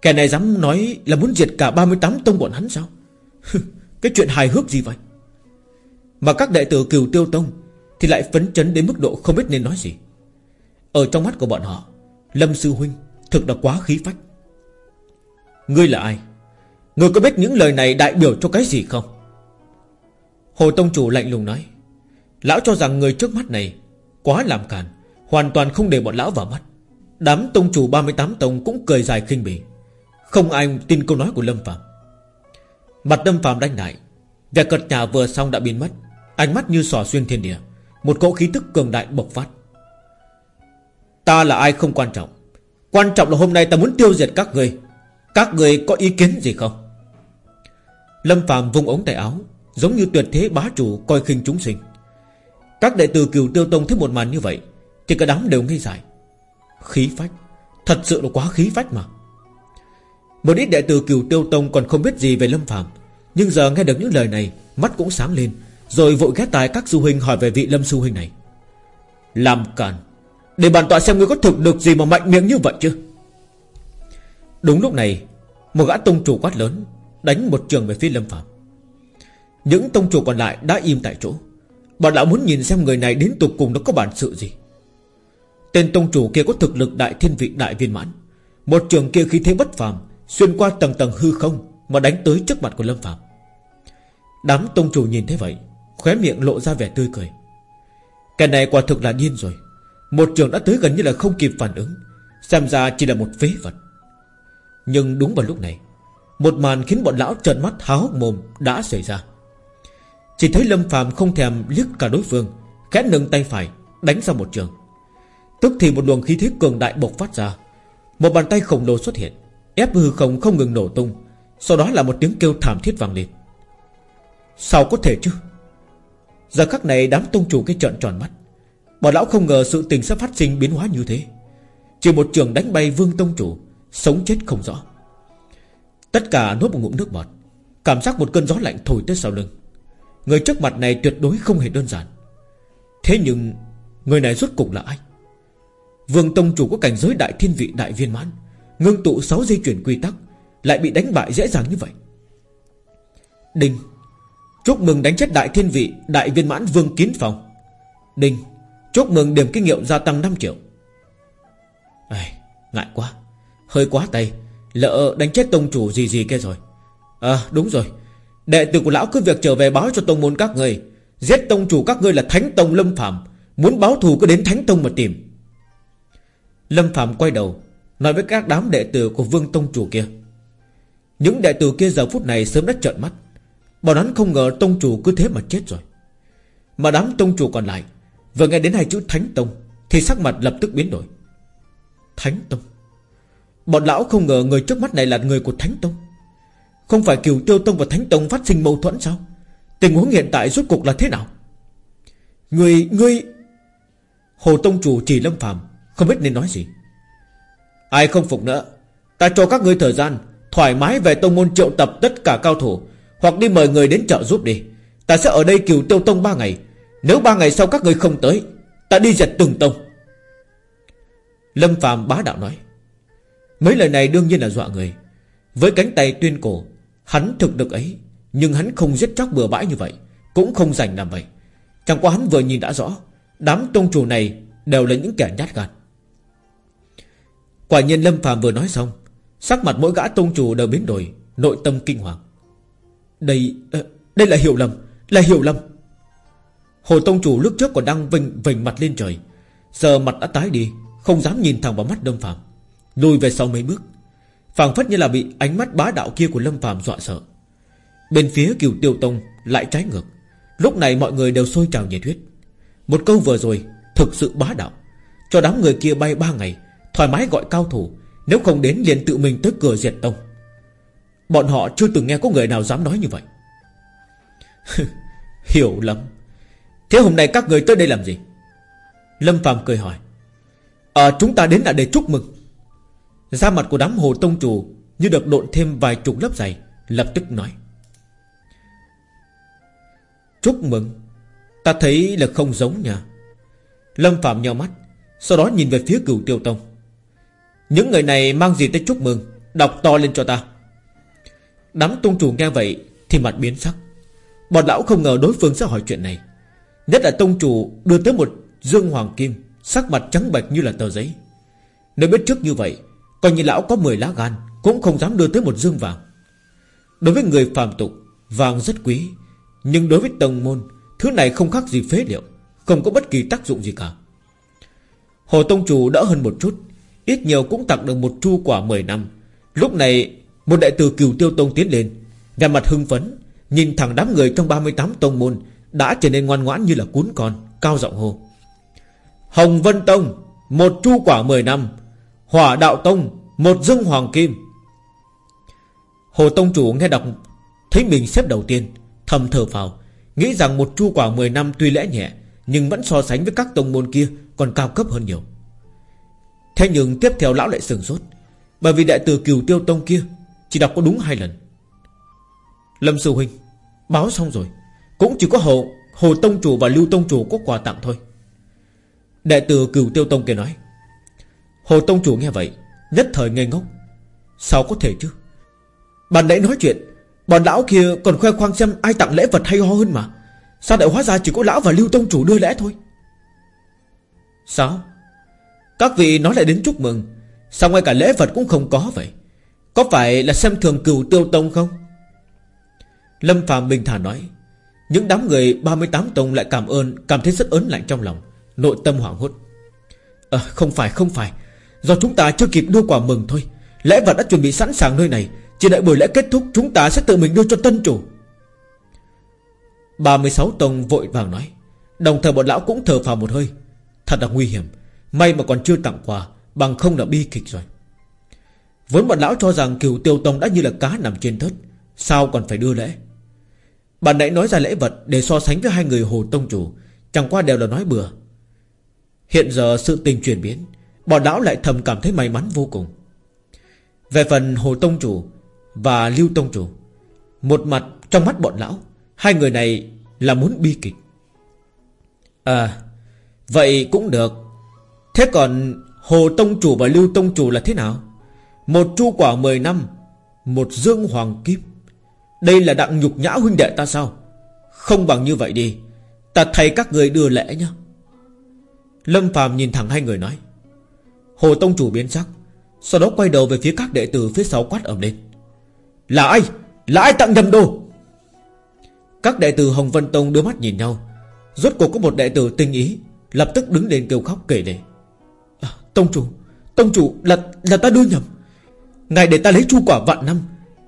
Kẻ này dám nói là muốn diệt cả 38 tông bọn hắn sao? Cái chuyện hài hước gì vậy? Mà các đệ tử cửu tiêu tông Thì lại phấn chấn đến mức độ không biết nên nói gì. Ở trong mắt của bọn họ, Lâm Sư Huynh Thực là quá khí phách. Ngươi là ai? Ngươi có biết những lời này đại biểu cho cái gì không? Hồ Tông Chủ lạnh lùng nói. Lão cho rằng người trước mắt này Quá làm càn, Hoàn toàn không để bọn lão vào mắt. Đám Tông Chủ 38 Tông cũng cười dài khinh bỉ. Không ai tin câu nói của Lâm Phạm Mặt Lâm Phạm đánh đại Vẻ cật nhà vừa xong đã biến mất. Ánh mắt như sò xuyên thiên địa, Một cỗ khí tức cường đại bộc phát. Ta là ai không quan trọng. Quan trọng là hôm nay ta muốn tiêu diệt các người. Các người có ý kiến gì không? Lâm Phạm vung ống tay áo, Giống như tuyệt thế bá chủ coi khinh chúng sinh. Các đệ tử cửu tiêu tông thấy một màn như vậy, Thì cả đám đều nghi dài Khí phách, Thật sự là quá khí phách mà. Một ít đệ tử cửu tiêu tông còn không biết gì về Lâm Phạm Nhưng giờ nghe được những lời này, Mắt cũng sáng lên, Rồi vội ghé tài các du huynh hỏi về vị Lâm sư huynh này. Làm càn, Để bản tọa xem ngươi có thực được gì mà mạnh miệng như vậy chứ. Đúng lúc này, Một gã tông chủ quát lớn, Đánh một trường về phía Lâm Phạm Những tông chủ còn lại đã im tại chỗ. Bọn lão muốn nhìn xem người này đến tục cùng nó có bản sự gì. Tên tông chủ kia có thực lực đại thiên vị, đại viên mãn. Một trường kia khí thế bất phàm, Xuyên qua tầng tầng hư không Mà đánh tới trước mặt của Lâm Phạm Đám tông chủ nhìn thấy vậy, Khóe miệng lộ ra vẻ tươi cười. Cái này quả thực là điên rồi. Một trường đã tới gần như là không kịp phản ứng, Xem ra chỉ là một phế vật. Nhưng đúng vào lúc này, Một màn khiến bọn lão trợn mắt há hốc mồm Đã xảy ra. Chỉ thấy Lâm Phạm không thèm liếc cả đối phương, Khẽ nâng tay phải, Đánh ra một trường. Tức thì một luồng khí thế cường đại bộc phát ra. Một bàn tay khổng lồ xuất hiện, Ép hư không không ngừng nổ tung, Sau đó là một tiếng kêu thảm thiết vang lên. Sao có thể chứ? Giờ khắc này đám tông chủ cái trợn tròn mắt. Bọn lão không ngờ sự tình sẽ phát sinh biến hóa như thế. Chỉ một trường đánh bay vương tông chủ, Sống chết không rõ. Tất cả nuốt một ngụm nước bọt, Cảm giác một cơn gió lạnh thổi tới sau lưng. Người trước mặt này tuyệt đối không hề đơn giản. Thế nhưng Người này rốt cục là ai? Vương Tông Chủ có cảnh giới đại thiên vị đại viên mãn Ngưng tụ 6 dây chuyển quy tắc Lại bị đánh bại dễ dàng như vậy. Đinh Chúc mừng đánh chết đại thiên vị Đại viên mãn Vương Kiến Phong. Đinh Chúc mừng điểm kinh nghiệm gia tăng 5 triệu. À, Ngại quá Hơi quá tay Lỡ đánh chết tông chủ gì gì kia rồi. À đúng rồi Đệ tử của lão cứ việc trở về báo cho tông môn các người Giết tông chủ các ngươi là Thánh Tông Lâm Phạm Muốn báo thù cứ đến Thánh Tông mà tìm. Lâm Phạm quay đầu, Nói với các đám đệ tử của Vương Tông chủ kia. Những đệ tử kia giờ phút này sớm đã trợn mắt. Bọn hắn không ngờ Tông chủ cứ thế mà chết rồi. Mà đám Tông chủ còn lại, Vừa nghe đến hai chữ Thánh Tông, Thì sắc mặt lập tức biến đổi. Thánh Tông. Bọn lão không ngờ người trước mắt này là người của Thánh Tông. Không phải Kiều Tiêu Tông và Thánh Tông phát sinh mâu thuẫn sao? Tình huống hiện tại rốt cuộc là thế nào? Người, người Hồ Tông Chủ chỉ Lâm phàm Không biết nên nói gì. Ai không phục nữa Ta cho các ngươi thời gian Thoải mái về tông môn triệu tập tất cả cao thủ Hoặc đi mời người đến trợ giúp đi. Ta sẽ ở đây kiều tiêu tông ba ngày. Nếu ba ngày sau các ngươi không tới Ta đi giật từng tông. Lâm phàm bá đạo nói Mấy lời này đương nhiên là dọa người. Với cánh tay tuyên cổ Hắn thực được ấy, Nhưng hắn không giết chóc bừa bãi như vậy, Cũng không rảnh làm vậy. Chẳng qua hắn vừa nhìn đã rõ, Đám tông chủ này đều là những kẻ nhát gan. Quả nhiên Lâm phàm vừa nói xong, Sắc mặt mỗi gã tông chủ đều biến đổi, Nội tâm kinh hoàng. Đây ờ, đây là hiểu lầm, Là hiểu lầm. Hồ tông chủ lúc trước còn đang vình vình mặt lên trời, Giờ mặt đã tái đi, Không dám nhìn thẳng vào mắt Lâm phàm. Lùi về sau mấy bước phảng phất như là bị ánh mắt bá đạo kia của Lâm Phạm dọa sợ. Bên phía cửu tiêu tông Lại trái ngược. Lúc này mọi người đều sôi trào nhiệt huyết. Một câu vừa rồi, thực sự bá đạo. Cho đám người kia bay ba ngày, Thoải mái gọi cao thủ, Nếu không đến liền tự mình tới cửa diệt tông. Bọn họ chưa từng nghe có người nào dám nói như vậy. (laughs) Hiểu lắm Thế hôm nay các người tới đây làm gì? Lâm Phạm cười hỏi. À chúng ta đến là để chúc mừng. Da mặt của đám hồ tông chủ Như được độn thêm vài chục lớp dày Lập tức nói. Chúc mừng, Ta thấy là không giống nha Lâm Phạm nhau mắt, Sau đó nhìn về phía cửu tiêu tông. Những người này mang gì tới chúc mừng? Đọc to lên cho ta. Đám tông chủ nghe vậy Thì mặt biến sắc. Bọn lão không ngờ đối phương sẽ hỏi chuyện này. Nhất là tông chủ đưa tới một dương hoàng kim, Sắc mặt trắng bệch như là tờ giấy. Nếu biết trước như vậy Coi như lão có 10 lá gan, Cũng không dám đưa tới một dương vàng. Đối với người phàm tục, Vàng rất quý, Nhưng đối với tầng môn, Thứ này không khác gì phế liệu, Không có bất kỳ tác dụng gì cả. Hồ Tông Chủ đỡ hơn một chút, Ít nhiều cũng tặng được một chu quả 10 năm. Lúc này, Một đại tử cửu tiêu tông tiến lên Về mặt hưng phấn, Nhìn thẳng đám người trong 38 tông môn Đã trở nên ngoan ngoãn như là cún con, Cao giọng hô. Hồng Vân Tông, Một chu quả 10 năm Hỏa Đạo Tông Một dương hoàng kim. Hồ Tông Chủ nghe đọc Thấy mình xếp đầu tiên Thầm thở phào Nghĩ rằng một chu quả 10 năm tuy lẽ nhẹ Nhưng vẫn so sánh với các tông môn kia Còn cao cấp hơn nhiều. Thế nhưng tiếp theo lão lại sừng sốt Bởi vì đại tử cửu tiêu tông kia Chỉ đọc có đúng hai lần. Lâm Sư Huynh Báo xong rồi Cũng chỉ có Hồ, Hồ Tông Chủ và Lưu Tông Chủ có quà tặng thôi. Đại tử cửu tiêu tông kia nói Hồ Tông Chủ nghe vậy Nhất thời ngây ngốc. Sao có thể chứ? Bạn nãy nói chuyện Bọn lão kia còn khoe khoang xem ai tặng lễ vật hay ho hơn mà. Sao lại hóa ra chỉ có lão và Lưu Tông Chủ đưa lễ thôi? Sao? Các vị nói lại đến chúc mừng Sao ngay cả lễ vật cũng không có vậy? Có phải là xem thường cửu tiêu tông không? Lâm Phạm bình thản nói Những đám người 38 tông lại cảm ơn Cảm thấy rất ớn lạnh trong lòng Nội tâm hoảng hốt. À, Không phải không phải Do chúng ta chưa kịp đưa quà mừng thôi. Lễ vật đã chuẩn bị sẵn sàng nơi này. Chỉ đợi buổi lễ kết thúc, Chúng ta sẽ tự mình đưa cho tân chủ. 36 tông vội vàng nói. Đồng thời bọn lão cũng thở phào một hơi. Thật là nguy hiểm. May mà còn chưa tặng quà, Bằng không là bi kịch rồi. Vốn bọn lão cho rằng cửu tiêu tông đã như là cá nằm trên thớt. Sao còn phải đưa lễ? Bạn nãy nói ra lễ vật Để so sánh với hai người hồ tông chủ. Chẳng qua đều là nói bừa. Hiện giờ sự tình chuyển biến. Bọn lão lại thầm cảm thấy may mắn vô cùng. Về phần Hồ Tông Chủ Và Lưu Tông Chủ, Một mặt trong mắt bọn lão, Hai người này là muốn bi kịch. À Vậy cũng được. Thế còn Hồ Tông Chủ và Lưu Tông Chủ là thế nào? Một chu quả 10 năm, Một dương hoàng kim. Đây là đặng nhục nhã huynh đệ ta sao? Không bằng như vậy đi, Ta thay các người đưa lễ nhá. Lâm Phạm nhìn thẳng hai người nói. Hồ Tông Chủ biến sắc Sau đó quay đầu về phía các đệ tử phía sau quát ẩm lên. Là ai? Là ai tặng nhầm đồ? Các đệ tử Hồng Vân Tông đưa mắt nhìn nhau. Rốt cuộc có một đệ tử tinh ý Lập tức đứng lên kêu khóc kể lệ à, Tông Chủ Tông Chủ là là ta đưa nhầm. Ngài để ta lấy chu quả vạn năm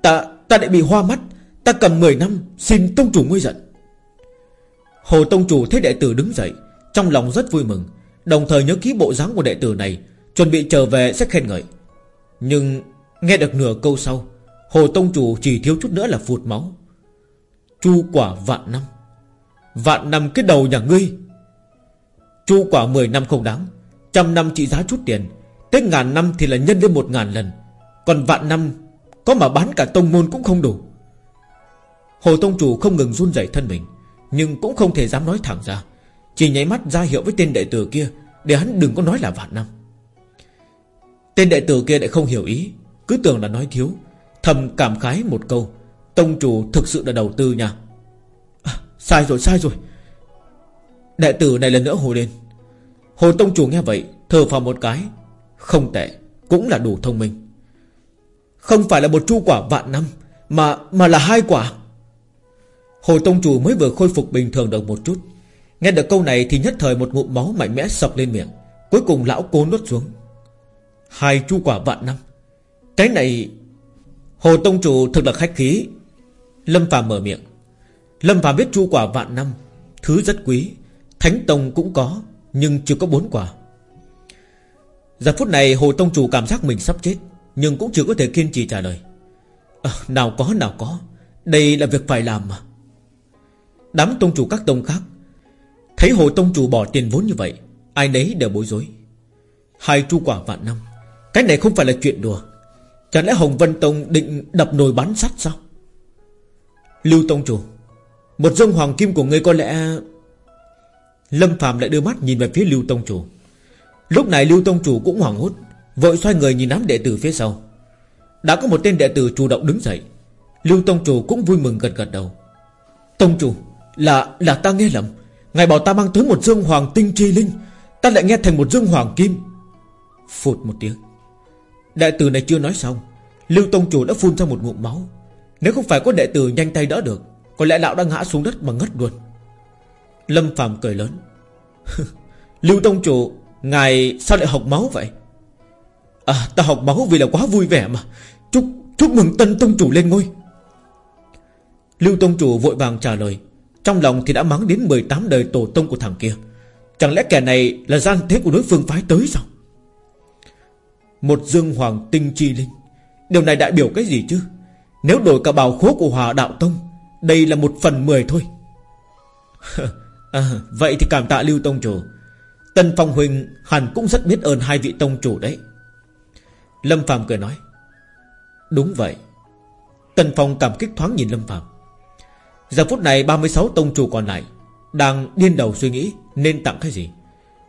Ta ta lại bị hoa mắt Ta cầm 10 năm Xin Tông Chủ nguôi giận. Hồ Tông Chủ thấy đệ tử đứng dậy Trong lòng rất vui mừng Đồng thời nhớ ký bộ dáng của đệ tử này Chuẩn bị trở về sẽ khen ngợi. Nhưng nghe được nửa câu sau, Hồ Tông Chủ chỉ thiếu chút nữa là phụt máu. Chu quả vạn năm. Vạn năm cái đầu nhà ngươi. Chu quả 10 năm không đáng, Trăm năm trị giá chút tiền. Tới ngàn năm thì là nhân lên một ngàn lần. Còn vạn năm Có mà bán cả tông môn cũng không đủ. Hồ Tông Chủ không ngừng run rẩy thân mình, Nhưng cũng không thể dám nói thẳng ra. Chỉ nháy mắt ra hiệu với tên đệ tử kia, Để hắn đừng có nói là vạn năm. Tên đệ tử kia lại không hiểu ý Cứ tưởng là nói thiếu Thầm cảm khái một câu Tông chủ thực sự là đầu tư nha. À, Sai rồi sai rồi. Đệ tử này lần nữa hồ lên. Hồ Tông chủ nghe vậy Thở vào một cái Không tệ Cũng là đủ thông minh. Không phải là một chu quả vạn năm Mà mà là hai quả. Hồ Tông chủ mới vừa khôi phục bình thường được một chút Nghe được câu này thì nhất thời một ngụm máu mạnh mẽ sọc lên miệng Cuối cùng lão cố nuốt xuống. Hai chu quả vạn năm. Cái này Hồ Tông Chủ thực là khách khí. Lâm Phạm mở miệng. Lâm Phạm biết chu quả vạn năm Thứ rất quý Thánh Tông cũng có Nhưng chưa có bốn quả. Giờ phút này Hồ Tông Chủ cảm giác mình sắp chết Nhưng cũng chưa có thể kiên trì trả lời. À, Nào có nào có Đây là việc phải làm mà. Đám Tông Chủ các Tông khác Thấy Hồ Tông Chủ bỏ tiền vốn như vậy Ai nấy đều bối rối. Hai chu quả vạn năm cái này không phải là chuyện đùa. Chẳng lẽ Hồng Vân Tông định đập nồi bắn sắt sao? Lưu Tông Chủ, Một dương hoàng kim của ngươi có lẽ Lâm Phạm lại đưa mắt nhìn về phía Lưu Tông Chủ. Lúc này Lưu Tông Chủ cũng hoảng hốt, Vội xoay người nhìn đám đệ tử phía sau. Đã có một tên đệ tử chủ động đứng dậy. Lưu Tông Chủ cũng vui mừng gật gật đầu. Tông Chủ, Là là ta nghe lầm. Ngài bảo ta mang tới một dương hoàng tinh chi linh, Ta lại nghe thành một dương hoàng kim. Phụt một tiếng đại tử này chưa nói xong, Lưu Tông Chủ đã phun ra một ngụm máu. Nếu không phải có đệ tử nhanh tay đỡ được, Có lẽ lão đã ngã xuống đất mà ngất luôn. Lâm Phạm cười lớn. (laughs) Lưu Tông Chủ, Ngài sao lại học máu vậy? À ta học máu vì là quá vui vẻ mà. Chúc chúc mừng tân Tông Chủ lên ngôi. Lưu Tông Chủ vội vàng trả lời. Trong lòng thì đã mắng đến 18 đời tổ tông của thằng kia. Chẳng lẽ kẻ này là gian thế của đối phương phái tới sao? Một dương hoàng tinh chi linh. Điều này đại biểu cái gì chứ? Nếu đổi cả bào khố của hòa đạo tông Đây là một phần mười thôi. (laughs) À, Vậy thì cảm tạ Lưu Tông Chủ. Tân Phong Huỳnh hẳn cũng rất biết ơn hai vị Tông Chủ đấy. Lâm Phạm cười nói Đúng vậy. Tân Phong cảm kích thoáng nhìn Lâm Phạm Giờ phút này 36 Tông Chủ còn lại Đang điên đầu suy nghĩ Nên tặng cái gì?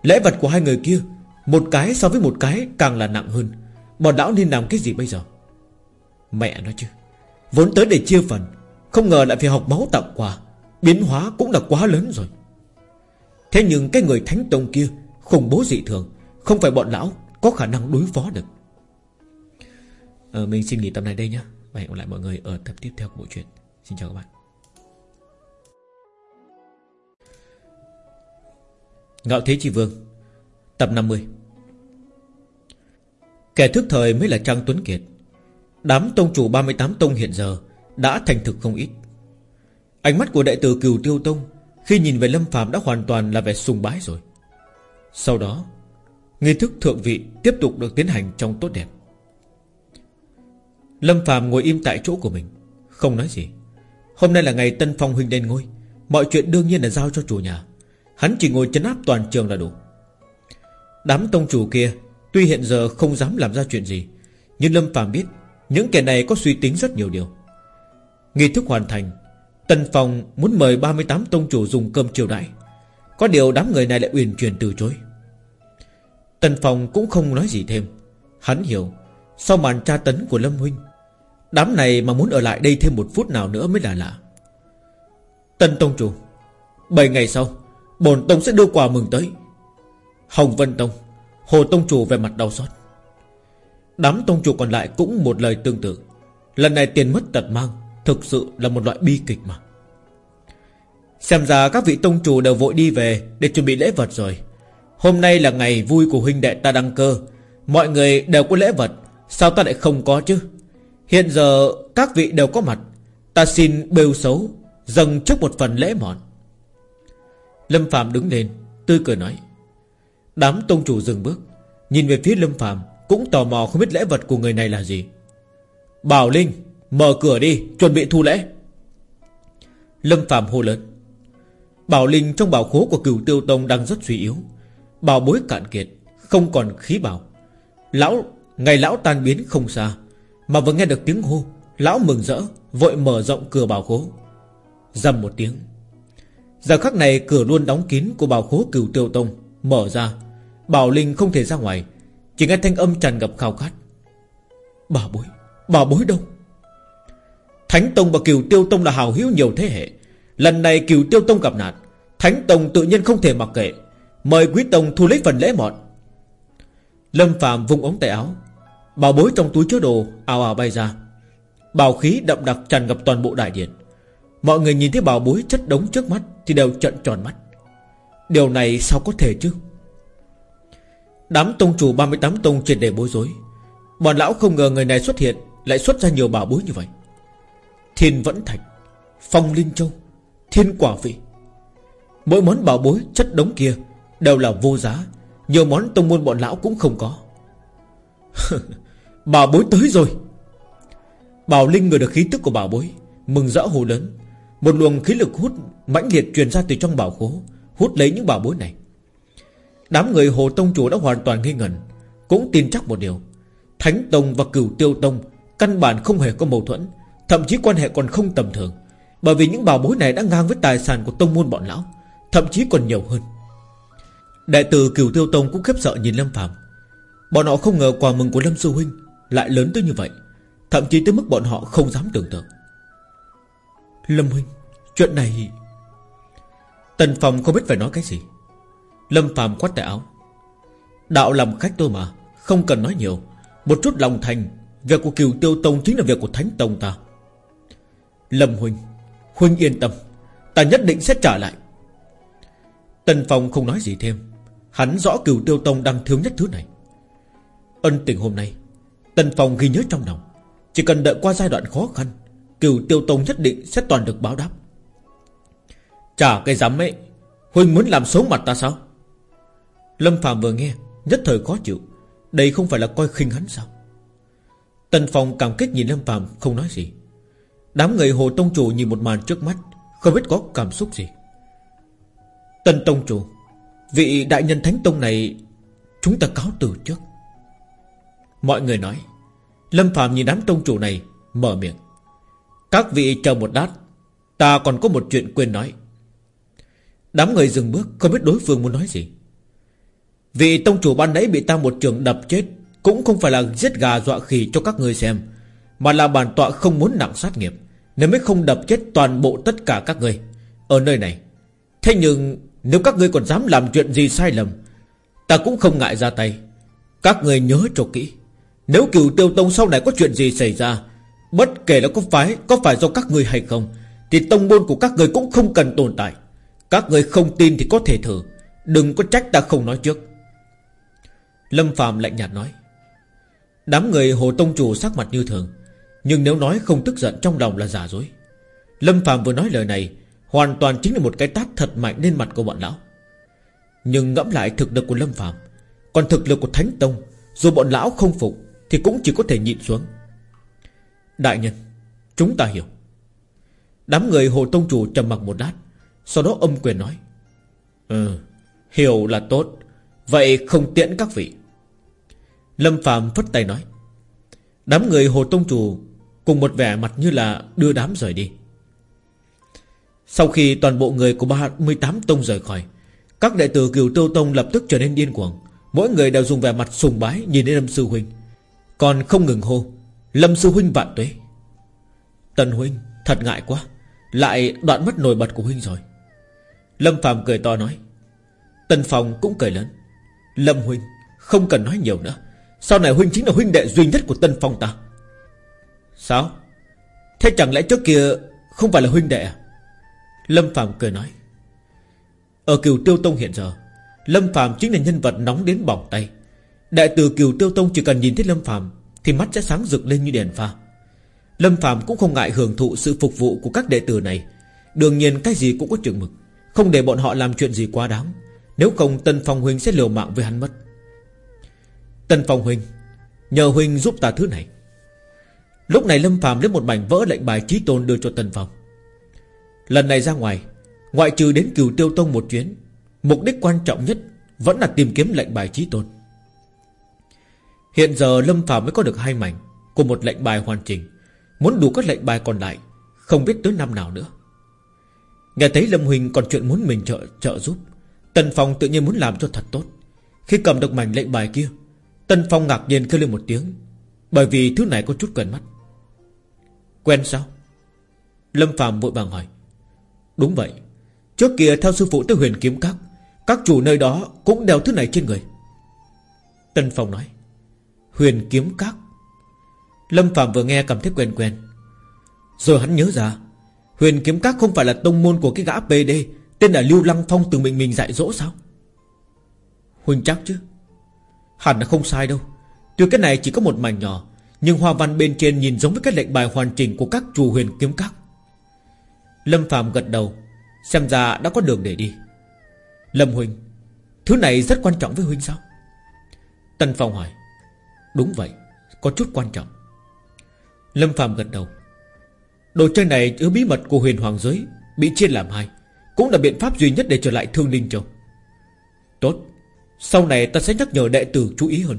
Lễ vật của hai người kia một cái so với một cái càng là nặng hơn. Bọn lão nên làm cái gì bây giờ? Mẹ nói chứ. Vốn tới để chia phần Không ngờ lại phải học máu tặng quà. Biến hóa cũng là quá lớn rồi. Thế nhưng cái người thánh tông kia Khủng bố dị thường. Không phải bọn lão có khả năng đối phó được. Ờ, Mình xin nghỉ tập này đây nhé Và hẹn gặp lại mọi người ở tập tiếp theo của bộ truyện. Xin chào các bạn. Ngạo Thế Chi Vương Tập 50 Kẻ thức thời mới là Trang Tuấn Kiệt. Đám tông chủ 38 tông hiện giờ Đã thành thực không ít. Ánh mắt của đệ tử cừu tiêu tông Khi nhìn về Lâm phàm đã hoàn toàn là vẻ sùng bái rồi. Sau đó, Nghi thức thượng vị tiếp tục được tiến hành trong tốt đẹp. Lâm phàm ngồi im tại chỗ của mình, Không nói gì. Hôm nay là ngày Tân Phong huynh lên ngôi, Mọi chuyện đương nhiên là giao cho chủ nhà. Hắn chỉ ngồi chấn áp toàn trường là đủ. Đám tông chủ kia Tuy hiện giờ không dám làm ra chuyện gì, Nhưng Lâm phàm biết Những kẻ này có suy tính rất nhiều điều. Nghi thức hoàn thành, Tần Phong muốn mời 38 tông chủ dùng cơm triều đại. Có điều đám người này lại uyển chuyển từ chối. Tần Phong cũng không nói gì thêm. Hắn hiểu, Sau màn tra tấn của Lâm Huynh, Đám này mà muốn ở lại đây thêm một phút nào nữa mới là lạ. Tần Tông Chủ 7 ngày sau Bồn Tông sẽ đưa quà mừng tới. Hồng Vân Tông, Hồ Tông Chủ về mặt đau xót. Đám Tông Chủ còn lại cũng một lời tương tự. Lần này tiền mất tật mang, Thực sự là một loại bi kịch mà. Xem ra các vị Tông Chủ đều vội đi về Để chuẩn bị lễ vật rồi. Hôm nay là ngày vui của huynh đệ ta đăng cơ. Mọi người đều có lễ vật, Sao ta lại không có chứ? Hiện giờ các vị đều có mặt, Ta xin bêu xấu, Dâng trước một phần lễ mọn. Lâm Phạm đứng lên, Tươi cười nói Đám tông chủ dừng bước, Nhìn về phía Lâm Phạm Cũng tò mò không biết lễ vật của người này là gì. Bảo Linh, Mở cửa đi, chuẩn bị thu lễ. Lâm Phạm hô lớn. Bảo Linh trong bảo khố của cửu tiêu tông đang rất suy yếu. Bảo bối cạn kiệt, Không còn khí bảo. Lão, Ngày lão tan biến không xa, Mà vừa nghe được tiếng hô, Lão mừng rỡ, Vội mở rộng cửa bảo khố. Dầm một tiếng. Giờ khắc này cửa luôn đóng kín của bảo khố cửu tiêu tông. Mở ra. Bảo Linh không thể ra ngoài, Chỉ nghe thanh âm tràn ngập khao khát. Bảo bối Bảo bối đâu? Thánh Tông và Kiều Tiêu Tông là hào hiếu nhiều thế hệ. Lần này Kiều Tiêu Tông gặp nạn, Thánh Tông tự nhiên không thể mặc kệ. Mời Quý Tông thu lấy phần lễ mọn. Lâm Phạm vung ống tay áo. Bảo bối trong túi chứa đồ, ào ào bay ra. Bảo khí đậm đặc tràn ngập toàn bộ đại điện. Mọi người nhìn thấy bảo bối chất đống trước mắt Thì đều trận tròn mắt. Điều này sao có thể chứ? Đám tông chủ 38 tông triệt để bối rối. Bọn lão không ngờ người này xuất hiện, Lại xuất ra nhiều bảo bối như vậy. Thiên vẫn thạch Phong linh châu, Thiên quả vị. Mỗi món bảo bối chất đống kia Đều là vô giá. Nhiều món tông môn bọn lão cũng không có. (laughs) Bảo bối tới rồi. Bảo Linh người được khí tức của bảo bối, Mừng rỡ hồ lớn. Một luồng khí lực hút mãnh liệt truyền ra từ trong bảo khố. Hút lấy những bảo bối này. Đám người Hồ Tông Chủ đã hoàn toàn nghi ngẩn Cũng tin chắc một điều. Thánh Tông và Cửu Tiêu Tông Căn bản không hề có mâu thuẫn, Thậm chí quan hệ còn không tầm thường, Bởi vì những bảo bối này đã ngang với tài sản của tông môn bọn lão, Thậm chí còn nhiều hơn. Đại tử Cửu Tiêu Tông cũng khiếp sợ nhìn Lâm Phạm Bọn họ không ngờ quà mừng của Lâm Sư Huynh Lại lớn tới như vậy, Thậm chí tới mức bọn họ không dám tưởng tượng. Lâm Huynh, Chuyện này Tần Phong không biết phải nói cái gì. Lâm Phạm quát tay áo. Đạo làm khách tôi mà, Không cần nói nhiều. Một chút lòng thành, Việc của Kiều Tiêu Tông chính là việc của Thánh Tông ta. Lâm Huynh Huynh yên tâm, Ta nhất định sẽ trả lại. Tần Phong không nói gì thêm. Hắn rõ Kiều Tiêu Tông đang thiếu nhất thứ này. Ân tình hôm nay, Tần Phong ghi nhớ trong lòng. Chỉ cần đợi qua giai đoạn khó khăn, Kiều Tiêu Tông nhất định sẽ toàn được báo đáp chả cái dám ấy Huynh muốn làm xấu mặt ta sao? Lâm Phạm vừa nghe, Nhất thời khó chịu. Đây không phải là coi khinh hắn sao? Tần Phong cảm kích nhìn Lâm Phạm, không nói gì. Đám người Hồ Tông Chủ nhìn một màn trước mắt, Không biết có cảm xúc gì. Tần Tông Chủ, Vị đại nhân Thánh Tông này, Chúng ta cáo từ trước. Mọi người nói, Lâm Phạm nhìn đám Tông Chủ này, Mở miệng. Các vị chờ một đát Ta còn có một chuyện quên nói. Đám người dừng bước, Không biết đối phương muốn nói gì. Vị tông chủ ban nãy bị ta một trường đập chết, Cũng không phải là giết gà dọa khỉ cho các người xem, Mà là bản tọa không muốn nặng sát nghiệp, Nên mới không đập chết toàn bộ tất cả các người. Ở nơi này, Thế nhưng nếu các ngươi còn dám làm chuyện gì sai lầm, Ta cũng không ngại ra tay. Các người nhớ cho kỹ, Nếu cửu tiêu tông sau này có chuyện gì xảy ra, Bất kể là có phải Có phải do các người hay không, Thì tông môn của các người cũng không cần tồn tại. Các người không tin thì có thể thử. Đừng có trách ta không nói trước. Lâm Phạm lạnh nhạt nói. Đám người Hồ Tông Chủ sắc mặt như thường, Nhưng nếu nói không tức giận trong lòng là giả dối. Lâm Phạm vừa nói lời này, Hoàn toàn chính là một cái tát thật mạnh lên mặt của bọn lão. Nhưng ngẫm lại thực lực của Lâm Phạm Còn thực lực của Thánh Tông, Dù bọn lão không phục Thì cũng chỉ có thể nhịn xuống. Đại nhân, Chúng ta hiểu. Đám người Hồ Tông Chủ trầm mặc một đát sau đó âm quyền nói Ừ Hiểu là tốt, Vậy không tiễn các vị. Lâm phàm phất tay nói, Đám người Hồ Tông Chủ Cùng một vẻ mặt như là đưa đám rời đi. Sau khi toàn bộ người của 38 Tông rời khỏi, Các đệ tử Kiều Tiêu Tông lập tức trở nên điên cuồng. Mỗi người đều dùng vẻ mặt sùng bái Nhìn đến Lâm Sư Huynh. Còn không ngừng hô, Lâm Sư Huynh vạn tuế. Tần Huynh thật ngại quá, Lại đoạn mất nổi bật của Huynh rồi. Lâm Phạm cười to nói. Tần Phong cũng cười lớn. Lâm Huynh, không cần nói nhiều nữa. Sau này Huynh chính là huynh đệ duy nhất của Tân Phong ta. Sao? Thế chẳng lẽ trước kia Không phải là huynh đệ à? Lâm Phạm cười nói. Ở kiều tiêu tông hiện giờ, Lâm Phạm chính là nhân vật nóng đến bỏng tay. Đại tử kiều tiêu tông chỉ cần nhìn thấy Lâm Phạm Thì mắt sẽ sáng rực lên như đèn pha. Lâm Phạm cũng không ngại hưởng thụ sự phục vụ của các đệ tử này. Đương nhiên cái gì cũng có chừng mực. Không để bọn họ làm chuyện gì quá đáng. Nếu không, Tân Phong Huynh sẽ liều mạng với hắn mất. Tân Phong Huynh, Nhờ Huynh giúp ta thứ này. Lúc này Lâm Phạm lấy một mảnh vỡ lệnh bài trí tôn đưa cho Tân Phong. Lần này ra ngoài, Ngoại trừ đến cửu tiêu tông một chuyến, Mục đích quan trọng nhất Vẫn là tìm kiếm lệnh bài trí tôn. Hiện giờ Lâm Phạm mới có được hai mảnh Của một lệnh bài hoàn chỉnh, Muốn đủ các lệnh bài còn lại, Không biết tới năm nào nữa. Nghe thấy Lâm Huỳnh còn chuyện muốn mình trợ trợ giúp, Tần Phong tự nhiên muốn làm cho thật tốt. Khi cầm được mảnh lệnh bài kia, Tần Phong ngạc nhiên kêu lên một tiếng, Bởi vì thứ này có chút quen mắt. Quen sao? Lâm Phạm vội vàng hỏi. Đúng vậy, Trước kia theo sư phụ tới huyền kiếm các Các chủ nơi đó cũng đeo thứ này trên người. Tân Phong nói, Huyền kiếm các. Lâm Phạm vừa nghe cảm thấy quen quen, Rồi hắn nhớ ra Huyền kiếm các không phải là tông môn của cái gã PD Tên là Lưu Lăng Phong từ mình mình dạy dỗ sao? Huynh chắc chứ? Hẳn là không sai đâu. Tuy cái này chỉ có một mảnh nhỏ, Nhưng hoa văn bên trên nhìn giống với cái lệnh bài hoàn chỉnh Của các chủ huyền kiếm các. Lâm Phạm gật đầu, Xem ra đã có đường để đi. Lâm Huynh Thứ này rất quan trọng với Huynh sao? Tân Phong hỏi. Đúng vậy, Có chút quan trọng. Lâm Phạm gật đầu. Đồ chơi này chứa bí mật của huyền hoàng giới, Bị chia làm hai, Cũng là biện pháp duy nhất để trở lại thương linh châu. Tốt, Sau này ta sẽ nhắc nhở đệ tử chú ý hơn.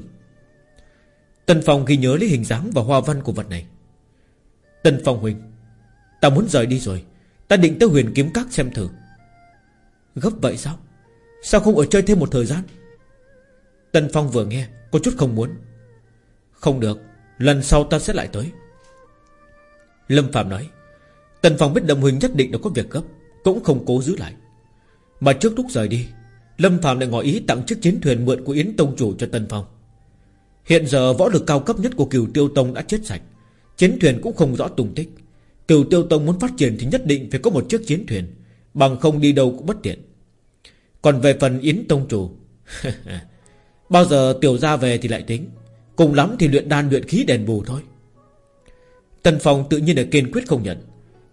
Tân Phong ghi nhớ lấy hình dáng và hoa văn của vật này. Tân Phong huynh, Ta muốn rời đi rồi, Ta định tới huyền kiếm các xem thử. Gấp vậy sao? Sao không ở chơi thêm một thời gian? Tân Phong vừa nghe, Có chút không muốn. Không được, Lần sau ta sẽ lại tới. Lâm Phạm nói, Tần Phong biết Lâm Huynh nhất định đã có việc gấp, Cũng không cố giữ lại. Mà trước lúc rời đi, Lâm Phạm lại ngỏ ý tặng chiếc chiến thuyền mượn của Yến Tông Chủ cho Tần Phong. Hiện giờ võ lực cao cấp nhất của Cửu Tiêu Tông đã chết sạch, Chiến thuyền cũng không rõ tung tích. Cửu Tiêu Tông muốn phát triển thì nhất định phải có một chiếc chiến thuyền, Bằng không đi đâu cũng bất tiện. Còn về phần Yến Tông Chủ, (laughs) Bao giờ tiểu ra về thì lại tính. Cùng lắm thì luyện đan luyện khí đền bù thôi. Tần Phong tự nhiên là kiên quyết không nhận,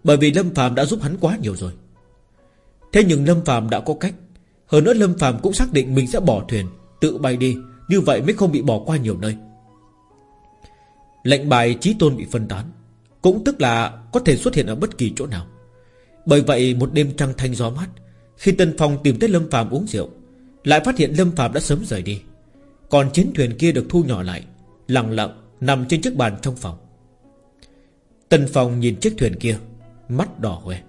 Bởi vì Lâm Phạm đã giúp hắn quá nhiều rồi. Thế nhưng Lâm Phạm đã có cách. Hơn nữa Lâm Phạm cũng xác định mình sẽ bỏ thuyền, Tự bay đi, Như vậy mới không bị bỏ qua nhiều nơi. Lệnh bài trí tôn bị phân tán, Cũng tức là có thể xuất hiện ở bất kỳ chỗ nào. Bởi vậy một đêm trăng thanh gió mát, Khi Tân Phong tìm tới Lâm Phạm uống rượu, Lại phát hiện Lâm Phạm đã sớm rời đi. Còn chiến thuyền kia được thu nhỏ lại, Lặng lặng nằm trên chiếc bàn trong phòng tần Phong nhìn chiếc thuyền kia, Mắt đỏ hoe.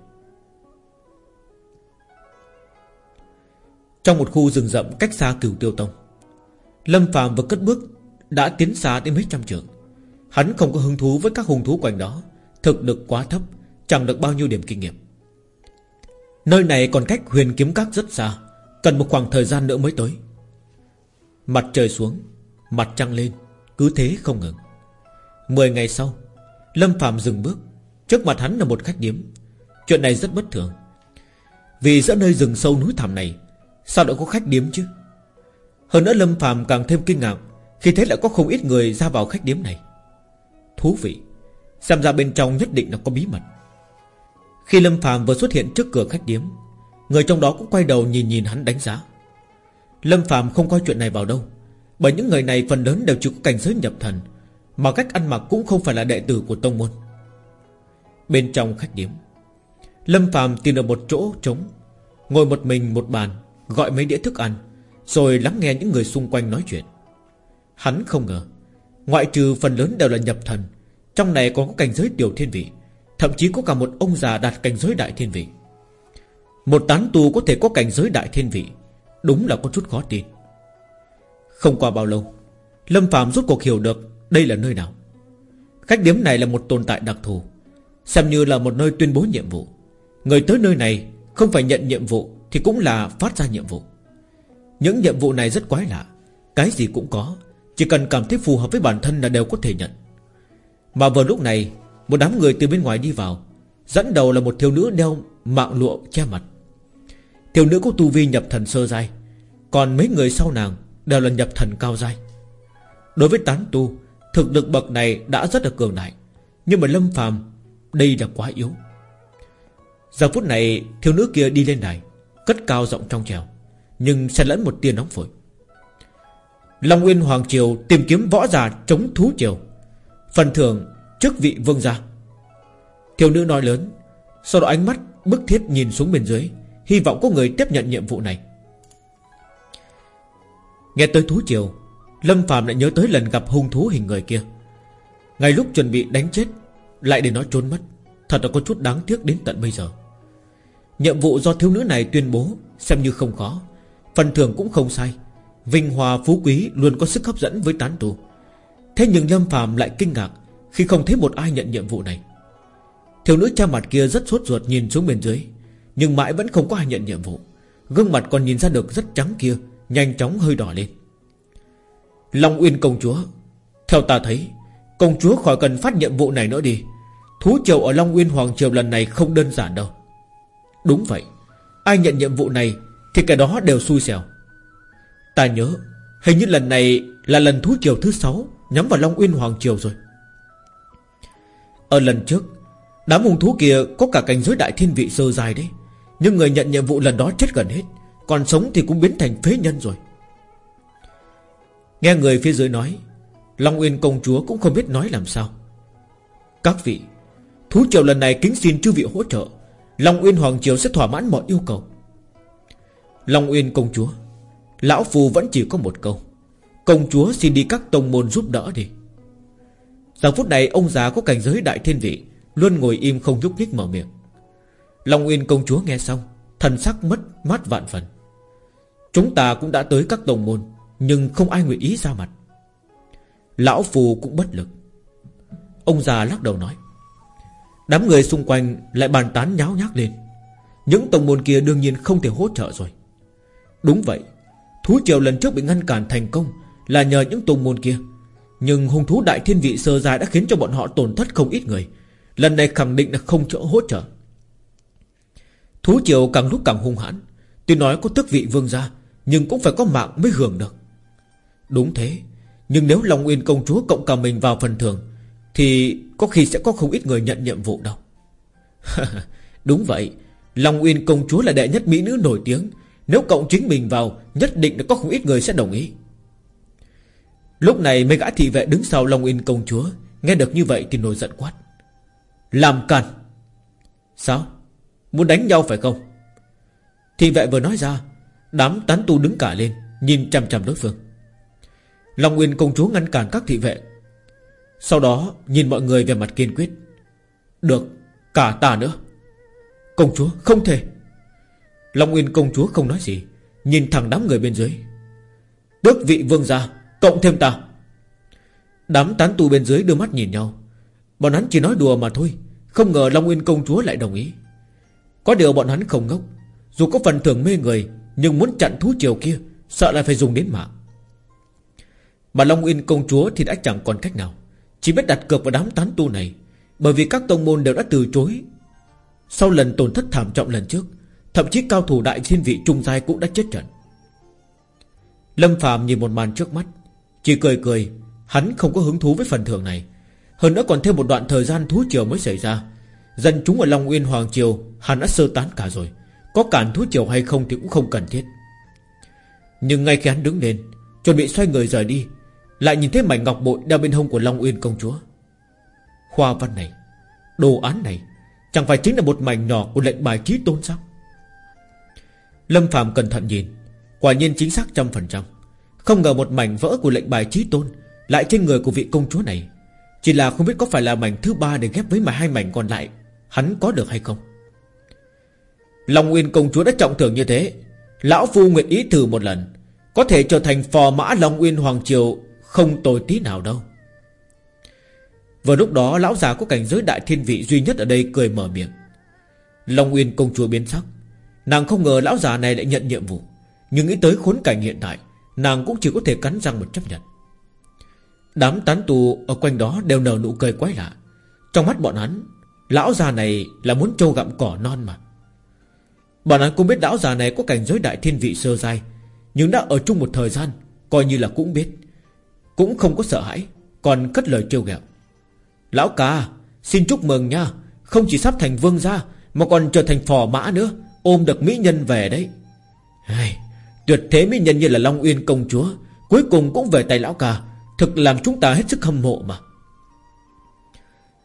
Trong một khu rừng rậm cách xa cửu tiêu tông, Lâm Phạm vừa cất bước Đã tiến xa đến mấy trăm trượng. Hắn không có hứng thú với các hung thú quanh đó, Thực lực quá thấp, Chẳng được bao nhiêu điểm kinh nghiệm. Nơi này còn cách huyền kiếm các rất xa, Cần một khoảng thời gian nữa mới tới. Mặt trời xuống, Mặt trăng lên, Cứ thế không ngừng. Mười ngày sau Lâm Phạm dừng bước. Trước mặt hắn là một khách điếm. Chuyện này rất bất thường. Vì giữa nơi rừng sâu núi thẳm này, Sao lại có khách điếm chứ? Hơn nữa Lâm Phạm càng thêm kinh ngạc, Khi thấy lại có không ít người ra vào khách điếm này. Thú vị, Xem ra bên trong nhất định là có bí mật. Khi Lâm Phạm vừa xuất hiện trước cửa khách điếm, Người trong đó cũng quay đầu nhìn nhìn hắn đánh giá. Lâm Phạm không coi chuyện này vào đâu, Bởi những người này phần lớn đều chỉ có cảnh giới nhập thần mà cách ăn mặc cũng không phải là đệ tử của tông môn. Bên trong khách điếm, Lâm Phạm tìm được một chỗ trống, Ngồi một mình một bàn, Gọi mấy đĩa thức ăn, Rồi lắng nghe những người xung quanh nói chuyện. Hắn không ngờ, Ngoại trừ phần lớn đều là nhập thần, Trong này còn có cảnh giới tiểu thiên vị, Thậm chí có cả một ông già đạt cảnh giới đại thiên vị. Một tán tu có thể có cảnh giới đại thiên vị, Đúng là có chút khó tin. Không qua bao lâu, Lâm Phạm rút cuộc hiểu được đây là nơi nào? Khách điếm này là một tồn tại đặc thù, Xem như là một nơi tuyên bố nhiệm vụ. Người tới nơi này Không phải nhận nhiệm vụ Thì cũng là phát ra nhiệm vụ. Những nhiệm vụ này rất quái lạ, Cái gì cũng có, Chỉ cần cảm thấy phù hợp với bản thân là đều có thể nhận. Mà vừa lúc này, Một đám người từ bên ngoài đi vào, Dẫn đầu là một thiếu nữ đeo mạng lụa che mặt. Thiếu nữ có tu vi nhập thần sơ giai, Còn mấy người sau nàng Đều là nhập thần cao giai. Đối với tán tu Thực lực bậc này đã rất là cường đại. Nhưng mà Lâm phàm, Đây là quá yếu. Giờ phút này, thiếu nữ kia đi lên đài Cất cao giọng trong trèo, Nhưng xen lẫn một tia nóng phổi Long Uyên Hoàng Triều Tìm kiếm võ giả chống thú triều. Phần thưởng, chức vị vương gia. Thiếu nữ nói lớn, Sau đó ánh mắt bức thiết nhìn xuống bên dưới, Hy vọng có người tiếp nhận nhiệm vụ này. Nghe tới thú triều Lâm Phạm lại nhớ tới lần gặp hung thú hình người kia. Ngay lúc chuẩn bị đánh chết, Lại để nó trốn mất. Thật là có chút đáng tiếc đến tận bây giờ. Nhiệm vụ do thiếu nữ này tuyên bố Xem như không khó, Phần thưởng cũng không sai. Vinh hòa phú quý luôn có sức hấp dẫn với tán tù. Thế nhưng Lâm Phạm lại kinh ngạc Khi không thấy một ai nhận nhiệm vụ này. Thiếu nữ cha mặt kia rất sốt ruột nhìn xuống bên dưới, Nhưng mãi vẫn không có ai nhận nhiệm vụ. Gương mặt còn nhìn ra được rất trắng kia, Nhanh chóng hơi đỏ lên. Long Uyên công chúa. Theo ta thấy, Công chúa khỏi cần phát nhiệm vụ này nữa đi. Thú triều ở Long Uyên Hoàng Triều lần này không đơn giản đâu. Đúng vậy, Ai nhận nhiệm vụ này Thì cái đó đều xui xẻo. Ta nhớ, Hình như lần này Là lần thú triều thứ sáu Nhắm vào Long Uyên Hoàng Triều rồi. Ở lần trước, Đám hung thú kia có cả cảnh giới đại thiên vị sơ dài đấy. Nhưng người nhận nhiệm vụ lần đó chết gần hết, Còn sống thì cũng biến thành phế nhân rồi. Nghe người phía dưới nói, Long Uyên công chúa cũng không biết nói làm sao. Các vị, Thú triều lần này kính xin chư vị hỗ trợ, Long Uyên Hoàng Triều sẽ thỏa mãn mọi yêu cầu. Long Uyên công chúa, Lão Phù vẫn chỉ có một câu, Công chúa xin đi các tông môn giúp đỡ đi. Giờ phút này, ông già có cảnh giới đại thiên vị, Luôn ngồi im không nhúc nhích mở miệng. Long Uyên công chúa nghe xong, Thần sắc mất mát vạn phần. Chúng ta cũng đã tới các tông môn nhưng không ai nguyện ý ra mặt. Lão Phù cũng bất lực. Ông già lắc đầu nói, Đám người xung quanh lại bàn tán nháo nhác lên. Những tông môn kia đương nhiên không thể hỗ trợ rồi. Đúng vậy, Thú triều lần trước bị ngăn cản thành công Là nhờ những tông môn kia. Nhưng hung thú đại thiên vị sơ dài đã khiến cho bọn họ tổn thất không ít người. Lần này khẳng định là không chỗ hỗ trợ. Thú triều càng lúc càng hung hãn. Tuy nói có tước vị vương gia, Nhưng cũng phải có mạng mới hưởng được. Đúng thế, Nhưng nếu Long Nguyên công chúa cộng cả mình vào phần thưởng, Thì có khi sẽ có không ít người nhận nhiệm vụ đâu. (laughs) Đúng vậy, Long Nguyên công chúa là đệ nhất mỹ nữ nổi tiếng. Nếu cộng chính mình vào, Nhất định là có không ít người sẽ đồng ý. Lúc này mấy gã thị vệ đứng sau Long Nguyên công chúa, Nghe được như vậy thì nổi giận quát. Làm càn. Sao? Muốn đánh nhau phải không? Thị vệ vừa nói ra, Đám tán tu đứng cả lên, Nhìn chằm chằm đối phương. Long Nguyên công chúa ngăn cản các thị vệ. Sau đó, nhìn mọi người về mặt kiên quyết. Được, Cả ta nữa. Công chúa, không thể. Long Nguyên công chúa không nói gì, Nhìn thẳng đám người bên dưới. Đức vị vương gia, Cộng thêm ta. Đám tán tu bên dưới đưa mắt nhìn nhau. Bọn hắn chỉ nói đùa mà thôi, Không ngờ Long Nguyên công chúa lại đồng ý. Có điều bọn hắn không ngốc. Dù có phần thưởng mê người, Nhưng muốn chặn thú triều kia, Sợ là phải dùng đến mạng. Mà Long Uyên công chúa thì đã chẳng còn cách nào. Chỉ biết đặt cược vào đám tán tu này. Bởi vì các tông môn đều đã từ chối. Sau lần tổn thất thảm trọng lần trước, Thậm chí cao thủ đại thiên vị trung giai cũng đã chết trận. Lâm Phạm nhìn một màn trước mắt, Chỉ cười cười, Hắn không có hứng thú với phần thưởng này. Hơn nữa còn thêm một đoạn thời gian thú triều mới xảy ra. Dân chúng ở Long Uyên, Hoàng Triều, Hắn đã sơ tán cả rồi. Có cản thú triều hay không thì cũng không cần thiết. Nhưng ngay khi hắn đứng lên, Chuẩn bị xoay người rời đi lại nhìn thấy mảnh ngọc bội đeo bên hông của Long Uyên công chúa. Khoa văn này, Đồ án này, Chẳng phải chính là một mảnh nhỏ của lệnh bài trí tôn sao? Lâm Phạm cẩn thận nhìn, Quả nhiên chính xác trăm phần trăm. Không ngờ một mảnh vỡ của lệnh bài trí tôn Lại trên người của vị công chúa này. Chỉ là không biết có phải là mảnh thứ ba Để ghép với mà hai mảnh còn lại, Hắn có được hay không? Long Uyên công chúa đã trọng thưởng như thế. Lão Phu nguyện ý thử một lần, Có thể trở thành phò mã Long Uyên Hoàng Triều không tồi tí nào đâu. Vừa lúc đó, lão già có cảnh giới đại thiên vị duy nhất ở đây cười mở miệng. Long uyên công chúa biến sắc. Nàng không ngờ lão già này lại nhận nhiệm vụ. Nhưng nghĩ tới khốn cảnh hiện tại, Nàng cũng chỉ có thể cắn răng một chấp nhận. Đám tán tù ở quanh đó đều nở nụ cười quái lạ. Trong mắt bọn hắn, Lão già này là muốn trâu gặm cỏ non mà. Bọn hắn cũng biết lão già này có cảnh giới đại thiên vị sơ dai Nhưng đã ở chung một thời gian, Coi như là cũng biết. Cũng không có sợ hãi Còn cất lời trêu ghẹo. Lão ca Xin chúc mừng nha Không chỉ sắp thành vương gia Mà còn trở thành phò mã nữa Ôm được mỹ nhân về đấy. Ai, Tuyệt thế mỹ nhân như là Long Uyên công chúa Cuối cùng cũng về tay lão ca Thực làm chúng ta hết sức hâm mộ mà.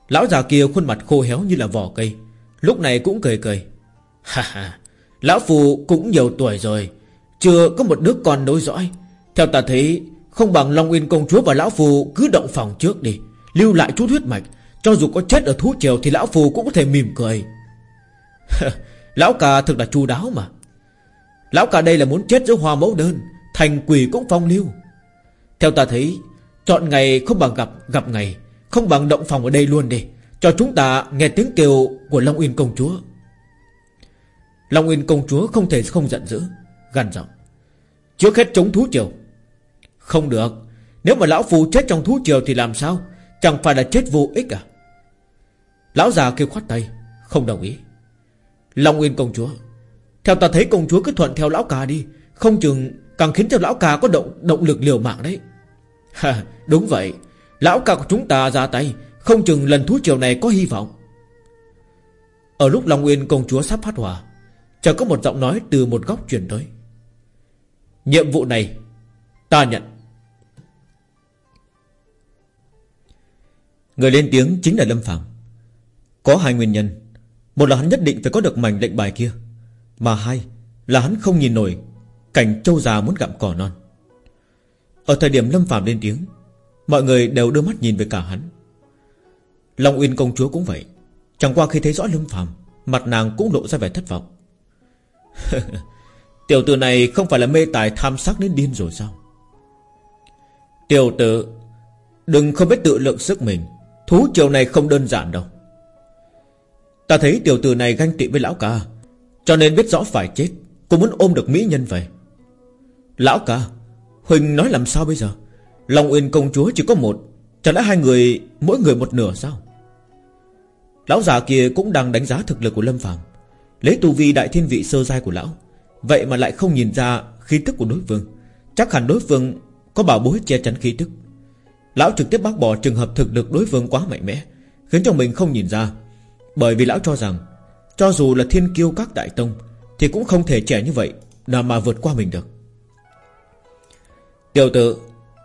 Lão già kia khuôn mặt khô héo như là vỏ cây Lúc này cũng cười cười. (laughs) Ha ha Lão phù cũng nhiều tuổi rồi Chưa có một đứa con nối dõi. Theo ta thấy không bằng Long Uyên công chúa và Lão Phù cứ động phòng trước đi. Lưu lại chút huyết mạch, Cho dù có chết ở thú triều Thì Lão Phù cũng có thể mỉm cười. (laughs) Lão ca thực là chu đáo mà. Lão ca đây là muốn chết giữa hoa mẫu đơn, Thành quỷ cũng phong lưu. Theo ta thấy, Chọn ngày không bằng gặp gặp ngày, Không bằng động phòng ở đây luôn đi. Cho chúng ta nghe tiếng kêu của Long Uyên công chúa. Long Uyên công chúa không thể không giận dữ, gằn giọng. Trước hết chống thú triều không được. Nếu mà lão phù chết trong thú triều thì làm sao? Chẳng phải là chết vô ích à? Lão già kêu khoát tay Không đồng ý. Long Uyên công chúa Theo ta thấy công chúa cứ thuận theo lão ca đi. Không chừng càng khiến cho lão ca có động động lực liều mạng đấy. (laughs) Ha, Đúng vậy. Lão ca của chúng ta ra tay Không chừng lần thú triều này có hy vọng. Ở lúc Long Nguyên công chúa sắp phát hỏa Chợt có một giọng nói từ một góc truyền tới. Nhiệm vụ này Ta nhận. Người lên tiếng chính là Lâm Phạm Có hai nguyên nhân. Một là hắn nhất định phải có được mảnh lệnh bài kia, Mà hai là hắn không nhìn nổi Cảnh châu già muốn gặm cỏ non. Ở thời điểm Lâm Phạm lên tiếng, Mọi người đều đưa mắt nhìn về cả hắn. Long Uyên công chúa cũng vậy. Chẳng qua khi thấy rõ Lâm Phạm Mặt nàng cũng lộ ra vẻ thất vọng. (laughs) Tiểu tử này không phải là mê tài tham sắc đến điên rồi sao? Tiểu tử, Đừng không biết tự lượng sức mình. Thú triều này không đơn giản đâu. Ta thấy tiểu tử này ganh tị với lão ca, Cho nên biết rõ phải chết. Cô muốn ôm được mỹ nhân về Lão ca, Huỳnh nói làm sao bây giờ? Long Uyên công chúa chỉ có một, Chẳng lẽ hai người, mỗi người một nửa sao? Lão già kia cũng đang đánh giá thực lực của Lâm Phạm Lấy tu vi đại thiên vị sơ giai của lão, Vậy mà lại không nhìn ra khí tức của đối phương. Chắc hẳn đối phương Có bảo bối che chắn khí tức. Lão trực tiếp bác bỏ trường hợp thực lực đối phương quá mạnh mẽ, Khiến cho mình không nhìn ra. Bởi vì lão cho rằng, Cho dù là thiên kiêu các đại tông, Thì cũng không thể trẻ như vậy Nào mà vượt qua mình được. Tiểu tử,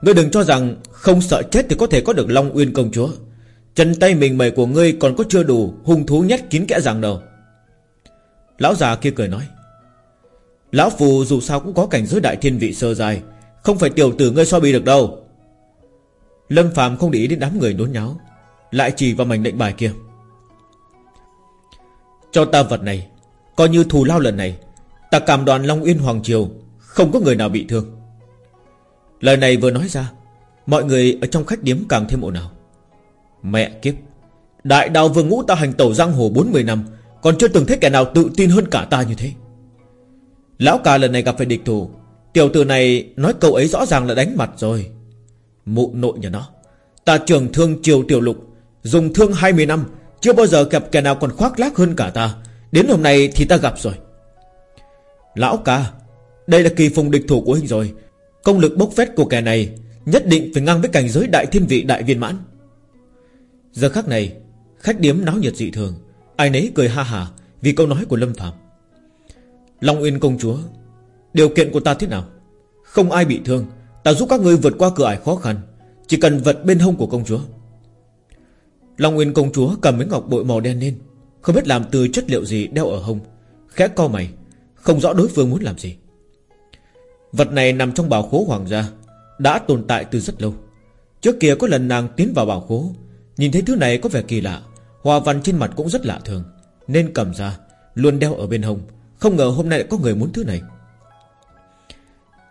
Ngươi đừng cho rằng không sợ chết thì có thể có được Long Uyên công chúa. Chân tay mình mẩy của ngươi còn có chưa đủ Hung thú nhất kín kẽ rằng đâu. Lão già kia cười nói, Lão phù dù sao cũng có cảnh giới đại thiên vị sơ dài Không phải tiểu tử ngươi so bì được đâu. Lâm Phạm không để ý đến đám người đốn nháo, Lại chỉ vào mảnh lệnh bài kia. Cho ta vật này, Coi như thù lao lần này, Ta cảm đoàn Long Uyên Hoàng Triều Không có người nào bị thương. Lời này vừa nói ra, Mọi người ở trong khách điếm càng thêm ồn ào. Mẹ kiếp, Đại đạo vương ngũ ta hành tẩu giang hồ 40 năm, Còn chưa từng thấy kẻ nào tự tin hơn cả ta như thế. Lão ca lần này gặp phải địch thủ, Tiểu tử này nói câu ấy rõ ràng là đánh mặt rồi. Mụ nội nhà nó. Ta trường thương triều tiểu lục, Dùng thương 20 năm, Chưa bao giờ gặp kẻ nào còn khoác lác hơn cả ta. Đến hôm nay thì ta gặp rồi. Lão ca, Đây là kỳ phùng địch thủ của hình rồi. Công lực bốc phét của kẻ này Nhất định phải ngang với cảnh giới đại thiên vị đại viên mãn. Giờ khắc này, Khách điếm náo nhiệt dị thường. Ai nấy cười ha hà Vì câu nói của Lâm Phạm. Long Uyên công chúa, Điều kiện của ta thế nào? Không ai bị thương Ta giúp các ngươi vượt qua cửa ải khó khăn, Chỉ cần vật bên hông của công chúa. Long Nguyên công chúa cầm miếng ngọc bội màu đen lên, Không biết làm từ chất liệu gì đeo ở hông, Khẽ co mày, Không rõ đối phương muốn làm gì. Vật này nằm trong bảo khố hoàng gia, Đã tồn tại từ rất lâu. Trước kia có lần nàng tiến vào bảo khố, Nhìn thấy thứ này có vẻ kỳ lạ, Hòa văn trên mặt cũng rất lạ thường, Nên cầm ra, Luôn đeo ở bên hông, Không ngờ hôm nay lại có người muốn thứ này.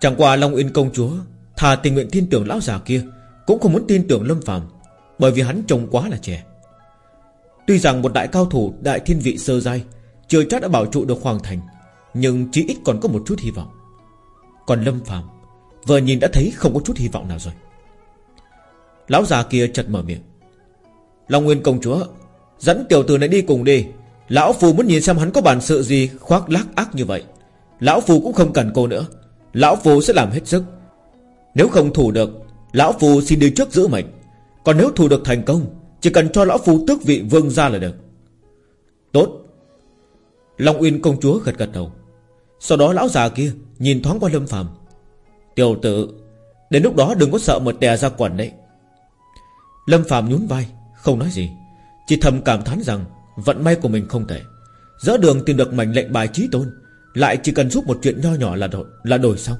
Chẳng qua Long Uyên công chúa Thà tình nguyện tin tưởng lão già kia, Cũng không muốn tin tưởng Lâm Phạm Bởi vì hắn trông quá là trẻ. Tuy rằng một đại cao thủ đại thiên vị sơ giai, Chưa chắc đã bảo trụ được hoàng thành, Nhưng chỉ ít còn có một chút hy vọng. Còn Lâm Phạm Vừa nhìn đã thấy không có chút hy vọng nào rồi. Lão già kia chật mở miệng. Long Nguyên công chúa, Dẫn tiểu tử này đi cùng đi. Lão Phù muốn nhìn xem hắn có bản sự gì Khoác lác ác như vậy. Lão Phù cũng không cần cô nữa. Lão Phù sẽ làm hết sức. Nếu không thủ được Lão Phù xin đi trước giữ mệnh. Còn nếu thủ được thành công Chỉ cần cho Lão Phù tước vị vương ra là được. Tốt. Long Uyên công chúa gật gật đầu. Sau đó lão già kia nhìn thoáng qua Lâm Phàm. Tiểu tử Đến lúc đó đừng có sợ một tè ra quần đấy. Lâm Phạm nhún vai Không nói gì. Chỉ thầm cảm thán rằng Vận may của mình không tệ. Giữa đường tìm được mảnh lệnh bài trí tôn Lại chỉ cần giúp một chuyện nho nhỏ là đổi, là đổi xong.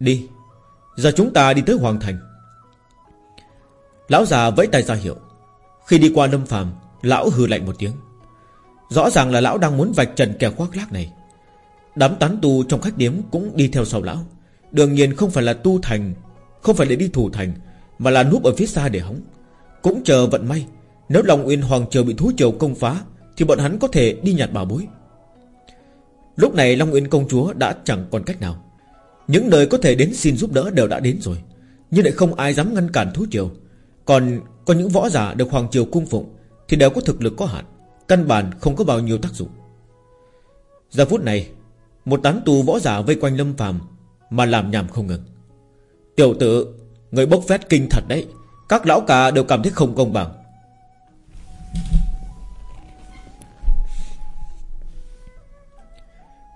Đi. Giờ chúng ta đi tới Hoàng Thành. Lão già vẫy tay ra hiệu. Khi đi qua Lâm Phạm Lão hừ lạnh một tiếng. Rõ ràng là lão đang muốn vạch trần kẻ khoác lác này. Đám tán tu trong khách điếm Cũng đi theo sau lão. Đương nhiên không phải là tu thành, Không phải để đi thủ thành, Mà là núp ở phía xa để hóng. Cũng chờ vận may, Nếu lòng uyên hoàng triều bị thú triều công phá, Thì bọn hắn có thể đi nhặt bảo bối. Lúc này Long Uyên công chúa đã chẳng còn cách nào. Những nơi có thể đến xin giúp đỡ đều đã đến rồi, Nhưng lại không ai dám ngăn cản thú triều. Còn có những võ giả được Hoàng triều cung phụng Thì đều có thực lực có hạn, Căn bản không có bao nhiêu tác dụng. Giờ phút này, Một tán tù võ giả vây quanh Lâm phàm Mà làm nhảm không ngừng. Tiểu tử, Người bốc phét kinh thật đấy, Các lão cả đều cảm thấy không công bằng.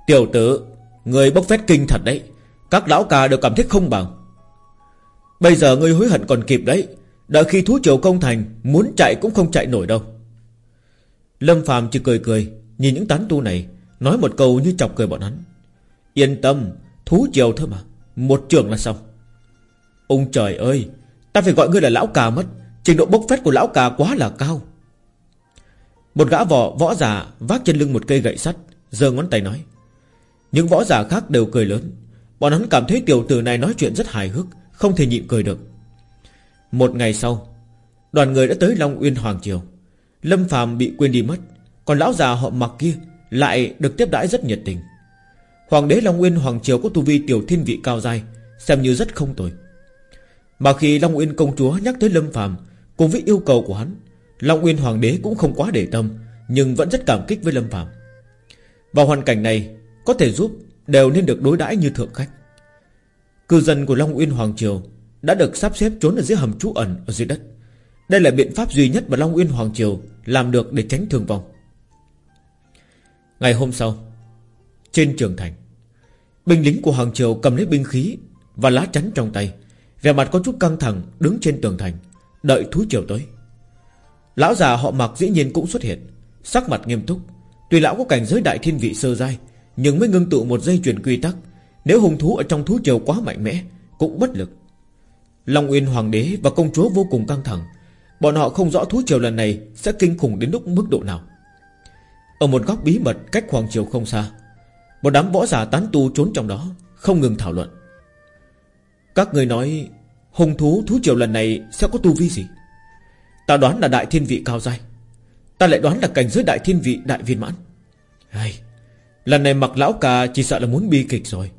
Tiểu tử, Người bốc phét kinh thật đấy các lão cả đều cảm thấy không bằng. Bây giờ ngươi hối hận còn kịp đấy. Đợi khi thú triều công thành, Muốn chạy cũng không chạy nổi đâu. Lâm phàm chỉ cười cười, Nhìn những tán tu này, Nói một câu như chọc cười bọn hắn. Yên tâm, Thú triều thôi mà, Một trường là xong. Ông trời ơi, Ta phải gọi ngươi là lão cà mất, Trình độ bốc phét của lão cà quá là cao. Một gã võ võ giả Vác trên lưng một cây gậy sắt, giơ ngón tay nói. Những võ giả khác đều cười lớn. Bọn hắn cảm thấy tiểu tử này nói chuyện rất hài hước Không thể nhịn cười được. Một ngày sau Đoàn người đã tới Long Uyên Hoàng Triều. Lâm Phạm bị quên đi mất Còn lão già họ mặc kia Lại được tiếp đãi rất nhiệt tình. Hoàng đế Long Uyên Hoàng Triều có tu vi tiểu thiên vị cao dai Xem như rất không tồi. Mà khi Long Uyên công chúa nhắc tới Lâm Phạm, Cùng với yêu cầu của hắn Long Uyên Hoàng đế cũng không quá để tâm Nhưng vẫn rất cảm kích với Lâm Phạm. Vào hoàn cảnh này Có thể giúp đều nên được đối đãi như thượng khách. Cư dân của Long Uyên Hoàng Triều Đã được sắp xếp trốn ở dưới hầm trú ẩn Ở dưới đất. Đây là biện pháp duy nhất mà Long Uyên Hoàng Triều Làm được để tránh thương vong. Ngày hôm sau, Trên trường thành, Binh lính của Hoàng Triều cầm lấy binh khí Và lá chắn trong tay, Vẻ mặt có chút căng thẳng đứng trên tường thành, Đợi thú triều tới. Lão già họ mặc dĩ nhiên cũng xuất hiện, Sắc mặt nghiêm túc. Tuy lão có cảnh giới đại thiên vị sơ giai nhưng mới ngưng tụ một dây chuyền quy tắc. Nếu hùng thú ở trong thú triều quá mạnh mẽ, Cũng bất lực. Long Uyên Hoàng đế và công chúa vô cùng căng thẳng. Bọn họ không rõ thú triều lần này Sẽ kinh khủng đến lúc mức độ nào. Ở một góc bí mật cách Hoàng triều không xa, Một đám võ giả tán tu trốn trong đó, Không ngừng thảo luận. Các người nói Hùng thú thú triều lần này sẽ có tu vi gì? Ta đoán là đại thiên vị cao dai Ta lại đoán là cảnh giới đại thiên vị đại viên mãn. Hay Lần này mặc lão ca chỉ sợ là muốn bi kịch rồi.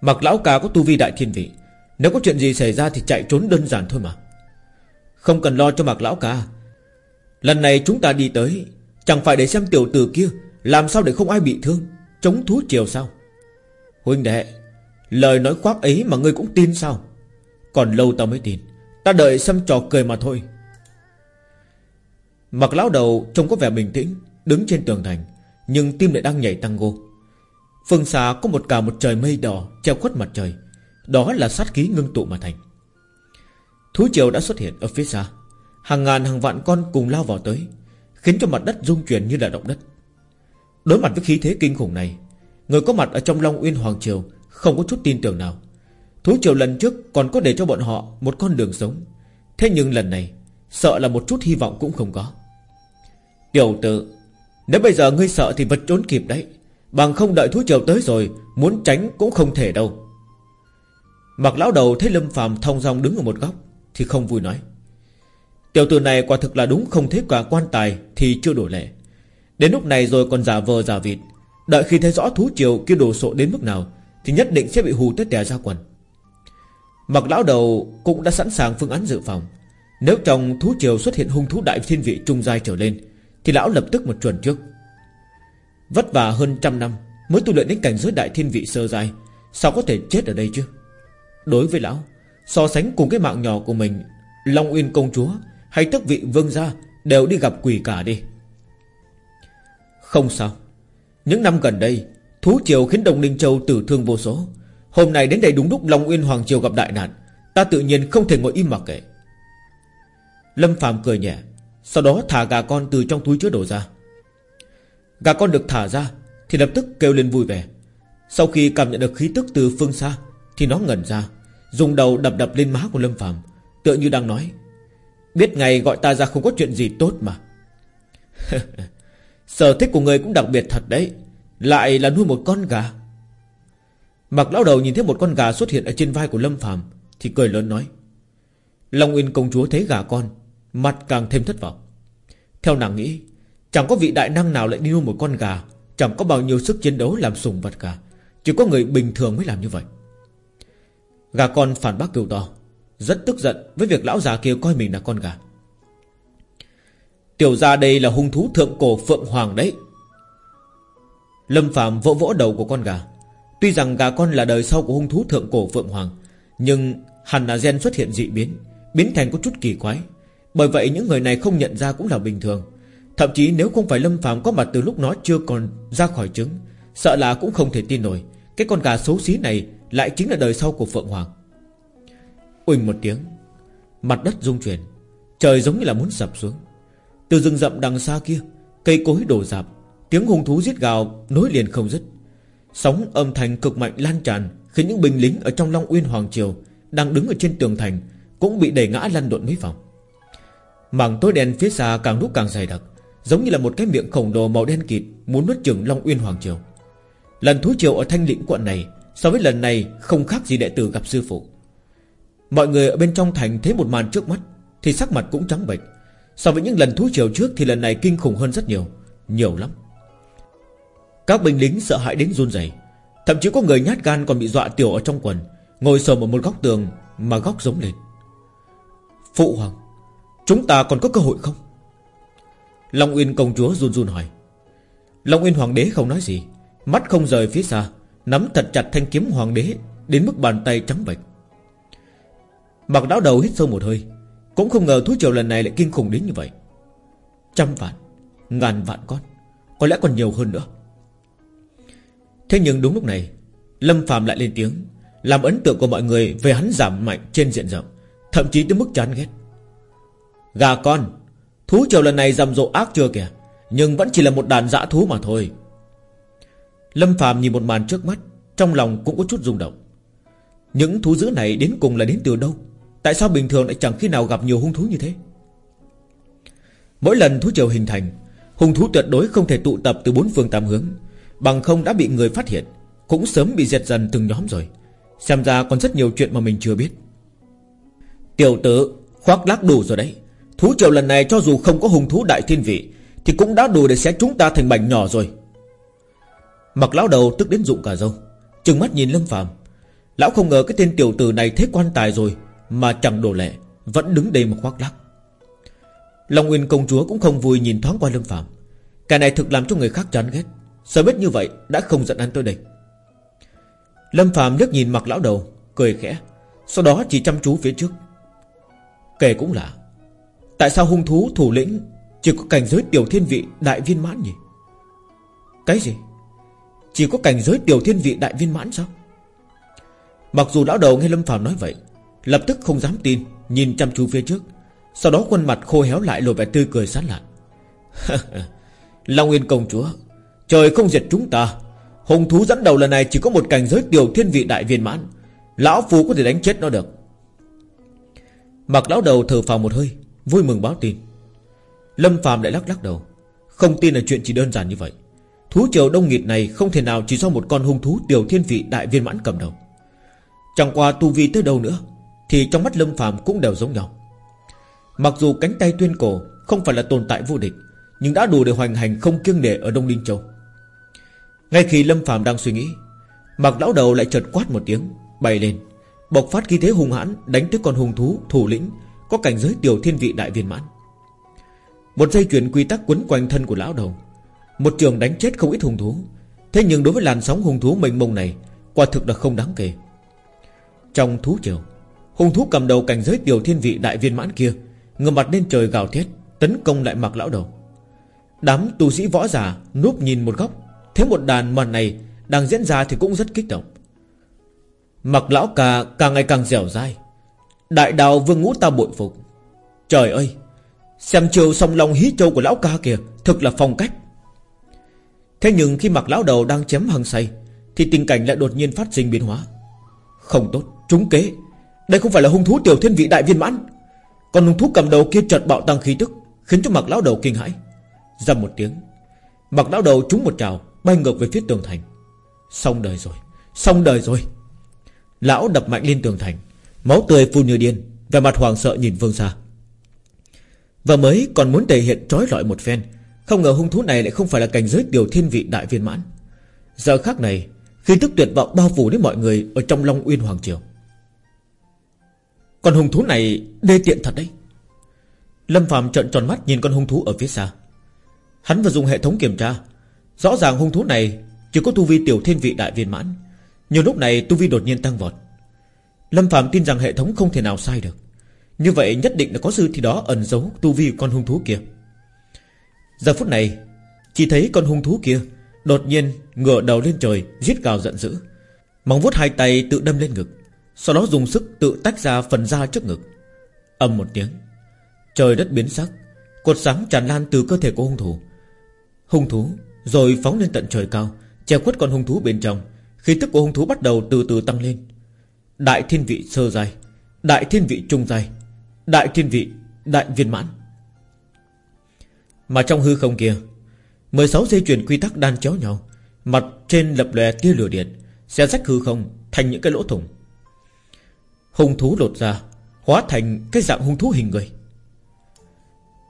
Mặc lão ca có tu vi đại thiên vị, Nếu có chuyện gì xảy ra thì chạy trốn đơn giản thôi mà. Không cần lo cho mặc lão ca. Lần này chúng ta đi tới, Chẳng phải để xem tiểu tử kia Làm sao để không ai bị thương, Chống thú chiều sao? Huynh đệ, Lời nói khoác ấy mà ngươi cũng tin sao? Còn lâu ta mới tin, Ta đợi xem trò cười mà thôi. Mặc lão đầu trông có vẻ bình tĩnh, Đứng trên tường thành. Nhưng tim lại đang nhảy tăng tango Phương xa có một cả một trời mây đỏ Treo khuất mặt trời. Đó là sát khí ngưng tụ mà thành. Thú triều đã xuất hiện ở phía xa. Hàng ngàn hàng vạn con cùng lao vào tới, Khiến cho mặt đất rung chuyển như là động đất. Đối mặt với khí thế kinh khủng này, Người có mặt ở trong Long Uyên Hoàng Triều Không có chút tin tưởng nào. Thú triều lần trước còn có để cho bọn họ Một con đường sống. Thế nhưng lần này, Sợ là một chút hy vọng cũng không có. Tiểu tử nếu bây giờ ngươi sợ thì vật trốn kịp đấy. Bằng không đợi thú triều tới rồi, Muốn tránh cũng không thể đâu. Mặc lão đầu thấy Lâm phàm thông dong đứng ở một góc, Thì không vui nói. Tiểu tử này quả thực là đúng không thấy cả quan tài Thì chưa đổi lệ. Đến lúc này rồi còn giả vờ giả vịt. Đợi khi thấy rõ thú triều kia đổ sộ đến mức nào, Thì nhất định sẽ bị hù tới tè ra quần. Mặc lão đầu cũng đã sẵn sàng phương án dự phòng. Nếu trong thú triều xuất hiện hung thú đại thiên vị trung giai trở lên thì lão lập tức một chuẩn trước. Vất vả hơn trăm năm Mới tu luyện đến cảnh giới đại thiên vị sơ dài Sao có thể chết ở đây chứ? Đối với lão, So sánh cùng cái mạng nhỏ của mình, Long Uyên công chúa Hay tức vị vương gia Đều đi gặp quỷ cả đi. Không sao. Những năm gần đây, Thú triều khiến Đồng Ninh Châu tử thương vô số. Hôm nay đến đây đúng lúc Long Uyên Hoàng Triều gặp đại nạn, Ta tự nhiên không thể ngồi im mặc kệ Lâm Phạm cười nhẹ. Sau đó thả gà con từ trong túi chứa đồ ra. Gà con được thả ra Thì lập tức kêu lên vui vẻ. Sau khi cảm nhận được khí tức từ phương xa Thì nó ngẩn ra, Dùng đầu đập đập lên má của Lâm Phạm Tựa như đang nói, Biết ngày gọi ta ra không có chuyện gì tốt mà. (laughs) Sở thích của người cũng đặc biệt thật đấy, Lại là nuôi một con gà. Mặc lão đầu nhìn thấy một con gà xuất hiện Ở trên vai của Lâm Phạm Thì cười lớn nói, Long Uyên công chúa thấy gà con Mặt càng thêm thất vọng. Theo nàng nghĩ, Chẳng có vị đại năng nào lại đi nuôi một con gà, Chẳng có bao nhiêu sức chiến đấu làm sùng vật cả, Chỉ có người bình thường mới làm như vậy. Gà con phản bác kêu to, Rất tức giận với việc lão già kia coi mình là con gà. Tiểu gia đây là hung thú thượng cổ Phượng Hoàng đấy. Lâm Phạm vỗ vỗ đầu của con gà. Tuy rằng gà con là đời sau của hung thú thượng cổ Phượng Hoàng, Nhưng Hẳn là gen xuất hiện dị biến Biến thành có chút kỳ quái. Bởi vậy những người này không nhận ra cũng là bình thường. Thậm chí nếu không phải Lâm Phạm có mặt từ lúc nó chưa còn ra khỏi trứng, Sợ là cũng không thể tin nổi. Cái con gà xấu xí này Lại chính là đời sau của Phượng Hoàng. Uỳnh một tiếng, Mặt đất rung chuyển, Trời giống như là muốn sập xuống. Từ rừng rậm đằng xa kia, Cây cối đổ dạp, Tiếng hung thú giết gào nối liền không dứt. Sóng âm thanh cực mạnh lan tràn, Khiến những binh lính ở trong Long Uyên Hoàng Triều Đang đứng ở trên tường thành Cũng bị đẩy ngã lăn lộn mấy vòng. Mảng tối đen phía xa càng lúc càng dày đặc, Giống như là một cái miệng khổng lồ màu đen kịt Muốn nuốt chửng Long Uyên Hoàng Triều. Lần thú triều ở thanh lĩnh quận này So với lần này không khác gì đệ tử gặp sư phụ. Mọi người ở bên trong thành thấy một màn trước mắt Thì sắc mặt cũng trắng bệch. So với những lần thú triều trước Thì lần này kinh khủng hơn rất nhiều Nhiều lắm. Các binh lính sợ hãi đến run rẩy, Thậm chí có người nhát gan còn bị dọa tiểu ở trong quần, Ngồi sờ ở một góc tường Mà góc giống lên. Phụ hoàng Chúng ta còn có cơ hội không? Long Uyên công chúa run run hỏi. Long Uyên hoàng đế không nói gì, Mắt không rời phía xa, Nắm thật chặt thanh kiếm hoàng đế Đến mức bàn tay trắng bệch. Mặc đáo đầu hít sâu một hơi, Cũng không ngờ thú triều lần này lại kinh khủng đến như vậy. Trăm vạn, Ngàn vạn con, Có lẽ còn nhiều hơn nữa. Thế nhưng đúng lúc này, Lâm Phạm lại lên tiếng, Làm ấn tượng của mọi người về hắn giảm mạnh trên diện rộng, Thậm chí tới mức chán ghét. Gà con, Thú triều lần này rầm rộ ác chưa kìa, Nhưng vẫn chỉ là một đàn dã thú mà thôi. Lâm Phạm nhìn một màn trước mắt, Trong lòng cũng có chút rung động. Những thú dữ này đến cùng là đến từ đâu? Tại sao bình thường lại chẳng khi nào gặp nhiều hung thú như thế? Mỗi lần thú triều hình thành, Hung thú tuyệt đối không thể tụ tập từ bốn phương tám hướng, Bằng không đã bị người phát hiện, Cũng sớm bị diệt dần từng nhóm rồi. Xem ra còn rất nhiều chuyện mà mình chưa biết. Tiểu tử, Khoác lác đủ rồi đấy. Thú triều lần này cho dù không có hung thú đại thiên vị, Thì cũng đã đủ để xé chúng ta thành mảnh nhỏ rồi. Mặc lão đầu tức đến rụng cả râu, Trừng mắt nhìn Lâm Phạm Lão không ngờ cái tên tiểu tử này thế quan tài rồi, Mà chẳng đổ lệ, Vẫn đứng đây mà khoác lắc. Long Nguyên công chúa cũng không vui nhìn thoáng qua Lâm Phạm Cái này thực làm cho người khác chán ghét, Sợ biết như vậy đã không giận anh tới đây. Lâm Phạm liếc nhìn mặc lão đầu, Cười khẽ, Sau đó chỉ chăm chú phía trước. Kể cũng lạ Tại sao hung thú thủ lĩnh Chỉ có cảnh giới tiểu thiên vị đại viên mãn nhỉ? Cái gì? Chỉ có cảnh giới tiểu thiên vị đại viên mãn sao? Mặc dù lão đầu nghe Lâm Phạm nói vậy, Lập tức không dám tin, Nhìn chăm chú phía trước. Sau đó khuôn mặt khô héo lại lộ vẻ tươi cười sán lạn. (laughs) Long yên công chúa, Trời không diệt chúng ta. Hùng thú dẫn đầu lần này chỉ có một cảnh giới tiểu thiên vị đại viên mãn. Lão Phu có thể đánh chết nó được. Mặc lão đầu thở phào một hơi Vui mừng báo tin. Lâm phàm lại lắc lắc đầu. Không tin là chuyện chỉ đơn giản như vậy. Thú triều đông nghịt này không thể nào chỉ do một con hung thú tiểu thiên vị đại viên mãn cầm đầu. Chẳng qua tu vi tới đâu nữa, Thì trong mắt Lâm phàm cũng đều giống nhau. Mặc dù cánh tay tuyên cổ Không phải là tồn tại vô địch, Nhưng đã đủ để hoành hành không kiêng nể ở Đông ninh Châu. Ngay khi Lâm phàm đang suy nghĩ Mặc lão đầu lại chợt quát một tiếng, Bay lên, Bộc phát khí thế hung hãn Đánh tới con hung thú thủ lĩnh có cảnh giới tiểu thiên vị đại viên mãn. Một dây chuyển quy tắc quấn quanh thân của lão đầu. Một trường đánh chết không ít hung thú. Thế nhưng đối với làn sóng hung thú mênh mông này, Quả thực là không đáng kể. Trong thú triều, Hung thú cầm đầu cảnh giới tiểu thiên vị đại viên mãn kia, Ngửa mặt lên trời gào thét, Tấn công lại mặc lão đầu. Đám tu sĩ võ giả núp nhìn một góc, Thấy một đàn màn này Đang diễn ra thì cũng rất kích động. Mặc lão ca càng ngày càng dẻo dai Đại đào vương ngũ ta bội phục. Trời ơi Xem chiều song long hí châu của lão ca kìa Thực là phong cách. Thế nhưng khi mặc lão đầu đang chém hăng say Thì tình cảnh lại đột nhiên phát sinh biến hóa. Không tốt, trúng kế. Đây không phải là hung thú tiểu thiên vị đại viên mãn. Còn hung thú cầm đầu kia chợt bạo tăng khí tức Khiến cho mặc lão đầu kinh hãi. Dầm một tiếng Mặc lão đầu trúng một trào Bay ngược về phía tường thành. Xong đời rồi Xong đời rồi. Lão đập mạnh lên tường thành. Máu tươi phun như điên Và mặt hoàng sợ nhìn phương xa Và mới còn muốn thể hiện trói lọi một phen, Không ngờ hung thú này lại không phải là cảnh giới điều thiên vị đại viên mãn. Giờ khác này Khi tức tuyệt vọng bao phủ đến mọi người Ở trong Long Uyên Hoàng Triều. Con hung thú này đê tiện thật đấy. Lâm Phạm trợn tròn mắt nhìn con hung thú ở phía xa. Hắn vừa dùng hệ thống kiểm tra, Rõ ràng hung thú này Chỉ có tu vi tiểu thiên vị đại viên mãn. Nhưng lúc này tu vi đột nhiên tăng vọt. Lâm Phạm tin rằng hệ thống không thể nào sai được. Như vậy nhất định là có sự thì đó ẩn giấu tu vi con hung thú kia. Giờ phút này, Chỉ thấy con hung thú kia Đột nhiên ngửa đầu lên trời, Giết gào giận dữ. Móng vuốt hai tay tự đâm lên ngực, Sau đó dùng sức tự tách ra phần da trước ngực. Âm một tiếng, Trời đất biến sắc, Cột sáng tràn lan từ cơ thể của hung thủ. Hung thú rồi phóng lên tận trời cao, Che khuất con hung thú bên trong. Khí tức của hung thú bắt đầu từ từ tăng lên. Đại thiên vị sơ dài Đại thiên vị trung dài Đại thiên vị đại viên mãn. Mà trong hư không kia 16 dây chuyền quy tắc đan chéo nhau, Mặt trên lập lòe tia lửa điện Xe rách hư không thành những cái lỗ thủng. Hung thú lột ra, Hóa thành cái dạng hung thú hình người.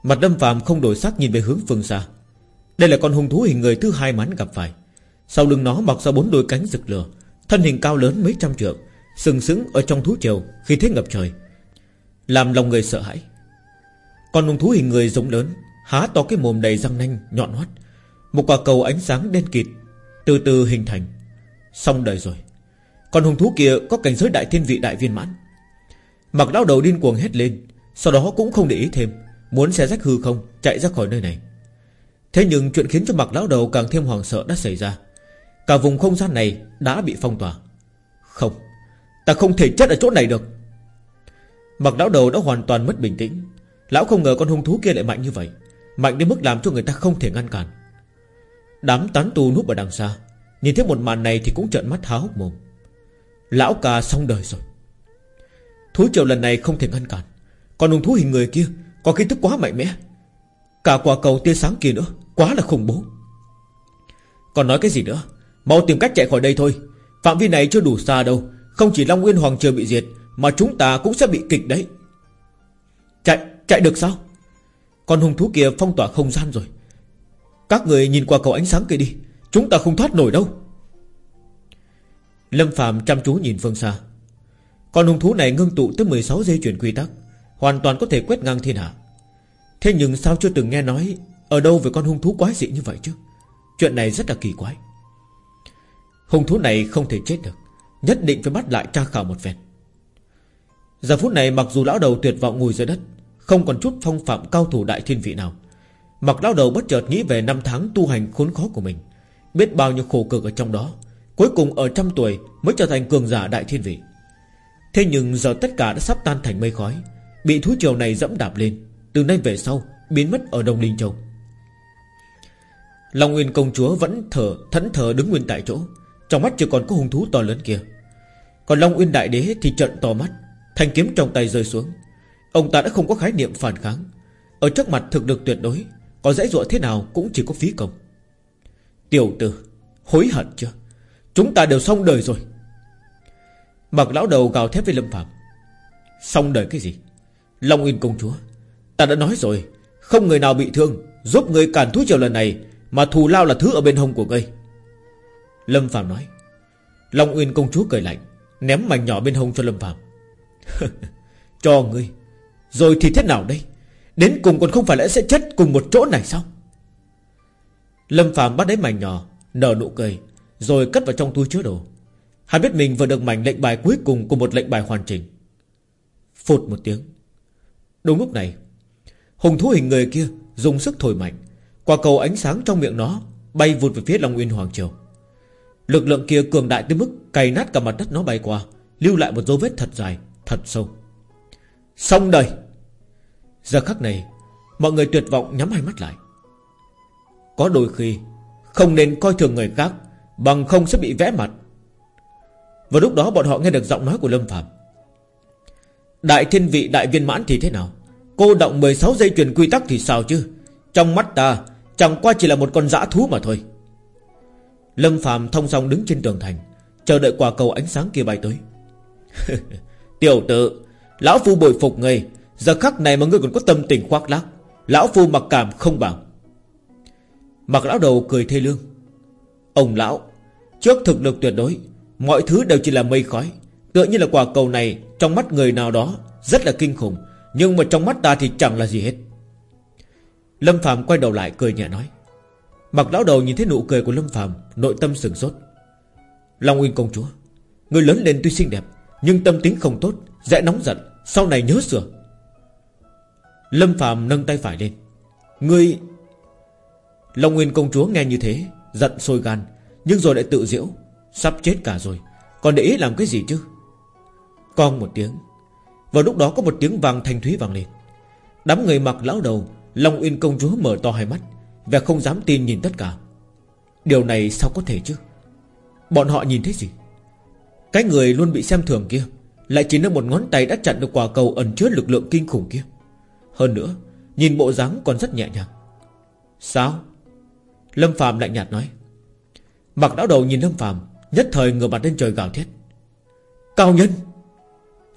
Mặt đâm phàm không đổi sắc nhìn về hướng phương xa. Đây là con hung thú hình người thứ hai mắn gặp phải. Sau lưng nó mọc ra bốn đôi cánh rực lửa, Thân hình cao lớn mấy trăm trượng. Sừng sững ở trong thú triều Khi thế ngập trời, Làm lòng người sợ hãi. Con hung thú hình người giống lớn, Há to cái mồm đầy răng nanh, nhọn hoắt. Một quả cầu ánh sáng đen kịt Từ từ hình thành. Xong đời rồi. Con hung thú kia có cảnh giới đại thiên vị đại viên mãn. Mặc lão đầu điên cuồng hét lên, Sau đó cũng không để ý thêm, Muốn xe rách hư không, chạy ra khỏi nơi này. Thế nhưng chuyện khiến cho mặc lão đầu càng thêm hoàng sợ đã xảy ra. Cả vùng không gian này đã bị phong tỏa. Không. Ta không thể chết ở chỗ này được. Mặc lão đầu đã hoàn toàn mất bình tĩnh. Lão không ngờ con hung thú kia lại mạnh như vậy. Mạnh đến mức làm cho người ta không thể ngăn cản. Đám tán tu núp ở đằng xa, Nhìn thấy một màn này thì cũng trợn mắt há hốc mồm. Lão ca xong đời rồi. Thú triều lần này không thể ngăn cản. Còn hung thú hình người kia Có kiến thức quá mạnh mẽ. Cả quả cầu tia sáng kia nữa, Quá là khủng bố. Còn nói cái gì nữa? Mau tìm cách chạy khỏi đây thôi. Phạm vi này chưa đủ xa đâu. Không chỉ Long Nguyên Hoàng Triều bị diệt Mà chúng ta cũng sẽ bị kịch đấy. Chạy, chạy được sao? Con hung thú kia phong tỏa không gian rồi. Các người nhìn qua cầu ánh sáng kia đi Chúng ta không thoát nổi đâu. Lâm Phạm chăm chú nhìn phương xa. Con hung thú này ngưng tụ tới 16 dây chuyển quy tắc Hoàn toàn có thể quét ngang thiên hạ. Thế nhưng sao chưa từng nghe nói Ở đâu về con hung thú quái dị như vậy chứ? Chuyện này rất là kỳ quái. Hung thú này không thể chết được. Nhất định phải bắt lại tra khảo một phen. Giờ phút này, mặc dù lão đầu tuyệt vọng ngồi dưới đất, Không còn chút phong phạm cao thủ đại thiên vị nào, Mặc lão đầu bất chợt nghĩ về năm tháng tu hành khốn khó của mình, Biết bao nhiêu khổ cực ở trong đó, Cuối cùng ở trăm tuổi Mới trở thành cường giả đại thiên vị. Thế nhưng giờ tất cả đã sắp tan thành mây khói, Bị thú triều này dẫm đạp lên, Từ nay về sau Biến mất ở Đông Linh Châu. Long Nguyên công chúa vẫn thở, Thẫn thờ đứng nguyên tại chỗ trong mắt chưa còn có hung thú to lớn kia. Còn Long Uyên đại đế thì trận to mắt, Thanh kiếm trong tay rơi xuống. Ông ta đã không có khái niệm phản kháng. Ở trước mặt thực lực tuyệt đối, Có dãy dụa thế nào cũng chỉ có phí công. Tiểu tử, Hối hận chưa? Chúng ta đều xong đời rồi. Mặc lão đầu gào thét với Lâm Phạm. Xong đời cái gì? Long Uyên công chúa, Ta đã nói rồi, Không người nào bị thương, Giúp người cản thú triều lần này Mà thù lao là thứ ở bên hông của ngươi. Lâm Phạm nói. Long Uyên công chúa cười lạnh, Ném mảnh nhỏ bên hông cho Lâm Phạm. (laughs) Cho ngươi, Rồi thì thế nào đây? Đến cùng còn không phải lẽ sẽ chết cùng một chỗ này sao? Lâm Phạm bắt lấy mảnh nhỏ, Nở nụ cười, Rồi cất vào trong túi chứa đồ. Hắn biết mình vừa được mảnh lệnh bài cuối cùng Của một lệnh bài hoàn chỉnh. Phụt một tiếng. Đúng lúc này, Hùng thú hình người kia dùng sức thổi mạnh Quả cầu ánh sáng trong miệng nó Bay vụt về phía Long Uyên Hoàng Triều. Lực lượng kia cường đại tới mức Cày nát cả mặt đất nó bay qua Lưu lại một dấu vết thật dài, thật sâu. Xong đời. Giờ khắc này Mọi người tuyệt vọng nhắm hai mắt lại. Có đôi khi Không nên coi thường người khác Bằng không sẽ bị vẽ mặt. Và lúc đó bọn họ nghe được giọng nói của Lâm Phạm Đại thiên vị đại viên mãn thì thế nào? Cô động 16 dây chuyền quy tắc thì sao chứ? Trong mắt ta Chẳng qua chỉ là một con dã thú mà thôi. Lâm Phạm thông song đứng trên tường thành, Chờ đợi quả cầu ánh sáng kia bay tới. (laughs) Tiểu tử, Lão Phu bồi phục ngươi, Giờ khắc này mà ngươi còn có tâm tình khoác lác, Lão Phu mặc cảm không bằng. Mặc lão đầu cười thê lương. Ông lão, Trước thực lực tuyệt đối, Mọi thứ đều chỉ là mây khói, Tựa như là quả cầu này Trong mắt người nào đó Rất là kinh khủng, Nhưng mà trong mắt ta thì chẳng là gì hết. Lâm Phạm quay đầu lại cười nhẹ nói. Mặc lão đầu nhìn thấy nụ cười của Lâm Phạm Nội tâm sừng sốt. Long Uyên công chúa, Người lớn lên tuy xinh đẹp, Nhưng tâm tính không tốt, Dễ nóng giận, Sau này nhớ sửa. Lâm Phạm nâng tay phải lên. Ngươi, Long Nguyên công chúa nghe như thế, Giận sôi gan, Nhưng rồi lại tự diễu Sắp chết cả rồi, Còn để ý làm cái gì chứ? Con một tiếng, Vào lúc đó có một tiếng vàng thanh thúy vang lên. Đám người mặc lão đầu, Long Uyên công chúa mở to hai mắt. Và không dám tin nhìn tất cả. Điều này sao có thể chứ? Bọn họ nhìn thấy gì? Cái người luôn bị xem thường kia, Lại chỉ là một ngón tay đã chặn được quả cầu Ẩn chứa lực lượng kinh khủng kia. Hơn nữa, Nhìn bộ dáng còn rất nhẹ nhàng. Sao? Lâm Phạm lạnh nhạt nói. Mặc đảo đầu nhìn Lâm Phạm Nhất thời ngửa mặt lên trời gào thét. Cao nhân!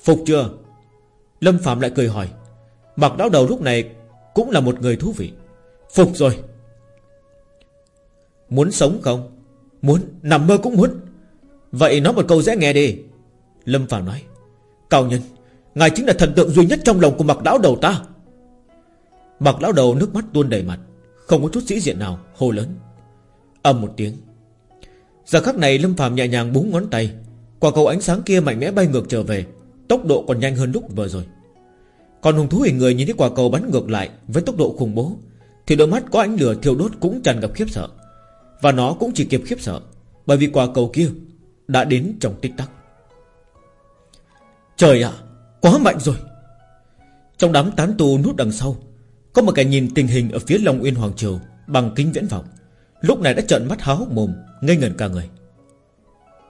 Phục chưa? Lâm Phạm lại cười hỏi. Mặc đảo đầu lúc này Cũng là một người thú vị. Phục rồi! Muốn sống không? Muốn, nằm mơ cũng muốn. Vậy nói một câu dễ nghe đi. Lâm Phạm nói, Cao nhân, Ngài chính là thần tượng duy nhất trong lòng của mặc lão đầu ta. Mặc lão đầu nước mắt tuôn đầy mặt, Không có chút sĩ diện nào, hô lớn. Âm một tiếng. Giờ khắc này Lâm Phạm nhẹ nhàng búng ngón tay Quả cầu ánh sáng kia mạnh mẽ bay ngược trở về, Tốc độ còn nhanh hơn lúc vừa rồi. Còn hùng thú hình người nhìn thấy quả cầu bắn ngược lại Với tốc độ khủng bố, Thì đôi mắt có ánh lửa thiêu đốt cũng tràn ngập khiếp sợ. Và nó cũng chỉ kịp khiếp sợ, Bởi vì quả cầu kia Đã đến trong tích tắc. Trời ạ, Quá mạnh rồi. Trong đám tán tù nút đằng sau, Có một kẻ nhìn tình hình ở phía Long Uyên Hoàng Triều Bằng kính viễn vọng. Lúc này đã trợn mắt há hốc mồm, Ngây ngẩn cả người.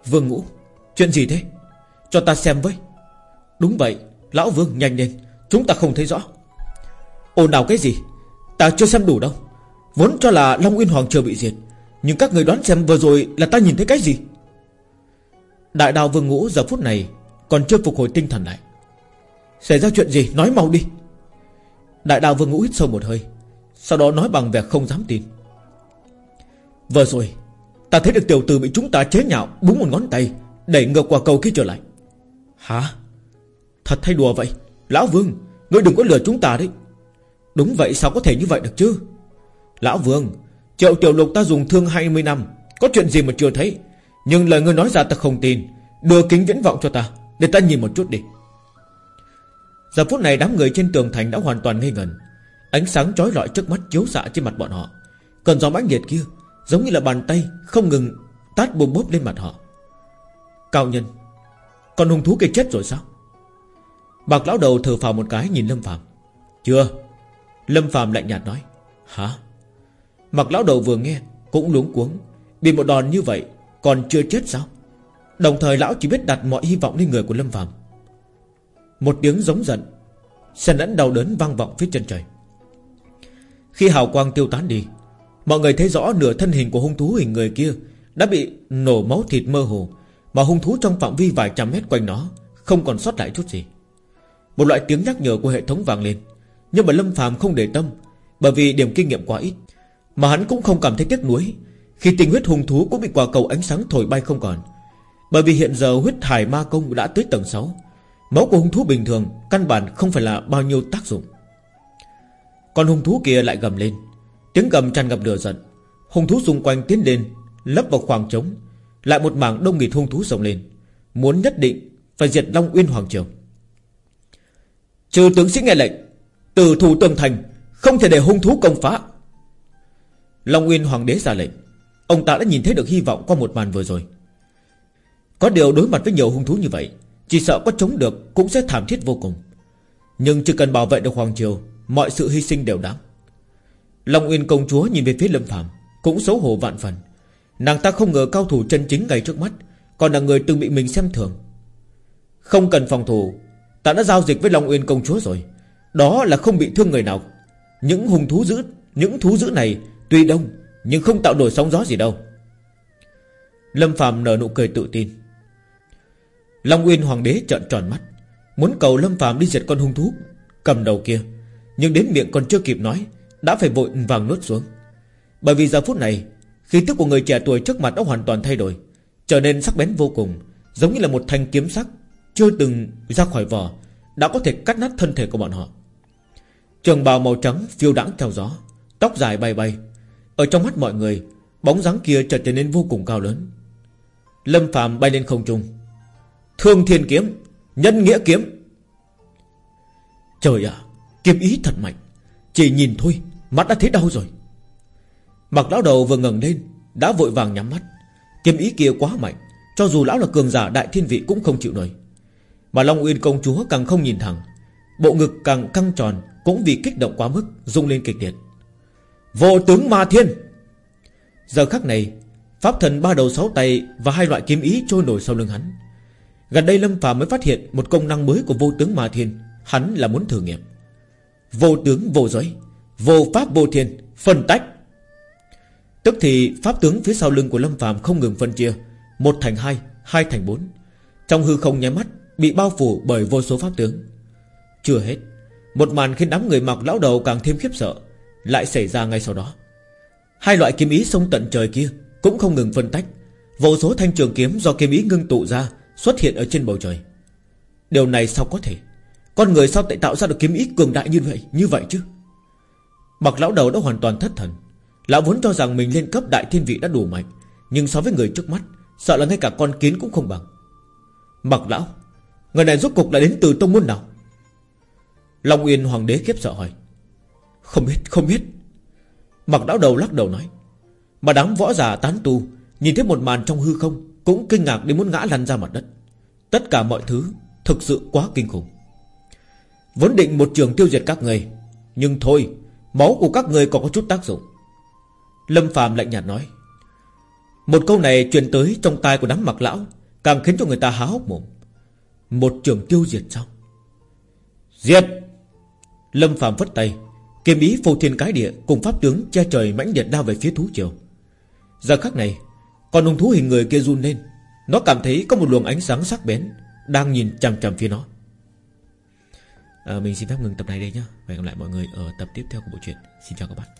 Vương Ngũ, Chuyện gì thế? Cho ta xem với. Đúng vậy, Lão Vương, nhanh lên, Chúng ta không thấy rõ. Ồn ào cái gì? Ta chưa xem đủ đâu. Vốn cho là Long Uyên Hoàng Triều bị diệt nhưng các người đoán xem vừa rồi là ta nhìn thấy cái gì? Đại đào Vương Ngũ giờ phút này Còn chưa phục hồi tinh thần lại. Xảy ra chuyện gì? Nói mau đi. Đại đào Vương Ngũ hít sâu một hơi, Sau đó nói bằng vẻ không dám tin. Vừa rồi, Ta thấy được tiểu tử bị chúng ta chế nhạo, Búng một ngón tay, Đẩy ngược qua cầu kia trở lại. Hả? Thật thay đùa vậy? Lão Vương, Ngươi đừng có lừa chúng ta đấy. Đúng vậy, sao có thể như vậy được chứ? Lão Vương Triệu tiểu lục ta dùng thương 20 năm, Có chuyện gì mà chưa thấy? Nhưng lời ngươi nói ra ta không tin. Đưa kính viễn vọng cho ta, Để ta nhìn một chút đi. Giờ phút này đám người trên tường thành đã hoàn toàn ngây ngẩn. Ánh sáng chói lọi trước mắt chiếu xạ trên mặt bọn họ. Còn gió mãnh liệt kia, Giống như là bàn tay không ngừng Tát bùm bốp lên mặt họ. Cao nhân Còn hung thú kia chết rồi sao? Bạc lão đầu thở phào một cái nhìn Lâm Phạm Chưa, Lâm Phạm lạnh nhạt nói. Hả? Mặc lão đầu vừa nghe, Cũng luống cuống. Bị một đòn như vậy, Còn chưa chết sao? Đồng thời lão chỉ biết đặt mọi hy vọng lên người của Lâm Phạm Một tiếng giống giận, Xen lẫn đau đớn vang vọng phía chân trời. Khi hào quang tiêu tán đi, Mọi người thấy rõ nửa thân hình của hung thú hình người kia Đã bị nổ máu thịt mơ hồ, Mà hung thú trong phạm vi vài trăm mét quanh nó Không còn sót lại chút gì. Một loại tiếng nhắc nhở của hệ thống vang lên, Nhưng mà Lâm phàm không để tâm, Bởi vì điểm kinh nghiệm quá ít. Mà hắn cũng không cảm thấy tiếc nuối. Khi tình huyết hung thú cũng bị quả cầu ánh sáng thổi bay không còn. Bởi vì hiện giờ huyết thải ma công đã tới tầng 6 Máu của hung thú bình thường Căn bản không phải là bao nhiêu tác dụng. Còn hung thú kia lại gầm lên. Tiếng gầm tràn ngập lửa giận. Hung thú xung quanh tiến lên, Lấp vào khoảng trống. Lại một mảng đông nghịt hung thú sống lên. Muốn nhất định phải diệt Long Uyên Hoàng Triều. Trừ tướng sĩ nghe lệnh, Từ thủ tường thành, Không thể để hung thú công phá. Long Uyên Hoàng đế ra lệnh. Ông ta đã nhìn thấy được hy vọng qua một màn vừa rồi. Có điều đối mặt với nhiều hung thú như vậy, Chỉ sợ có chống được Cũng sẽ thảm thiết vô cùng. Nhưng chỉ cần bảo vệ được Hoàng Triều, Mọi sự hy sinh đều đáng. Long Uyên công chúa nhìn về phía Lâm Phạm Cũng xấu hổ vạn phần. Nàng ta không ngờ cao thủ chân chính ngay trước mắt, Còn là người từng bị mình xem thường. Không cần phòng thủ, Ta đã giao dịch với Long Uyên công chúa rồi. Đó là không bị thương người nào. Những hung thú dữ, Những thú dữ này tuy đông, Nhưng không tạo nổi sóng gió gì đâu. Lâm Phạm nở nụ cười tự tin. Long Uyên hoàng đế trợn tròn mắt, Muốn cầu Lâm Phạm đi diệt con hung thú, Cầm đầu kia, Nhưng đến miệng còn chưa kịp nói, đã phải vội vàng nuốt xuống. Bởi vì giờ phút này, Khí tức của người trẻ tuổi trước mặt đã hoàn toàn thay đổi, Trở nên sắc bén vô cùng, Giống như là một thanh kiếm sắc Chưa từng ra khỏi vỏ, Đã có thể cắt nát thân thể của bọn họ. Trường bào màu trắng phiêu đãng theo gió, Tóc dài bay bay ở trong mắt mọi người, Bóng dáng kia chợt trở nên vô cùng cao lớn. Lâm Phạm bay lên không trung. Thương thiên kiếm, Nhân nghĩa kiếm. Trời ạ, Kiếm ý thật mạnh. Chỉ nhìn thôi, Mắt đã thấy đau rồi. Mặc lão đầu vừa ngẩng lên, Đã vội vàng nhắm mắt. Kiếm ý kia quá mạnh, Cho dù lão là cường giả đại thiên vị cũng không chịu nổi. Mà Long Uyên công chúa càng không nhìn thẳng, Bộ ngực càng căng tròn Cũng vì kích động quá mức, rung lên kịch liệt. Vô tướng ma thiên. Giờ khắc này, Pháp thần ba đầu sáu tay Và hai loại kiếm ý trôi nổi sau lưng hắn. Gần đây Lâm phàm mới phát hiện Một công năng mới của vô tướng ma thiên, Hắn là muốn thử nghiệm. Vô tướng vô giới Vô pháp vô thiên, Phân tách. Tức thì pháp tướng phía sau lưng của Lâm phàm không ngừng phân chia, Một thành hai Hai thành bốn. Trong hư không nháy mắt Bị bao phủ bởi vô số pháp tướng. Chưa hết, Một màn khiến đám người mặc lão đầu càng thêm khiếp sợ. Lại xảy ra ngay sau đó. Hai loại kiếm ý sông tận trời kia Cũng không ngừng phân tách. Vô số thanh trường kiếm do kiếm ý ngưng tụ ra Xuất hiện ở trên bầu trời. Điều này sao có thể? Con người sao tại tạo ra được kiếm ý cường đại như vậy Như vậy chứ? Bậc lão đầu đã hoàn toàn thất thần. Lão vốn cho rằng mình lên cấp đại thiên vị đã đủ mạnh, Nhưng so với người trước mắt, Sợ là ngay cả con kiến cũng không bằng. Bậc lão, Người này rốt cục là đến từ tông môn nào? Long Uyên hoàng đế kiếp sợ hỏi. Không biết không biết. Mặc lão đầu lắc đầu nói. Mà đám võ giả tán tu, Nhìn thấy một màn trong hư không, Cũng kinh ngạc đến muốn ngã lăn ra mặt đất. Tất cả mọi thứ Thực sự quá kinh khủng. Vốn định một trường tiêu diệt các người, Nhưng thôi, Máu của các người còn có chút tác dụng. Lâm phàm lạnh nhạt nói. Một câu này truyền tới trong tai của đám mặc lão, Càng khiến cho người ta há hốc mồm. Một trường tiêu diệt sao? Diệt! Lâm phàm vất tay. Kiếm ý phô thiên cái địa Cùng pháp tướng che trời mãnh liệt lao về phía thú triều. Giờ khắc này Còn hung thú hình người kia run lên. Nó cảm thấy có một luồng ánh sáng sắc bén Đang nhìn chằm chằm phía nó. À, Mình xin phép ngừng tập này đây nhá, Và hẹn gặp lại mọi người ở tập tiếp theo của bộ truyện. Xin chào các bạn.